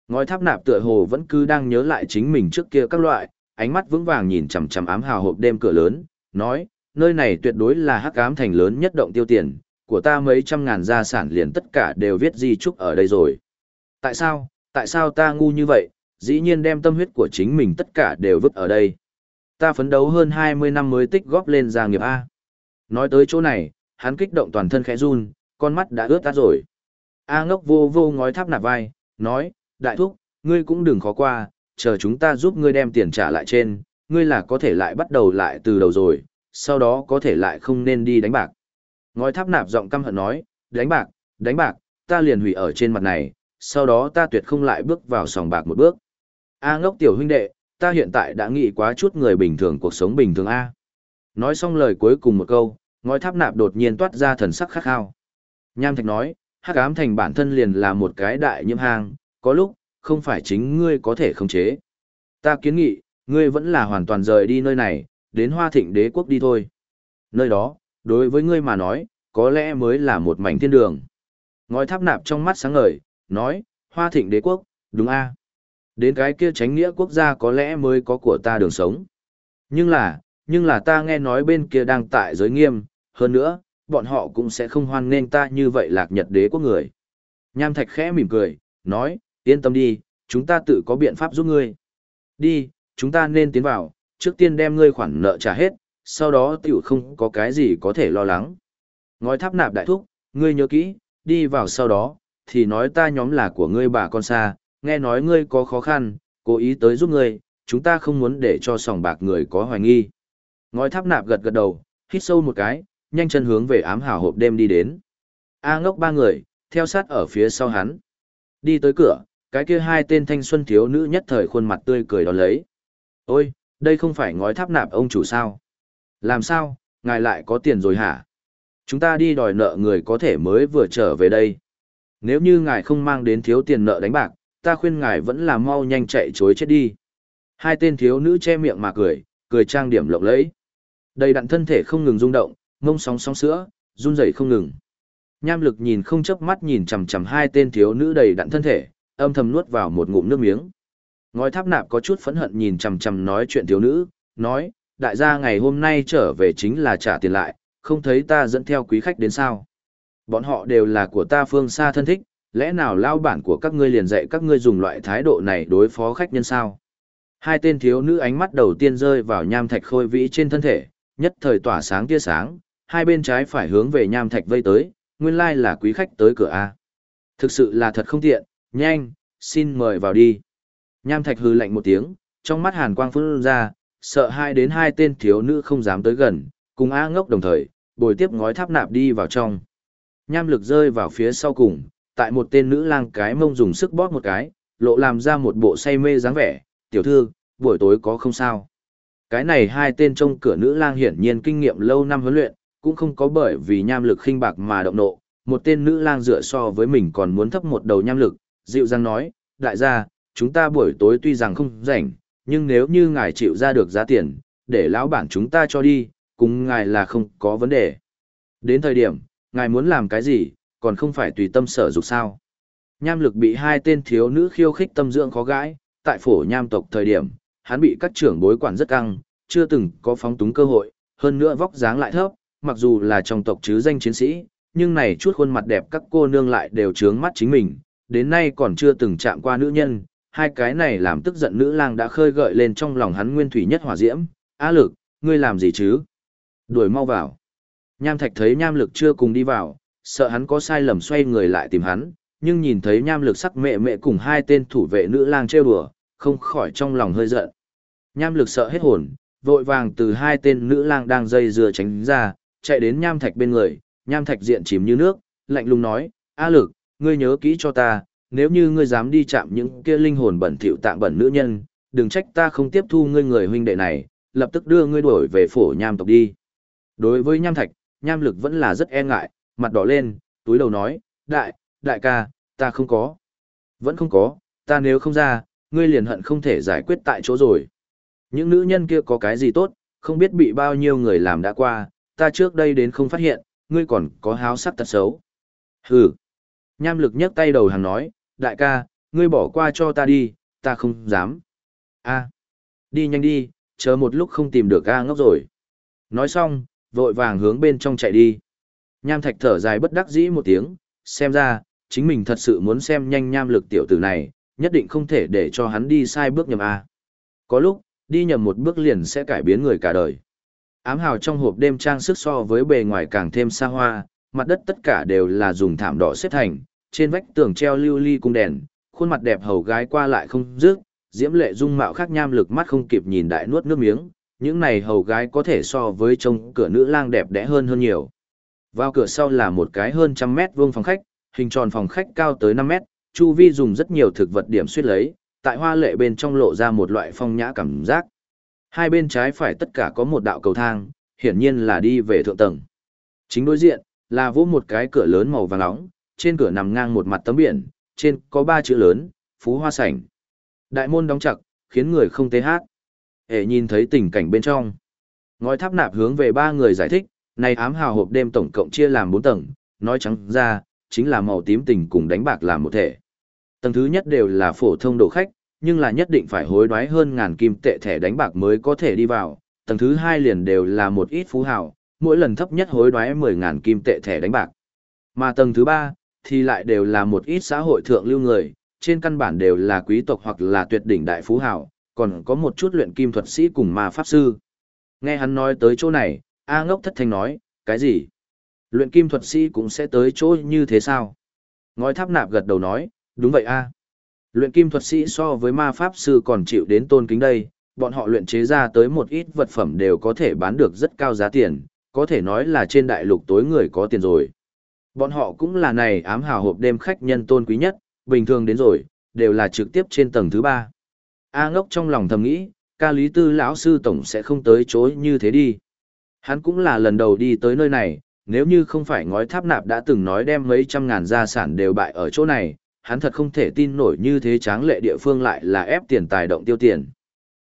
A: Ngói tháp nạp tựa hồ vẫn cứ đang nhớ lại chính mình trước kia các loại, ánh mắt vững vàng nhìn chằm chằm ám hào hộp đêm cửa lớn, nói, nơi này tuyệt đối là hắc ám thành lớn nhất động tiêu tiền, của ta mấy trăm ngàn gia sản liền tất cả đều viết di trúc ở đây rồi. Tại sao, tại sao ta ngu như vậy, dĩ nhiên đem tâm huyết của chính mình tất cả đều vứt ở đây. Ta phấn đấu hơn 20 năm mới tích góp lên gia nghiệp A. Nói tới chỗ này, hắn kích động toàn thân khẽ run, con mắt đã ướt tắt rồi. A ngốc vô vô ngói tháp nạp vai, nói, đại thúc, ngươi cũng đừng khó qua, chờ chúng ta giúp ngươi đem tiền trả lại trên, ngươi là có thể lại bắt đầu lại từ đầu rồi, sau đó có thể lại không nên đi đánh bạc. Ngói tháp nạp giọng căm hận nói, đánh bạc, đánh bạc, ta liền hủy ở trên mặt này, sau đó ta tuyệt không lại bước vào sòng bạc một bước. A ngốc tiểu huynh đệ, ta hiện tại đã nghĩ quá chút người bình thường cuộc sống bình thường A. Nói xong lời cuối cùng một câu, ngói tháp nạp đột nhiên toát ra thần sắc khắc khao. Nham Thạch nói, hắc ám thành bản thân liền là một cái đại nhiễm hang, có lúc, không phải chính ngươi có thể khống chế. Ta kiến nghị, ngươi vẫn là hoàn toàn rời đi nơi này, đến hoa thịnh đế quốc đi thôi. Nơi đó, đối với ngươi mà nói, có lẽ mới là một mảnh thiên đường. Ngói tháp nạp trong mắt sáng ngời, nói, hoa thịnh đế quốc, đúng a Đến cái kia tránh nghĩa quốc gia có lẽ mới có của ta đường sống. Nhưng là, nhưng là ta nghe nói bên kia đang tại giới nghiêm, hơn nữa, bọn họ cũng sẽ không hoan nghênh ta như vậy lạc nhật đế quốc người. Nham Thạch khẽ mỉm cười, nói, yên tâm đi, chúng ta tự có biện pháp giúp ngươi. Đi, chúng ta nên tiến vào, trước tiên đem ngươi khoản nợ trả hết, sau đó tiểu không có cái gì có thể lo lắng. Ngói tháp nạp đại thúc, ngươi nhớ kỹ, đi vào sau đó, thì nói ta nhóm là của ngươi bà con xa, nghe nói ngươi có khó khăn, cố ý tới giúp ngươi, chúng ta không muốn để cho sòng bạc người có hoài nghi. Ngói tháp nạp gật gật đầu, hít sâu một cái, nhanh chân hướng về ám hào hộp đêm đi đến. A ngốc ba người, theo sát ở phía sau hắn. Đi tới cửa, cái kia hai tên thanh xuân thiếu nữ nhất thời khuôn mặt tươi cười đón lấy. Ôi, đây không phải ngói tháp nạp ông chủ sao? Làm sao, ngài lại có tiền rồi hả? Chúng ta đi đòi nợ người có thể mới vừa trở về đây. Nếu như ngài không mang đến thiếu tiền nợ đánh bạc, ta khuyên ngài vẫn là mau nhanh chạy chối chết đi. Hai tên thiếu nữ che miệng mà cười, cười trang điểm lộng lẫy. Đầy đặn thân thể không ngừng rung động, mông sóng sóng sữa, run rẩy không ngừng. Nham lực nhìn không chớp mắt nhìn chằm chằm hai tên thiếu nữ đầy đặn thân thể, âm thầm nuốt vào một ngụm nước miếng. Ngói tháp nạp có chút phẫn hận nhìn chằm chằm nói chuyện thiếu nữ, nói, đại gia ngày hôm nay trở về chính là trả tiền lại, không thấy ta dẫn theo quý khách đến sao. Bọn họ đều là của ta phương xa thân thích, lẽ nào lao bản của các ngươi liền dạy các ngươi dùng loại thái độ này đối phó khách nhân sao? Hai tên thiếu nữ ánh mắt đầu tiên rơi vào nham thạch khôi vĩ trên thân thể, nhất thời tỏa sáng tia sáng, hai bên trái phải hướng về nham thạch vây tới, nguyên lai là quý khách tới cửa A. Thực sự là thật không tiện, nhanh, xin mời vào đi. Nham thạch hư lạnh một tiếng, trong mắt hàn quang phun ra, sợ hai đến hai tên thiếu nữ không dám tới gần, cùng A ngốc đồng thời, bồi tiếp ngói tháp nạp đi vào trong. Nham lực rơi vào phía sau cùng, tại một tên nữ lang cái mông dùng sức bóp một cái, lộ làm ra một bộ say mê dáng vẻ, tiểu thư, buổi tối có không sao. Cái này hai tên trông cửa nữ lang hiển nhiên kinh nghiệm lâu năm huấn luyện, cũng không có bởi vì nham lực khinh bạc mà động nộ, một tên nữ lang dựa so với mình còn muốn thấp một đầu nham lực, dịu dàng nói, đại gia, chúng ta buổi tối tuy rằng không rảnh, nhưng nếu như ngài chịu ra được giá tiền, để lão bản chúng ta cho đi, cùng ngài là không có vấn đề. Đến thời điểm, ngài muốn làm cái gì, còn không phải tùy tâm sở dục sao. Nham lực bị hai tên thiếu nữ khiêu khích tâm dưỡng khó gãi, tại phổ nham tộc thời điểm, hắn bị các trưởng bối quản rất căng, chưa từng có phóng túng cơ hội, hơn nữa vóc dáng lại thấp, mặc dù là trong tộc chứ danh chiến sĩ, nhưng này chút khuôn mặt đẹp các cô nương lại đều trướng mắt chính mình, đến nay còn chưa từng chạm qua nữ nhân, hai cái này làm tức giận nữ lang đã khơi gợi lên trong lòng hắn nguyên thủy nhất hỏa diễm, á lực, ngươi làm gì chứ? Đuổi mau vào. Nham thạch thấy nham lực chưa cùng đi vào, sợ hắn có sai lầm xoay người lại tìm hắn, nhưng nhìn thấy nham lực sắc mẹ mẹ cùng hai tên thủ vệ nữ lang trêu đùa, không khỏi trong lòng hơi giận. Nham lực sợ hết hồn, vội vàng từ hai tên nữ lang đang dây dưa tránh ra, chạy đến nham thạch bên người, nham thạch diện chìm như nước, lạnh lùng nói, A lực, ngươi nhớ kỹ cho ta, nếu như ngươi dám đi chạm những kia linh hồn bẩn thỉu tạng bẩn nữ nhân, đừng trách ta không tiếp thu ngươi người huynh đệ này, lập tức đưa ngươi đuổi về phổ nham tộc đi. Đối với nham thạch, nham lực vẫn là rất e ngại, mặt đỏ lên, túi đầu nói, đại, đại ca, ta không có. Vẫn không có, ta nếu không ra, ngươi liền hận không thể giải quyết tại chỗ rồi. Những nữ nhân kia có cái gì tốt, không biết bị bao nhiêu người làm đã qua, ta trước đây đến không phát hiện, ngươi còn có háo sắc tật xấu. Hừ. Nham lực nhấc tay đầu hàng nói, đại ca, ngươi bỏ qua cho ta đi, ta không dám. A. Đi nhanh đi, chờ một lúc không tìm được A ngốc rồi. Nói xong, vội vàng hướng bên trong chạy đi. Nham thạch thở dài bất đắc dĩ một tiếng, xem ra, chính mình thật sự muốn xem nhanh nham lực tiểu tử này, nhất định không thể để cho hắn đi sai bước nhầm A. Có lúc, đi nhầm một bước liền sẽ cải biến người cả đời. Ám hào trong hộp đêm trang sức so với bề ngoài càng thêm xa hoa, mặt đất tất cả đều là dùng thảm đỏ xếp thành, trên vách tường treo lưu ly cung đèn, khuôn mặt đẹp hầu gái qua lại không dứt, diễm lệ dung mạo khác nham lực mắt không kịp nhìn đại nuốt nước miếng, những này hầu gái có thể so với trông cửa nữ lang đẹp đẽ hơn hơn nhiều. Vào cửa sau là một cái hơn trăm mét vuông phòng khách, hình tròn phòng khách cao tới 5 mét, chu vi dùng rất nhiều thực vật điểm suýt lấy, tại hoa lệ bên trong lộ ra một loại phong nhã cảm giác. Hai bên trái phải tất cả có một đạo cầu thang, hiển nhiên là đi về thượng tầng. Chính đối diện, là vô một cái cửa lớn màu vàng nóng, trên cửa nằm ngang một mặt tấm biển, trên có ba chữ lớn, Phú Hoa Sảnh. Đại môn đóng chặt, khiến người không tê hát. Hệ nhìn thấy tình cảnh bên trong. Ngói tháp nạp hướng về ba người giải thích, này ám hào hộp đêm tổng cộng chia làm bốn tầng, nói trắng ra, chính là màu tím tình cùng đánh bạc làm một thể. Tầng thứ nhất đều là phổ thông đồ khách, nhưng là nhất định phải hối đoái hơn ngàn kim tệ thẻ đánh bạc mới có thể đi vào. Tầng thứ hai liền đều là một ít phú hào, mỗi lần thấp nhất hối đoái 10 ngàn kim tệ thẻ đánh bạc. Mà tầng thứ ba thì lại đều là một ít xã hội thượng lưu người, trên căn bản đều là quý tộc hoặc là tuyệt đỉnh đại phú hào, còn có một chút luyện kim thuật sĩ cùng ma pháp sư. Nghe hắn nói tới chỗ này, A ngốc thất thanh nói, cái gì? Luyện kim thuật sĩ cũng sẽ tới chỗ như thế sao? Ngói tháp nạp gật đầu nói, đúng vậy a. Luyện kim thuật sĩ so với ma pháp sư còn chịu đến tôn kính đây, bọn họ luyện chế ra tới một ít vật phẩm đều có thể bán được rất cao giá tiền, có thể nói là trên đại lục tối người có tiền rồi. Bọn họ cũng là này ám hào hộp đêm khách nhân tôn quý nhất, bình thường đến rồi, đều là trực tiếp trên tầng thứ ba. A ngốc trong lòng thầm nghĩ, ca lý tư lão sư tổng sẽ không tới chối như thế đi. Hắn cũng là lần đầu đi tới nơi này, Nếu như không phải ngói tháp nạp đã từng nói đem mấy trăm ngàn gia sản đều bại ở chỗ này, hắn thật không thể tin nổi như thế tráng lệ địa phương lại là ép tiền tài động tiêu tiền.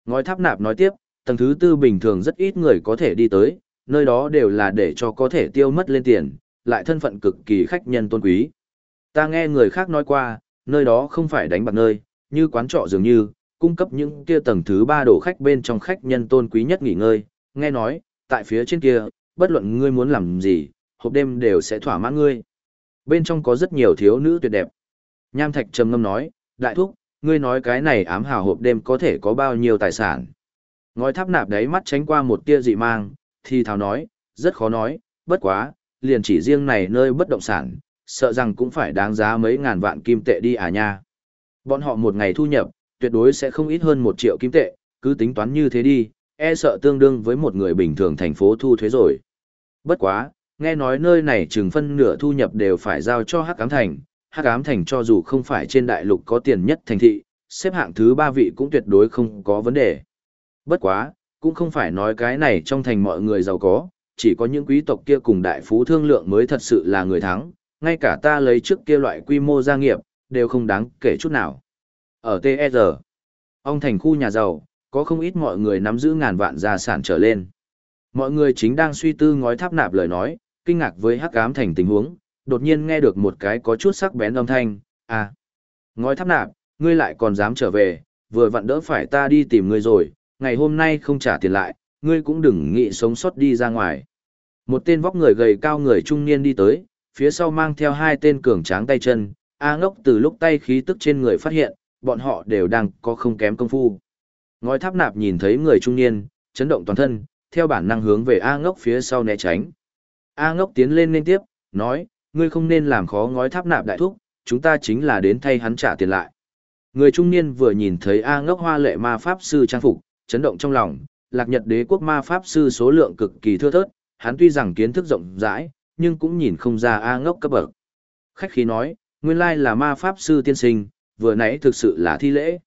A: Ngói tháp nạp nói tiếp, tầng thứ tư bình thường rất ít người có thể đi tới, nơi đó đều là để cho có thể tiêu mất lên tiền, lại thân phận cực kỳ khách nhân tôn quý. Ta nghe người khác nói qua, nơi đó không phải đánh bạc nơi, như quán trọ dường như, cung cấp những kia tầng thứ ba đổ khách bên trong khách nhân tôn quý nhất nghỉ ngơi, nghe nói, tại phía trên kia, bất luận ngươi muốn làm gì, hộp đêm đều sẽ thỏa mãn ngươi. Bên trong có rất nhiều thiếu nữ tuyệt đẹp. Nham Thạch trầm ngâm nói, đại thúc, ngươi nói cái này ám hào hộp đêm có thể có bao nhiêu tài sản. Ngói tháp nạp đấy mắt tránh qua một tia dị mang, thì thào nói, rất khó nói, bất quá, liền chỉ riêng này nơi bất động sản, sợ rằng cũng phải đáng giá mấy ngàn vạn kim tệ đi à nha. Bọn họ một ngày thu nhập, tuyệt đối sẽ không ít hơn một triệu kim tệ, cứ tính toán như thế đi, e sợ tương đương với một người bình thường thành phố thu thuế rồi. Bất quá, nghe nói nơi này chừng phân nửa thu nhập đều phải giao cho Hắc Cám Thành, Hắc Ám Thành cho dù không phải trên đại lục có tiền nhất thành thị, xếp hạng thứ ba vị cũng tuyệt đối không có vấn đề. Bất quá, cũng không phải nói cái này trong thành mọi người giàu có, chỉ có những quý tộc kia cùng đại phú thương lượng mới thật sự là người thắng, ngay cả ta lấy trước kia loại quy mô gia nghiệp, đều không đáng kể chút nào. Ở TR, e ông thành khu nhà giàu, có không ít mọi người nắm giữ ngàn vạn gia sản trở lên. Mọi người chính đang suy tư ngói tháp nạp lời nói, kinh ngạc với hắc ám thành tình huống, đột nhiên nghe được một cái có chút sắc bén âm thanh, à, ngói tháp nạp, ngươi lại còn dám trở về, vừa vặn đỡ phải ta đi tìm ngươi rồi, ngày hôm nay không trả tiền lại, ngươi cũng đừng nghĩ sống sót đi ra ngoài. Một tên vóc người gầy cao người trung niên đi tới, phía sau mang theo hai tên cường tráng tay chân, A ngốc từ lúc tay khí tức trên người phát hiện, bọn họ đều đang có không kém công phu. Ngói tháp nạp nhìn thấy người trung niên, chấn động toàn thân, theo bản năng hướng về A ngốc phía sau né tránh. A ngốc tiến lên liên tiếp, nói, ngươi không nên làm khó ngói tháp nạp đại thúc, chúng ta chính là đến thay hắn trả tiền lại. Người trung niên vừa nhìn thấy A ngốc hoa lệ ma pháp sư trang phục, chấn động trong lòng, lạc nhật đế quốc ma pháp sư số lượng cực kỳ thưa thớt, hắn tuy rằng kiến thức rộng rãi, nhưng cũng nhìn không ra A ngốc cấp bậc. Khách khí nói, nguyên lai là ma pháp sư tiên sinh, vừa nãy thực sự là thi lễ.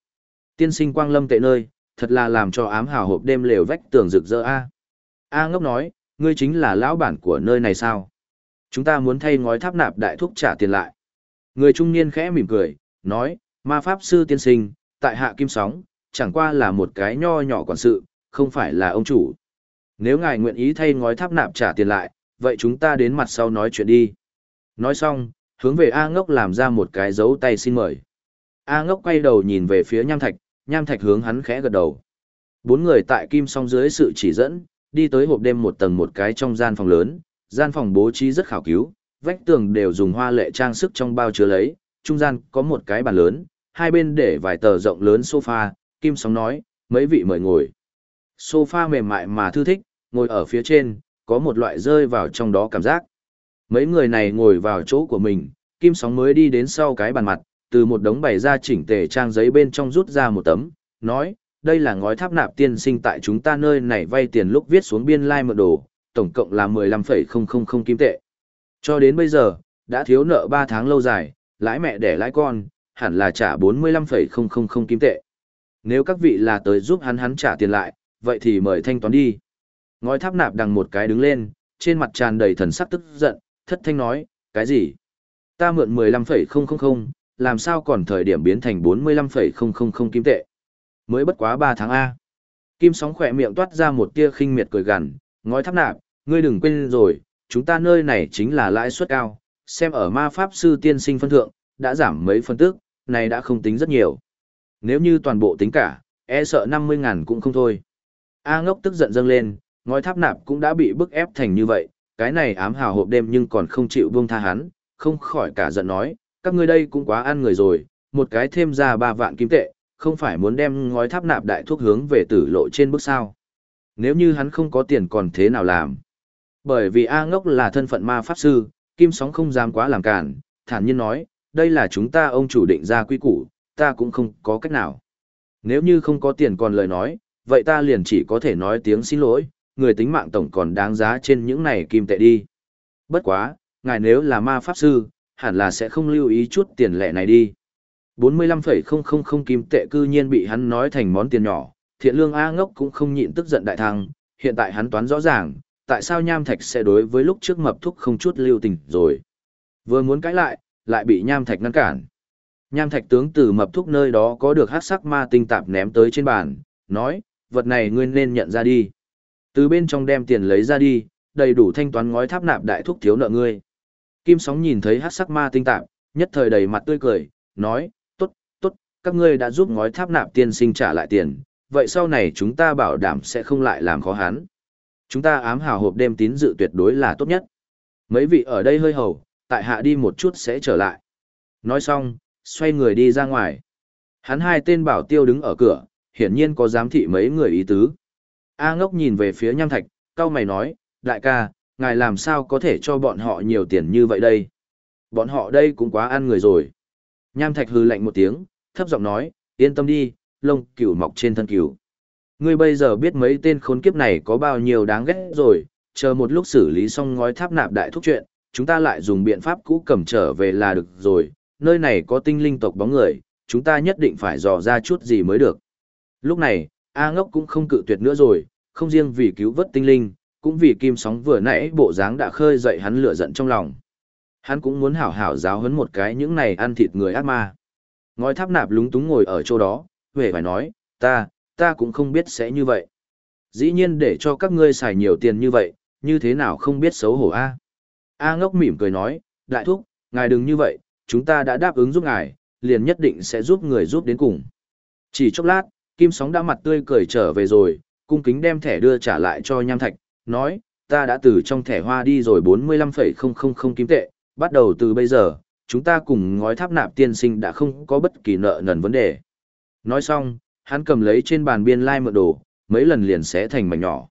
A: Tiên sinh quang lâm tệ nơi, thật là làm cho ám hào hộp đêm lều vách tường rực rỡ A. A ngốc nói, ngươi chính là lão bản của nơi này sao? Chúng ta muốn thay ngói tháp nạp đại thuốc trả tiền lại. Người trung niên khẽ mỉm cười, nói, ma pháp sư tiên sinh, tại hạ kim sóng, chẳng qua là một cái nho nhỏ quản sự, không phải là ông chủ. Nếu ngài nguyện ý thay ngói tháp nạp trả tiền lại, vậy chúng ta đến mặt sau nói chuyện đi. Nói xong, hướng về A ngốc làm ra một cái dấu tay xin mời. A ngốc quay đầu nhìn về phía nham thạch, nham thạch hướng hắn khẽ gật đầu. Bốn người tại kim song dưới sự chỉ dẫn, đi tới hộp đêm một tầng một cái trong gian phòng lớn, gian phòng bố trí rất khảo cứu, vách tường đều dùng hoa lệ trang sức trong bao chứa lấy, trung gian có một cái bàn lớn, hai bên để vài tờ rộng lớn sofa, kim sóng nói, mấy vị mời ngồi. Sofa mềm mại mà thư thích, ngồi ở phía trên, có một loại rơi vào trong đó cảm giác. Mấy người này ngồi vào chỗ của mình, kim sóng mới đi đến sau cái bàn mặt, từ một đống bày ra chỉnh tề trang giấy bên trong rút ra một tấm, nói, đây là ngói tháp nạp tiên sinh tại chúng ta nơi này vay tiền lúc viết xuống biên lai like mượn đồ, tổng cộng là 15,000 kim tệ. Cho đến bây giờ, đã thiếu nợ 3 tháng lâu dài, lãi mẹ để lãi con, hẳn là trả 45,000 kim tệ. Nếu các vị là tới giúp hắn hắn trả tiền lại, vậy thì mời thanh toán đi. Ngói tháp nạp đằng một cái đứng lên, trên mặt tràn đầy thần sắc tức giận, thất thanh nói, cái gì? Ta mượn 15,000, làm sao còn thời điểm biến thành 45,000 kim tệ? Mới bất quá 3 tháng A. Kim sóng khỏe miệng toát ra một tia khinh miệt cười gằn, ngói tháp nạp, ngươi đừng quên rồi, chúng ta nơi này chính là lãi suất cao, xem ở ma pháp sư tiên sinh phân thượng, đã giảm mấy phân tức, này đã không tính rất nhiều. Nếu như toàn bộ tính cả, e sợ 50 ngàn cũng không thôi. A ngốc tức giận dâng lên, ngói tháp nạp cũng đã bị bức ép thành như vậy, cái này ám hào hộp đêm nhưng còn không chịu buông tha hắn, không khỏi cả giận nói, các ngươi đây cũng quá ăn người rồi, một cái thêm ra ba vạn kim tệ, không phải muốn đem ngói tháp nạp đại thuốc hướng về tử lộ trên bước sao. Nếu như hắn không có tiền còn thế nào làm? Bởi vì A ngốc là thân phận ma pháp sư, Kim Sóng không dám quá làm cản, thản nhiên nói, đây là chúng ta ông chủ định ra quy củ, ta cũng không có cách nào. Nếu như không có tiền còn lời nói, vậy ta liền chỉ có thể nói tiếng xin lỗi, người tính mạng tổng còn đáng giá trên những này kim tệ đi. Bất quá, ngài nếu là ma pháp sư, hẳn là sẽ không lưu ý chút tiền lệ này đi. 45,000 kim tệ cư nhiên bị hắn nói thành món tiền nhỏ, thiện lương A ngốc cũng không nhịn tức giận đại thăng, hiện tại hắn toán rõ ràng, tại sao nham thạch sẽ đối với lúc trước mập thúc không chút lưu tình rồi. Vừa muốn cãi lại, lại bị nham thạch ngăn cản. Nham thạch tướng từ mập thúc nơi đó có được hát sắc ma tinh tạp ném tới trên bàn, nói, vật này ngươi nên nhận ra đi. Từ bên trong đem tiền lấy ra đi, đầy đủ thanh toán ngói tháp nạp đại thúc thiếu nợ ngươi. Kim sóng nhìn thấy hát sắc ma tinh tạp, nhất thời đầy mặt tươi cười, nói, tốt, tốt, các ngươi đã giúp ngói tháp nạp tiên sinh trả lại tiền, vậy sau này chúng ta bảo đảm sẽ không lại làm khó hắn. Chúng ta ám hào hộp đêm tín dự tuyệt đối là tốt nhất. Mấy vị ở đây hơi hầu, tại hạ đi một chút sẽ trở lại. Nói xong, xoay người đi ra ngoài. Hắn hai tên bảo tiêu đứng ở cửa, hiển nhiên có giám thị mấy người ý tứ. A ngốc nhìn về phía nham thạch, cao mày nói, đại ca, ngài làm sao có thể cho bọn họ nhiều tiền như vậy đây? Bọn họ đây cũng quá ăn người rồi. Nham thạch hư lạnh một tiếng, thấp giọng nói, yên tâm đi, lông cừu mọc trên thân cừu. Ngươi bây giờ biết mấy tên khốn kiếp này có bao nhiêu đáng ghét rồi, chờ một lúc xử lý xong ngói tháp nạp đại thúc chuyện, chúng ta lại dùng biện pháp cũ cầm trở về là được rồi, nơi này có tinh linh tộc bóng người, chúng ta nhất định phải dò ra chút gì mới được. Lúc này, A ngốc cũng không cự tuyệt nữa rồi, không riêng vì cứu vớt tinh linh, cũng vì kim sóng vừa nãy bộ dáng đã khơi dậy hắn lửa giận trong lòng. Hắn cũng muốn hảo hảo giáo huấn một cái những này ăn thịt người ác ma. Ngói tháp nạp lúng túng ngồi ở chỗ đó, về phải nói, ta, ta cũng không biết sẽ như vậy. Dĩ nhiên để cho các ngươi xài nhiều tiền như vậy, như thế nào không biết xấu hổ a? A ngốc mỉm cười nói, đại thúc, ngài đừng như vậy, chúng ta đã đáp ứng giúp ngài, liền nhất định sẽ giúp người giúp đến cùng. Chỉ chốc lát, Kim Sóng đã mặt tươi cười trở về rồi, cung kính đem thẻ đưa trả lại cho Nham Thạch, nói, ta đã từ trong thẻ hoa đi rồi 45,000 kim tệ, bắt đầu từ bây giờ, chúng ta cùng ngói tháp nạp tiên sinh đã không có bất kỳ nợ nần vấn đề. Nói xong, hắn cầm lấy trên bàn biên lai like mượn đồ, mấy lần liền xé thành mảnh nhỏ.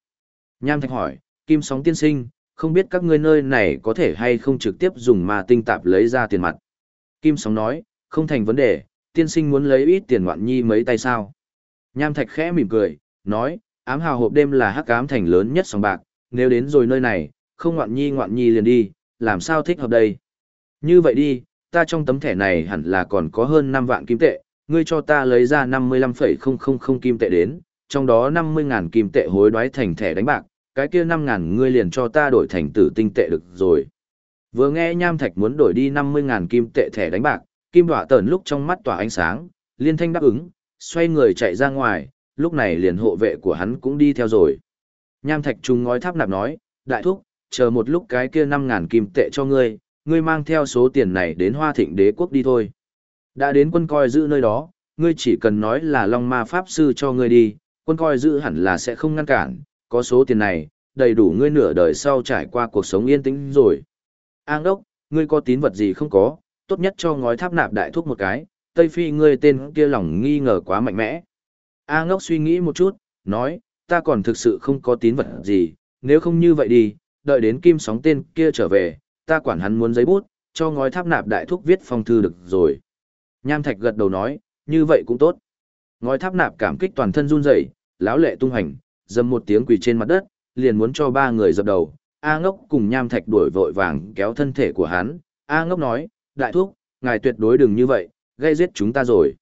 A: Nham Thạch hỏi, Kim Sóng tiên sinh, không biết các ngươi nơi này có thể hay không trực tiếp dùng ma tinh tạp lấy ra tiền mặt. Kim Sóng nói, không thành vấn đề, tiên sinh muốn lấy ít tiền ngoạn nhi mấy tay sao. Nham Thạch khẽ mỉm cười, nói, ám hào hộp đêm là hắc ám thành lớn nhất sòng bạc, nếu đến rồi nơi này, không ngoạn nhi ngoạn nhi liền đi, làm sao thích hợp đây. Như vậy đi, ta trong tấm thẻ này hẳn là còn có hơn 5 vạn kim tệ, ngươi cho ta lấy ra 55,000 kim tệ đến, trong đó 50.000 kim tệ hối đoái thành thẻ đánh bạc, cái kia 5.000 ngươi liền cho ta đổi thành tử tinh tệ được rồi. Vừa nghe Nham Thạch muốn đổi đi 50.000 kim tệ thẻ đánh bạc, kim đọa tờn lúc trong mắt tỏa ánh sáng, liên thanh đáp ứng, xoay người chạy ra ngoài, lúc này liền hộ vệ của hắn cũng đi theo rồi. Nham Thạch trùng ngói tháp nạp nói, đại thúc, chờ một lúc cái kia 5.000 kim tệ cho ngươi, ngươi mang theo số tiền này đến hoa thịnh đế quốc đi thôi. Đã đến quân coi giữ nơi đó, ngươi chỉ cần nói là Long Ma Pháp Sư cho ngươi đi, quân coi giữ hẳn là sẽ không ngăn cản, có số tiền này, đầy đủ ngươi nửa đời sau trải qua cuộc sống yên tĩnh rồi. An đốc, ngươi có tín vật gì không có, tốt nhất cho ngói tháp nạp đại thuốc một cái, Tây Phi ngươi tên kia lòng nghi ngờ quá mạnh mẽ. A ngốc suy nghĩ một chút, nói, ta còn thực sự không có tín vật gì, nếu không như vậy đi, đợi đến kim sóng tên kia trở về, ta quản hắn muốn giấy bút, cho ngói tháp nạp đại thuốc viết phong thư được rồi. Nham Thạch gật đầu nói, như vậy cũng tốt. Ngói tháp nạp cảm kích toàn thân run rẩy, lão lệ tung hành, dầm một tiếng quỳ trên mặt đất, liền muốn cho ba người dập đầu. A ngốc cùng nham thạch đuổi vội vàng kéo thân thể của hắn. A ngốc nói, đại thúc, ngài tuyệt đối đừng như vậy, gây giết chúng ta rồi.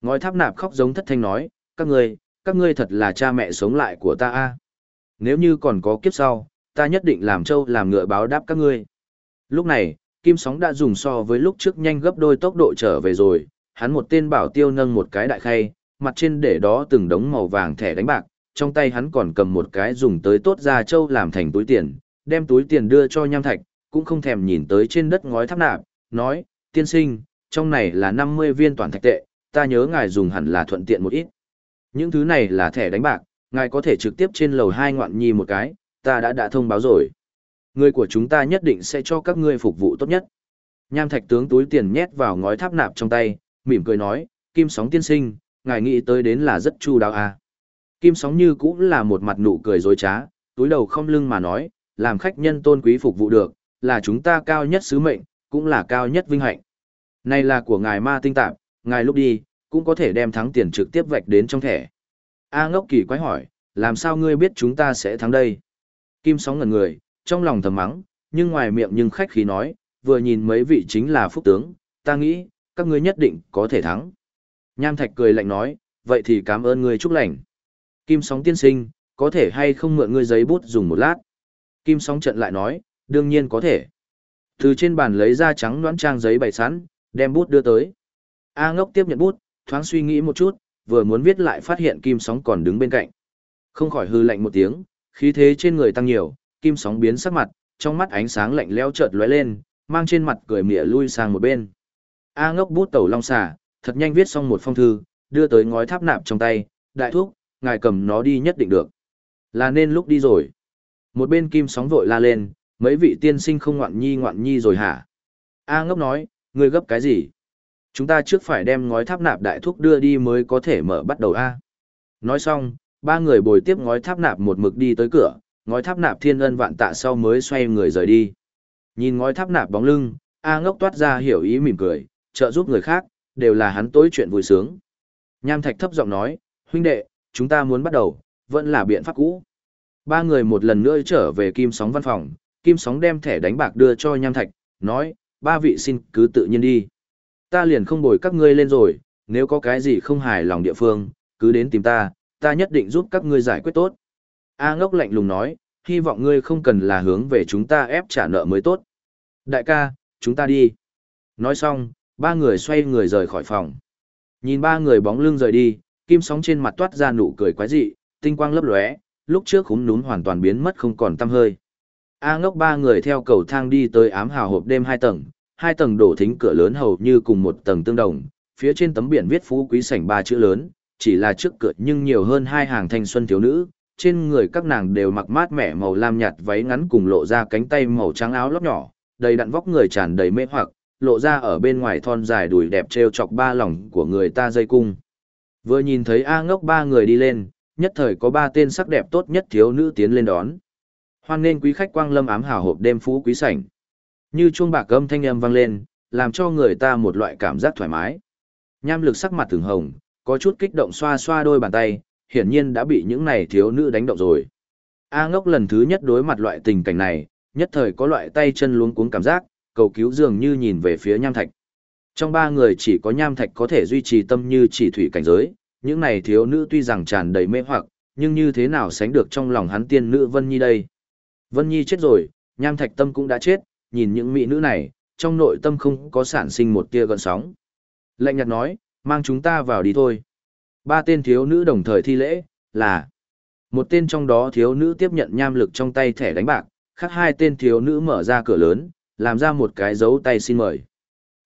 A: Ngói tháp nạp khóc giống thất thanh nói, các ngươi, các ngươi thật là cha mẹ sống lại của ta a. Nếu như còn có kiếp sau, ta nhất định làm trâu làm ngựa báo đáp các ngươi. Lúc này, kim sóng đã dùng so với lúc trước nhanh gấp đôi tốc độ trở về rồi, hắn một tên bảo tiêu nâng một cái đại khay, mặt trên để đó từng đống màu vàng thẻ đánh bạc, trong tay hắn còn cầm một cái dùng tới tốt da châu làm thành túi tiền, đem túi tiền đưa cho nham thạch, cũng không thèm nhìn tới trên đất ngói tháp nạp, nói, tiên sinh, trong này là 50 viên toàn thạch tệ, ta nhớ ngài dùng hẳn là thuận tiện một ít. Những thứ này là thẻ đánh bạc, ngài có thể trực tiếp trên lầu hai ngoạn nhi một cái, ta đã đã thông báo rồi. Người của chúng ta nhất định sẽ cho các ngươi phục vụ tốt nhất. Nham thạch tướng túi tiền nhét vào ngói tháp nạp trong tay, mỉm cười nói, kim sóng tiên sinh, ngài nghĩ tới đến là rất chu đáo à. Kim sóng như cũng là một mặt nụ cười dối trá, túi đầu không lưng mà nói, làm khách nhân tôn quý phục vụ được, là chúng ta cao nhất sứ mệnh, cũng là cao nhất vinh hạnh. Này là của ngài ma tinh tạp, ngài lúc đi, cũng có thể đem thắng tiền trực tiếp vạch đến trong thẻ. A ngốc kỳ quái hỏi, làm sao ngươi biết chúng ta sẽ thắng đây? Kim sóng ngẩn người, trong lòng thầm mắng, nhưng ngoài miệng nhưng khách khí nói, vừa nhìn mấy vị chính là phúc tướng, ta nghĩ, các ngươi nhất định có thể thắng. Nham Thạch cười lạnh nói, vậy thì cảm ơn ngươi chúc lành. Kim sóng tiên sinh, có thể hay không mượn ngươi giấy bút dùng một lát. Kim sóng trận lại nói, đương nhiên có thể. Từ trên bàn lấy ra trắng đoán trang giấy bày sẵn, đem bút đưa tới. A ngốc tiếp nhận bút, thoáng suy nghĩ một chút, vừa muốn viết lại phát hiện kim sóng còn đứng bên cạnh. Không khỏi hư lạnh một tiếng, khí thế trên người tăng nhiều, kim sóng biến sắc mặt, trong mắt ánh sáng lạnh lẽo chợt lóe lên, mang trên mặt cười mỉa lui sang một bên. A ngốc bút tẩu long xà, thật nhanh viết xong một phong thư, đưa tới ngói tháp nạp trong tay, đại thúc, ngài cầm nó đi nhất định được. Là nên lúc đi rồi. Một bên kim sóng vội la lên, mấy vị tiên sinh không ngoạn nhi ngoạn nhi rồi hả? A ngốc nói, ngươi gấp cái gì? Chúng ta trước phải đem ngói tháp nạp đại thúc đưa đi mới có thể mở bắt đầu A. Nói xong, ba người bồi tiếp ngói tháp nạp một mực đi tới cửa, ngói tháp nạp thiên ân vạn tạ sau mới xoay người rời đi. Nhìn ngói tháp nạp bóng lưng, A ngốc toát ra hiểu ý mỉm cười, trợ giúp người khác, đều là hắn tối chuyện vui sướng. Nham Thạch thấp giọng nói, huynh đệ, chúng ta muốn bắt đầu, vẫn là biện pháp cũ. Ba người một lần nữa trở về Kim Sóng văn phòng, Kim Sóng đem thẻ đánh bạc đưa cho Nham Thạch, nói, ba vị xin cứ tự nhiên đi. Ta liền không bồi các ngươi lên rồi, nếu có cái gì không hài lòng địa phương, cứ đến tìm ta, ta nhất định giúp các ngươi giải quyết tốt. A ngốc lạnh lùng nói, hy vọng ngươi không cần là hướng về chúng ta ép trả nợ mới tốt. Đại ca, chúng ta đi. Nói xong, ba người xoay người rời khỏi phòng. Nhìn ba người bóng lưng rời đi, kim sóng trên mặt toát ra nụ cười quái dị, tinh quang lấp lóe, lúc trước khúm núm hoàn toàn biến mất không còn tăm hơi. A ngốc ba người theo cầu thang đi tới ám hào hộp đêm hai tầng, hai tầng đổ thính cửa lớn hầu như cùng một tầng tương đồng, phía trên tấm biển viết phú quý sảnh ba chữ lớn, chỉ là trước cửa nhưng nhiều hơn hai hàng thanh xuân thiếu nữ, trên người các nàng đều mặc mát mẻ màu lam nhạt váy ngắn cùng lộ ra cánh tay màu trắng áo lót nhỏ, đầy đặn vóc người tràn đầy mê hoặc, lộ ra ở bên ngoài thon dài đùi đẹp treo chọc ba lòng của người ta dây cung. Vừa nhìn thấy A ngốc ba người đi lên, nhất thời có ba tên sắc đẹp tốt nhất thiếu nữ tiến lên đón. Hoan nên quý khách quang lâm ám hào hộp đêm phú quý sảnh. Như chuông bạc âm thanh âm vang lên, làm cho người ta một loại cảm giác thoải mái. Nham lực sắc mặt thường hồng, có chút kích động xoa xoa đôi bàn tay, hiển nhiên đã bị những này thiếu nữ đánh động rồi. A ngốc lần thứ nhất đối mặt loại tình cảnh này, nhất thời có loại tay chân luống cuống cảm giác, cầu cứu dường như nhìn về phía nham thạch. Trong ba người chỉ có nham thạch có thể duy trì tâm như chỉ thủy cảnh giới, những này thiếu nữ tuy rằng tràn đầy mê hoặc, nhưng như thế nào sánh được trong lòng hắn tiên nữ Vân Nhi đây. Vân Nhi chết rồi, nham thạch tâm cũng đã chết, nhìn những mỹ nữ này, trong nội tâm không có sản sinh một tia gợn sóng. Lệnh nhạt nói, mang chúng ta vào đi thôi. Ba tên thiếu nữ đồng thời thi lễ, là một tên trong đó thiếu nữ tiếp nhận nham lực trong tay thẻ đánh bạc, khác hai tên thiếu nữ mở ra cửa lớn, làm ra một cái dấu tay xin mời.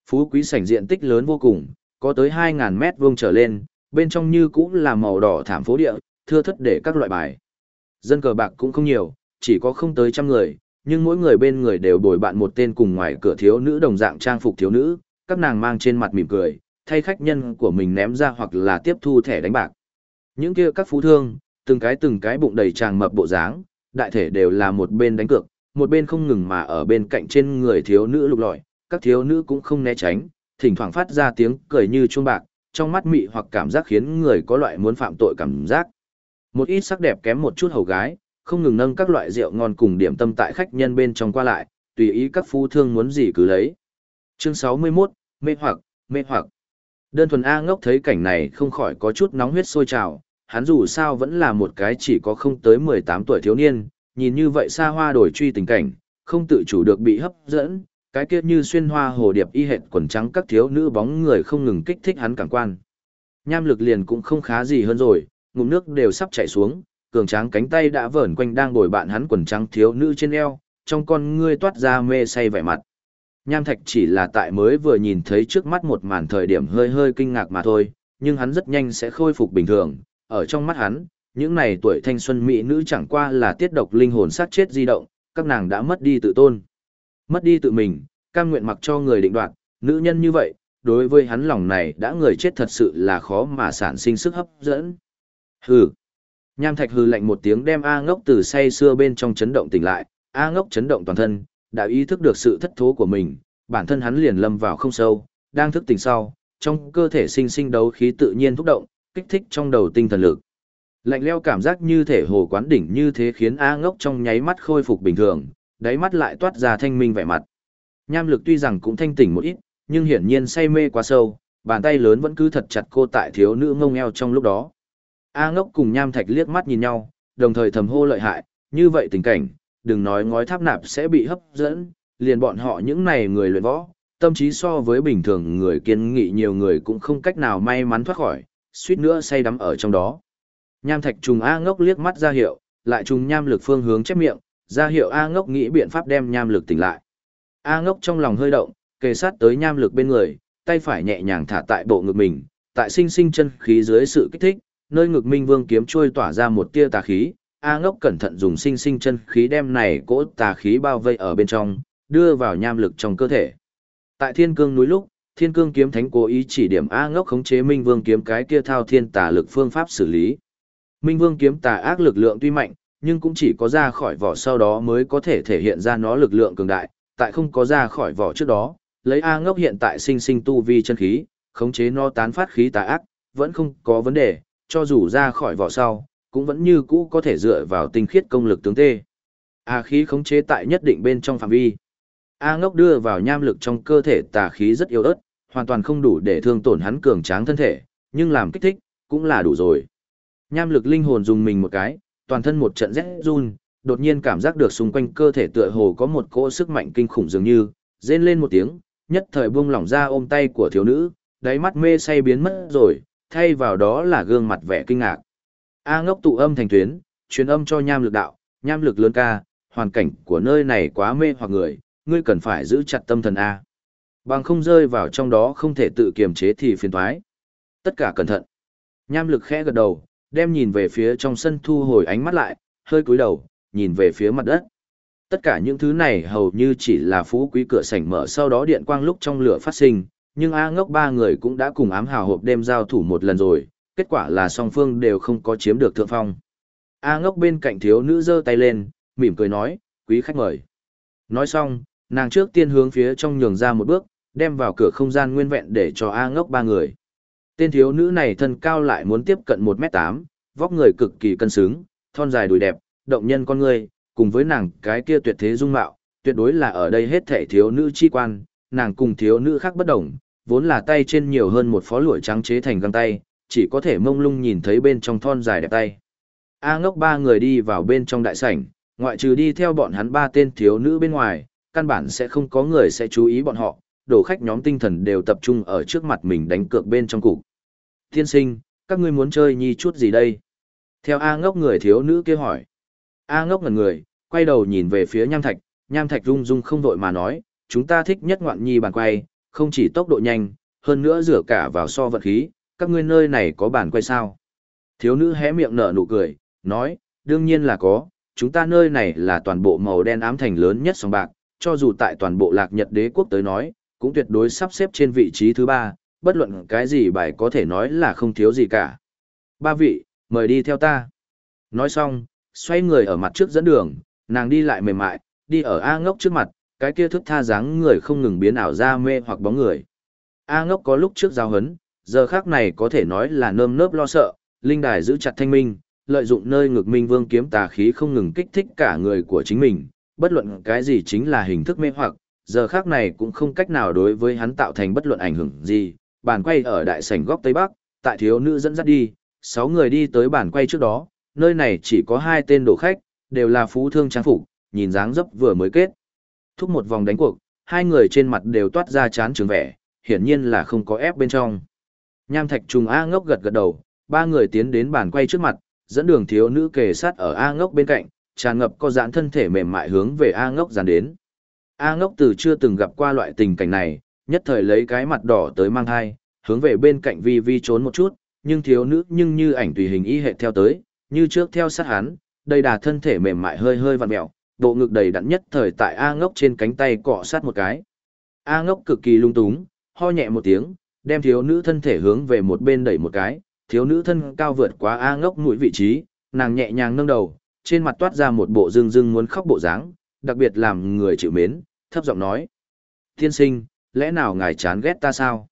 A: Phú quý sảnh diện tích lớn vô cùng, có tới 2.000 mét vuông trở lên, bên trong như cũng là màu đỏ thảm phố địa, thưa thất để các loại bài. Dân cờ bạc cũng không nhiều, chỉ có không tới trăm người, nhưng mỗi người bên người đều bồi bạn một tên cùng ngoài cửa thiếu nữ đồng dạng trang phục thiếu nữ, các nàng mang trên mặt mỉm cười, thay khách nhân của mình ném ra hoặc là tiếp thu thẻ đánh bạc. Những kia các phú thương, từng cái từng cái bụng đầy tràng mập bộ dáng, đại thể đều là một bên đánh cược, một bên không ngừng mà ở bên cạnh trên người thiếu nữ lục lọi, các thiếu nữ cũng không né tránh, thỉnh thoảng phát ra tiếng cười như chuông bạc, trong mắt mị hoặc cảm giác khiến người có loại muốn phạm tội cảm giác. Một ít sắc đẹp kém một chút hầu gái, không ngừng nâng các loại rượu ngon cùng điểm tâm tại khách nhân bên trong qua lại, tùy ý các phú thương muốn gì cứ lấy. Chương 61, mê hoặc, mê hoặc. Đơn thuần A ngốc thấy cảnh này không khỏi có chút nóng huyết sôi trào, hắn dù sao vẫn là một cái chỉ có không tới 18 tuổi thiếu niên, nhìn như vậy xa hoa đổi truy tình cảnh, không tự chủ được bị hấp dẫn, cái kia như xuyên hoa hồ điệp y hệt quần trắng các thiếu nữ bóng người không ngừng kích thích hắn cảm quan. Nham lực liền cũng không khá gì hơn rồi, ngụm nước đều sắp chảy xuống, cường tráng cánh tay đã vờn quanh đang bồi bạn hắn quần trắng thiếu nữ trên eo, trong con ngươi toát ra mê say vẻ mặt. Nham Thạch chỉ là tại mới vừa nhìn thấy trước mắt một màn thời điểm hơi hơi kinh ngạc mà thôi, nhưng hắn rất nhanh sẽ khôi phục bình thường, ở trong mắt hắn, những này tuổi thanh xuân mỹ nữ chẳng qua là tiết độc linh hồn sát chết di động, các nàng đã mất đi tự tôn. Mất đi tự mình, cam nguyện mặc cho người định đoạt, nữ nhân như vậy, đối với hắn lòng này đã người chết thật sự là khó mà sản sinh sức hấp dẫn. Hừ. Nham Thạch hừ lạnh một tiếng đem A Ngốc từ say xưa bên trong chấn động tỉnh lại, A Ngốc chấn động toàn thân, đã ý thức được sự thất thố của mình, bản thân hắn liền lâm vào không sâu, đang thức tỉnh sau, trong cơ thể sinh sinh đấu khí tự nhiên thúc động, kích thích trong đầu tinh thần lực. Lạnh leo cảm giác như thể hồ quán đỉnh như thế khiến A ngốc trong nháy mắt khôi phục bình thường, đáy mắt lại toát ra thanh minh vẻ mặt. Nham lực tuy rằng cũng thanh tỉnh một ít, nhưng hiển nhiên say mê quá sâu, bàn tay lớn vẫn cứ thật chặt cô tại thiếu nữ ngông eo trong lúc đó. A ngốc cùng nham thạch liếc mắt nhìn nhau, đồng thời thầm hô lợi hại, như vậy tình cảnh, đừng nói ngói tháp nạp sẽ bị hấp dẫn, liền bọn họ những này người luyện võ, tâm trí so với bình thường người kiên nghị nhiều người cũng không cách nào may mắn thoát khỏi, suýt nữa say đắm ở trong đó. Nham thạch trùng A ngốc liếc mắt ra hiệu, lại trùng nham lực phương hướng chép miệng, ra hiệu A ngốc nghĩ biện pháp đem nham lực tỉnh lại. A ngốc trong lòng hơi động, kề sát tới nham lực bên người, tay phải nhẹ nhàng thả tại bộ ngực mình, tại sinh sinh chân khí dưới sự kích thích, nơi ngực minh vương kiếm trôi tỏa ra một tia tà khí. A ngốc cẩn thận dùng sinh sinh chân khí đem này cỗ tà khí bao vây ở bên trong, đưa vào nham lực trong cơ thể. Tại thiên cương núi lúc, thiên cương kiếm thánh cố ý chỉ điểm A ngốc khống chế minh vương kiếm cái kia thao thiên tà lực phương pháp xử lý. Minh vương kiếm tà ác lực lượng tuy mạnh, nhưng cũng chỉ có ra khỏi vỏ sau đó mới có thể thể hiện ra nó lực lượng cường đại, tại không có ra khỏi vỏ trước đó, lấy A ngốc hiện tại sinh sinh tu vi chân khí, khống chế nó tán phát khí tà ác, vẫn không có vấn đề, cho dù ra khỏi vỏ sau, cũng vẫn như cũ có thể dựa vào tinh khiết công lực tướng tê. A khí khống chế tại nhất định bên trong phạm vi. A ngốc đưa vào nham lực trong cơ thể tà khí rất yếu ớt, hoàn toàn không đủ để thương tổn hắn cường tráng thân thể, nhưng làm kích thích, cũng là đủ rồi. Nham lực linh hồn dùng mình một cái, toàn thân một trận rét run, đột nhiên cảm giác được xung quanh cơ thể tựa hồ có một cỗ sức mạnh kinh khủng dường như, rên lên một tiếng, nhất thời buông lỏng ra ôm tay của thiếu nữ, đáy mắt mê say biến mất rồi, thay vào đó là gương mặt vẻ kinh ngạc. A ngốc tụ âm thành tuyến, truyền âm cho nham lực đạo, nham lực lớn ca, hoàn cảnh của nơi này quá mê hoặc người, ngươi cần phải giữ chặt tâm thần A. Bằng không rơi vào trong đó không thể tự kiềm chế thì phiền thoái. Tất cả cẩn thận. Nham lực khẽ gật đầu, đem nhìn về phía trong sân thu hồi ánh mắt lại, hơi cúi đầu, nhìn về phía mặt đất. Tất cả những thứ này hầu như chỉ là phú quý cửa sảnh mở sau đó điện quang lúc trong lửa phát sinh, nhưng A ngốc ba người cũng đã cùng ám hào hộp đêm giao thủ một lần rồi, kết quả là song phương đều không có chiếm được thượng phong. A ngốc bên cạnh thiếu nữ giơ tay lên, mỉm cười nói, quý khách mời. Nói xong, nàng trước tiên hướng phía trong nhường ra một bước, đem vào cửa không gian nguyên vẹn để cho A ngốc ba người. Tên thiếu nữ này thân cao lại muốn tiếp cận 1m8, vóc người cực kỳ cân xứng, thon dài đùi đẹp, động nhân con người, cùng với nàng cái kia tuyệt thế dung mạo, tuyệt đối là ở đây hết thể thiếu nữ chi quan, nàng cùng thiếu nữ khác bất đồng, vốn là tay trên nhiều hơn một phó lụa trắng chế thành găng tay, chỉ có thể mông lung nhìn thấy bên trong thon dài đẹp tay. A ngốc ba người đi vào bên trong đại sảnh, ngoại trừ đi theo bọn hắn ba tên thiếu nữ bên ngoài, căn bản sẽ không có người sẽ chú ý bọn họ, đổ khách nhóm tinh thần đều tập trung ở trước mặt mình đánh cược bên trong cục. Tiên sinh, các ngươi muốn chơi nhi chút gì đây? Theo A ngốc người thiếu nữ kia hỏi. A ngốc ngần người, quay đầu nhìn về phía nham thạch, nham thạch rung rung không vội mà nói, chúng ta thích nhất ngoạn nhi bàn quay, không chỉ tốc độ nhanh, hơn nữa rửa cả vào so vật khí, các ngươi nơi này có bàn quay sao? Thiếu nữ hé miệng nở nụ cười, nói, đương nhiên là có, chúng ta nơi này là toàn bộ màu đen ám thành lớn nhất sòng bạc, cho dù tại toàn bộ lạc nhật đế quốc tới nói, cũng tuyệt đối sắp xếp trên vị trí thứ ba, bất luận cái gì bài có thể nói là không thiếu gì cả. Ba vị, mời đi theo ta. Nói xong, xoay người ở mặt trước dẫn đường, nàng đi lại mềm mại, đi ở A ngốc trước mặt, cái kia thức tha dáng người không ngừng biến ảo ra mê hoặc bóng người. A ngốc có lúc trước giao hấn, giờ khác này có thể nói là nơm nớp lo sợ, linh đài giữ chặt thanh minh, lợi dụng nơi ngực minh vương kiếm tà khí không ngừng kích thích cả người của chính mình, bất luận cái gì chính là hình thức mê hoặc, giờ khác này cũng không cách nào đối với hắn tạo thành bất luận ảnh hưởng gì. Bàn quay ở đại sảnh góc Tây Bắc, tại thiếu nữ dẫn dắt đi, sáu người đi tới bàn quay trước đó, nơi này chỉ có hai tên đồ khách, đều là phú thương trang phục, nhìn dáng dấp vừa mới kết. Thúc một vòng đánh cuộc, hai người trên mặt đều toát ra chán trường vẻ, hiển nhiên là không có ép bên trong. Nham thạch trùng A ngốc gật gật đầu, ba người tiến đến bàn quay trước mặt, dẫn đường thiếu nữ kề sát ở A ngốc bên cạnh, tràn ngập có giãn thân thể mềm mại hướng về A ngốc dàn đến. A ngốc từ chưa từng gặp qua loại tình cảnh này, nhất thời lấy cái mặt đỏ tới mang hai, hướng về bên cạnh vi vi trốn một chút, nhưng thiếu nữ nhưng như ảnh tùy hình y hệ theo tới, như trước theo sát hắn, đầy đà thân thể mềm mại hơi hơi vặn mẹo, bộ ngực đầy đặn nhất thời tại A ngốc trên cánh tay cọ sát một cái. A ngốc cực kỳ lung túng, ho nhẹ một tiếng, đem thiếu nữ thân thể hướng về một bên đẩy một cái, thiếu nữ thân cao vượt quá A ngốc mũi vị trí, nàng nhẹ nhàng nâng đầu, trên mặt toát ra một bộ dương dương muốn khóc bộ dáng, đặc biệt làm người chịu mến, thấp giọng nói. Tiên sinh, lẽ nào ngài chán ghét ta sao?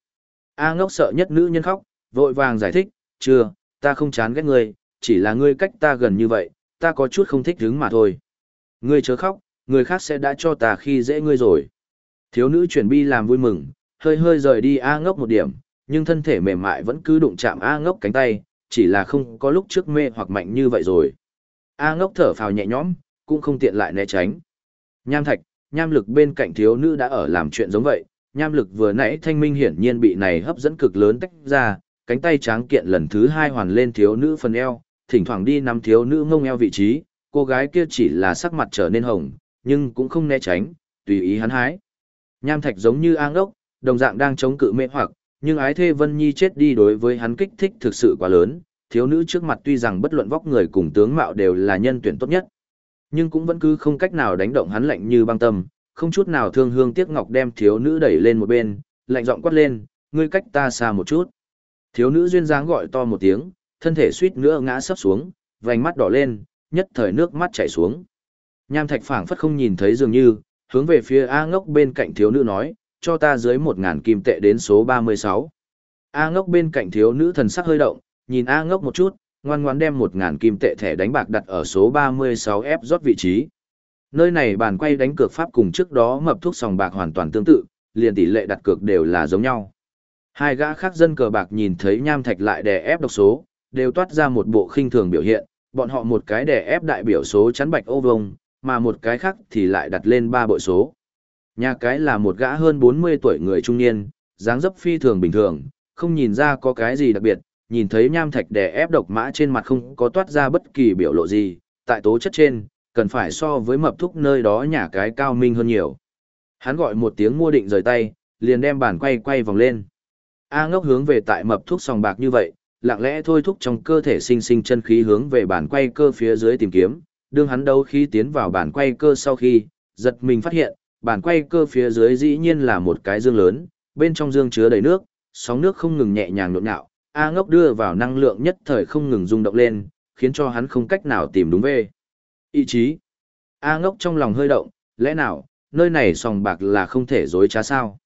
A: A ngốc sợ nhất nữ nhân khóc, vội vàng giải thích, chưa, ta không chán ghét ngươi, chỉ là ngươi cách ta gần như vậy, ta có chút không thích đứng mà thôi. Ngươi chớ khóc, người khác sẽ đã cho ta khi dễ ngươi rồi. Thiếu nữ chuyển bi làm vui mừng, hơi hơi rời đi A ngốc một điểm, nhưng thân thể mềm mại vẫn cứ đụng chạm A ngốc cánh tay, chỉ là không có lúc trước mê hoặc mạnh như vậy rồi. A ngốc thở phào nhẹ nhõm, cũng không tiện lại né tránh. Nham thạch, nham lực bên cạnh thiếu nữ đã ở làm chuyện giống vậy, nham lực vừa nãy thanh minh hiển nhiên bị này hấp dẫn cực lớn tách ra, cánh tay tráng kiện lần thứ hai hoàn lên thiếu nữ phần eo, thỉnh thoảng đi nắm thiếu nữ ngông eo vị trí, cô gái kia chỉ là sắc mặt trở nên hồng, nhưng cũng không né tránh, tùy ý hắn hái. Nham thạch giống như ang ốc, đồng dạng đang chống cự mê hoặc, nhưng ái thê Vân Nhi chết đi đối với hắn kích thích thực sự quá lớn, thiếu nữ trước mặt tuy rằng bất luận vóc người cùng tướng mạo đều là nhân tuyển tốt nhất, nhưng cũng vẫn cứ không cách nào đánh động hắn lạnh như băng tâm, không chút nào thương hương tiếc ngọc đem thiếu nữ đẩy lên một bên, lạnh giọng quát lên, ngươi cách ta xa một chút. Thiếu nữ duyên dáng gọi to một tiếng, thân thể suýt nữa ngã sấp xuống, vành mắt đỏ lên, nhất thời nước mắt chảy xuống. Nham Thạch phảng phất không nhìn thấy dường như, hướng về phía A Ngốc bên cạnh thiếu nữ nói, cho ta dưới một ngàn kim tệ đến số 36. A Ngốc bên cạnh thiếu nữ thần sắc hơi động, nhìn A Ngốc một chút, ngoan ngoãn đem một ngàn kim tệ thẻ đánh bạc đặt ở số 36 F rót vị trí. Nơi này bàn quay đánh cược pháp cùng trước đó mập thuốc sòng bạc hoàn toàn tương tự, liền tỷ lệ đặt cược đều là giống nhau. Hai gã khác dân cờ bạc nhìn thấy nham thạch lại đè ép độc số, đều toát ra một bộ khinh thường biểu hiện, bọn họ một cái đè ép đại biểu số chắn bạch ô vông, mà một cái khác thì lại đặt lên ba bội số. Nhà cái là một gã hơn 40 tuổi người trung niên, dáng dấp phi thường bình thường, không nhìn ra có cái gì đặc biệt, nhìn thấy nham thạch đè ép độc mã trên mặt không có toát ra bất kỳ biểu lộ gì, tại tố chất trên, cần phải so với mập thúc nơi đó nhà cái cao minh hơn nhiều. Hắn gọi một tiếng mua định rời tay, liền đem bàn quay quay vòng lên. A ngốc hướng về tại mập thuốc sòng bạc như vậy, lặng lẽ thôi thúc trong cơ thể sinh sinh chân khí hướng về bàn quay cơ phía dưới tìm kiếm, đương hắn đấu khí tiến vào bàn quay cơ sau khi, giật mình phát hiện, bàn quay cơ phía dưới dĩ nhiên là một cái dương lớn, bên trong dương chứa đầy nước, sóng nước không ngừng nhẹ nhàng nhộn nhạo, A ngốc đưa vào năng lượng nhất thời không ngừng rung động lên, khiến cho hắn không cách nào tìm đúng về. Ý chí. A ngốc trong lòng hơi động, lẽ nào, nơi này sòng bạc là không thể dối trá sao?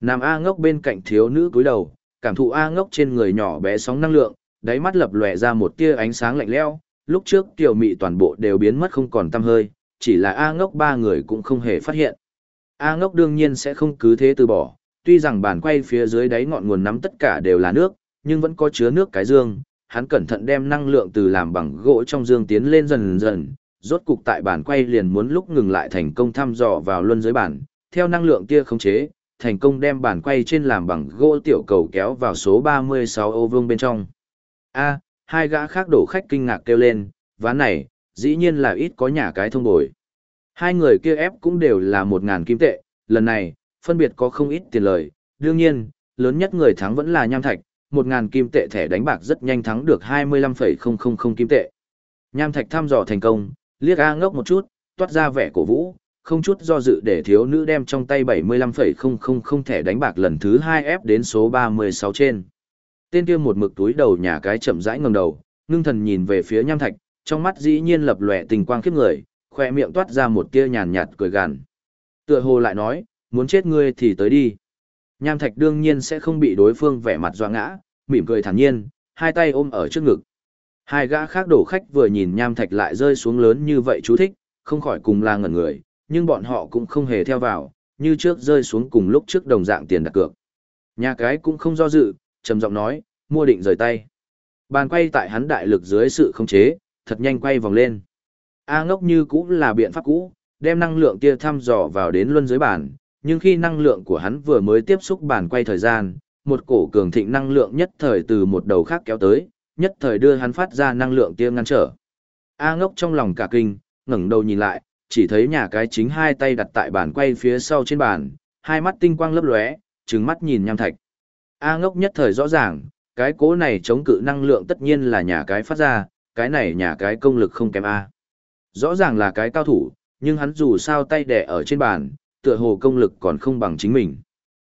A: Nam A ngốc bên cạnh thiếu nữ cúi đầu, cảm thụ A ngốc trên người nhỏ bé sóng năng lượng, đáy mắt lập lòe ra một tia ánh sáng lạnh lẽo. lúc trước tiểu mị toàn bộ đều biến mất không còn tăm hơi, chỉ là A ngốc ba người cũng không hề phát hiện. A ngốc đương nhiên sẽ không cứ thế từ bỏ, tuy rằng bàn quay phía dưới đáy ngọn nguồn nắm tất cả đều là nước, nhưng vẫn có chứa nước cái dương, hắn cẩn thận đem năng lượng từ làm bằng gỗ trong dương tiến lên dần dần, rốt cục tại bàn quay liền muốn lúc ngừng lại thành công thăm dò vào luân dưới bàn, theo năng lượng kia khống chế, thành công đem bàn quay trên làm bằng gỗ tiểu cầu kéo vào số 36 ô vương bên trong. A, hai gã khác đổ khách kinh ngạc kêu lên, ván này, dĩ nhiên là ít có nhà cái thông bồi. Hai người kia ép cũng đều là một ngàn kim tệ, lần này, phân biệt có không ít tiền lời, đương nhiên, lớn nhất người thắng vẫn là nham thạch, một ngàn kim tệ thẻ đánh bạc rất nhanh thắng được 25,000 kim tệ. Nham thạch thăm dò thành công, liếc A ngốc một chút, toát ra vẻ cổ vũ, không chút do dự để thiếu nữ đem trong tay 75,000 thẻ đánh bạc lần thứ hai ép đến số 36 trên. Tên kia một mực túi đầu nhà cái chậm rãi ngẩng đầu, ngưng thần nhìn về phía nham thạch, trong mắt dĩ nhiên lập lòe tình quang khiếp người, khoe miệng toát ra một tia nhàn nhạt cười gằn. Tựa hồ lại nói, muốn chết ngươi thì tới đi. Nham thạch đương nhiên sẽ không bị đối phương vẻ mặt doa ngã, mỉm cười thản nhiên, hai tay ôm ở trước ngực. Hai gã khác đổ khách vừa nhìn nham thạch lại rơi xuống lớn như vậy chú thích, không khỏi cùng là ngẩn người, nhưng bọn họ cũng không hề theo vào, như trước rơi xuống cùng lúc trước đồng dạng tiền đặt cược. Nhà cái cũng không do dự, trầm giọng nói, mua định rời tay. Bàn quay tại hắn đại lực dưới sự khống chế, thật nhanh quay vòng lên. A ngốc như cũ là biện pháp cũ, đem năng lượng kia thăm dò vào đến luân dưới bàn, nhưng khi năng lượng của hắn vừa mới tiếp xúc bàn quay thời gian, một cổ cường thịnh năng lượng nhất thời từ một đầu khác kéo tới, nhất thời đưa hắn phát ra năng lượng kia ngăn trở. A ngốc trong lòng cả kinh, ngẩng đầu nhìn lại, chỉ thấy nhà cái chính hai tay đặt tại bàn quay phía sau trên bàn, hai mắt tinh quang lấp lóe, trừng mắt nhìn nham thạch. A ngốc nhất thời rõ ràng, cái cố này chống cự năng lượng tất nhiên là nhà cái phát ra, cái này nhà cái công lực không kém A. Rõ ràng là cái cao thủ, nhưng hắn dù sao tay đẻ ở trên bàn, tựa hồ công lực còn không bằng chính mình.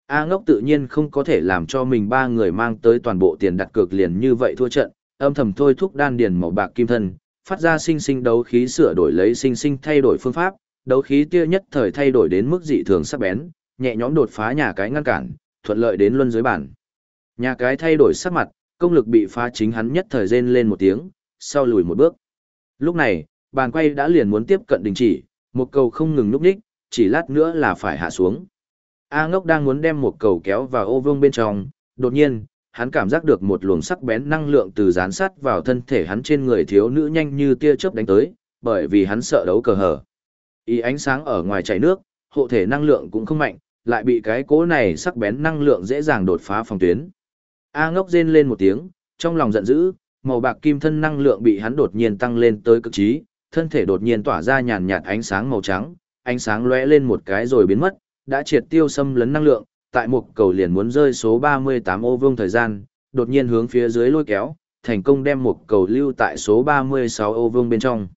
A: A ngốc tự nhiên không có thể làm cho mình ba người mang tới toàn bộ tiền đặt cược liền như vậy thua trận, âm thầm thôi thúc đan điền màu bạc kim thân, phát ra sinh sinh đấu khí sửa đổi lấy sinh sinh thay đổi phương pháp, đấu khí tia nhất thời thay đổi đến mức dị thường sắc bén, nhẹ nhõm đột phá nhà cái ngăn cản, thuận lợi đến luân dưới bản. Nhà cái thay đổi sắc mặt, công lực bị phá chính hắn nhất thời rên lên một tiếng, sau lùi một bước. Lúc này, bàn quay đã liền muốn tiếp cận đình chỉ, một cầu không ngừng núp đích, chỉ lát nữa là phải hạ xuống. A ngốc đang muốn đem một cầu kéo vào ô vương bên trong, đột nhiên, hắn cảm giác được một luồng sắc bén năng lượng từ dán sát vào thân thể hắn trên người thiếu nữ nhanh như tia chớp đánh tới, bởi vì hắn sợ đấu cờ hở. Ý ánh sáng ở ngoài chảy nước, hộ thể năng lượng cũng không mạnh, lại bị cái cố này sắc bén năng lượng dễ dàng đột phá phòng tuyến. A ngốc rên lên một tiếng, trong lòng giận dữ, màu bạc kim thân năng lượng bị hắn đột nhiên tăng lên tới cực trí, thân thể đột nhiên tỏa ra nhàn nhạt ánh sáng màu trắng, ánh sáng lóe lên một cái rồi biến mất, đã triệt tiêu xâm lấn năng lượng, tại một cầu liền muốn rơi số 38 ô vương thời gian, đột nhiên hướng phía dưới lôi kéo, thành công đem một cầu lưu tại số 36 ô vương bên trong.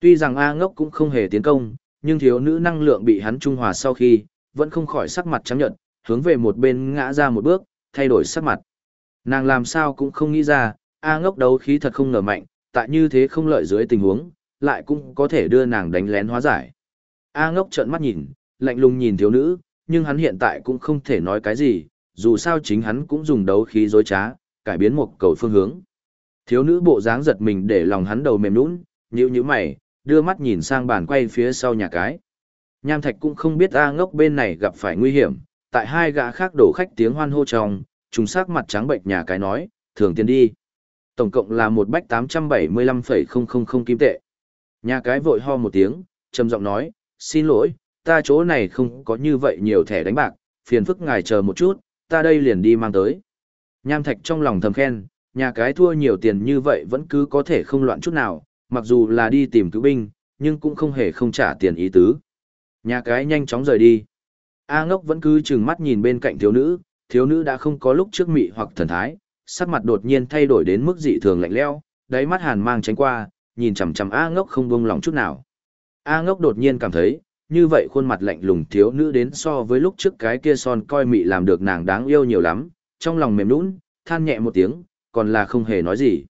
A: Tuy rằng A ngốc cũng không hề tiến công, nhưng thiếu nữ năng lượng bị hắn trung hòa sau khi, vẫn không khỏi sắc mặt trắng nhợt, hướng về một bên ngã ra một bước, thay đổi sắc mặt. Nàng làm sao cũng không nghĩ ra, A ngốc đấu khí thật không ngờ mạnh, tại như thế không lợi dưới tình huống, lại cũng có thể đưa nàng đánh lén hóa giải. A ngốc trợn mắt nhìn, lạnh lùng nhìn thiếu nữ, nhưng hắn hiện tại cũng không thể nói cái gì, dù sao chính hắn cũng dùng đấu khí dối trá, cải biến một cầu phương hướng. Thiếu nữ bộ dáng giật mình để lòng hắn đầu mềm nũng, nhíu nhíu mày, đưa mắt nhìn sang bàn quay phía sau nhà cái. Nham Thạch cũng không biết A ngốc bên này gặp phải nguy hiểm, tại hai gã khác đổ khách tiếng hoan hô trong, trùng sắc mặt trắng bệnh nhà cái nói, thường tiền đi. Tổng cộng là một bách 875,000 kim tệ. Nhà cái vội ho một tiếng, trầm giọng nói, xin lỗi, ta chỗ này không có như vậy nhiều thẻ đánh bạc, phiền phức ngài chờ một chút, ta đây liền đi mang tới. Nham Thạch trong lòng thầm khen, nhà cái thua nhiều tiền như vậy vẫn cứ có thể không loạn chút nào, mặc dù là đi tìm cứu binh, nhưng cũng không hề không trả tiền ý tứ. Nhà cái nhanh chóng rời đi. A ngốc vẫn cứ chừng mắt nhìn bên cạnh thiếu nữ, thiếu nữ đã không có lúc trước mị hoặc thần thái, sắc mặt đột nhiên thay đổi đến mức dị thường lạnh lẽo, đáy mắt hàn mang tránh qua, nhìn chằm chằm A ngốc không buông lòng chút nào. A ngốc đột nhiên cảm thấy, như vậy khuôn mặt lạnh lùng thiếu nữ đến so với lúc trước cái kia son coi mị làm được nàng đáng yêu nhiều lắm, trong lòng mềm nũng, than nhẹ một tiếng, còn là không hề nói gì.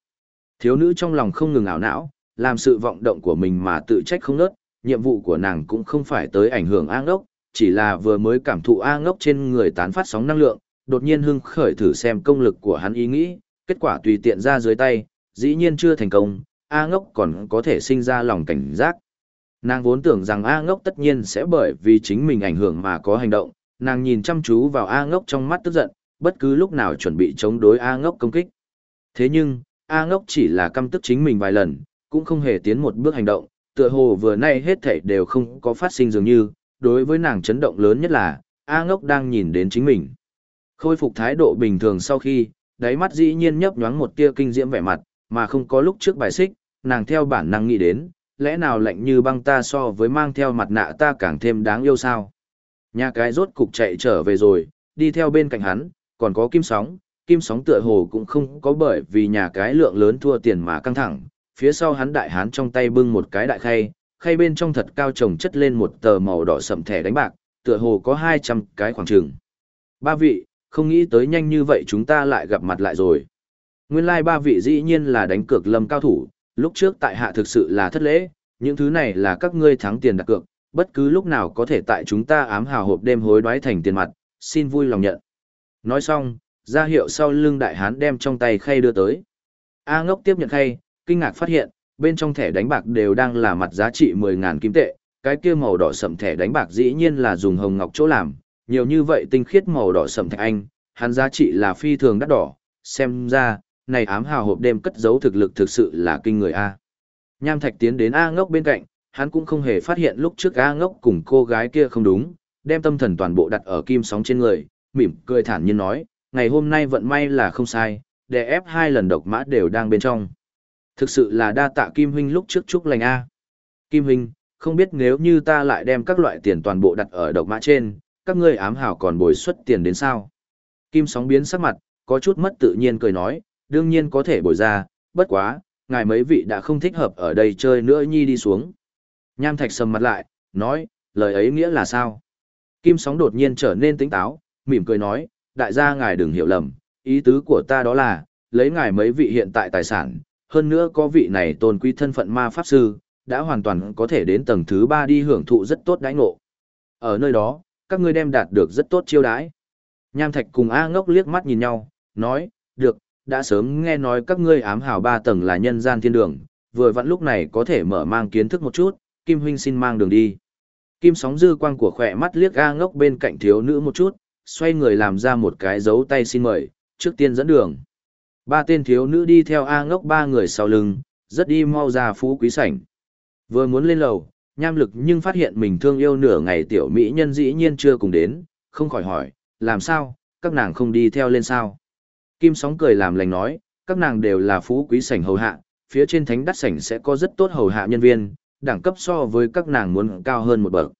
A: Thiếu nữ trong lòng không ngừng ảo não, làm sự vọng động của mình mà tự trách không nớt, nhiệm vụ của nàng cũng không phải tới ảnh hưởng A ngốc, chỉ là vừa mới cảm thụ A ngốc trên người tán phát sóng năng lượng, đột nhiên hưng khởi thử xem công lực của hắn ý nghĩ, kết quả tùy tiện ra dưới tay, dĩ nhiên chưa thành công, A ngốc còn có thể sinh ra lòng cảnh giác. Nàng vốn tưởng rằng A ngốc tất nhiên sẽ bởi vì chính mình ảnh hưởng mà có hành động, nàng nhìn chăm chú vào A ngốc trong mắt tức giận, bất cứ lúc nào chuẩn bị chống đối A ngốc công kích. Thế nhưng, A ngốc chỉ là căm tức chính mình vài lần, cũng không hề tiến một bước hành động, tựa hồ vừa nay hết thảy đều không có phát sinh dường như, đối với nàng chấn động lớn nhất là, A ngốc đang nhìn đến chính mình. Khôi phục thái độ bình thường sau khi, đáy mắt dĩ nhiên nhấp nhoáng một tia kinh diễm vẻ mặt, mà không có lúc trước bài xích, nàng theo bản năng nghĩ đến, lẽ nào lạnh như băng ta so với mang theo mặt nạ ta càng thêm đáng yêu sao? Nhà cái rốt cục chạy trở về rồi, đi theo bên cạnh hắn, còn có kim sóng, kim sóng tựa hồ cũng không có bởi vì nhà cái lượng lớn thua tiền mà căng thẳng, phía sau hắn đại hán trong tay bưng một cái đại khay, khay bên trong thật cao trồng chất lên một tờ màu đỏ sậm thẻ đánh bạc, tựa hồ có 200 cái khoảng trường. Ba vị, không nghĩ tới nhanh như vậy chúng ta lại gặp mặt lại rồi. Nguyên lai like ba vị dĩ nhiên là đánh cược lâm cao thủ, lúc trước tại hạ thực sự là thất lễ, những thứ này là các ngươi thắng tiền đặt cược, bất cứ lúc nào có thể tại chúng ta ám hào hộp đêm hối đoái thành tiền mặt, xin vui lòng nhận. Nói xong, ra hiệu sau lưng đại hán đem trong tay khay đưa tới. A ngốc tiếp nhận khay, kinh ngạc phát hiện, bên trong thẻ đánh bạc đều đang là mặt giá trị 10.000 kim tệ, cái kia màu đỏ sậm thẻ đánh bạc dĩ nhiên là dùng hồng ngọc chỗ làm, nhiều như vậy tinh khiết màu đỏ sậm thạch anh, hắn giá trị là phi thường đắt đỏ, xem ra, này ám hào hộp đêm cất giấu thực lực thực sự là kinh người A. Nham Thạch tiến đến A ngốc bên cạnh, hắn cũng không hề phát hiện lúc trước A ngốc cùng cô gái kia không đúng, đem tâm thần toàn bộ đặt ở kim sóng trên người, mỉm cười thản nhiên nói, ngày hôm nay vận may là không sai, để ép hai lần độc mã đều đang bên trong. Thực sự là đa tạ Kim Huynh lúc trước chúc lành A. Kim Huynh, không biết nếu như ta lại đem các loại tiền toàn bộ đặt ở độc mã trên, các ngươi ám hảo còn bồi xuất tiền đến sao? Kim sóng biến sắc mặt, có chút mất tự nhiên cười nói, đương nhiên có thể bồi ra, bất quá, ngài mấy vị đã không thích hợp ở đây chơi nữa nhi đi xuống. Nham Thạch sầm mặt lại, nói, lời ấy nghĩa là sao? Kim sóng đột nhiên trở nên tỉnh táo, mỉm cười nói, đại gia ngài đừng hiểu lầm, ý tứ của ta đó là, lấy ngài mấy vị hiện tại tài sản, hơn nữa có vị này tôn quý thân phận ma pháp sư, đã hoàn toàn có thể đến tầng thứ ba đi hưởng thụ rất tốt đãi ngộ. Ở nơi đó, các ngươi đem đạt được rất tốt chiêu đãi. Nham Thạch cùng A Ngốc liếc mắt nhìn nhau, nói, được, đã sớm nghe nói các ngươi ám hào ba tầng là nhân gian thiên đường, vừa vặn lúc này có thể mở mang kiến thức một chút, Kim Huynh xin mang đường đi. Kim sóng dư quang của khỏe mắt liếc ga Ngốc bên cạnh thiếu nữ một chút, xoay người làm ra một cái dấu tay xin mời, trước tiên dẫn đường. Ba tên thiếu nữ đi theo A ngốc ba người sau lưng, rất đi mau ra phú quý sảnh. Vừa muốn lên lầu, nham lực nhưng phát hiện mình thương yêu nửa ngày tiểu mỹ nhân dĩ nhiên chưa cùng đến, không khỏi hỏi, làm sao, các nàng không đi theo lên sao. Kim sóng cười làm lành nói, các nàng đều là phú quý sảnh hầu hạ, phía trên thánh đắt sảnh sẽ có rất tốt hầu hạ nhân viên, đẳng cấp so với các nàng muốn cao hơn một bậc.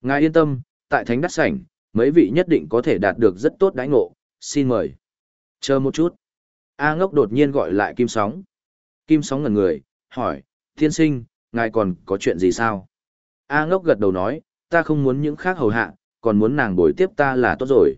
A: Ngài yên tâm, tại thánh đắt sảnh, mấy vị nhất định có thể đạt được rất tốt đãi ngộ, xin mời. Chờ một chút. A ngốc đột nhiên gọi lại Kim Sóng. Kim Sóng ngần người, hỏi, thiên sinh, ngài còn có chuyện gì sao? A ngốc gật đầu nói, ta không muốn những khác hầu hạ, còn muốn nàng bồi tiếp ta là tốt rồi.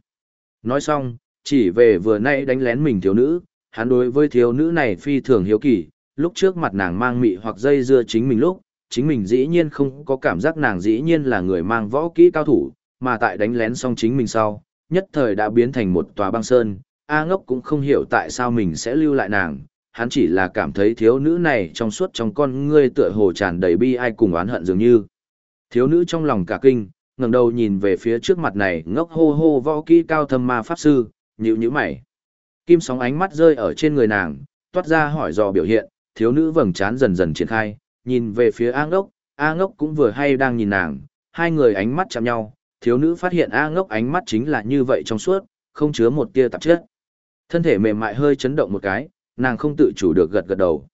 A: Nói xong, chỉ về vừa nay đánh lén mình thiếu nữ, hắn đối với thiếu nữ này phi thường hiếu kỳ, lúc trước mặt nàng mang mị hoặc dây dưa chính mình lúc, chính mình dĩ nhiên không có cảm giác nàng dĩ nhiên là người mang võ kỹ cao thủ, mà tại đánh lén xong chính mình sau, nhất thời đã biến thành một tòa băng sơn, A ngốc cũng không hiểu tại sao mình sẽ lưu lại nàng, hắn chỉ là cảm thấy thiếu nữ này trong suốt trong con ngươi tựa hồ tràn đầy bi ai cùng oán hận dường như. Thiếu nữ trong lòng cả kinh, ngẩng đầu nhìn về phía trước mặt này ngốc hô hô võ kỹ cao thâm ma pháp sư, nhữ nhữ mày. Kim sóng ánh mắt rơi ở trên người nàng, toát ra hỏi dò biểu hiện, thiếu nữ vầng trán dần dần triển khai, nhìn về phía A ngốc, A ngốc cũng vừa hay đang nhìn nàng, hai người ánh mắt chạm nhau, thiếu nữ phát hiện A ngốc ánh mắt chính là như vậy trong suốt, không chứa một tia tạp chất. Thân thể mềm mại hơi chấn động một cái, nàng không tự chủ được gật gật đầu.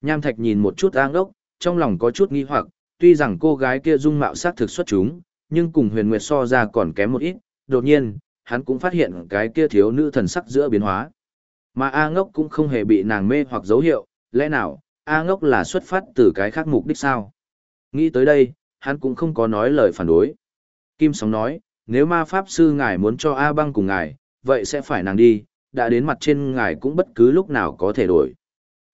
A: Nham Thạch nhìn một chút A ngốc, trong lòng có chút nghi hoặc, tuy rằng cô gái kia dung mạo sắc thực xuất chúng, nhưng cùng huyền nguyệt so ra còn kém một ít, đột nhiên, hắn cũng phát hiện cái kia thiếu nữ thần sắc giữa biến hóa. Mà A ngốc cũng không hề bị nàng mê hoặc dấu hiệu, lẽ nào, A ngốc là xuất phát từ cái khác mục đích sao? Nghĩ tới đây, hắn cũng không có nói lời phản đối. Kim Sóng nói, nếu ma pháp sư ngài muốn cho A băng cùng ngài, vậy sẽ phải nàng đi, đã đến mặt trên ngài cũng bất cứ lúc nào có thể đổi.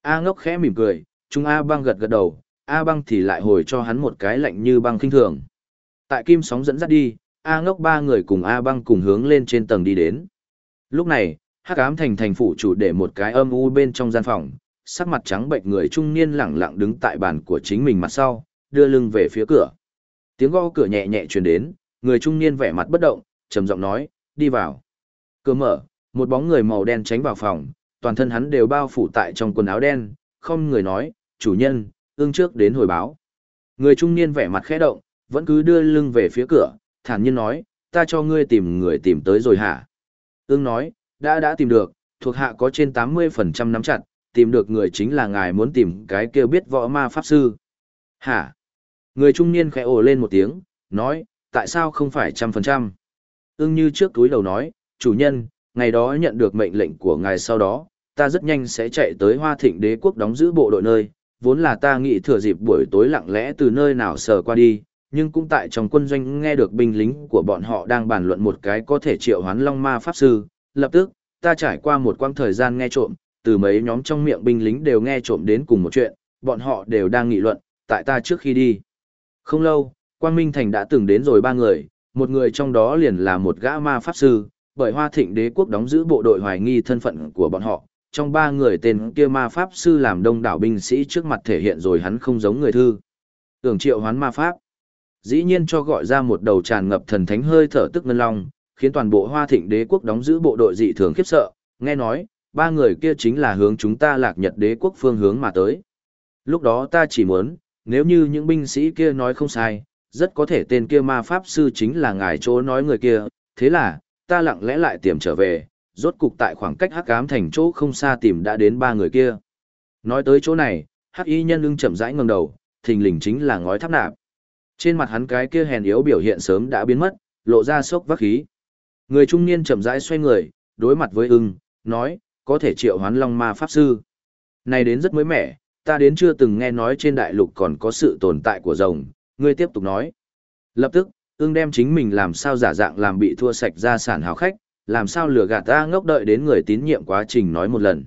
A: A ngốc khẽ mỉm cười, chúng A băng gật gật đầu, A băng thì lại hồi cho hắn một cái lạnh như băng kinh thường. Tại Kim Sóng dẫn dắt đi, A ngốc ba người cùng A băng cùng hướng lên trên tầng đi đến. Lúc này, Hắc ám thành thành phủ chủ để một cái âm u bên trong gian phòng, sắc mặt trắng bệnh người trung niên lẳng lặng đứng tại bàn của chính mình mặt sau, đưa lưng về phía cửa. Tiếng gõ cửa nhẹ nhẹ truyền đến, người trung niên vẻ mặt bất động, trầm giọng nói, đi vào. Cửa mở, một bóng người màu đen tránh vào phòng, toàn thân hắn đều bao phủ tại trong quần áo đen, không người nói, chủ nhân, ương trước đến hồi báo. Người trung niên vẻ mặt khẽ động, vẫn cứ đưa lưng về phía cửa, thản nhiên nói, ta cho ngươi tìm người tìm tới rồi hả? Ưng nói, đã đã tìm được, thuộc hạ có trên 80% nắm chặt, tìm được người chính là ngài muốn tìm cái kêu biết võ ma pháp sư. Hả? Người trung niên khẽ ồ lên một tiếng, nói, tại sao không phải trăm phần trăm? Ưng như trước túi đầu nói, chủ nhân, ngày đó nhận được mệnh lệnh của ngài sau đó, ta rất nhanh sẽ chạy tới Hoa Thịnh đế quốc đóng giữ bộ đội nơi, vốn là ta nghĩ thừa dịp buổi tối lặng lẽ từ nơi nào sờ qua đi, nhưng cũng tại trong quân doanh nghe được binh lính của bọn họ đang bàn luận một cái có thể triệu hoán long ma pháp sư, lập tức, ta trải qua một quãng thời gian nghe trộm, từ mấy nhóm trong miệng binh lính đều nghe trộm đến cùng một chuyện, bọn họ đều đang nghị luận, tại ta trước khi đi. Không lâu, Quang Minh Thành đã từng đến rồi ba người, một người trong đó liền là một gã ma pháp sư, bởi Hoa Thịnh đế quốc đóng giữ bộ đội hoài nghi thân phận của bọn họ. Trong ba người tên kia ma pháp sư làm đông đảo binh sĩ trước mặt thể hiện rồi hắn không giống người thư. Tưởng triệu hoán ma pháp. Dĩ nhiên cho gọi ra một đầu tràn ngập thần thánh hơi thở tức ngân long, khiến toàn bộ Hoa Thịnh đế quốc đóng giữ bộ đội dị thường khiếp sợ, nghe nói, ba người kia chính là hướng chúng ta lạc nhật đế quốc phương hướng mà tới. Lúc đó ta chỉ muốn, nếu như những binh sĩ kia nói không sai, rất có thể tên kia ma pháp sư chính là ngài chỗ nói người kia, thế là, ta lặng lẽ lại tiềm trở về, rốt cục tại khoảng cách hắc ám thành chỗ không xa tìm đã đến ba người kia. Nói tới chỗ này, hắc y nhân ưng chậm rãi ngẩng đầu, thình lình chính là ngói tháp nạp. Trên mặt hắn cái kia hèn yếu biểu hiện sớm đã biến mất, lộ ra sốc vắc khí. Người trung niên chậm rãi xoay người, đối mặt với ưng, nói, có thể triệu hoán long ma pháp sư. Này đến rất mới mẻ, ta đến chưa từng nghe nói trên đại lục còn có sự tồn tại của rồng, ngươi tiếp tục nói. Lập tức, ưng đem chính mình làm sao giả dạng làm bị thua sạch ra sản hào khách, làm sao lừa gạt ta ngốc đợi đến người tín nhiệm quá trình nói một lần.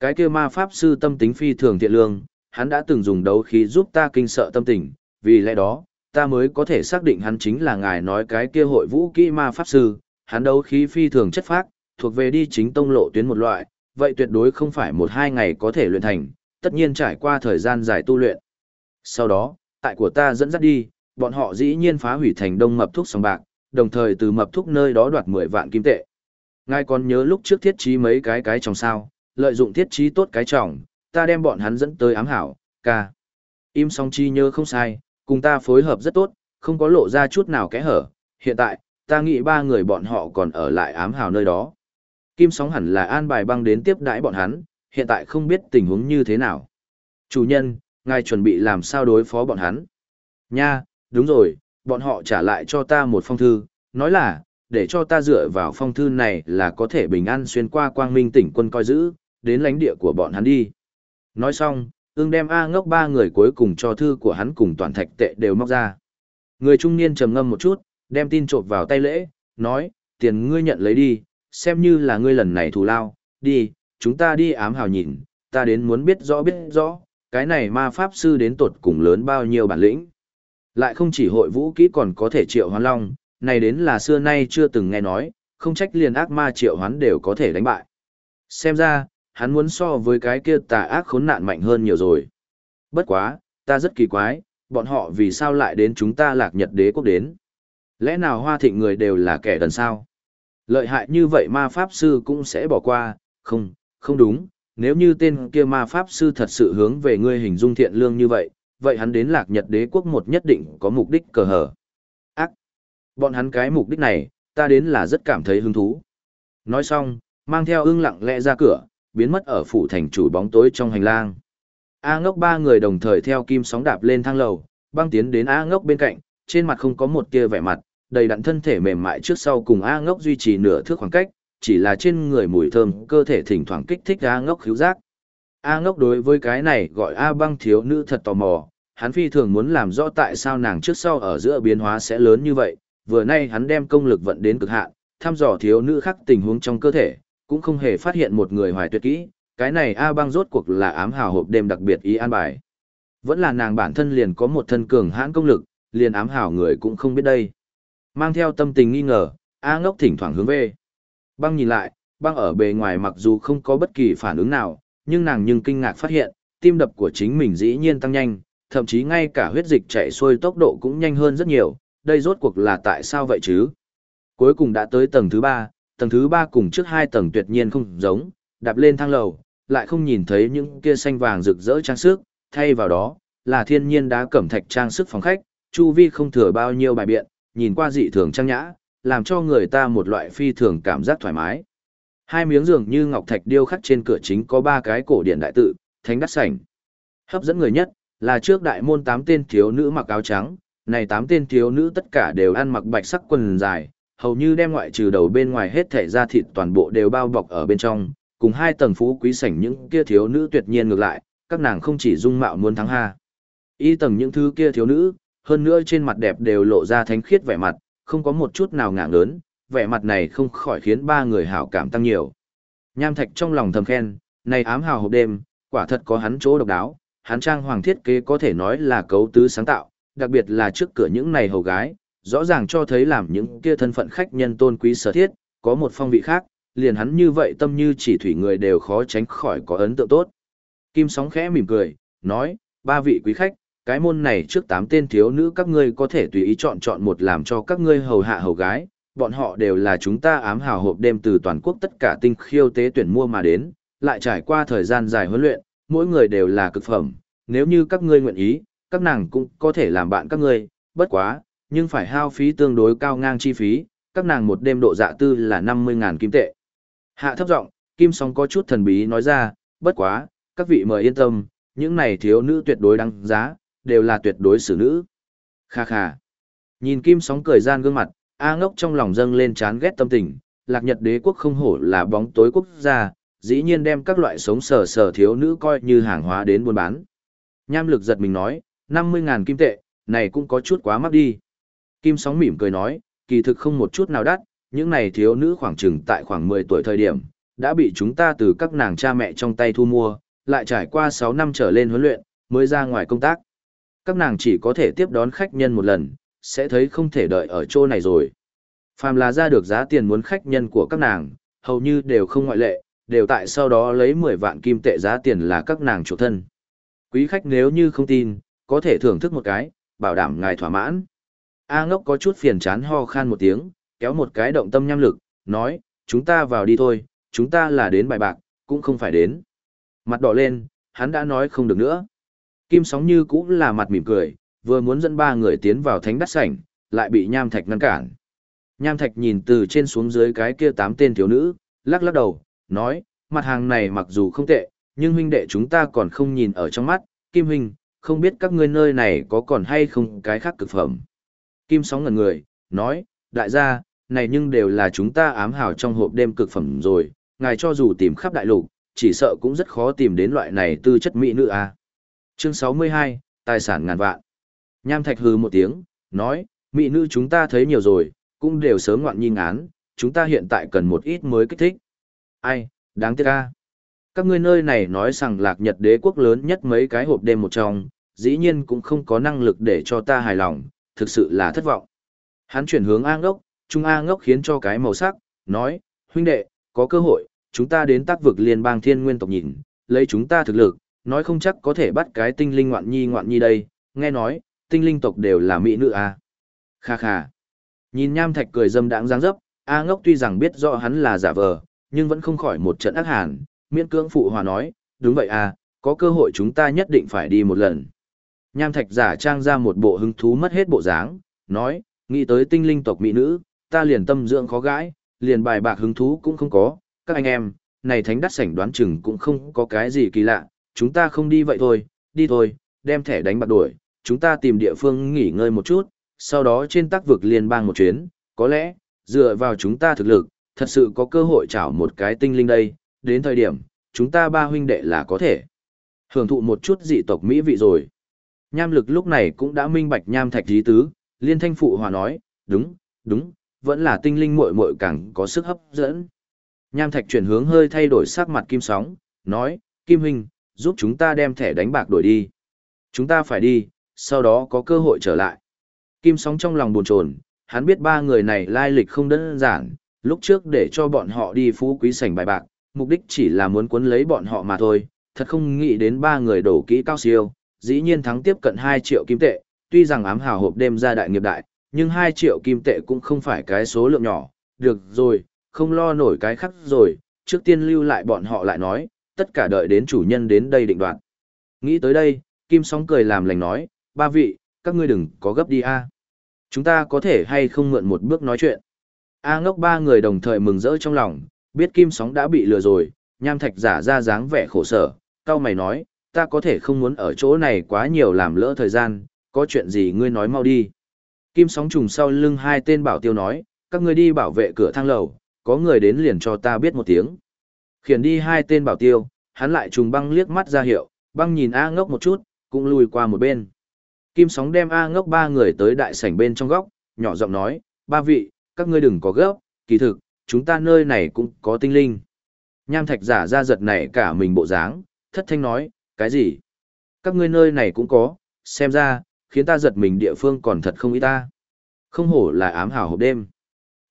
A: Cái kia ma pháp sư tâm tính phi thường thiện lương, hắn đã từng dùng đấu khí giúp ta kinh sợ tâm tình, vì lẽ đó, ta mới có thể xác định hắn chính là ngài nói cái kia hội vũ kỹ ma pháp sư, hắn đấu khí phi thường chất phác, thuộc về đi chính tông lộ tuyến một loại, vậy tuyệt đối không phải một hai ngày có thể luyện thành, tất nhiên trải qua thời gian dài tu luyện. Sau đó, tại của ta dẫn dắt đi, bọn họ dĩ nhiên phá hủy thành đông mập thuốc sòng bạc, đồng thời từ mập thuốc nơi đó đoạt 10 vạn kim tệ. Ngài còn nhớ lúc trước thiết trí mấy cái cái trong sao, lợi dụng thiết trí tốt cái trọng, ta đem bọn hắn dẫn tới ám hảo, ca. Im song chi nhớ không sai, cùng ta phối hợp rất tốt, không có lộ ra chút nào kẽ hở. Hiện tại, ta nghĩ ba người bọn họ còn ở lại ám hào nơi đó. Kim sóng hẳn là an bài băng đến tiếp đãi bọn hắn, hiện tại không biết tình huống như thế nào. Chủ nhân, ngài chuẩn bị làm sao đối phó bọn hắn. Nha, đúng rồi, bọn họ trả lại cho ta một phong thư, nói là, để cho ta dựa vào phong thư này là có thể bình an xuyên qua quang minh tỉnh quân coi giữ, đến lãnh địa của bọn hắn đi. Nói xong, ương đem A ngốc ba người cuối cùng cho thư của hắn cùng toàn thạch tệ đều móc ra. Người trung niên trầm ngâm một chút, đem tin trộm vào tay lễ, nói, tiền ngươi nhận lấy đi, xem như là ngươi lần này thù lao, đi, chúng ta đi ám hào nhìn, ta đến muốn biết rõ biết rõ, cái này ma pháp sư đến tột cùng lớn bao nhiêu bản lĩnh. Lại không chỉ hội vũ kỹ còn có thể triệu hoán long, này đến là xưa nay chưa từng nghe nói, không trách liền ác ma triệu hoán đều có thể đánh bại. Xem ra, hắn muốn so với cái kia tà ác khốn nạn mạnh hơn nhiều rồi. Bất quá, ta rất kỳ quái, bọn họ vì sao lại đến chúng ta lạc nhật đế quốc đến. Lẽ nào hoa thịnh người đều là kẻ đần sao? Lợi hại như vậy ma pháp sư cũng sẽ bỏ qua, không, không đúng, nếu như tên kia ma pháp sư thật sự hướng về ngươi hình dung thiện lương như vậy, vậy hắn đến lạc nhật đế quốc một nhất định có mục đích cờ hở. Ác! Bọn hắn cái mục đích này, ta đến là rất cảm thấy hứng thú. Nói xong, mang theo ưng lặng lẽ ra cửa, biến mất ở phủ thành chủ bóng tối trong hành lang. A ngốc ba người đồng thời theo kim sóng đạp lên thang lầu, băng tiến đến A ngốc bên cạnh, trên mặt không có một tia vẻ mặt, đầy đặn thân thể mềm mại trước sau cùng A ngốc duy trì nửa thước khoảng cách, chỉ là trên người mùi thơm, cơ thể thỉnh thoảng kích thích A ngốc khiếu giác. A ngốc đối với cái này gọi A băng thiếu nữ thật tò mò, hắn phi thường muốn làm rõ tại sao nàng trước sau ở giữa biến hóa sẽ lớn như vậy, vừa nay hắn đem công lực vận đến cực hạn, thăm dò thiếu nữ khác tình huống trong cơ thể, cũng không hề phát hiện một người hoài tuyệt kỹ, cái này A băng rốt cuộc là ám hào hộp đêm đặc biệt ý an bài. Vẫn là nàng bản thân liền có một thân cường hãn công lực, liền ám hào người cũng không biết đây. Mang theo tâm tình nghi ngờ, A ngốc thỉnh thoảng hướng về. Băng nhìn lại, băng ở bề ngoài mặc dù không có bất kỳ phản ứng nào, nhưng nàng nhưng kinh ngạc phát hiện, tim đập của chính mình dĩ nhiên tăng nhanh, thậm chí ngay cả huyết dịch chạy xuôi tốc độ cũng nhanh hơn rất nhiều, đây rốt cuộc là tại sao vậy chứ? Cuối cùng đã tới tầng thứ ba, tầng thứ ba cùng trước hai tầng tuyệt nhiên không giống, đạp lên thang lầu, lại không nhìn thấy những kia xanh vàng rực rỡ trang sức, thay vào đó, là thiên nhiên đá cẩm thạch trang sức phòng khách, chu vi không thừa bao nhiêu bài biện, nhìn qua dị thường trang nhã, làm cho người ta một loại phi thường cảm giác thoải mái. Hai miếng giường như ngọc thạch điêu khắc trên cửa chính có ba cái cổ điển đại tự, thánh đắt sảnh. Hấp dẫn người nhất, là trước đại môn tám tên thiếu nữ mặc áo trắng, này tám tên thiếu nữ tất cả đều ăn mặc bạch sắc quần dài, hầu như đem ngoại trừ đầu bên ngoài hết thể da thịt toàn bộ đều bao bọc ở bên trong, cùng hai tầng phú quý sảnh những kia thiếu nữ tuyệt nhiên ngược lại, các nàng không chỉ dung mạo muốn thắng ha. Y tầng những thứ kia thiếu nữ, hơn nữa trên mặt đẹp đều lộ ra thánh khiết vẻ mặt, không có một chút nào ngạng lớn, vẻ mặt này không khỏi khiến ba người hảo cảm tăng nhiều. Nham Thạch trong lòng thầm khen, này ám hào hộp đêm, quả thật có hắn chỗ độc đáo, hắn trang hoàng thiết kế có thể nói là cấu tứ sáng tạo, đặc biệt là trước cửa những này hầu gái, rõ ràng cho thấy làm những kia thân phận khách nhân tôn quý sở thiết, có một phong vị khác, liền hắn như vậy tâm như chỉ thủy người đều khó tránh khỏi có ấn tượng tốt. Kim sóng khẽ mỉm cười, nói, ba vị quý khách, cái môn này trước tám tên thiếu nữ các ngươi có thể tùy ý chọn chọn một làm cho các ngươi hầu hạ hầu gái, bọn họ đều là chúng ta ám hào hộp đêm từ toàn quốc tất cả tinh khiêu tế tuyển mua mà đến, lại trải qua thời gian dài huấn luyện, mỗi người đều là cực phẩm, nếu như các ngươi nguyện ý, các nàng cũng có thể làm bạn các ngươi, bất quá, nhưng phải hao phí tương đối cao ngang chi phí, các nàng một đêm độ dạ tư là 50.000 kim tệ. Hạ thấp giọng, Kim Song có chút thần bí nói ra, bất quá, các vị mời yên tâm, những này thiếu nữ tuyệt đối đáng giá, đều là tuyệt đối xử nữ. Kha kha. Nhìn Kim Sóng cười gian gương mặt, A ngốc trong lòng dâng lên chán ghét tâm tình, lạc nhật đế quốc không hổ là bóng tối quốc gia, dĩ nhiên đem các loại sống sờ sờ thiếu nữ coi như hàng hóa đến buôn bán. Nham lực giật mình nói, 50.000 kim tệ, này cũng có chút quá mắc đi. Kim sóng mỉm cười nói, kỳ thực không một chút nào đắt, những này thiếu nữ khoảng chừng tại khoảng 10 tuổi thời điểm, đã bị chúng ta từ các nàng cha mẹ trong tay thu mua, lại trải qua 6 năm trở lên huấn luyện, mới ra ngoài công tác. Các nàng chỉ có thể tiếp đón khách nhân một lần, sẽ thấy không thể đợi ở chỗ này rồi. Phàm là ra được giá tiền muốn khách nhân của các nàng, hầu như đều không ngoại lệ, đều tại sau đó lấy 10 vạn kim tệ giá tiền là các nàng chủ thân. Quý khách nếu như không tin, có thể thưởng thức một cái, bảo đảm ngài thỏa mãn. A ngốc có chút phiền chán ho khan một tiếng, kéo một cái động tâm nham lực, nói, chúng ta vào đi thôi, chúng ta là đến bài bạc, cũng không phải đến. Mặt đỏ lên, hắn đã nói không được nữa. Kim sóng như cũng là mặt mỉm cười, vừa muốn dẫn ba người tiến vào thánh đắt sảnh, lại bị nham thạch ngăn cản. Nham thạch nhìn từ trên xuống dưới cái kia tám tên thiếu nữ, lắc lắc đầu, nói, mặt hàng này mặc dù không tệ, nhưng huynh đệ chúng ta còn không nhìn ở trong mắt, Kim huynh, không biết các ngươi nơi này có còn hay không cái khác cực phẩm. Kim sóng ngần người, nói, đại gia, này nhưng đều là chúng ta ám hào trong hộp đêm cực phẩm rồi, ngài cho dù tìm khắp đại lục, chỉ sợ cũng rất khó tìm đến loại này tư chất mỹ nữ à. Chương 62, tài sản ngàn vạn. Nham Thạch hừ một tiếng, nói, mỹ nữ chúng ta thấy nhiều rồi, cũng đều sớm ngoạn nhìn án, chúng ta hiện tại cần một ít mới kích thích. Ai, đáng tiếc a. Các ngươi nơi này nói rằng lạc nhật đế quốc lớn nhất mấy cái hộp đêm một trong, dĩ nhiên cũng không có năng lực để cho ta hài lòng, thực sự là thất vọng. Hắn chuyển hướng A ngốc, Trung A ngốc khiến cho cái màu sắc, nói, huynh đệ, có cơ hội, chúng ta đến tác vực liên bang thiên nguyên tộc nhìn, lấy chúng ta thực lực, nói không chắc có thể bắt cái tinh linh ngoạn nhi ngoạn nhi đây, nghe nói, tinh linh tộc đều là mỹ nữ à? Kha kha. Nhìn nham thạch cười dâm đãng dáng dấp, A ngốc tuy rằng biết rõ hắn là giả vờ, nhưng vẫn không khỏi một trận ác hàn, miễn cưỡng phụ hòa nói, đúng vậy à, có cơ hội chúng ta nhất định phải đi một lần. Nham thạch giả trang ra một bộ hứng thú mất hết bộ dáng, nói, nghĩ tới tinh linh tộc mỹ nữ, ta liền tâm dưỡng khó gãi, liền bài bạc hứng thú cũng không có, các anh em, này thánh đắt sảnh đoán chừng cũng không có cái gì kỳ lạ, chúng ta không đi vậy thôi, đi thôi, đem thẻ đánh bạc đuổi, chúng ta tìm địa phương nghỉ ngơi một chút, sau đó trên tác vực liên bang một chuyến, có lẽ, dựa vào chúng ta thực lực, thật sự có cơ hội chảo một cái tinh linh đây, đến thời điểm, chúng ta ba huynh đệ là có thể. Hưởng thụ một chút dị tộc Mỹ vị rồi. Nham lực lúc này cũng đã minh bạch nham thạch trí tứ, liên thanh phụ hòa nói, đúng, đúng, vẫn là tinh linh muội muội càng có sức hấp dẫn. Nham thạch chuyển hướng hơi thay đổi sắc mặt kim sóng, nói, kim huynh, giúp chúng ta đem thẻ đánh bạc đổi đi. Chúng ta phải đi, sau đó có cơ hội trở lại. Kim sóng trong lòng buồn chồn, hắn biết ba người này lai lịch không đơn giản, lúc trước để cho bọn họ đi phú quý sảnh bài bạc, mục đích chỉ là muốn cuốn lấy bọn họ mà thôi, thật không nghĩ đến ba người đổ kỹ cao siêu, dĩ nhiên thắng tiếp cận 2 triệu kim tệ, tuy rằng ám hào hộp đêm ra đại nghiệp đại, nhưng 2 triệu kim tệ cũng không phải cái số lượng nhỏ, được rồi, không lo nổi cái khác rồi, trước tiên lưu lại bọn họ lại nói, tất cả đợi đến chủ nhân đến đây định đoạt. Nghĩ tới đây, Kim Sóng cười làm lành nói, ba vị, các ngươi đừng có gấp đi a. Chúng ta có thể hay không mượn một bước nói chuyện. A ngốc ba người đồng thời mừng rỡ trong lòng, biết Kim Sóng đã bị lừa rồi, nham thạch giả ra dáng vẻ khổ sở, cao mày nói, ta có thể không muốn ở chỗ này quá nhiều làm lỡ thời gian, có chuyện gì ngươi nói mau đi. Kim Sóng trùng sau lưng hai tên bảo tiêu nói, các ngươi đi bảo vệ cửa thang lầu, có người đến liền cho ta biết một tiếng. Khiển đi hai tên bảo tiêu, hắn lại trùng băng liếc mắt ra hiệu, băng nhìn A ngốc một chút, cũng lùi qua một bên. Kim sóng đem A ngốc ba người tới đại sảnh bên trong góc, nhỏ giọng nói, ba vị, các ngươi đừng có gấp, kỳ thực, chúng ta nơi này cũng có tinh linh. Nham thạch giả ra giật này cả mình bộ dáng, thất thanh nói, cái gì? Các ngươi nơi này cũng có, xem ra, khiến ta giật mình địa phương còn thật không ý ta. Không hổ là ám hảo hộp đêm.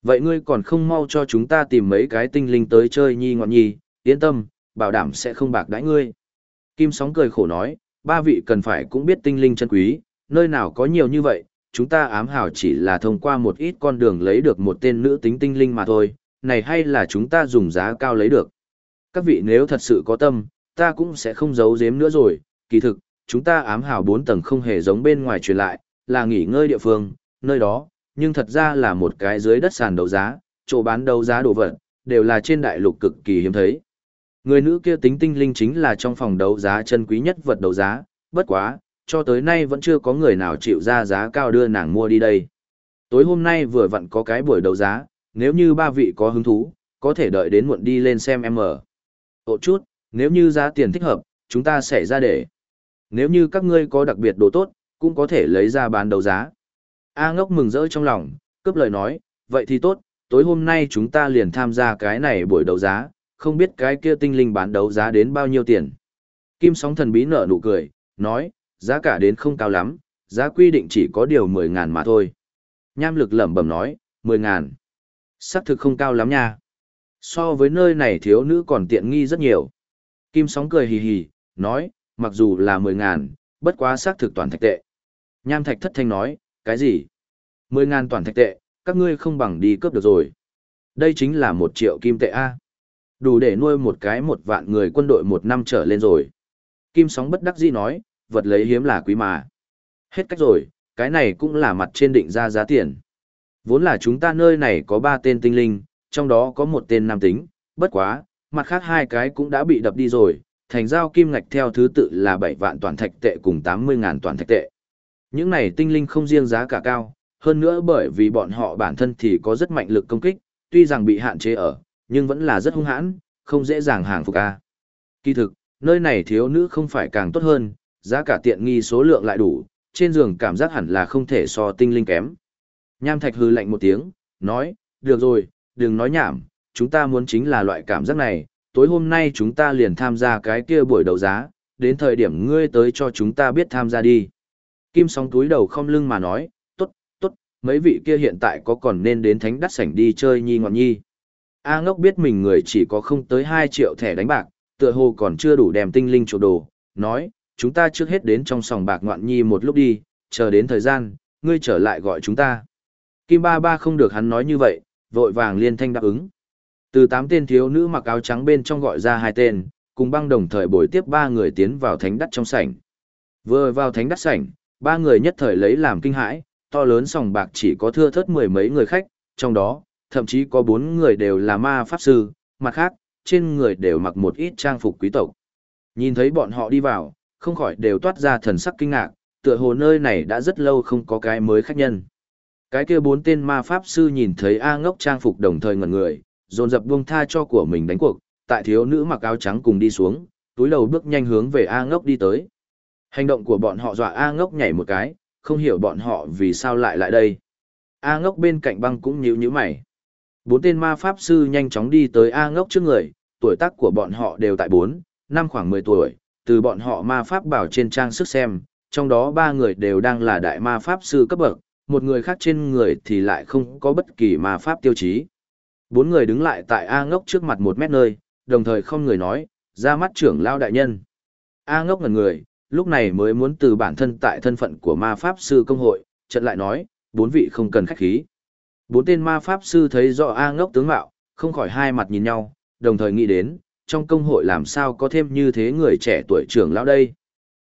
A: Vậy ngươi còn không mau cho chúng ta tìm mấy cái tinh linh tới chơi nhi ngọn nhi, yên tâm, bảo đảm sẽ không bạc đãi ngươi. Kim sóng cười khổ nói, ba vị cần phải cũng biết tinh linh chân quý, nơi nào có nhiều như vậy, chúng ta ám hảo chỉ là thông qua một ít con đường lấy được một tên nữ tính tinh linh mà thôi, này hay là chúng ta dùng giá cao lấy được. Các vị nếu thật sự có tâm, ta cũng sẽ không giấu giếm nữa rồi, kỳ thực, chúng ta ám hào bốn tầng không hề giống bên ngoài truyền lại, là nghỉ ngơi địa phương, nơi đó, nhưng thật ra là một cái dưới đất sàn đấu giá, chỗ bán đấu giá đồ vật, đều là trên đại lục cực kỳ hiếm thấy. Người nữ kia tính tinh linh chính là trong phòng đấu giá chân quý nhất vật đấu giá, bất quá, cho tới nay vẫn chưa có người nào chịu ra giá cao đưa nàng mua đi đây. Tối hôm nay vừa vặn có cái buổi đấu giá, nếu như ba vị có hứng thú, có thể đợi đến muộn đi lên xem em mở. Ồ chút, nếu như giá tiền thích hợp, chúng ta sẽ ra để. Nếu như các ngươi có đặc biệt đồ tốt, cũng có thể lấy ra bán đấu giá. A ngốc mừng rỡ trong lòng, cướp lời nói, vậy thì tốt, tối hôm nay chúng ta liền tham gia cái này buổi đấu giá, không biết cái kia tinh linh bán đấu giá đến bao nhiêu tiền. Kim sóng thần bí nở nụ cười, nói, giá cả đến không cao lắm, giá quy định chỉ có điều 10 ngàn mà thôi. Nham lực lẩm bẩm nói, 10 ngàn. Sắc thực không cao lắm nha. So với nơi này thiếu nữ còn tiện nghi rất nhiều. Kim sóng cười hì hì, nói, mặc dù là 10 ngàn, bất quá xác thực toàn thạch tệ. Nham thạch thất thanh nói, cái gì? Mười ngàn toàn thạch tệ, các ngươi không bằng đi cướp được rồi. Đây chính là một triệu kim tệ A. Đủ để nuôi một cái một vạn người quân đội một năm trở lên rồi. Kim sóng bất đắc dĩ nói, vật lấy hiếm là quý mà. Hết cách rồi, cái này cũng là mặt trên định ra giá tiền. Vốn là chúng ta nơi này có ba tên tinh linh, trong đó có một tên nam tính, bất quá, mặt khác hai cái cũng đã bị đập đi rồi, thành giao kim ngạch theo thứ tự là 7 vạn toàn thạch tệ cùng 80 ngàn toàn thạch tệ. Những này tinh linh không riêng giá cả cao, hơn nữa bởi vì bọn họ bản thân thì có rất mạnh lực công kích, tuy rằng bị hạn chế ở, nhưng vẫn là rất hung hãn, không dễ dàng hàng phục a. Kỳ thực, nơi này thiếu nữ không phải càng tốt hơn, giá cả tiện nghi số lượng lại đủ, trên giường cảm giác hẳn là không thể so tinh linh kém. Nham Thạch hư lạnh một tiếng, nói, được rồi, đừng nói nhảm, chúng ta muốn chính là loại cảm giác này, tối hôm nay chúng ta liền tham gia cái kia buổi đấu giá, đến thời điểm ngươi tới cho chúng ta biết tham gia đi. Kim sóng túi đầu không lưng mà nói, tốt, tốt, mấy vị kia hiện tại có còn nên đến thánh đắt sảnh đi chơi nhi ngọn nhi. A ngốc biết mình người chỉ có không tới 2 triệu thẻ đánh bạc, tựa hồ còn chưa đủ đem tinh linh chỗ đồ, nói, chúng ta trước hết đến trong sòng bạc ngoạn nhi một lúc đi, chờ đến thời gian, ngươi trở lại gọi chúng ta. Kim ba ba không được hắn nói như vậy, vội vàng liên thanh đáp ứng. Từ tám tên thiếu nữ mặc áo trắng bên trong gọi ra hai tên, cùng băng đồng thời bồi tiếp ba người tiến vào thánh đắt trong sảnh. Vừa vào thánh đắt sảnh, ba người nhất thời lấy làm kinh hãi, to lớn sòng bạc chỉ có thưa thớt mười mấy người khách, trong đó, thậm chí có bốn người đều là ma pháp sư, mặt khác, trên người đều mặc một ít trang phục quý tộc. Nhìn thấy bọn họ đi vào, không khỏi đều toát ra thần sắc kinh ngạc, tựa hồ nơi này đã rất lâu không có cái mới khách nhân. Cái kia bốn tên ma pháp sư nhìn thấy A ngốc trang phục đồng thời ngẩn người, dồn dập buông tha cho của mình đánh cuộc, tại thiếu nữ mặc áo trắng cùng đi xuống, túi đầu bước nhanh hướng về A ngốc đi tới. Hành động của bọn họ dọa A ngốc nhảy một cái, không hiểu bọn họ vì sao lại lại đây. A ngốc bên cạnh băng cũng nhíu nhíu mày. Bốn tên ma pháp sư nhanh chóng đi tới A ngốc trước người, tuổi tác của bọn họ đều tại bốn, năm khoảng 10 tuổi, từ bọn họ ma pháp bảo trên trang sức xem, trong đó ba người đều đang là đại ma pháp sư cấp bậc, một người khác trên người thì lại không có bất kỳ ma pháp tiêu chí. Bốn người đứng lại tại A ngốc trước mặt một mét nơi, đồng thời không người nói, ra mắt trưởng lao đại nhân. A ngốc ngần người, lúc này mới muốn từ bản thân tại thân phận của ma pháp sư công hội, trận lại nói, bốn vị không cần khách khí. Bốn tên ma pháp sư thấy rõ A ngốc tướng mạo, không khỏi hai mặt nhìn nhau, đồng thời nghĩ đến, trong công hội làm sao có thêm như thế người trẻ tuổi trưởng lão đây.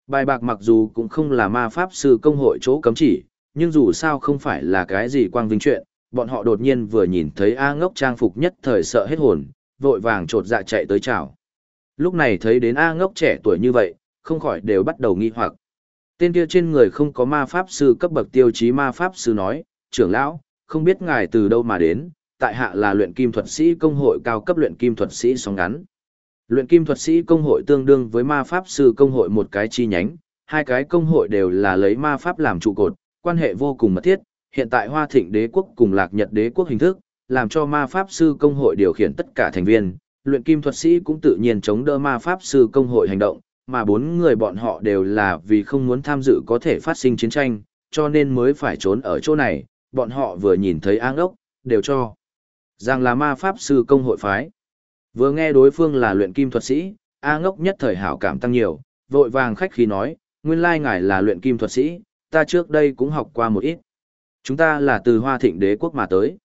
A: Bài bạc mặc dù cũng không là ma pháp sư công hội chỗ cấm chỉ, nhưng dù sao không phải là cái gì quang vinh chuyện, bọn họ đột nhiên vừa nhìn thấy A ngốc trang phục nhất thời sợ hết hồn, vội vàng trột dạ chạy tới chào. Lúc này thấy đến A ngốc trẻ tuổi như vậy, không khỏi đều bắt đầu nghi hoặc. Tên kia trên người không có ma pháp sư cấp bậc tiêu chí ma pháp sư nói, trưởng lão, không biết ngài từ đâu mà đến, tại hạ là luyện kim thuật sĩ công hội cao cấp luyện kim thuật sĩ sóng ngắn. Luyện kim thuật sĩ công hội tương đương với ma pháp sư công hội một cái chi nhánh, hai cái công hội đều là lấy ma pháp làm trụ cột, quan hệ vô cùng mật thiết, hiện tại Hoa Thịnh đế quốc cùng Lạc Nhật đế quốc hình thức, làm cho ma pháp sư công hội điều khiển tất cả thành viên, luyện kim thuật sĩ cũng tự nhiên chống đỡ ma pháp sư công hội hành động, mà bốn người bọn họ đều là vì không muốn tham dự có thể phát sinh chiến tranh, cho nên mới phải trốn ở chỗ này, bọn họ vừa nhìn thấy áng ốc, đều cho rằng là ma pháp sư công hội phái. Vừa nghe đối phương là luyện kim thuật sĩ, A ngốc nhất thời hảo cảm tăng nhiều, vội vàng khách khí nói, nguyên lai ngài là luyện kim thuật sĩ, ta trước đây cũng học qua một ít. Chúng ta là từ Hoa Thịnh đế quốc mà tới.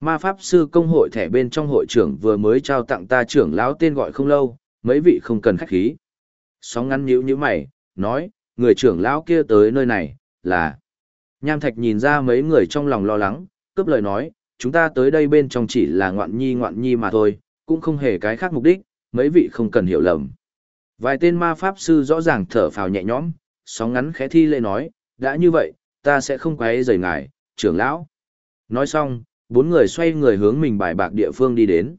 A: Ma Pháp Sư Công hội thẻ bên trong hội trưởng vừa mới trao tặng ta trưởng lão tên gọi không lâu, mấy vị không cần khách khí. Sóng ngắn nhíu nhíu mày, nói, người trưởng lão kia tới nơi này, là... Nham Thạch nhìn ra mấy người trong lòng lo lắng, cướp lời nói, chúng ta tới đây bên trong chỉ là ngoạn nhi ngoạn nhi mà thôi, cũng không hề cái khác mục đích, mấy vị không cần hiểu lầm. Vài tên ma pháp sư rõ ràng thở phào nhẹ nhõm, sóng ngắn khẽ thi lễ nói, đã như vậy, ta sẽ không quấy rầy ngài, trưởng lão. Nói xong, bốn người xoay người hướng mình bài bạc địa phương đi đến.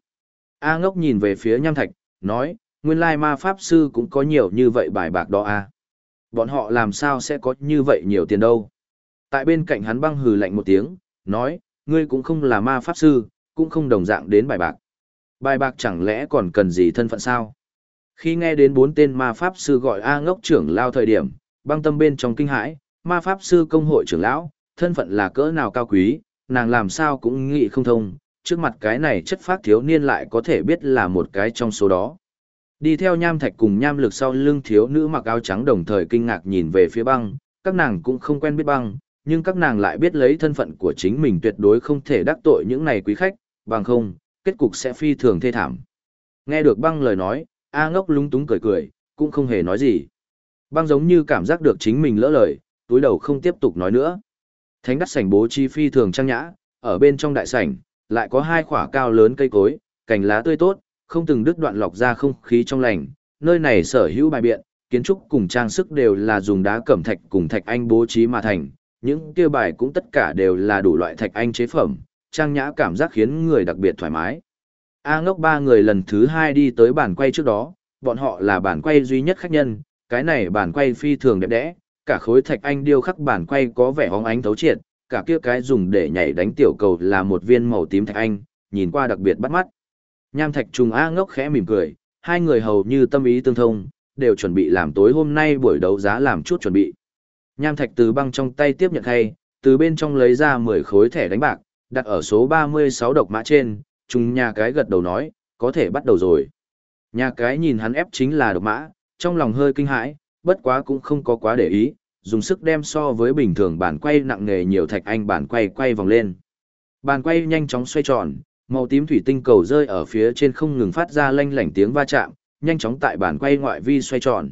A: A ngốc nhìn về phía nham thạch, nói, nguyên lai ma pháp sư cũng có nhiều như vậy bài bạc đó a. Bọn họ làm sao sẽ có như vậy nhiều tiền đâu. Tại bên cạnh hắn băng hừ lạnh một tiếng, nói, ngươi cũng không là ma pháp sư, cũng không đồng dạng đến bài bạc. Bài bạc chẳng lẽ còn cần gì thân phận sao? Khi nghe đến bốn tên ma pháp sư gọi A ngốc trưởng lao thời điểm, băng tâm bên trong kinh hãi, ma pháp sư công hội trưởng lão, thân phận là cỡ nào cao quý, nàng làm sao cũng nghĩ không thông, trước mặt cái này chất phát thiếu niên lại có thể biết là một cái trong số đó. Đi theo nham thạch cùng nham lực sau lưng thiếu nữ mặc áo trắng đồng thời kinh ngạc nhìn về phía băng, các nàng cũng không quen biết băng, nhưng các nàng lại biết lấy thân phận của chính mình tuyệt đối không thể đắc tội những này quý khách, bằng không, kết cục sẽ phi thường thê thảm. Nghe được băng lời nói, A ngốc lúng túng cười cười, cũng không hề nói gì. Băng giống như cảm giác được chính mình lỡ lời, túi đầu không tiếp tục nói nữa. Thánh đắt sảnh bố trí phi thường trang nhã, ở bên trong đại sảnh, lại có hai khỏa cao lớn cây cối, cành lá tươi tốt, không từng đứt đoạn lọc ra không khí trong lành. Nơi này sở hữu bài biện, kiến trúc cùng trang sức đều là dùng đá cẩm thạch cùng thạch anh bố trí mà thành, những kia bài cũng tất cả đều là đủ loại thạch anh chế phẩm, trang nhã cảm giác khiến người đặc biệt thoải mái. A ngốc ba người lần thứ hai đi tới bàn quay trước đó, bọn họ là bàn quay duy nhất khách nhân, cái này bàn quay phi thường đẹp đẽ, cả khối thạch anh điêu khắc bản quay có vẻ hóng ánh thấu triệt, cả kia cái dùng để nhảy đánh tiểu cầu là một viên màu tím thạch anh, nhìn qua đặc biệt bắt mắt. Nham thạch trùng A ngốc khẽ mỉm cười, hai người hầu như tâm ý tương thông, đều chuẩn bị làm tối hôm nay buổi đấu giá làm chút chuẩn bị. Nham thạch từ băng trong tay tiếp nhận hay, từ bên trong lấy ra 10 khối thẻ đánh bạc, đặt ở số 36 độc mã trên, trùng nhà cái gật đầu nói, có thể bắt đầu rồi. Nhà cái nhìn hắn ép chính là độc mã, trong lòng hơi kinh hãi, bất quá cũng không có quá để ý, dùng sức đem so với bình thường bàn quay nặng nghề nhiều thạch anh bàn quay quay vòng lên. Bàn quay nhanh chóng xoay tròn, màu tím thủy tinh cầu rơi ở phía trên không ngừng phát ra lanh lảnh tiếng va chạm, nhanh chóng tại bàn quay ngoại vi xoay tròn.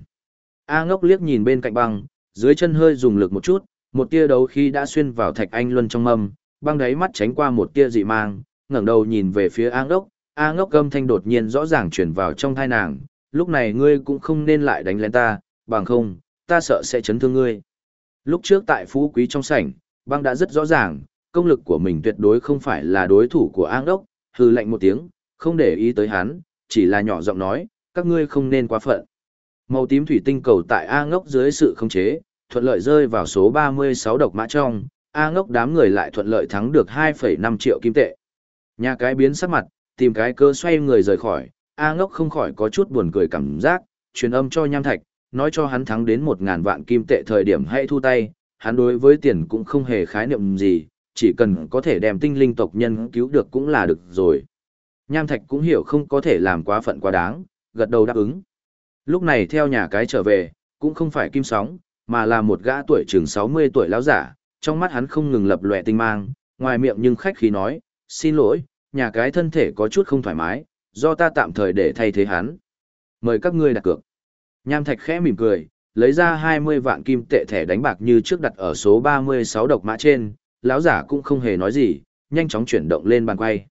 A: A ngốc liếc nhìn bên cạnh băng, dưới chân hơi dùng lực một chút, một tia đấu khí đã xuyên vào thạch anh luân trong mâm, băng đáy mắt tránh qua một tia dị mang, ngẩng đầu nhìn về phía A ngốc, A ngốc âm thanh đột nhiên rõ ràng chuyển vào trong thai nàng, lúc này ngươi cũng không nên lại đánh lên ta, bằng không, ta sợ sẽ chấn thương ngươi. Lúc trước tại phú quý trong sảnh, băng đã rất rõ ràng, công lực của mình tuyệt đối không phải là đối thủ của an đốc, hư lạnh một tiếng, không để ý tới hắn, chỉ là nhỏ giọng nói, các ngươi không nên quá phận. Màu tím thủy tinh cầu tại A ngốc dưới sự khống chế, thuận lợi rơi vào số 36 độc mã trong, A ngốc đám người lại thuận lợi thắng được 2,5 triệu kim tệ. Nhà cái biến sắc mặt, tìm cái cơ xoay người rời khỏi, A ngốc không khỏi có chút buồn cười cảm giác, truyền âm cho nham thạch, nói cho hắn thắng đến một ngàn vạn kim tệ thời điểm hãy thu tay, hắn đối với tiền cũng không hề khái niệm gì, chỉ cần có thể đem tinh linh tộc nhân cứu được cũng là được rồi. Nham thạch cũng hiểu không có thể làm quá phận quá đáng, gật đầu đáp ứng. Lúc này theo nhà cái trở về, cũng không phải kim sóng, mà là một gã tuổi chừng 60 tuổi lão giả, trong mắt hắn không ngừng lập lòe tinh mang, ngoài miệng nhưng khách khí nói, xin lỗi, nhà cái thân thể có chút không thoải mái, do ta tạm thời để thay thế hắn. Mời các ngươi đặt cược. Nham Thạch khẽ mỉm cười, lấy ra 20 vạn kim tệ thẻ đánh bạc như trước đặt ở số 36 độc mã trên, lão giả cũng không hề nói gì, nhanh chóng chuyển động lên bàn quay.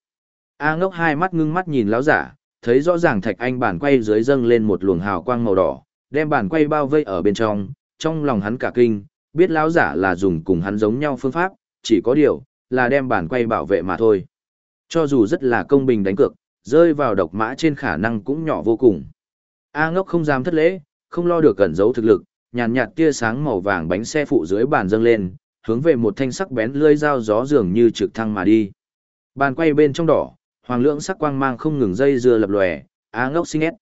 A: A ngốc hai mắt ngưng mắt nhìn lão giả, thấy rõ ràng thạch anh bàn quay dưới dâng lên một luồng hào quang màu đỏ, đem bàn quay bao vây ở bên trong, trong lòng hắn cả kinh, biết lão giả là dùng cùng hắn giống nhau phương pháp, chỉ có điều, là đem bàn quay bảo vệ mà thôi. Cho dù rất là công bình đánh cược, rơi vào độc mã trên khả năng cũng nhỏ vô cùng. A ngốc không dám thất lễ, không lo được cẩn giấu thực lực, nhàn nhạt tia sáng màu vàng bánh xe phụ dưới bàn dâng lên, hướng về một thanh sắc bén lưỡi dao gió dường như trực thăng mà đi. Bàn quay bên trong đỏ, hoàng lượng sắc quang mang không ngừng dây dưa lập lòe, á ngốc xinh ét.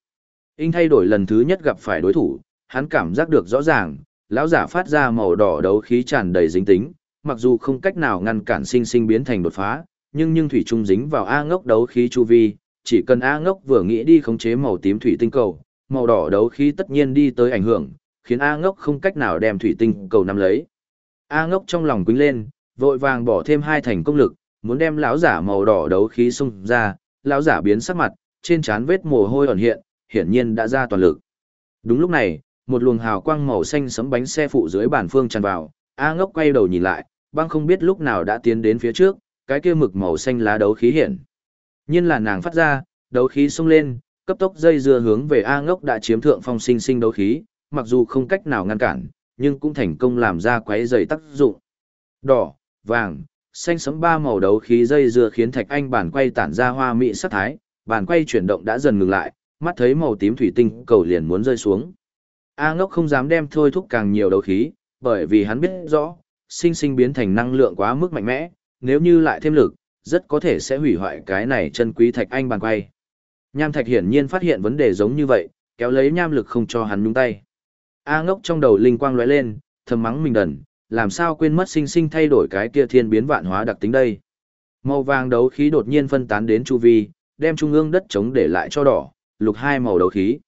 A: Inh thay đổi lần thứ nhất gặp phải đối thủ, hắn cảm giác được rõ ràng, lão giả phát ra màu đỏ đấu khí tràn đầy dính tính, mặc dù không cách nào ngăn cản sinh sinh biến thành đột phá, nhưng nhưng thủy trung dính vào A ngốc đấu khí chu vi, chỉ cần A ngốc vừa nghĩ đi khống chế màu tím thủy tinh cầu, màu đỏ đấu khí tất nhiên đi tới ảnh hưởng, khiến A ngốc không cách nào đem thủy tinh cầu nắm lấy. A ngốc trong lòng quýnh lên, vội vàng bỏ thêm hai thành công lực, muốn đem lão giả màu đỏ đấu khí xung ra, lão giả biến sắc mặt, trên trán vết mồ hôi ẩn hiện, hiển nhiên đã ra toàn lực. Đúng lúc này, một luồng hào quang màu xanh sấm bánh xe phụ dưới bản phương tràn vào, A ngốc quay đầu nhìn lại, băng không biết lúc nào đã tiến đến phía trước, cái kia mực màu xanh lá đấu khí hiện. Nhiên là nàng phát ra, đấu khí xông lên, cấp tốc dây dưa hướng về A ngốc đã chiếm thượng phong sinh sinh đấu khí, mặc dù không cách nào ngăn cản, nhưng cũng thành công làm ra quấy dày tác dụng. Đỏ, vàng, xanh sẫm ba màu đấu khí dây dưa khiến thạch anh bản quay tản ra hoa mỹ sắc thái, bản quay chuyển động đã dần ngừng lại, mắt thấy màu tím thủy tinh cầu liền muốn rơi xuống. A ngốc không dám đem thôi thúc càng nhiều đấu khí, bởi vì hắn biết rõ, sinh sinh biến thành năng lượng quá mức mạnh mẽ, nếu như lại thêm lực, rất có thể sẽ hủy hoại cái này chân quý thạch anh bàn quay. Nham thạch hiển nhiên phát hiện vấn đề giống như vậy, kéo lấy nham lực không cho hắn nhúng tay. A ngốc trong đầu linh quang lóe lên, thầm mắng mình đần, làm sao quên mất sinh sinh thay đổi cái kia thiên biến vạn hóa đặc tính đây. Màu vàng đấu khí đột nhiên phân tán đến chu vi, đem trung ương đất chống để lại cho đỏ, lục hai màu đấu khí.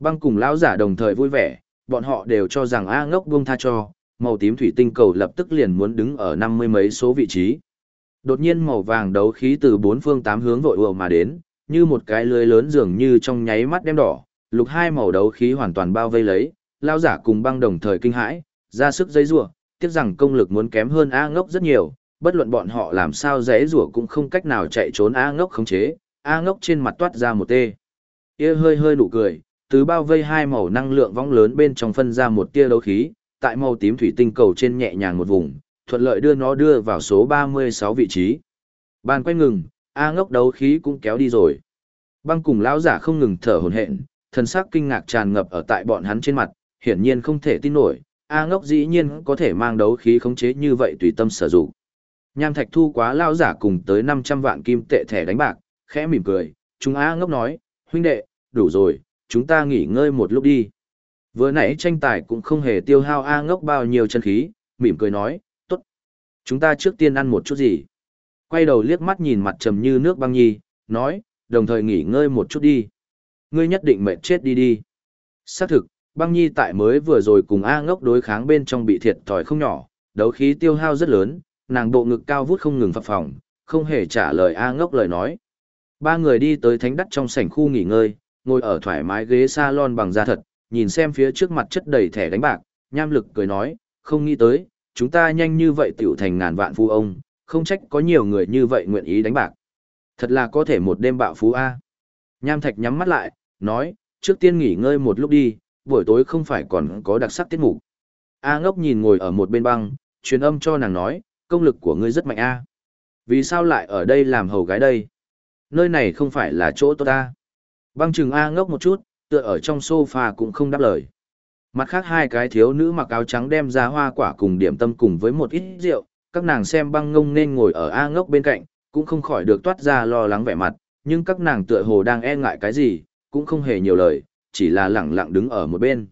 A: Băng cùng lão giả đồng thời vui vẻ, bọn họ đều cho rằng A ngốc buông tha cho, màu tím thủy tinh cầu lập tức liền muốn đứng ở năm mươi mấy số vị trí. Đột nhiên màu vàng đấu khí từ bốn phương tám hướng vội ùa mà đến, như một cái lưới lớn dường như trong nháy mắt đem đỏ, lục hai màu đấu khí hoàn toàn bao vây lấy, lao giả cùng băng đồng thời kinh hãi, ra sức dây rủa tiếc rằng công lực muốn kém hơn A ngốc rất nhiều, bất luận bọn họ làm sao giấy rủa cũng không cách nào chạy trốn A ngốc khống chế, A ngốc trên mặt toát ra một tê. Ia hơi hơi nụ cười, từ bao vây hai màu năng lượng vong lớn bên trong phân ra một tia đấu khí, tại màu tím thủy tinh cầu trên nhẹ nhàng một vùng, thuận lợi đưa nó đưa vào số 36 vị trí. Bàn quay ngừng, A ngốc đấu khí cũng kéo đi rồi. Băng cùng lão giả không ngừng thở hổn hển, thần sắc kinh ngạc tràn ngập ở tại bọn hắn trên mặt, hiển nhiên không thể tin nổi, A ngốc dĩ nhiên có thể mang đấu khí khống chế như vậy tùy tâm sử dụng. Nham Thạch thu quá lão giả cùng tới 500 vạn kim tệ thẻ đánh bạc, khẽ mỉm cười, chúng A ngốc nói, huynh đệ, đủ rồi, chúng ta nghỉ ngơi một lúc đi. Vừa nãy tranh tài cũng không hề tiêu hao A ngốc bao nhiêu chân khí, mỉm cười nói, tốt. Chúng ta trước tiên ăn một chút gì. Quay đầu liếc mắt nhìn mặt trầm như nước băng nhi, nói, đồng thời nghỉ ngơi một chút đi. Ngươi nhất định mệt chết đi đi. Xác thực, băng nhi tại mới vừa rồi cùng A ngốc đối kháng bên trong bị thiệt thòi không nhỏ, đấu khí tiêu hao rất lớn, nàng bộ ngực cao vút không ngừng phập phồng, không hề trả lời A ngốc lời nói. Ba người đi tới thánh đắt trong sảnh khu nghỉ ngơi, ngồi ở thoải mái ghế salon bằng da thật, nhìn xem phía trước mặt chất đầy thẻ đánh bạc, nham lực cười nói, không nghĩ tới, chúng ta nhanh như vậy tiểu thành ngàn vạn phu ông, không trách có nhiều người như vậy nguyện ý đánh bạc. Thật là có thể một đêm bạo phú A. Nham thạch nhắm mắt lại, nói, trước tiên nghỉ ngơi một lúc đi, buổi tối không phải còn có đặc sắc tiết mục. A ngốc nhìn ngồi ở một bên băng, truyền âm cho nàng nói, công lực của ngươi rất mạnh A. Vì sao lại ở đây làm hầu gái đây? Nơi này không phải là chỗ tốt ta. Băng chừng A ngốc một chút, tựa ở trong sofa cũng không đáp lời. Mặt khác hai cái thiếu nữ mặc áo trắng đem ra hoa quả cùng điểm tâm cùng với một ít rượu, các nàng xem băng ngông nên ngồi ở A ngốc bên cạnh, cũng không khỏi được toát ra lo lắng vẻ mặt, nhưng các nàng tựa hồ đang e ngại cái gì, cũng không hề nhiều lời, chỉ là lẳng lặng đứng ở một bên.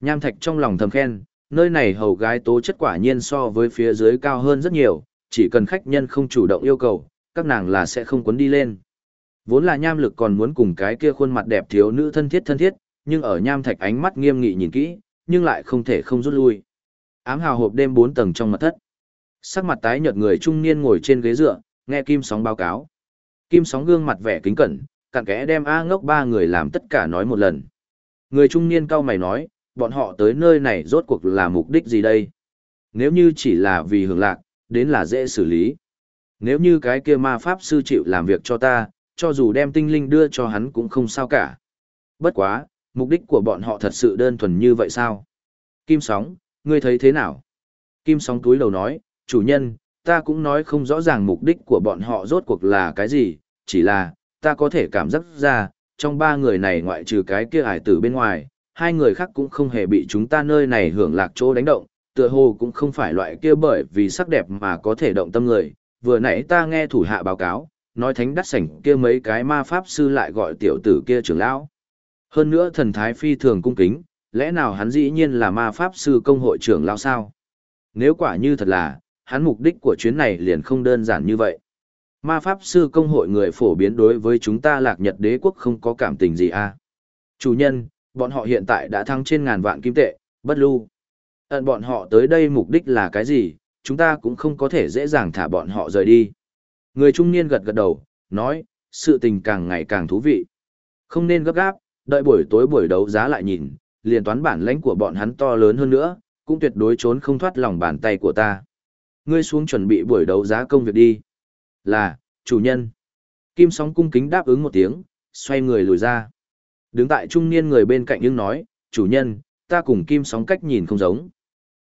A: Nham Thạch trong lòng thầm khen, nơi này hầu gái tố chất quả nhiên so với phía dưới cao hơn rất nhiều, chỉ cần khách nhân không chủ động yêu cầu, các nàng là sẽ không quấn đi lên. Vốn là nham lực còn muốn cùng cái kia khuôn mặt đẹp thiếu nữ thân thiết thân thiết, nhưng ở nham thạch ánh mắt nghiêm nghị nhìn kỹ, nhưng lại không thể không rút lui. Ám hào hộp đêm 4 tầng trong mặt thất. Sắc mặt tái nhợt người trung niên ngồi trên ghế dựa, nghe Kim Sóng báo cáo. Kim Sóng gương mặt vẻ kính cẩn, cặn kẽ đem A ngốc ba người làm tất cả nói một lần. Người trung niên cao mày nói, bọn họ tới nơi này rốt cuộc là mục đích gì đây? Nếu như chỉ là vì hưởng lạc, đến là dễ xử lý. Nếu như cái kia ma pháp sư chịu làm việc cho ta, cho dù đem tinh linh đưa cho hắn cũng không sao cả. Bất quá, mục đích của bọn họ thật sự đơn thuần như vậy sao? Kim Sóng, ngươi thấy thế nào? Kim Sóng túi đầu nói, chủ nhân, ta cũng nói không rõ ràng mục đích của bọn họ rốt cuộc là cái gì, chỉ là, ta có thể cảm giác ra, trong ba người này ngoại trừ cái kia hải tử bên ngoài, hai người khác cũng không hề bị chúng ta nơi này hưởng lạc chỗ đánh động, tựa hồ cũng không phải loại kia bởi vì sắc đẹp mà có thể động tâm người. Vừa nãy ta nghe thủ hạ báo cáo, nói thánh đắt sảnh kia mấy cái ma pháp sư lại gọi tiểu tử kia trưởng lão. Hơn nữa thần thái phi thường cung kính, lẽ nào hắn dĩ nhiên là ma pháp sư công hội trưởng lão sao? Nếu quả như thật là, hắn mục đích của chuyến này liền không đơn giản như vậy. Ma pháp sư công hội người phổ biến đối với chúng ta lạc nhật đế quốc không có cảm tình gì à? Chủ nhân, bọn họ hiện tại đã thăng trên ngàn vạn kim tệ, bất lưu. Ấn bọn họ tới đây mục đích là cái gì, chúng ta cũng không có thể dễ dàng thả bọn họ rời đi. Người trung niên gật gật đầu, nói, sự tình càng ngày càng thú vị. Không nên gấp gáp, đợi buổi tối buổi đấu giá lại nhìn, liền toán bản lãnh của bọn hắn to lớn hơn nữa, cũng tuyệt đối trốn không thoát lòng bàn tay của ta. Ngươi xuống chuẩn bị buổi đấu giá công việc đi. Là, chủ nhân. Kim sóng cung kính đáp ứng một tiếng, xoay người lùi ra. Đứng tại trung niên người bên cạnh nhưng nói, chủ nhân, ta cùng kim sóng cách nhìn không giống.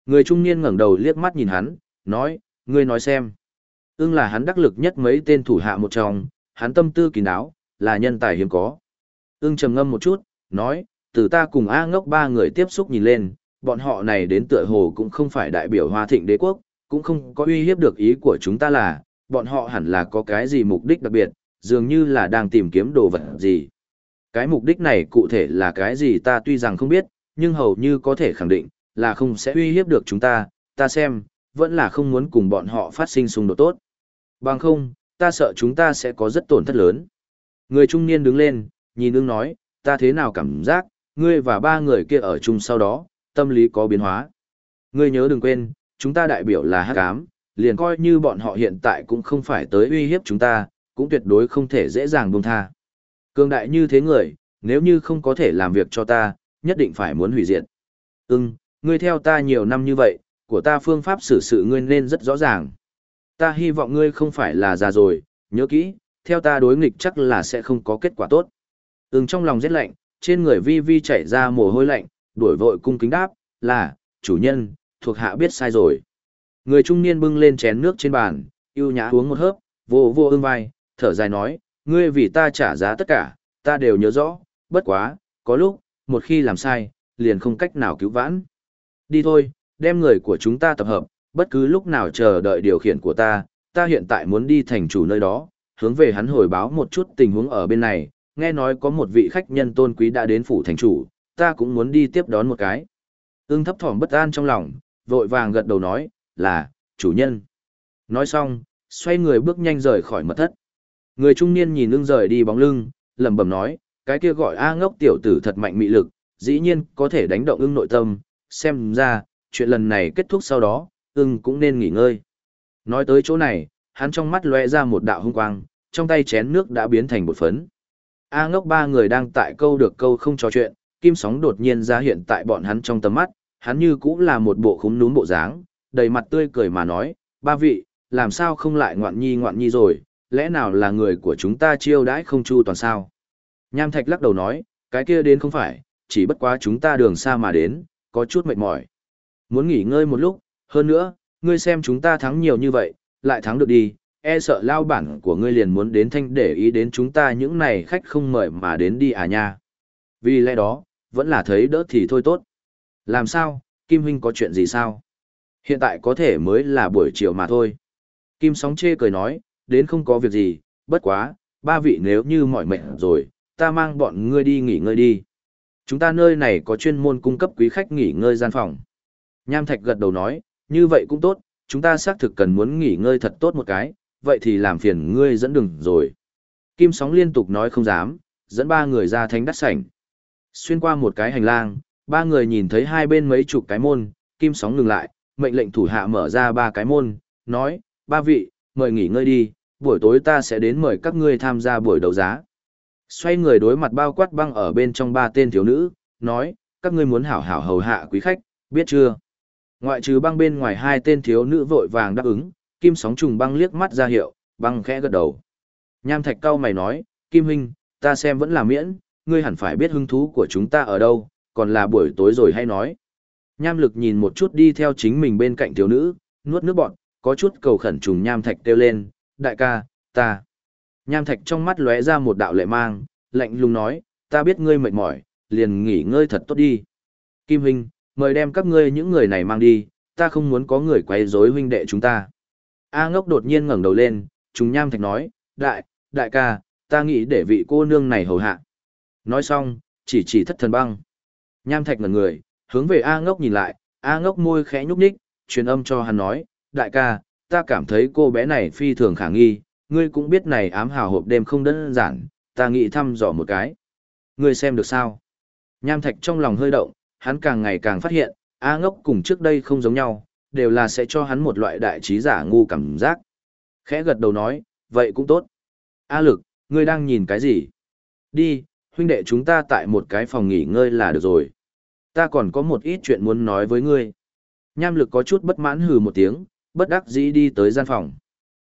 A: Người trung niên ngẩng đầu liếc mắt nhìn hắn, nói, ngươi nói xem. Ưng là hắn đắc lực nhất mấy tên thủ hạ một trong, hắn tâm tư kín đáo, là nhân tài hiếm có. Ưng trầm ngâm một chút, nói, từ ta cùng A ngốc ba người tiếp xúc nhìn lên, bọn họ này đến tựa hồ cũng không phải đại biểu hoa thịnh đế quốc, cũng không có uy hiếp được ý của chúng ta là, bọn họ hẳn là có cái gì mục đích đặc biệt, dường như là đang tìm kiếm đồ vật gì. Cái mục đích này cụ thể là cái gì ta tuy rằng không biết, nhưng hầu như có thể khẳng định, là không sẽ uy hiếp được chúng ta, ta xem, vẫn là không muốn cùng bọn họ phát sinh xung đột tốt. Bằng không, ta sợ chúng ta sẽ có rất tổn thất lớn. Người trung niên đứng lên, nhìn ưng nói, ta thế nào cảm giác, ngươi và ba người kia ở chung sau đó, tâm lý có biến hóa. Ngươi nhớ đừng quên, chúng ta đại biểu là hắc ám, liền coi như bọn họ hiện tại cũng không phải tới uy hiếp chúng ta, cũng tuyệt đối không thể dễ dàng buông tha. Cường đại như thế người, nếu như không có thể làm việc cho ta, nhất định phải muốn hủy diệt. Ừm, ngươi theo ta nhiều năm như vậy, của ta phương pháp xử sự ngươi nên rất rõ ràng. Ta hy vọng ngươi không phải là già rồi, nhớ kỹ, theo ta đối nghịch chắc là sẽ không có kết quả tốt. Ưng trong lòng rét lạnh, trên người vi vi chảy ra mồ hôi lạnh, đuổi vội cung kính đáp, là, chủ nhân, thuộc hạ biết sai rồi. Người trung niên bưng lên chén nước trên bàn, yêu nhã uống một hớp, vô vô ương vai, thở dài nói, ngươi vì ta trả giá tất cả, ta đều nhớ rõ, bất quá, có lúc, một khi làm sai, liền không cách nào cứu vãn. Đi thôi, đem người của chúng ta tập hợp, bất cứ lúc nào chờ đợi điều khiển của ta, ta hiện tại muốn đi thành chủ nơi đó, hướng về hắn hồi báo một chút tình huống ở bên này, nghe nói có một vị khách nhân tôn quý đã đến phủ thành chủ, ta cũng muốn đi tiếp đón một cái. Ưng thấp thỏm bất an trong lòng, vội vàng gật đầu nói, là, chủ nhân. Nói xong, xoay người bước nhanh rời khỏi mật thất. Người trung niên nhìn ưng rời đi bóng lưng, lẩm bẩm nói, cái kia gọi A ngốc tiểu tử thật mạnh mị lực, dĩ nhiên có thể đánh động ưng nội tâm, xem ra, chuyện lần này kết thúc sau đó, ưng cũng nên nghỉ ngơi. Nói tới chỗ này, hắn trong mắt lóe ra một đạo hung quang, trong tay chén nước đã biến thành bột phấn. A ngốc ba người đang tại câu được câu không trò chuyện, kim sóng đột nhiên ra hiện tại bọn hắn trong tầm mắt, hắn như cũng là một bộ khúm núm bộ dáng, đầy mặt tươi cười mà nói, ba vị, làm sao không lại ngoạn nhi ngoạn nhi rồi, lẽ nào là người của chúng ta chiêu đãi không chu toàn sao? Nham Thạch lắc đầu nói, cái kia đến không phải, chỉ bất quá chúng ta đường xa mà đến, có chút mệt mỏi. Muốn nghỉ ngơi một lúc, hơn nữa, ngươi xem chúng ta thắng nhiều như vậy, lại thắng được đi, e sợ lao bản của ngươi liền muốn đến thanh để ý đến chúng ta những này khách không mời mà đến đi à nha. Vì lẽ đó, vẫn là thấy đỡ thì thôi tốt. Làm sao, Kim Huynh có chuyện gì sao? Hiện tại có thể mới là buổi chiều mà thôi. Kim Sóng chê cười nói, đến không có việc gì, bất quá, ba vị nếu như mỏi mệt rồi, ta mang bọn ngươi đi nghỉ ngơi đi. Chúng ta nơi này có chuyên môn cung cấp quý khách nghỉ ngơi gian phòng. Nham Thạch gật đầu nói, như vậy cũng tốt, chúng ta xác thực cần muốn nghỉ ngơi thật tốt một cái, vậy thì làm phiền ngươi dẫn đường rồi. Kim Sóng liên tục nói không dám, dẫn ba người ra thánh đắt sảnh. Xuyên qua một cái hành lang, ba người nhìn thấy hai bên mấy chục cái môn, Kim Sóng ngừng lại, mệnh lệnh thủ hạ mở ra ba cái môn, nói, ba vị, mời nghỉ ngơi đi, buổi tối ta sẽ đến mời các ngươi tham gia buổi đấu giá. Xoay người đối mặt bao quát băng ở bên trong ba tên thiếu nữ, nói, các ngươi muốn hảo hảo hầu hạ quý khách, biết chưa? Ngoại trừ băng bên ngoài hai tên thiếu nữ vội vàng đáp ứng, kim sóng trùng băng liếc mắt ra hiệu, băng khẽ gật đầu. Nham thạch cao mày nói, Kim Huynh, ta xem vẫn là miễn, ngươi hẳn phải biết hứng thú của chúng ta ở đâu, còn là buổi tối rồi hay nói. Nham lực nhìn một chút đi theo chính mình bên cạnh thiếu nữ, nuốt nước bọn, có chút cầu khẩn trùng nham thạch kêu lên, đại ca, ta. Nham thạch trong mắt lóe ra một đạo lệ mang, lạnh lùng nói, ta biết ngươi mệt mỏi, liền nghỉ ngơi thật tốt đi. Kim Huynh, mời đem các ngươi những người này mang đi, ta không muốn có người quấy rối huynh đệ chúng ta. A ngốc đột nhiên ngẩng đầu lên, trùng nham thạch nói, đại, đại ca, ta nghĩ để vị cô nương này hầu hạ. Nói xong, chỉ chỉ thất thần băng. Nham thạch ngẩn người, hướng về A ngốc nhìn lại, A ngốc môi khẽ nhúc nhích, truyền âm cho hắn nói, đại ca, ta cảm thấy cô bé này phi thường khả nghi, ngươi cũng biết này ám hào hộp đêm không đơn giản, ta nghĩ thăm dò một cái. Ngươi xem được sao? Nham thạch trong lòng hơi động, hắn càng ngày càng phát hiện, A ngốc cùng trước đây không giống nhau, đều là sẽ cho hắn một loại đại trí giả ngu cảm giác. Khẽ gật đầu nói, vậy cũng tốt. A lực, ngươi đang nhìn cái gì? Đi, huynh đệ chúng ta tại một cái phòng nghỉ ngơi là được rồi. Ta còn có một ít chuyện muốn nói với ngươi. Nham lực có chút bất mãn hừ một tiếng, bất đắc dĩ đi tới gian phòng.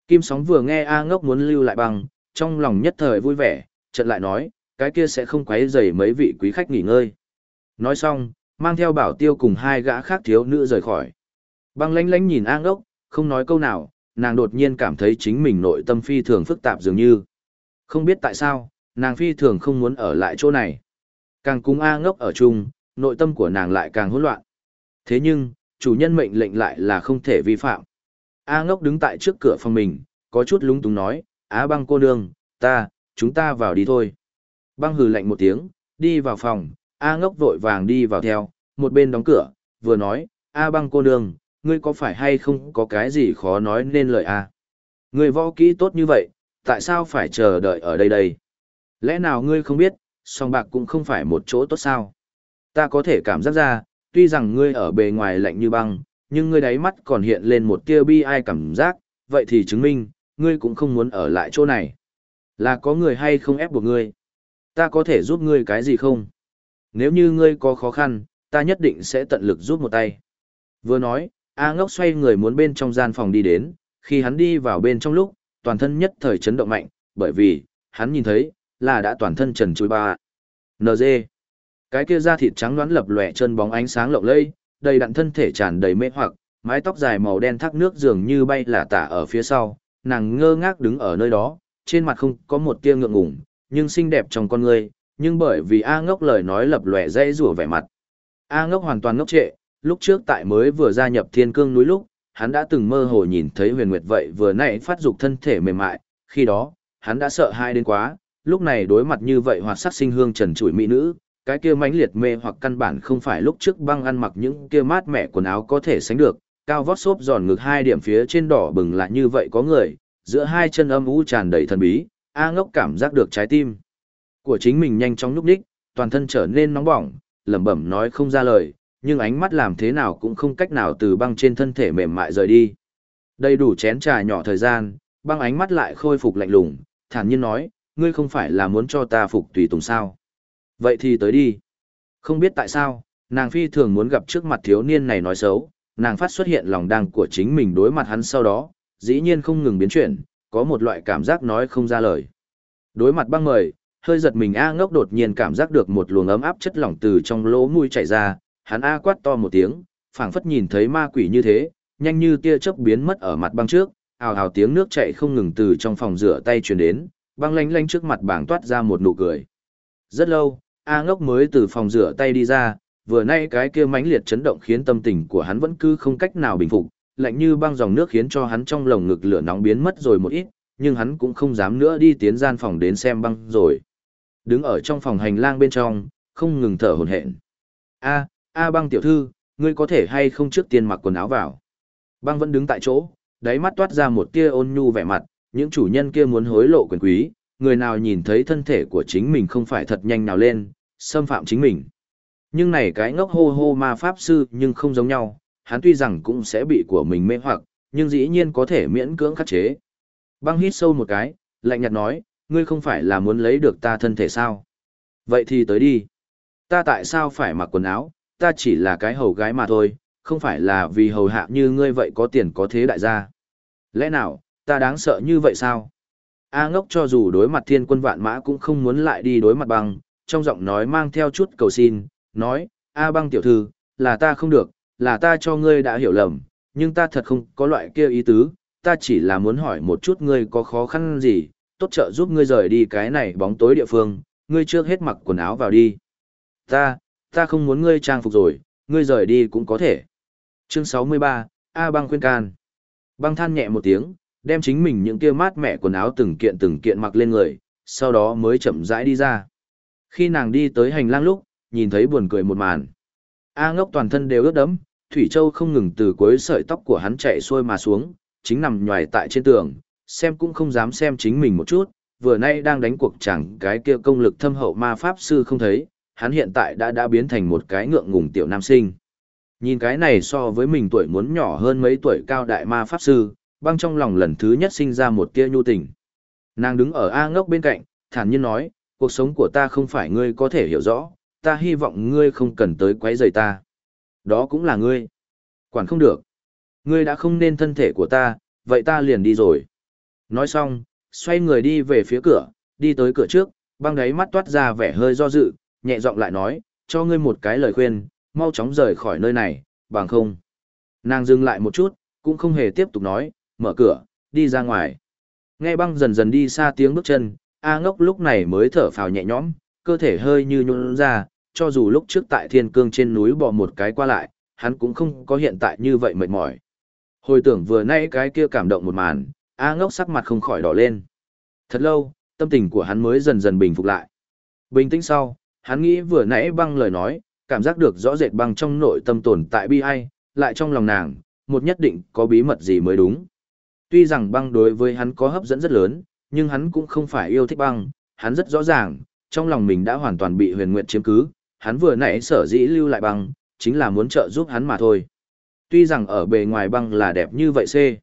A: Kim sóng vừa nghe A ngốc muốn lưu lại bằng, trong lòng nhất thời vui vẻ, chợt lại nói, cái kia sẽ không quấy rầy mấy vị quý khách nghỉ ngơi. Nói xong, mang theo bảo tiêu cùng hai gã khác thiếu nữ rời khỏi. Băng lánh lánh nhìn A ngốc, không nói câu nào, nàng đột nhiên cảm thấy chính mình nội tâm phi thường phức tạp dường như. Không biết tại sao, nàng phi thường không muốn ở lại chỗ này. Càng cùng A ngốc ở chung, nội tâm của nàng lại càng hỗn loạn. Thế nhưng, chủ nhân mệnh lệnh lại là không thể vi phạm. A ngốc đứng tại trước cửa phòng mình, có chút lúng túng nói, Á băng cô nương, ta, chúng ta vào đi thôi. Băng hừ lạnh một tiếng, đi vào phòng, A ngốc vội vàng đi vào theo, một bên đóng cửa, vừa nói, A băng cô nương, ngươi có phải hay không có cái gì khó nói nên lời à? A. Ngươi võ kỹ tốt như vậy, tại sao phải chờ đợi ở đây đây? Lẽ nào ngươi không biết, song bạc cũng không phải một chỗ tốt sao? Ta có thể cảm giác ra, tuy rằng ngươi ở bề ngoài lạnh như băng, nhưng ngươi đáy mắt còn hiện lên một tia bi ai cảm giác, vậy thì chứng minh, ngươi cũng không muốn ở lại chỗ này. Là có người hay không ép buộc ngươi? Ta có thể giúp ngươi cái gì không? Nếu như ngươi có khó khăn, ta nhất định sẽ tận lực giúp một tay. Vừa nói, A ngốc xoay người muốn bên trong gian phòng đi đến, khi hắn đi vào bên trong lúc, toàn thân nhất thời chấn động mạnh, bởi vì, hắn nhìn thấy, là đã toàn thân trần chuối ba. NG. Cái kia da thịt trắng đoán lập lòe chân bóng ánh sáng lộng lẫy, đầy đặn thân thể tràn đầy mê hoặc, mái tóc dài màu đen thác nước dường như bay là tả ở phía sau, nàng ngơ ngác đứng ở nơi đó, trên mặt không có một tia ngượng ngùng, nhưng xinh đẹp trong con người, nhưng bởi vì A ngốc lời nói lập lòe dây rủa vẻ mặt. A ngốc hoàn toàn ngốc trệ, lúc trước tại mới vừa gia nhập thiên cương núi lúc, hắn đã từng mơ hồ nhìn thấy huyền nguyệt vậy vừa nãy phát dục thân thể mềm mại, khi đó, hắn đã sợ hai đến quá, lúc này đối mặt như vậy hoạt sắc sinh hương trần trụi mỹ nữ, cái kia mãnh liệt mê hoặc căn bản không phải lúc trước băng ăn mặc những kia mát mẻ quần áo có thể sánh được, cao vót xốp giòn ngực hai điểm phía trên đỏ bừng lại như vậy có người, giữa hai chân âm u tràn đầy thần bí, A ngốc cảm giác được trái tim của chính mình nhanh chóng nhúc ních, toàn thân trở nên nóng bỏng, lẩm bẩm nói không ra lời, nhưng ánh mắt làm thế nào cũng không cách nào từ băng trên thân thể mềm mại rời đi. Đầy đủ chén trà nhỏ thời gian, băng ánh mắt lại khôi phục lạnh lùng, thản nhiên nói, ngươi không phải là muốn cho ta phục tùy tùng sao. Vậy thì tới đi. Không biết tại sao, nàng phi thường muốn gặp trước mặt thiếu niên này nói xấu, nàng phát xuất hiện lòng đăng của chính mình đối mặt hắn sau đó, dĩ nhiên không ngừng biến chuyển, có một loại cảm giác nói không ra lời. Đối mặt băng mời, hơi giật mình A ngốc đột nhiên cảm giác được một luồng ấm áp chất lỏng từ trong lỗ mũi chảy ra, hắn A quát to một tiếng, phảng phất nhìn thấy ma quỷ như thế, nhanh như tia chớp biến mất ở mặt băng trước, ào ào tiếng nước chảy không ngừng từ trong phòng rửa tay truyền đến, băng lanh lanh trước mặt bảng toát ra một nụ cười. Rất lâu, A ngốc mới từ phòng rửa tay đi ra, vừa nay cái kia mãnh liệt chấn động khiến tâm tình của hắn vẫn cứ không cách nào bình phục, lạnh như băng dòng nước khiến cho hắn trong lồng ngực lửa nóng biến mất rồi một ít, nhưng hắn cũng không dám nữa đi tiến gian phòng đến xem băng rồi. Đứng ở trong phòng hành lang bên trong, không ngừng thở hổn hển. A, A băng tiểu thư, ngươi có thể hay không trước tiên mặc quần áo vào. Băng vẫn đứng tại chỗ, đáy mắt toát ra một tia ôn nhu vẻ mặt, những chủ nhân kia muốn hối lộ quyền quý, người nào nhìn thấy thân thể của chính mình không phải thật nhanh nào lên, xâm phạm chính mình. Nhưng này cái ngốc hô hô ma pháp sư nhưng không giống nhau, hắn tuy rằng cũng sẽ bị của mình mê hoặc, nhưng dĩ nhiên có thể miễn cưỡng khắc chế. Băng hít sâu một cái, lạnh nhạt nói, ngươi không phải là muốn lấy được ta thân thể sao? Vậy thì tới đi. Ta tại sao phải mặc quần áo, ta chỉ là cái hầu gái mà thôi, không phải là vì hầu hạ như ngươi vậy có tiền có thế đại gia. Lẽ nào, ta đáng sợ như vậy sao? A ngốc cho dù đối mặt thiên quân vạn mã cũng không muốn lại đi đối mặt băng, trong giọng nói mang theo chút cầu xin, nói, A băng tiểu thư, là ta không được, là ta cho ngươi đã hiểu lầm, nhưng ta thật không có loại kia ý tứ, ta chỉ là muốn hỏi một chút ngươi có khó khăn gì, tốt trợ giúp ngươi rời đi cái này bóng tối địa phương, ngươi trước hết mặc quần áo vào đi. Ta, ta không muốn ngươi trang phục rồi, ngươi rời đi cũng có thể. Chương 63, A băng khuyên can. Băng than nhẹ một tiếng, đem chính mình những kia mát mẻ quần áo từng kiện từng kiện mặc lên người, sau đó mới chậm rãi đi ra. Khi nàng đi tới hành lang lúc, nhìn thấy buồn cười một màn. A ngốc toàn thân đều ướt đẫm, Thủy Châu không ngừng từ cuối sợi tóc của hắn chạy xuôi mà xuống, chính nằm nhòi tại trên tường, xem cũng không dám xem chính mình một chút, vừa nay đang đánh cuộc chẳng cái kia công lực thâm hậu ma pháp sư không thấy, hắn hiện tại đã đã biến thành một cái ngượng ngùng tiểu nam sinh. Nhìn cái này so với mình tuổi muốn nhỏ hơn mấy tuổi cao đại ma pháp sư, băng trong lòng lần thứ nhất sinh ra một tia nhu tình. Nàng đứng ở A ngốc bên cạnh, thản nhiên nói, cuộc sống của ta không phải ngươi có thể hiểu rõ, ta hy vọng ngươi không cần tới quấy rầy ta. Đó cũng là ngươi. Quản không được. Ngươi đã không nên thân thể của ta, vậy ta liền đi rồi. Nói xong, xoay người đi về phía cửa, đi tới cửa trước, băng đáy mắt toát ra vẻ hơi do dự, nhẹ giọng lại nói, cho ngươi một cái lời khuyên, mau chóng rời khỏi nơi này, bằng không. Nàng dừng lại một chút, cũng không hề tiếp tục nói, mở cửa, đi ra ngoài. Nghe băng dần dần đi xa tiếng bước chân, A ngốc lúc này mới thở phào nhẹ nhõm, cơ thể hơi như nhún ra, cho dù lúc trước tại thiên cương trên núi bò một cái qua lại, hắn cũng không có hiện tại như vậy mệt mỏi. Hồi tưởng vừa nãy cái kia cảm động một màn, A ngốc sắc mặt không khỏi đỏ lên. Thật lâu, tâm tình của hắn mới dần dần bình phục lại. Bình tĩnh sau, hắn nghĩ vừa nãy băng lời nói, cảm giác được rõ rệt băng trong nội tâm tồn tại bi ai, lại trong lòng nàng, một nhất định có bí mật gì mới đúng. Tuy rằng băng đối với hắn có hấp dẫn rất lớn, nhưng hắn cũng không phải yêu thích băng, hắn rất rõ ràng, trong lòng mình đã hoàn toàn bị huyền nguyện chiếm cứ, hắn vừa nãy sở dĩ lưu lại băng, chính là muốn trợ giúp hắn mà thôi. Tuy rằng ở bề ngoài băng là đẹp như vậy xê,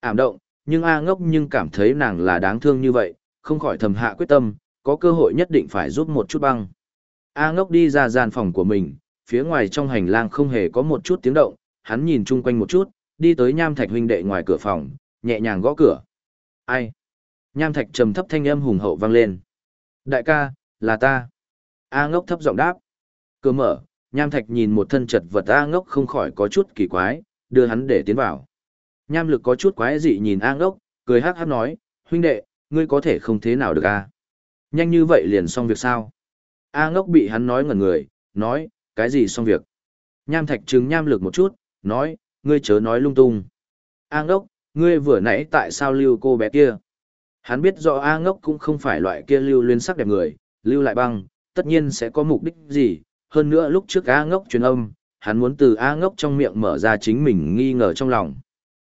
A: Ảm động, nhưng A ngốc nhưng cảm thấy nàng là đáng thương như vậy, không khỏi thầm hạ quyết tâm, có cơ hội nhất định phải giúp một chút băng. A ngốc đi ra gian phòng của mình, phía ngoài trong hành lang không hề có một chút tiếng động, hắn nhìn chung quanh một chút, đi tới Nham Thạch huynh đệ ngoài cửa phòng, nhẹ nhàng gõ cửa. Ai? Nham Thạch trầm thấp thanh âm hùng hậu vang lên. Đại ca, là ta. A ngốc thấp giọng đáp. Cửa mở, Nham Thạch nhìn một thân chật vật A ngốc không khỏi có chút kỳ quái, đưa hắn để tiến vào. Nham lực có chút quái dị nhìn A ngốc, cười hát hát nói, huynh đệ, ngươi có thể không thế nào được a Nhanh như vậy liền xong việc sao? A ngốc bị hắn nói ngẩn người, nói, cái gì xong việc? Nham Thạch trừng nham lực một chút, nói, ngươi chớ nói lung tung. A ngốc, ngươi vừa nãy tại sao lưu cô bé kia? Hắn biết rõ A ngốc cũng không phải loại kia lưu luyến sắc đẹp người, lưu lại băng, tất nhiên sẽ có mục đích gì. Hơn nữa lúc trước A ngốc truyền âm, hắn muốn từ A ngốc trong miệng mở ra chính mình nghi ngờ trong lòng.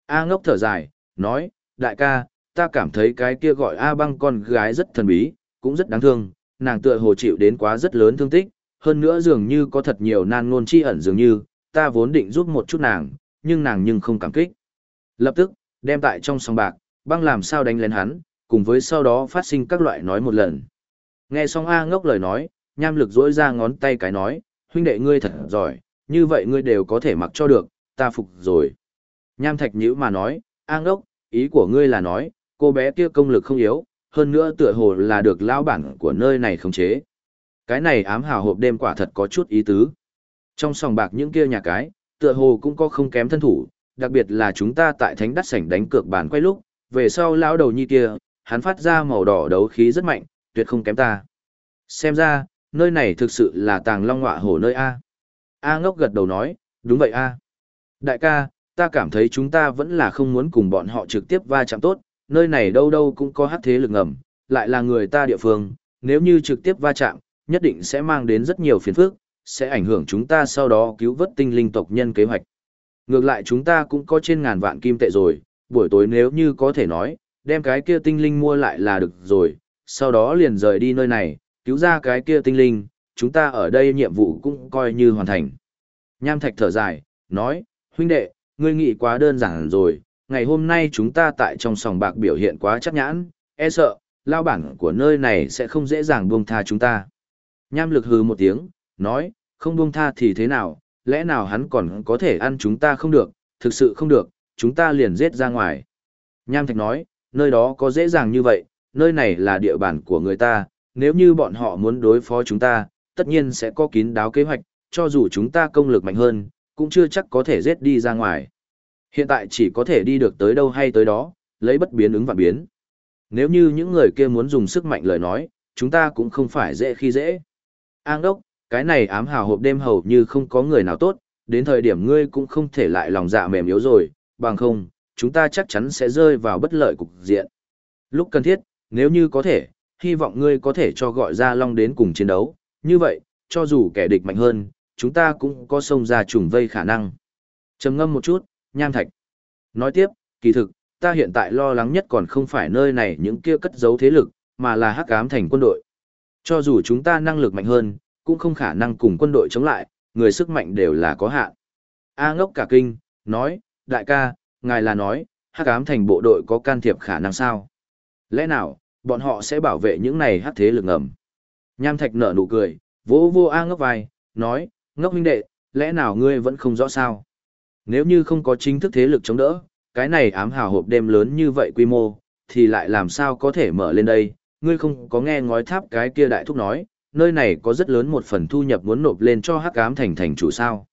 A: A ngốc thở dài, nói, đại ca, ta cảm thấy cái kia gọi A băng con gái rất thần bí, cũng rất đáng thương, nàng tựa hồ chịu đến quá rất lớn thương tích, hơn nữa dường như có thật nhiều nan ngôn chi ẩn dường như, ta vốn định giúp một chút nàng, nhưng nàng nhưng không cảm kích. Lập tức, đem tại trong sòng bạc, băng làm sao đánh lên hắn, cùng với sau đó phát sinh các loại nói một lần. Nghe xong A ngốc lời nói, nham lực dỗi ra ngón tay cái nói, huynh đệ ngươi thật giỏi, như vậy ngươi đều có thể mặc cho được, ta phục rồi. Nham thạch nhữ mà nói, A ngốc, ý của ngươi là nói, cô bé kia công lực không yếu, hơn nữa tựa hồ là được lão bản của nơi này khống chế. Cái này ám hào hộp đêm quả thật có chút ý tứ. Trong sòng bạc những kia nhà cái, tựa hồ cũng có không kém thân thủ, đặc biệt là chúng ta tại thánh đắt sảnh đánh cược bàn quay lúc, về sau lão đầu nhi kia, hắn phát ra màu đỏ đấu khí rất mạnh, tuyệt không kém ta. Xem ra, nơi này thực sự là tàng long ngọa hổ nơi A. A ngốc gật đầu nói, đúng vậy A. Đại ca, ta cảm thấy chúng ta vẫn là không muốn cùng bọn họ trực tiếp va chạm tốt, nơi này đâu đâu cũng có hát thế lực ngầm, lại là người ta địa phương, nếu như trực tiếp va chạm, nhất định sẽ mang đến rất nhiều phiền phức, sẽ ảnh hưởng chúng ta sau đó cứu vớt tinh linh tộc nhân kế hoạch. Ngược lại chúng ta cũng có trên ngàn vạn kim tệ rồi, buổi tối nếu như có thể nói, đem cái kia tinh linh mua lại là được rồi, sau đó liền rời đi nơi này, cứu ra cái kia tinh linh, chúng ta ở đây nhiệm vụ cũng coi như hoàn thành. Nham Thạch thở dài, nói, huynh đệ, ngươi nghĩ quá đơn giản rồi, ngày hôm nay chúng ta tại trong sòng bạc biểu hiện quá chắc nhãn, e sợ, lao bản của nơi này sẽ không dễ dàng buông tha chúng ta. Nham lực hừ một tiếng, nói, không buông tha thì thế nào, lẽ nào hắn còn có thể ăn chúng ta không được, thực sự không được, chúng ta liền giết ra ngoài. Nham Thạch nói, nơi đó có dễ dàng như vậy, nơi này là địa bàn của người ta, nếu như bọn họ muốn đối phó chúng ta, tất nhiên sẽ có kín đáo kế hoạch, cho dù chúng ta công lực mạnh hơn, cũng chưa chắc có thể giết đi ra ngoài. Hiện tại chỉ có thể đi được tới đâu hay tới đó, lấy bất biến ứng vạn biến. Nếu như những người kia muốn dùng sức mạnh lời nói, chúng ta cũng không phải dễ khi dễ. An đốc, cái này ám hào hộp đêm hầu như không có người nào tốt, đến thời điểm ngươi cũng không thể lại lòng dạ mềm yếu rồi, bằng không, chúng ta chắc chắn sẽ rơi vào bất lợi cục diện. Lúc cần thiết, nếu như có thể, hy vọng ngươi có thể cho gọi ra Long đến cùng chiến đấu, như vậy, cho dù kẻ địch mạnh hơn, chúng ta cũng có sông ra trùng vây khả năng. trầm ngâm một chút, nham thạch. Nói tiếp, kỳ thực, ta hiện tại lo lắng nhất còn không phải nơi này những kia cất giấu thế lực, mà là hắc ám thành quân đội. Cho dù chúng ta năng lực mạnh hơn, cũng không khả năng cùng quân đội chống lại, người sức mạnh đều là có hạn. A ngốc cả kinh, nói, đại ca, ngài là nói, hắc ám thành bộ đội có can thiệp khả năng sao? Lẽ nào, bọn họ sẽ bảo vệ những này hắc thế lực ngầm? Nham thạch nở nụ cười, vỗ vô A ngốc vai, nói, ngốc huynh đệ, lẽ nào ngươi vẫn không rõ sao? Nếu như không có chính thức thế lực chống đỡ, cái này ám hào hộp đêm lớn như vậy quy mô, thì lại làm sao có thể mở lên đây? Ngươi không có nghe ngói tháp cái kia đại thúc nói, nơi này có rất lớn một phần thu nhập muốn nộp lên cho hắc ám thành thành chủ sao.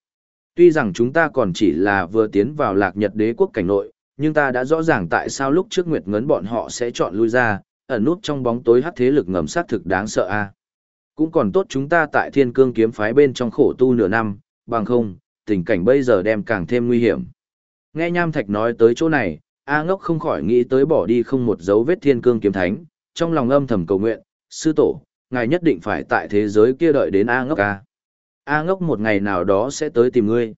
A: Tuy rằng chúng ta còn chỉ là vừa tiến vào lạc nhật đế quốc cảnh nội, nhưng ta đã rõ ràng tại sao lúc trước Nguyệt Ngấn bọn họ sẽ chọn lui ra, ẩn nút trong bóng tối hắc thế lực ngầm sát thực đáng sợ a. Cũng còn tốt chúng ta tại thiên cương kiếm phái bên trong khổ tu nửa năm, bằng không, tình cảnh bây giờ đem càng thêm nguy hiểm. Nghe Nham Thạch nói tới chỗ này, A ngốc không khỏi nghĩ tới bỏ đi không một dấu vết thiên cương kiếm thánh, trong lòng âm thầm cầu nguyện, sư tổ, ngài nhất định phải tại thế giới kia đợi đến A ngốc A. A ngốc một ngày nào đó sẽ tới tìm ngươi.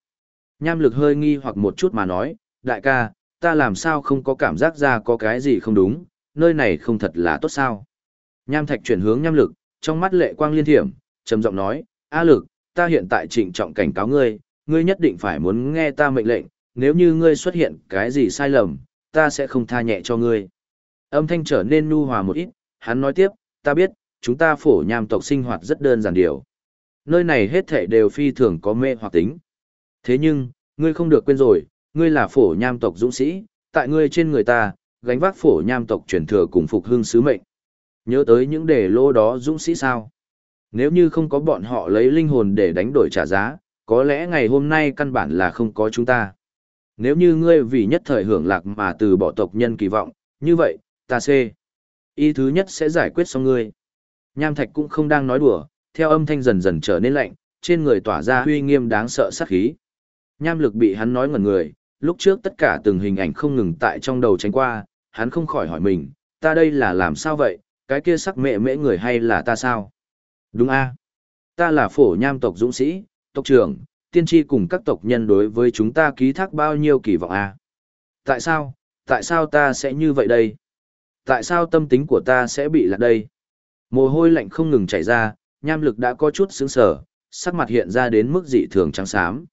A: Nham lực hơi nghi hoặc một chút mà nói, đại ca, ta làm sao không có cảm giác ra có cái gì không đúng, nơi này không thật là tốt sao. Nham thạch chuyển hướng nham lực, trong mắt lệ quang liên thiểm, trầm giọng nói, A lực, ta hiện tại trịnh trọng cảnh cáo ngươi, ngươi nhất định phải muốn nghe ta mệnh lệnh, nếu như ngươi xuất hiện cái gì sai lầm, ta sẽ không tha nhẹ cho ngươi. Âm thanh trở nên nu hòa một ít, hắn nói tiếp, ta biết, chúng ta phổ nham tộc sinh hoạt rất đơn giản điều. nơi này hết thảy đều phi thường có mê hoặc tính. Thế nhưng, ngươi không được quên rồi, ngươi là phổ nham tộc dũng sĩ, tại ngươi trên người ta, gánh vác phổ nham tộc truyền thừa cùng phục hưng sứ mệnh. Nhớ tới những đề lô đó dũng sĩ sao? Nếu như không có bọn họ lấy linh hồn để đánh đổi trả giá, có lẽ ngày hôm nay căn bản là không có chúng ta. Nếu như ngươi vì nhất thời hưởng lạc mà từ bỏ tộc nhân kỳ vọng, như vậy, ta C. Y thứ nhất sẽ giải quyết xong ngươi. Nham Thạch cũng không đang nói đùa, theo âm thanh dần dần trở nên lạnh, trên người tỏa ra uy nghiêm đáng sợ sát khí. Nham lực bị hắn nói ngẩn người, lúc trước tất cả từng hình ảnh không ngừng tại trong đầu tránh qua, hắn không khỏi hỏi mình, ta đây là làm sao vậy, cái kia sắc mẹ mễ người hay là ta sao? Đúng a Ta là phổ nham tộc dũng sĩ, tộc trưởng, tiên tri cùng các tộc nhân đối với chúng ta ký thác bao nhiêu kỳ vọng a Tại sao, tại sao ta sẽ như vậy đây? Tại sao tâm tính của ta sẽ bị lạc đây? Mồ hôi lạnh không ngừng chảy ra, nham lực đã có chút sướng sở, sắc mặt hiện ra đến mức dị thường trắng xám.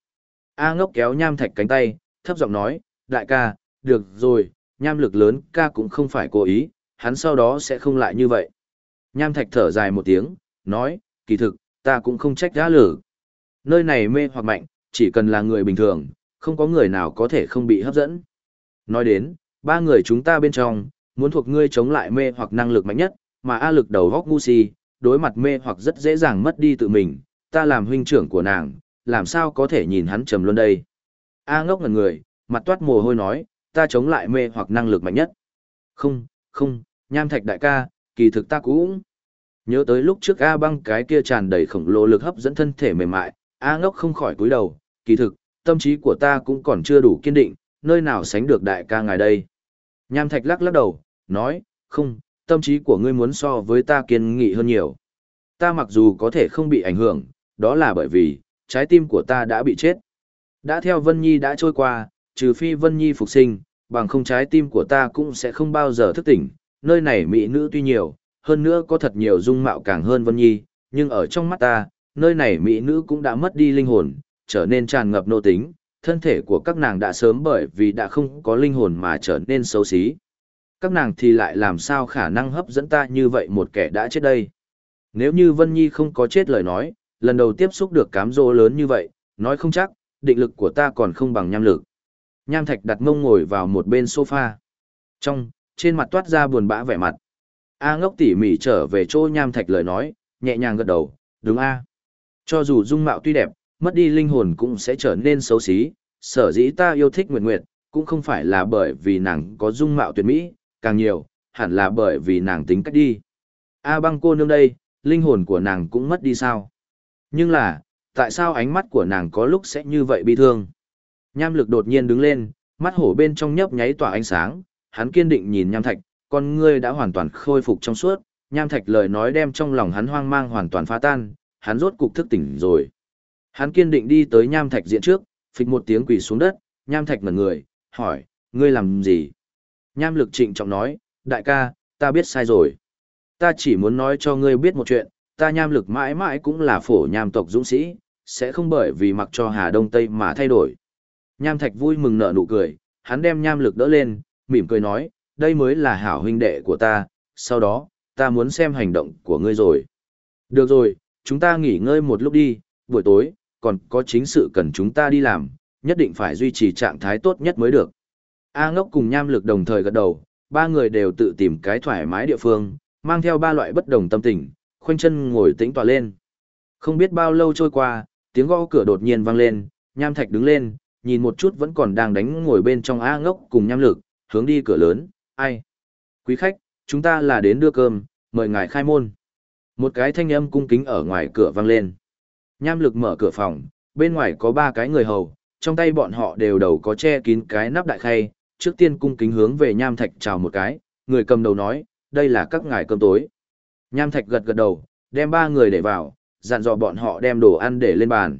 A: A ngốc kéo nham thạch cánh tay, thấp giọng nói, đại ca, được rồi, nham lực lớn ca cũng không phải cố ý, hắn sau đó sẽ không lại như vậy. Nham thạch thở dài một tiếng, nói, kỳ thực, ta cũng không trách đã lử. Nơi này mê hoặc mạnh, chỉ cần là người bình thường, không có người nào có thể không bị hấp dẫn. Nói đến, ba người chúng ta bên trong, muốn thuộc ngươi chống lại mê hoặc năng lực mạnh nhất, mà A lực đầu góc ngu si, đối mặt mê hoặc rất dễ dàng mất đi tự mình, ta làm huynh trưởng của nàng, làm sao có thể nhìn hắn trầm luôn đây. A ngốc ngần người, mặt toát mồ hôi nói, ta chống lại mê hoặc năng lực mạnh nhất. Không, không, nham thạch đại ca, kỳ thực ta cũng. Nhớ tới lúc trước A băng cái kia tràn đầy khổng lồ lực hấp dẫn thân thể mềm mại, A ngốc không khỏi cúi đầu, kỳ thực, tâm trí của ta cũng còn chưa đủ kiên định, nơi nào sánh được đại ca ngài đây. Nham thạch lắc lắc đầu, nói, không, tâm trí của ngươi muốn so với ta kiên nghị hơn nhiều. Ta mặc dù có thể không bị ảnh hưởng, đó là bởi vì, trái tim của ta đã bị chết. Đã theo Vân Nhi đã trôi qua, trừ phi Vân Nhi phục sinh, bằng không trái tim của ta cũng sẽ không bao giờ thức tỉnh, nơi này mỹ nữ tuy nhiều, hơn nữa có thật nhiều dung mạo càng hơn Vân Nhi, nhưng ở trong mắt ta, nơi này mỹ nữ cũng đã mất đi linh hồn, trở nên tràn ngập nô tính, thân thể của các nàng đã sớm bởi vì đã không có linh hồn mà trở nên xấu xí. Các nàng thì lại làm sao khả năng hấp dẫn ta như vậy một kẻ đã chết đây. Nếu như Vân Nhi không có chết lời nói, lần đầu tiếp xúc được cám dỗ lớn như vậy, nói không chắc, định lực của ta còn không bằng nham lực. Nham thạch đặt mông ngồi vào một bên sofa. Trong, trên mặt toát ra buồn bã vẻ mặt. A ngốc tỉ mỉ trở về chỗ nham thạch lời nói, nhẹ nhàng gật đầu, đúng A. Cho dù dung mạo tuy đẹp, mất đi linh hồn cũng sẽ trở nên xấu xí, sở dĩ ta yêu thích Nguyệt Nguyệt, cũng không phải là bởi vì nàng có dung mạo tuyệt mỹ, càng nhiều, hẳn là bởi vì nàng tính cách đi. A băng cô nương đây, linh hồn của nàng cũng mất đi sao? Nhưng là, tại sao ánh mắt của nàng có lúc sẽ như vậy bi thương? Nham lực đột nhiên đứng lên, mắt hổ bên trong nhấp nháy tỏa ánh sáng, hắn kiên định nhìn nham thạch, con ngươi đã hoàn toàn khôi phục trong suốt, nham thạch lời nói đem trong lòng hắn hoang mang hoàn toàn phá tan, hắn rốt cục thức tỉnh rồi. Hắn kiên định đi tới nham thạch diện trước, phịch một tiếng quỳ xuống đất, nham thạch ngẩn người, hỏi, ngươi làm gì? Nham lực trịnh trọng nói, đại ca, ta biết sai rồi. Ta chỉ muốn nói cho ngươi biết một chuyện, ta nham lực mãi mãi cũng là phổ nham tộc dũng sĩ, sẽ không bởi vì mặc cho Hà Đông Tây mà thay đổi. Nham thạch vui mừng nở nụ cười, hắn đem nham lực đỡ lên, mỉm cười nói, đây mới là hảo huynh đệ của ta, sau đó, ta muốn xem hành động của ngươi rồi. Được rồi, chúng ta nghỉ ngơi một lúc đi, buổi tối, còn có chính sự cần chúng ta đi làm, nhất định phải duy trì trạng thái tốt nhất mới được. A ngốc cùng nham lực đồng thời gật đầu, ba người đều tự tìm cái thoải mái địa phương, mang theo ba loại bất đồng tâm tình, khoanh chân ngồi tĩnh tòa lên. Không biết bao lâu trôi qua, tiếng gõ cửa đột nhiên vang lên, nham thạch đứng lên, nhìn một chút vẫn còn đang đánh ngồi bên trong A ngốc cùng nham lực, hướng đi cửa lớn, ai? Quý khách, chúng ta là đến đưa cơm, mời ngài khai môn. Một cái thanh âm cung kính ở ngoài cửa vang lên. Nham lực mở cửa phòng, bên ngoài có ba cái người hầu, trong tay bọn họ đều đầu có che kín cái nắp đại khay, trước tiên cung kính hướng về nham thạch chào một cái, người cầm đầu nói, đây là các ngài cơm tối. Nham thạch gật gật đầu, đem ba người để vào, dặn dò bọn họ đem đồ ăn để lên bàn.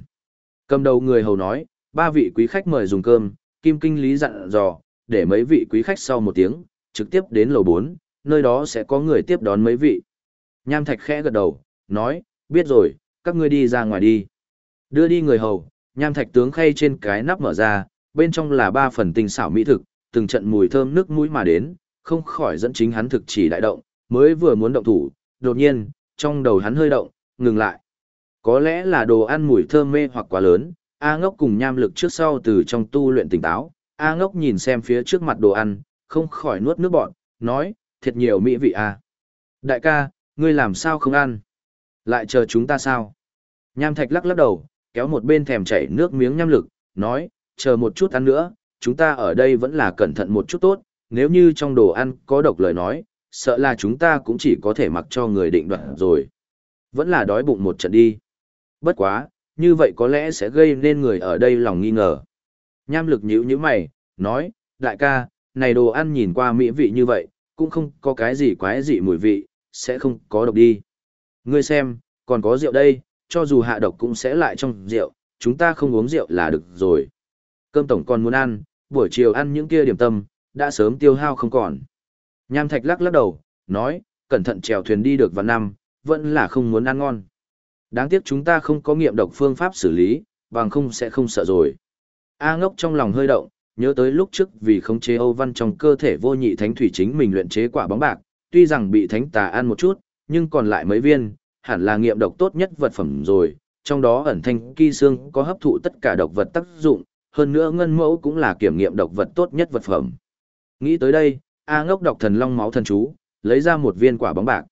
A: Cầm đầu người hầu nói, ba vị quý khách mời dùng cơm, kim kinh lý dặn dò, để mấy vị quý khách sau một tiếng, trực tiếp đến lầu 4, nơi đó sẽ có người tiếp đón mấy vị. Nham thạch khẽ gật đầu, nói, biết rồi, các ngươi đi ra ngoài đi. Đưa đi người hầu, nham thạch tướng khay trên cái nắp mở ra, bên trong là ba phần tinh xảo mỹ thực, từng trận mùi thơm nước mũi mà đến, không khỏi dẫn chính hắn thực chỉ đại động, mới vừa muốn động thủ, đột nhiên, trong đầu hắn hơi động, ngừng lại. Có lẽ là đồ ăn mùi thơm mê hoặc quá lớn, A ngốc cùng nham lực trước sau từ trong tu luyện tỉnh táo, A ngốc nhìn xem phía trước mặt đồ ăn, không khỏi nuốt nước bọn, nói, thiệt nhiều mỹ vị A. Đại ca, ngươi làm sao không ăn? Lại chờ chúng ta sao? Nham thạch lắc lắc đầu, kéo một bên thèm chảy nước miếng nham lực, nói, chờ một chút ăn nữa, chúng ta ở đây vẫn là cẩn thận một chút tốt, nếu như trong đồ ăn có độc lời nói, sợ là chúng ta cũng chỉ có thể mặc cho người định đoạt rồi. Vẫn là đói bụng một trận đi. Bất quá, như vậy có lẽ sẽ gây nên người ở đây lòng nghi ngờ. Nham lực nhíu như mày, nói, đại ca, này đồ ăn nhìn qua mỹ vị như vậy, cũng không có cái gì quái dị mùi vị, sẽ không có độc đi. Ngươi xem, còn có rượu đây, cho dù hạ độc cũng sẽ lại trong rượu, chúng ta không uống rượu là được rồi. Cơm tổng còn muốn ăn, buổi chiều ăn những kia điểm tâm, đã sớm tiêu hao không còn. Nham Thạch lắc lắc đầu, nói, cẩn thận chèo thuyền đi được vào năm, vẫn là không muốn ăn ngon. Đáng tiếc chúng ta không có nghiệm độc phương pháp xử lý, bằng không sẽ không sợ rồi. A ngốc trong lòng hơi động, nhớ tới lúc trước vì khống chế Âu Văn trong cơ thể vô nhị thánh thủy chính mình luyện chế quả bóng bạc, tuy rằng bị thánh tà ăn một chút, nhưng còn lại mấy viên, hẳn là nghiệm độc tốt nhất vật phẩm rồi, trong đó ẩn thanh kỳ xương có hấp thụ tất cả độc vật tác dụng, hơn nữa ngân mẫu cũng là kiểm nghiệm độc vật tốt nhất vật phẩm. Nghĩ tới đây, A ngốc đọc thần long máu thần chú, lấy ra một viên quả bóng bạc.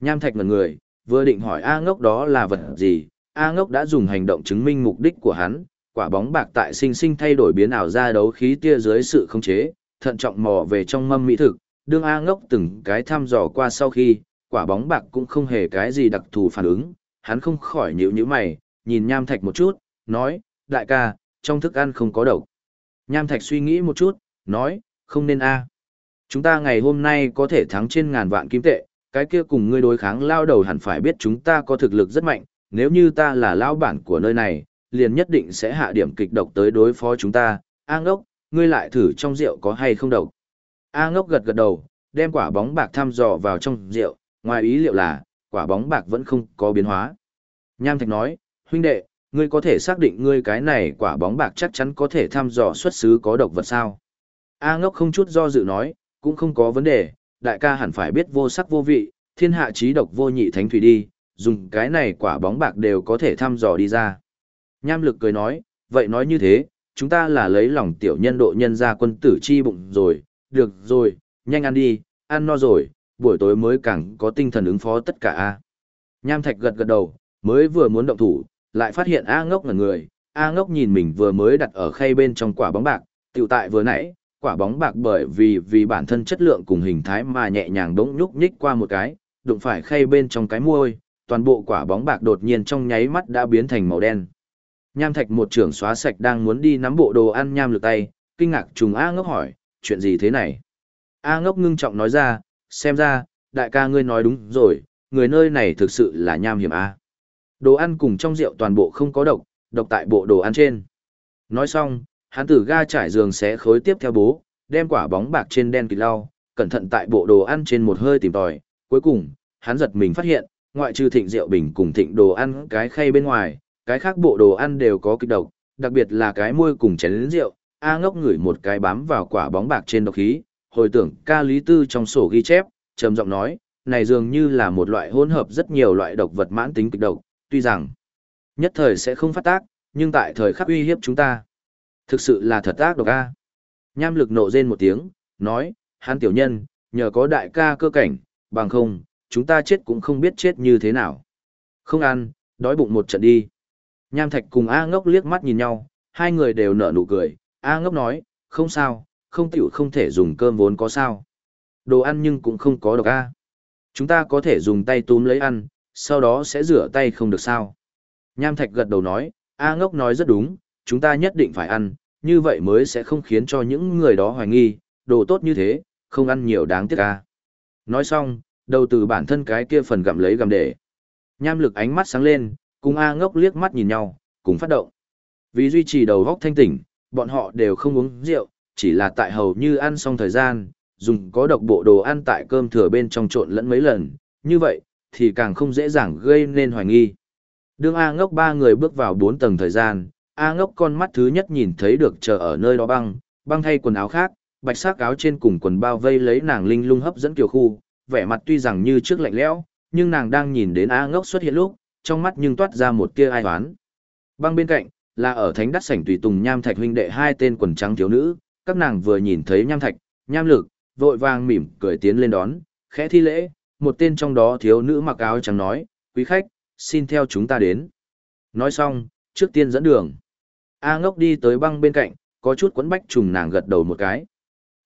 A: Nham thạch ngần người, vừa định hỏi A ngốc đó là vật gì, A ngốc đã dùng hành động chứng minh mục đích của hắn, quả bóng bạc tại sinh sinh thay đổi biến ảo ra đấu khí tia dưới sự khống chế, thận trọng mò về trong mâm mỹ thực, đương A ngốc từng cái thăm dò qua sau khi, quả bóng bạc cũng không hề cái gì đặc thù phản ứng, hắn không khỏi nhíu nhíu mày, nhìn nham thạch một chút, nói, đại ca, trong thức ăn không có độc. Nham thạch suy nghĩ một chút, nói, không nên a. Chúng ta ngày hôm nay có thể thắng trên ngàn vạn kim tệ, cái kia cùng ngươi đối kháng lao đầu hẳn phải biết chúng ta có thực lực rất mạnh, nếu như ta là lao bản của nơi này, liền nhất định sẽ hạ điểm kịch độc tới đối phó chúng ta. A ngốc, ngươi lại thử trong rượu có hay không độc. A ngốc gật gật đầu, đem quả bóng bạc thăm dò vào trong rượu, ngoài ý liệu là, quả bóng bạc vẫn không có biến hóa. Nham Thạch nói, huynh đệ, ngươi có thể xác định ngươi cái này quả bóng bạc chắc chắn có thể thăm dò xuất xứ có độc vật sao. A ngốc không chút do dự nói, cũng không có vấn đề, đại ca hẳn phải biết vô sắc vô vị, thiên hạ trí độc vô nhị thánh thủy đi, dùng cái này quả bóng bạc đều có thể thăm dò đi ra. Nham lực cười nói, vậy nói như thế, chúng ta là lấy lòng tiểu nhân độ nhân ra quân tử chi bụng rồi, được rồi, nhanh ăn đi, ăn no rồi, buổi tối mới càng có tinh thần ứng phó tất cả a. Nham Thạch gật gật đầu, mới vừa muốn động thủ, lại phát hiện A Ngốc là người, A Ngốc nhìn mình vừa mới đặt ở khay bên trong quả bóng bạc, tiểu tại vừa nãy, quả bóng bạc bởi vì vì bản thân chất lượng cùng hình thái mà nhẹ nhàng đống nhúc nhích qua một cái, đụng phải khay bên trong cái môi, toàn bộ quả bóng bạc đột nhiên trong nháy mắt đã biến thành màu đen. Nham Thạch một trưởng xóa sạch đang muốn đi nắm bộ đồ ăn nham lực tay, kinh ngạc trùng A Ngốc hỏi, chuyện gì thế này? A Ngốc ngưng trọng nói ra, xem ra, đại ca ngươi nói đúng rồi, người nơi này thực sự là nham hiểm a. Đồ ăn cùng trong rượu toàn bộ không có độc, độc tại bộ đồ ăn trên. Nói xong, hắn từ ga trải giường xé khối tiếp theo bố, đem quả bóng bạc trên đen kịt lau, cẩn thận tại bộ đồ ăn trên một hơi tìm tòi. Cuối cùng, hắn giật mình phát hiện, ngoại trừ thịnh rượu bình cùng thịnh đồ ăn cái khay bên ngoài, cái khác bộ đồ ăn đều có kịch độc, đặc biệt là cái môi cùng chén rượu. A ngốc ngửi một cái bám vào quả bóng bạc trên độc khí, hồi tưởng ca lý tư trong sổ ghi chép, trầm giọng nói, này dường như là một loại hỗn hợp rất nhiều loại độc vật mãn tính kịch độc, tuy rằng nhất thời sẽ không phát tác, nhưng tại thời khắc uy hiếp chúng ta. Thực sự là thật ác độc a. Nham lực nộ rên một tiếng, nói, hắn tiểu nhân, nhờ có đại ca cơ cảnh, bằng không, chúng ta chết cũng không biết chết như thế nào. Không ăn, đói bụng một trận đi. Nham thạch cùng A ngốc liếc mắt nhìn nhau, hai người đều nở nụ cười, A ngốc nói, không sao, không tiểu không thể dùng cơm vốn có sao. Đồ ăn nhưng cũng không có độc a. Chúng ta có thể dùng tay túm lấy ăn, sau đó sẽ rửa tay không được sao. Nham Thạch gật đầu nói, A ngốc nói rất đúng, chúng ta nhất định phải ăn, như vậy mới sẽ không khiến cho những người đó hoài nghi, đồ tốt như thế, không ăn nhiều đáng tiếc à? Nói xong, đầu từ bản thân cái kia phần gặm lấy gặm để. Nham lực ánh mắt sáng lên, cùng A ngốc liếc mắt nhìn nhau, cùng phát động. Vì duy trì đầu góc thanh tỉnh, bọn họ đều không uống rượu, chỉ là tại hầu như ăn xong thời gian, dùng có độc bộ đồ ăn tại cơm thừa bên trong trộn lẫn mấy lần, như vậy, thì càng không dễ dàng gây nên hoài nghi. Đương A ngốc ba người bước vào bốn tầng thời gian, A ngốc con mắt thứ nhất nhìn thấy được chờ ở nơi đó băng, băng thay quần áo khác, bạch sắc áo trên cùng quần bao vây lấy nàng linh lung hấp dẫn kiều khu, vẻ mặt tuy rằng như trước lạnh lẽo, nhưng nàng đang nhìn đến A ngốc xuất hiện lúc, trong mắt nhưng toát ra một tia ai oán. Băng bên cạnh, là ở thánh đắt sảnh tùy tùng nham thạch huynh đệ hai tên quần trắng thiếu nữ, các nàng vừa nhìn thấy nham thạch, nham lực, vội vàng mỉm cười tiến lên đón, khẽ thi lễ, một tên trong đó thiếu nữ mặc áo trắng nói, quý khách, xin theo chúng ta đến. Nói xong, trước tiên dẫn đường. A ngốc đi tới băng bên cạnh, có chút quấn bách trùng nàng gật đầu một cái.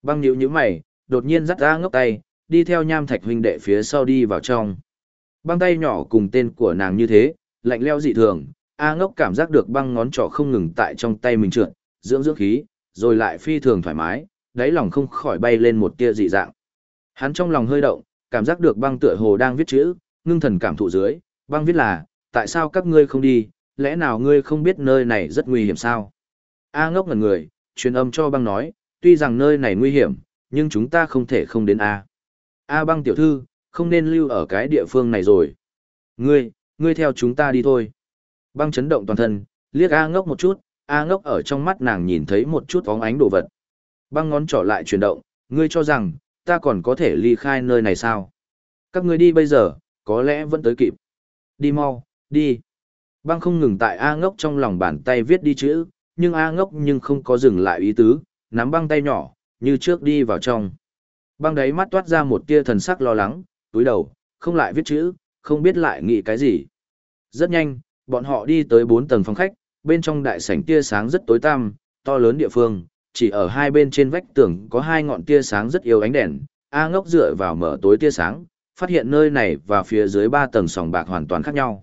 A: Băng nhíu nhíu mày, đột nhiên dắt A ngốc tay, đi theo nham thạch huynh đệ phía sau đi vào trong. Băng tay nhỏ cùng tên của nàng như thế, lạnh leo dị thường, A ngốc cảm giác được băng ngón trỏ không ngừng tại trong tay mình trượt, dưỡng dưỡng khí, rồi lại phi thường thoải mái, đáy lòng không khỏi bay lên một tia dị dạng. Hắn trong lòng hơi động, cảm giác được băng tựa hồ đang viết chữ, ngưng thần cảm thụ dưới, băng viết là, tại sao các ngươi không đi, lẽ nào ngươi không biết nơi này rất nguy hiểm sao? A ngốc ngẩn người, truyền âm cho băng nói, tuy rằng nơi này nguy hiểm, nhưng chúng ta không thể không đến A. A băng tiểu thư, không nên lưu ở cái địa phương này rồi. Ngươi, ngươi theo chúng ta đi thôi. Băng chấn động toàn thân, liếc A ngốc một chút, A ngốc ở trong mắt nàng nhìn thấy một chút bóng ánh đồ vật. Băng ngón trỏ lại chuyển động, ngươi cho rằng, ta còn có thể ly khai nơi này sao? Các ngươi đi bây giờ, có lẽ vẫn tới kịp. Đi mau, đi. Băng không ngừng tại A ngốc trong lòng bàn tay viết đi chữ, nhưng A ngốc nhưng không có dừng lại ý tứ, nắm băng tay nhỏ, như trước đi vào trong. Băng đấy mắt toát ra một tia thần sắc lo lắng, túi đầu, không lại viết chữ, không biết lại nghĩ cái gì. Rất nhanh, bọn họ đi tới bốn tầng phòng khách, bên trong đại sảnh tia sáng rất tối tăm, to lớn địa phương, chỉ ở hai bên trên vách tường có hai ngọn tia sáng rất yếu ánh đèn. A ngốc dựa vào mở tối tia sáng, phát hiện nơi này và phía dưới ba tầng sòng bạc hoàn toàn khác nhau.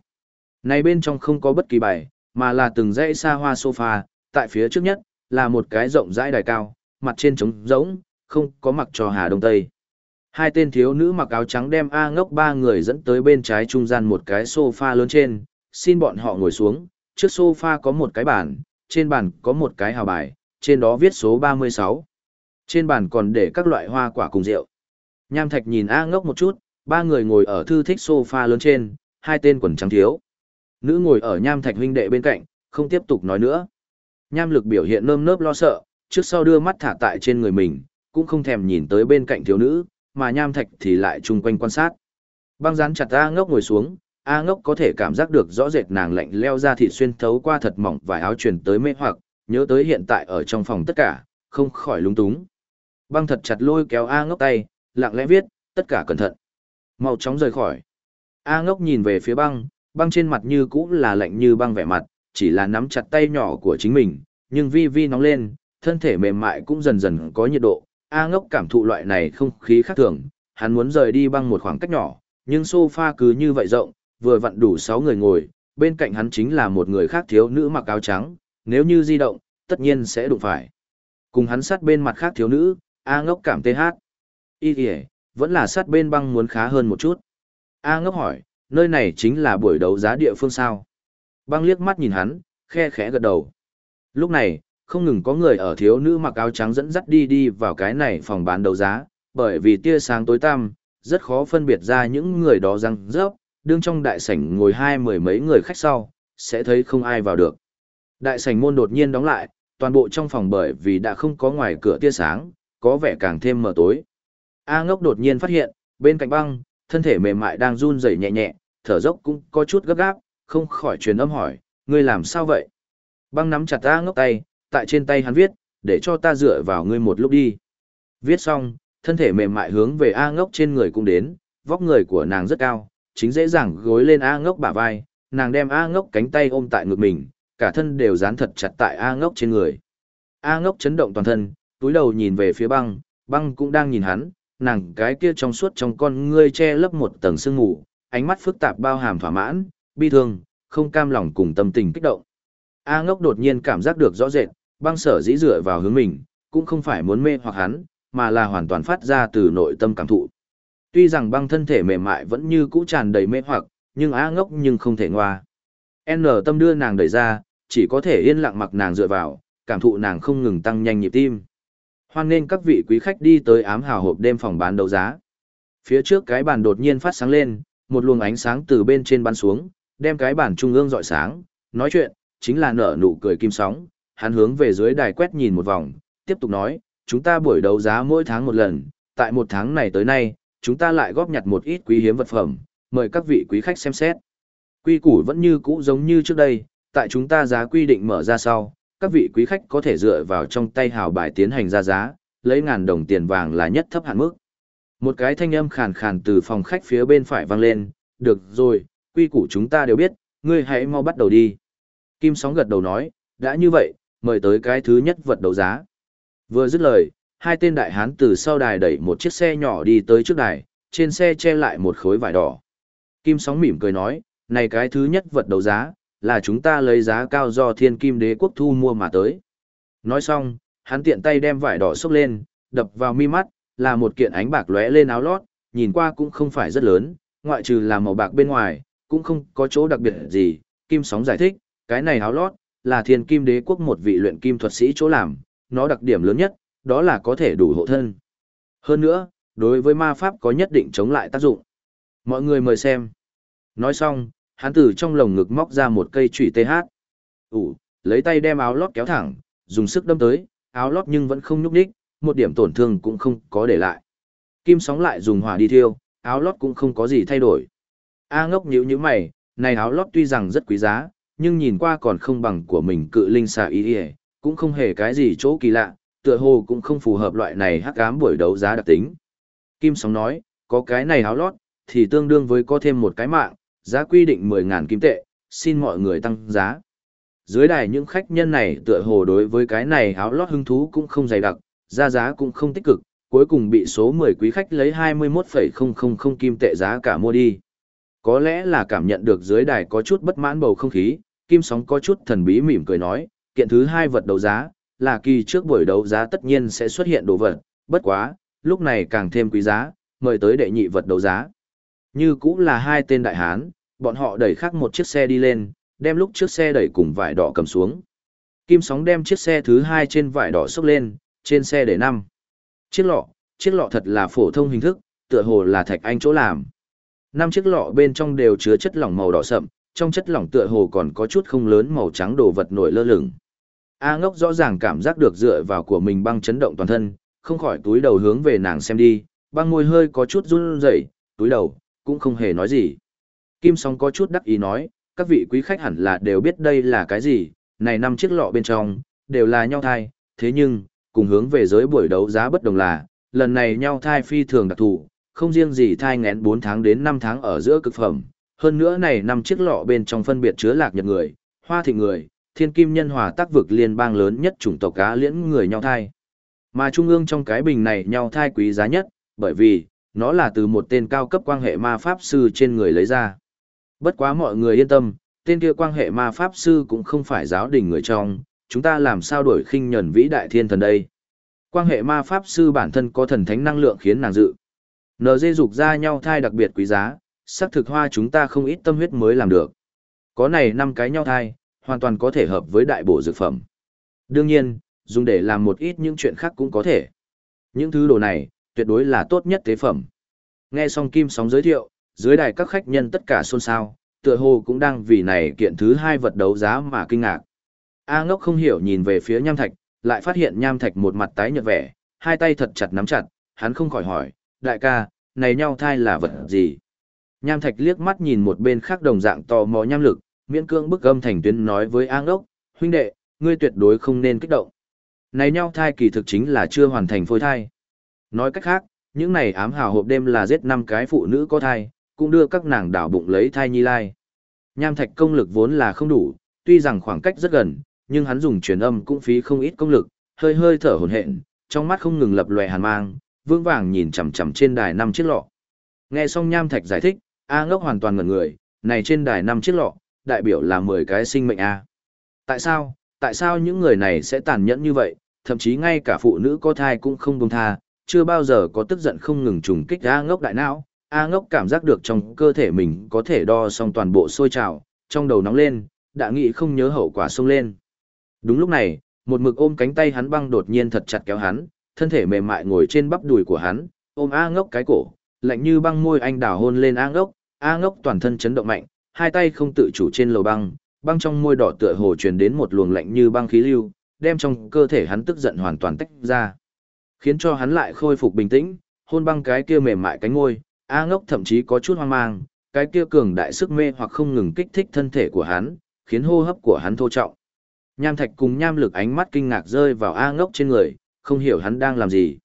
A: Này bên trong không có bất kỳ bài, mà là từng dãy xa hoa sofa, tại phía trước nhất, là một cái rộng rãi đài cao, mặt trên trống rỗng, không có mặc cho Hà Đông Tây. Hai tên thiếu nữ mặc áo trắng đem A ngốc ba người dẫn tới bên trái trung gian một cái sofa lớn trên, xin bọn họ ngồi xuống, trước sofa có một cái bàn, trên bàn có một cái hào bài, trên đó viết số 36. Trên bàn còn để các loại hoa quả cùng rượu. Nham Thạch nhìn A ngốc một chút, ba người ngồi ở thư thích sofa lớn trên, hai tên quần trắng thiếu. Nữ ngồi ở Nham Thạch huynh đệ bên cạnh, không tiếp tục nói nữa. Nham lực biểu hiện nơm nớp lo sợ, trước sau đưa mắt thả tại trên người mình, cũng không thèm nhìn tới bên cạnh thiếu nữ, mà Nham Thạch thì lại chung quanh quan sát. Băng rán chặt A ngốc ngồi xuống, A ngốc có thể cảm giác được rõ rệt nàng lạnh leo ra thịt xuyên thấu qua thật mỏng vài áo truyền tới mê hoặc, nhớ tới hiện tại ở trong phòng tất cả, không khỏi lung túng. Băng thật chặt lôi kéo A ngốc tay, lặng lẽ viết, tất cả cẩn thận. Mau chóng rời khỏi. A ngốc nhìn về phía băng, băng trên mặt như cũ là lạnh như băng vẻ mặt, chỉ là nắm chặt tay nhỏ của chính mình, nhưng vi vi nóng lên, thân thể mềm mại cũng dần dần có nhiệt độ. A ngốc cảm thụ loại này không khí khác thường, hắn muốn rời đi băng một khoảng cách nhỏ, nhưng sofa cứ như vậy rộng, vừa vặn đủ 6 người ngồi, bên cạnh hắn chính là một người khác thiếu nữ mặc áo trắng, nếu như di động, tất nhiên sẽ đụng phải. Cùng hắn sát bên mặt khác thiếu nữ, A ngốc cảm tê hát. Ý kìa, vẫn là sát bên băng muốn khá hơn một chút. A ngốc hỏi, nơi này chính là buổi đấu giá địa phương sao? Băng liếc mắt nhìn hắn, khe khẽ gật đầu. Lúc này, không ngừng có người ở thiếu nữ mặc áo trắng dẫn dắt đi đi vào cái này phòng bán đấu giá, bởi vì tia sáng tối tăm, rất khó phân biệt ra những người đó răng rớp, đương trong đại sảnh ngồi hai mười mấy người khách sau, sẽ thấy không ai vào được. Đại sảnh môn đột nhiên đóng lại, toàn bộ trong phòng bởi vì đã không có ngoài cửa tia sáng, có vẻ càng thêm mờ tối. A ngốc đột nhiên phát hiện, bên cạnh băng, thân thể mềm mại đang run rẩy nhẹ nhẹ, thở dốc cũng có chút gấp gáp, không khỏi truyền âm hỏi, ngươi làm sao vậy? Băng nắm chặt A ngốc tay, tại trên tay hắn viết, để cho ta dựa vào ngươi một lúc đi. Viết xong, thân thể mềm mại hướng về A ngốc trên người cũng đến, vóc người của nàng rất cao, chính dễ dàng gối lên A ngốc bả vai, nàng đem A ngốc cánh tay ôm tại ngực mình, cả thân đều dán thật chặt tại A ngốc trên người. A ngốc chấn động toàn thân, túi đầu nhìn về phía băng, băng cũng đang nhìn hắn, nàng cái kia trong suốt trong con ngươi che lấp một tầng sương mù, ánh mắt phức tạp bao hàm thỏa mãn, bi thương, không cam lòng cùng tâm tình kích động. A ngốc đột nhiên cảm giác được rõ rệt, băng sở dĩ dựa vào hướng mình, cũng không phải muốn mê hoặc hắn, mà là hoàn toàn phát ra từ nội tâm cảm thụ. Tuy rằng băng thân thể mềm mại vẫn như cũ tràn đầy mê hoặc, nhưng A ngốc nhưng không thể ngoa. N tâm đưa nàng đẩy ra, chỉ có thể yên lặng mặc nàng dựa vào, cảm thụ nàng không ngừng tăng nhanh nhịp tim. Hoan nên các vị quý khách đi tới ám hào hộp đêm phòng bán đấu giá. Phía trước cái bàn đột nhiên phát sáng lên, một luồng ánh sáng từ bên trên bắn xuống, đem cái bàn trung ương dọi sáng, nói chuyện, chính là nở nụ cười kim sóng, hắn hướng về dưới đài quét nhìn một vòng, tiếp tục nói, chúng ta buổi đấu giá mỗi tháng một lần, tại một tháng này tới nay, chúng ta lại góp nhặt một ít quý hiếm vật phẩm, mời các vị quý khách xem xét. Quy củ vẫn như cũ giống như trước đây, tại chúng ta giá quy định mở ra sau, các vị quý khách có thể dựa vào trong tay hào bài tiến hành ra giá, lấy ngàn đồng tiền vàng là nhất thấp hạn mức. Một cái thanh âm khàn khàn từ phòng khách phía bên phải vang lên, được rồi, quy củ chúng ta đều biết, ngươi hãy mau bắt đầu đi. Kim sóng gật đầu nói, đã như vậy, mời tới cái thứ nhất vật đấu giá. Vừa dứt lời, hai tên đại hán từ sau đài đẩy một chiếc xe nhỏ đi tới trước đài, trên xe che lại một khối vải đỏ. Kim sóng mỉm cười nói, này cái thứ nhất vật đấu giá, là chúng ta lấy giá cao do thiên kim đế quốc thu mua mà tới. Nói xong, hắn tiện tay đem vải đỏ xốc lên, đập vào mi mắt, là một kiện ánh bạc lóe lên áo lót, nhìn qua cũng không phải rất lớn, ngoại trừ là màu bạc bên ngoài, cũng không có chỗ đặc biệt gì. Kim sóng giải thích, cái này áo lót, là thiên kim đế quốc một vị luyện kim thuật sĩ chỗ làm, nó đặc điểm lớn nhất, đó là có thể đủ hộ thân. Hơn nữa, đối với ma pháp có nhất định chống lại tác dụng. Mọi người mời xem. Nói xong, hắn từ trong lồng ngực móc ra một cây chủy TH. Ủ, lấy tay đem áo lót kéo thẳng, dùng sức đâm tới, áo lót nhưng vẫn không nhúc nhích, một điểm tổn thương cũng không có để lại. Kim sóng lại dùng hỏa đi thiêu, áo lót cũng không có gì thay đổi. A ngốc nhíu nhíu mày, này áo lót tuy rằng rất quý giá, nhưng nhìn qua còn không bằng của mình cự linh xà ý ý, cũng không hề cái gì chỗ kỳ lạ, tựa hồ cũng không phù hợp loại này hắc ám buổi đấu giá đặc tính. Kim sóng nói, có cái này áo lót, thì tương đương với có thêm một cái mạng, giá quy định 10.000 kim tệ, xin mọi người tăng giá. Dưới đài những khách nhân này tựa hồ đối với cái này áo lót hứng thú cũng không dày đặc, ra giá cũng không tích cực, cuối cùng bị số 10 quý khách lấy 21,000 kim tệ giá cả mua đi. Có lẽ là cảm nhận được dưới đài có chút bất mãn bầu không khí, Kim Sóng có chút thần bí mỉm cười nói, kiện thứ hai vật đấu giá, là kỳ trước buổi đấu giá tất nhiên sẽ xuất hiện đồ vật, bất quá, lúc này càng thêm quý giá, mời tới đệ nhị vật đấu giá. Như cũng là hai tên đại hán, bọn họ đẩy khác một chiếc xe đi lên, đem lúc trước xe đẩy cùng vải đỏ cầm xuống. Kim sóng đem chiếc xe thứ hai trên vải đỏ xốc lên, trên xe để năm. Chiếc lọ, chiếc lọ thật là phổ thông hình thức, tựa hồ là thạch anh chỗ làm. Năm chiếc lọ bên trong đều chứa chất lỏng màu đỏ sậm, trong chất lỏng tựa hồ còn có chút không lớn màu trắng đồ vật nổi lơ lửng. A ngốc rõ ràng cảm giác được dựa vào của mình băng chấn động toàn thân, không khỏi túi đầu hướng về nàng xem đi, băng môi hơi có chút run rẩy, túi đầu, cũng không hề nói gì. Kim Song có chút đắc ý nói, các vị quý khách hẳn là đều biết đây là cái gì, này năm chiếc lọ bên trong, đều là nhau thai, thế nhưng, cùng hướng về giới buổi đấu giá bất đồng là, lần này nhau thai phi thường đặc thù, không riêng gì thai ngén 4 tháng đến 5 tháng ở giữa cực phẩm, hơn nữa này năm chiếc lọ bên trong phân biệt chứa lạc nhật người, hoa thị người, thiên kim nhân hòa tác vực liên bang lớn nhất chủng tộc cá liễn người nhau thai. Mà trung ương trong cái bình này nhau thai quý giá nhất, bởi vì, nó là từ một tên cao cấp quan hệ ma pháp sư trên người lấy ra. Bất quá mọi người yên tâm, tên kia quan hệ ma pháp sư cũng không phải giáo đình người trong, chúng ta làm sao đổi khinh nhẫn vĩ đại thiên thần đây. Quan hệ ma pháp sư bản thân có thần thánh năng lượng khiến nàng dự. NG dục ra nhau thai đặc biệt quý giá, sắc thực hoa chúng ta không ít tâm huyết mới làm được. Có này năm cái nhau thai, hoàn toàn có thể hợp với đại bổ dược phẩm. Đương nhiên, dùng để làm một ít những chuyện khác cũng có thể. Những thứ đồ này, tuyệt đối là tốt nhất tế phẩm. Nghe xong Kim Sóng giới thiệu, dưới đài các khách nhân tất cả xôn xao, tựa hồ cũng đang vì này kiện thứ hai vật đấu giá mà kinh ngạc. A ngốc không hiểu nhìn về phía nham thạch, lại phát hiện nham thạch một mặt tái nhợt vẻ, hai tay thật chặt nắm chặt, hắn không khỏi hỏi, đại ca, này nhau thai là vật gì? Nham thạch liếc mắt nhìn một bên khác đồng dạng tò mò nham lực, miễn cương bức âm thành tuyến nói với A ngốc, huynh đệ, ngươi tuyệt đối không nên kích động. Này nhau thai kỳ thực chính là chưa hoàn thành phôi thai. Nói cách khác, những này ám hào hộp đêm là giết năm cái phụ nữ có thai, cũng đưa các nàng đảo bụng lấy thai nhi lai. Nham thạch công lực vốn là không đủ, tuy rằng khoảng cách rất gần, nhưng hắn dùng truyền âm cũng phí không ít công lực, hơi hơi thở hổn hển, trong mắt không ngừng lập lòe hàn mang, vương vàng nhìn chằm chằm trên đài năm chiếc lọ. Nghe xong Nham Thạch giải thích, A Ngốc hoàn toàn ngẩn người, này trên đài năm chiếc lọ, đại biểu là 10 cái sinh mệnh A. Tại sao, tại sao những người này sẽ tàn nhẫn như vậy, thậm chí ngay cả phụ nữ có thai cũng không buông tha, chưa bao giờ có tức giận không ngừng trùng kích A Ngốc đại não. A Ngốc cảm giác được trong cơ thể mình có thể đo xong toàn bộ sôi trào, trong đầu nóng lên, đã nghĩ không nhớ hậu quả xông lên. Đúng lúc này, một mực ôm cánh tay hắn băng đột nhiên thật chặt kéo hắn, thân thể mềm mại ngồi trên bắp đùi của hắn, ôm A ngốc cái cổ, lạnh như băng môi anh đào hôn lên A ngốc, A ngốc toàn thân chấn động mạnh, hai tay không tự chủ trên lầu băng, băng trong môi đỏ tựa hồ truyền đến một luồng lạnh như băng khí lưu, đem trong cơ thể hắn tức giận hoàn toàn tách ra. Khiến cho hắn lại khôi phục bình tĩnh, hôn băng cái kia mềm mại cánh ngôi, A ngốc thậm chí có chút hoang mang, cái kia cường đại sức mê hoặc không ngừng kích thích thân thể của hắn, khiến hô hấp của hắn thô trọng. Nham thạch cùng nham lực ánh mắt kinh ngạc rơi vào A ngốc trên người, không hiểu hắn đang làm gì.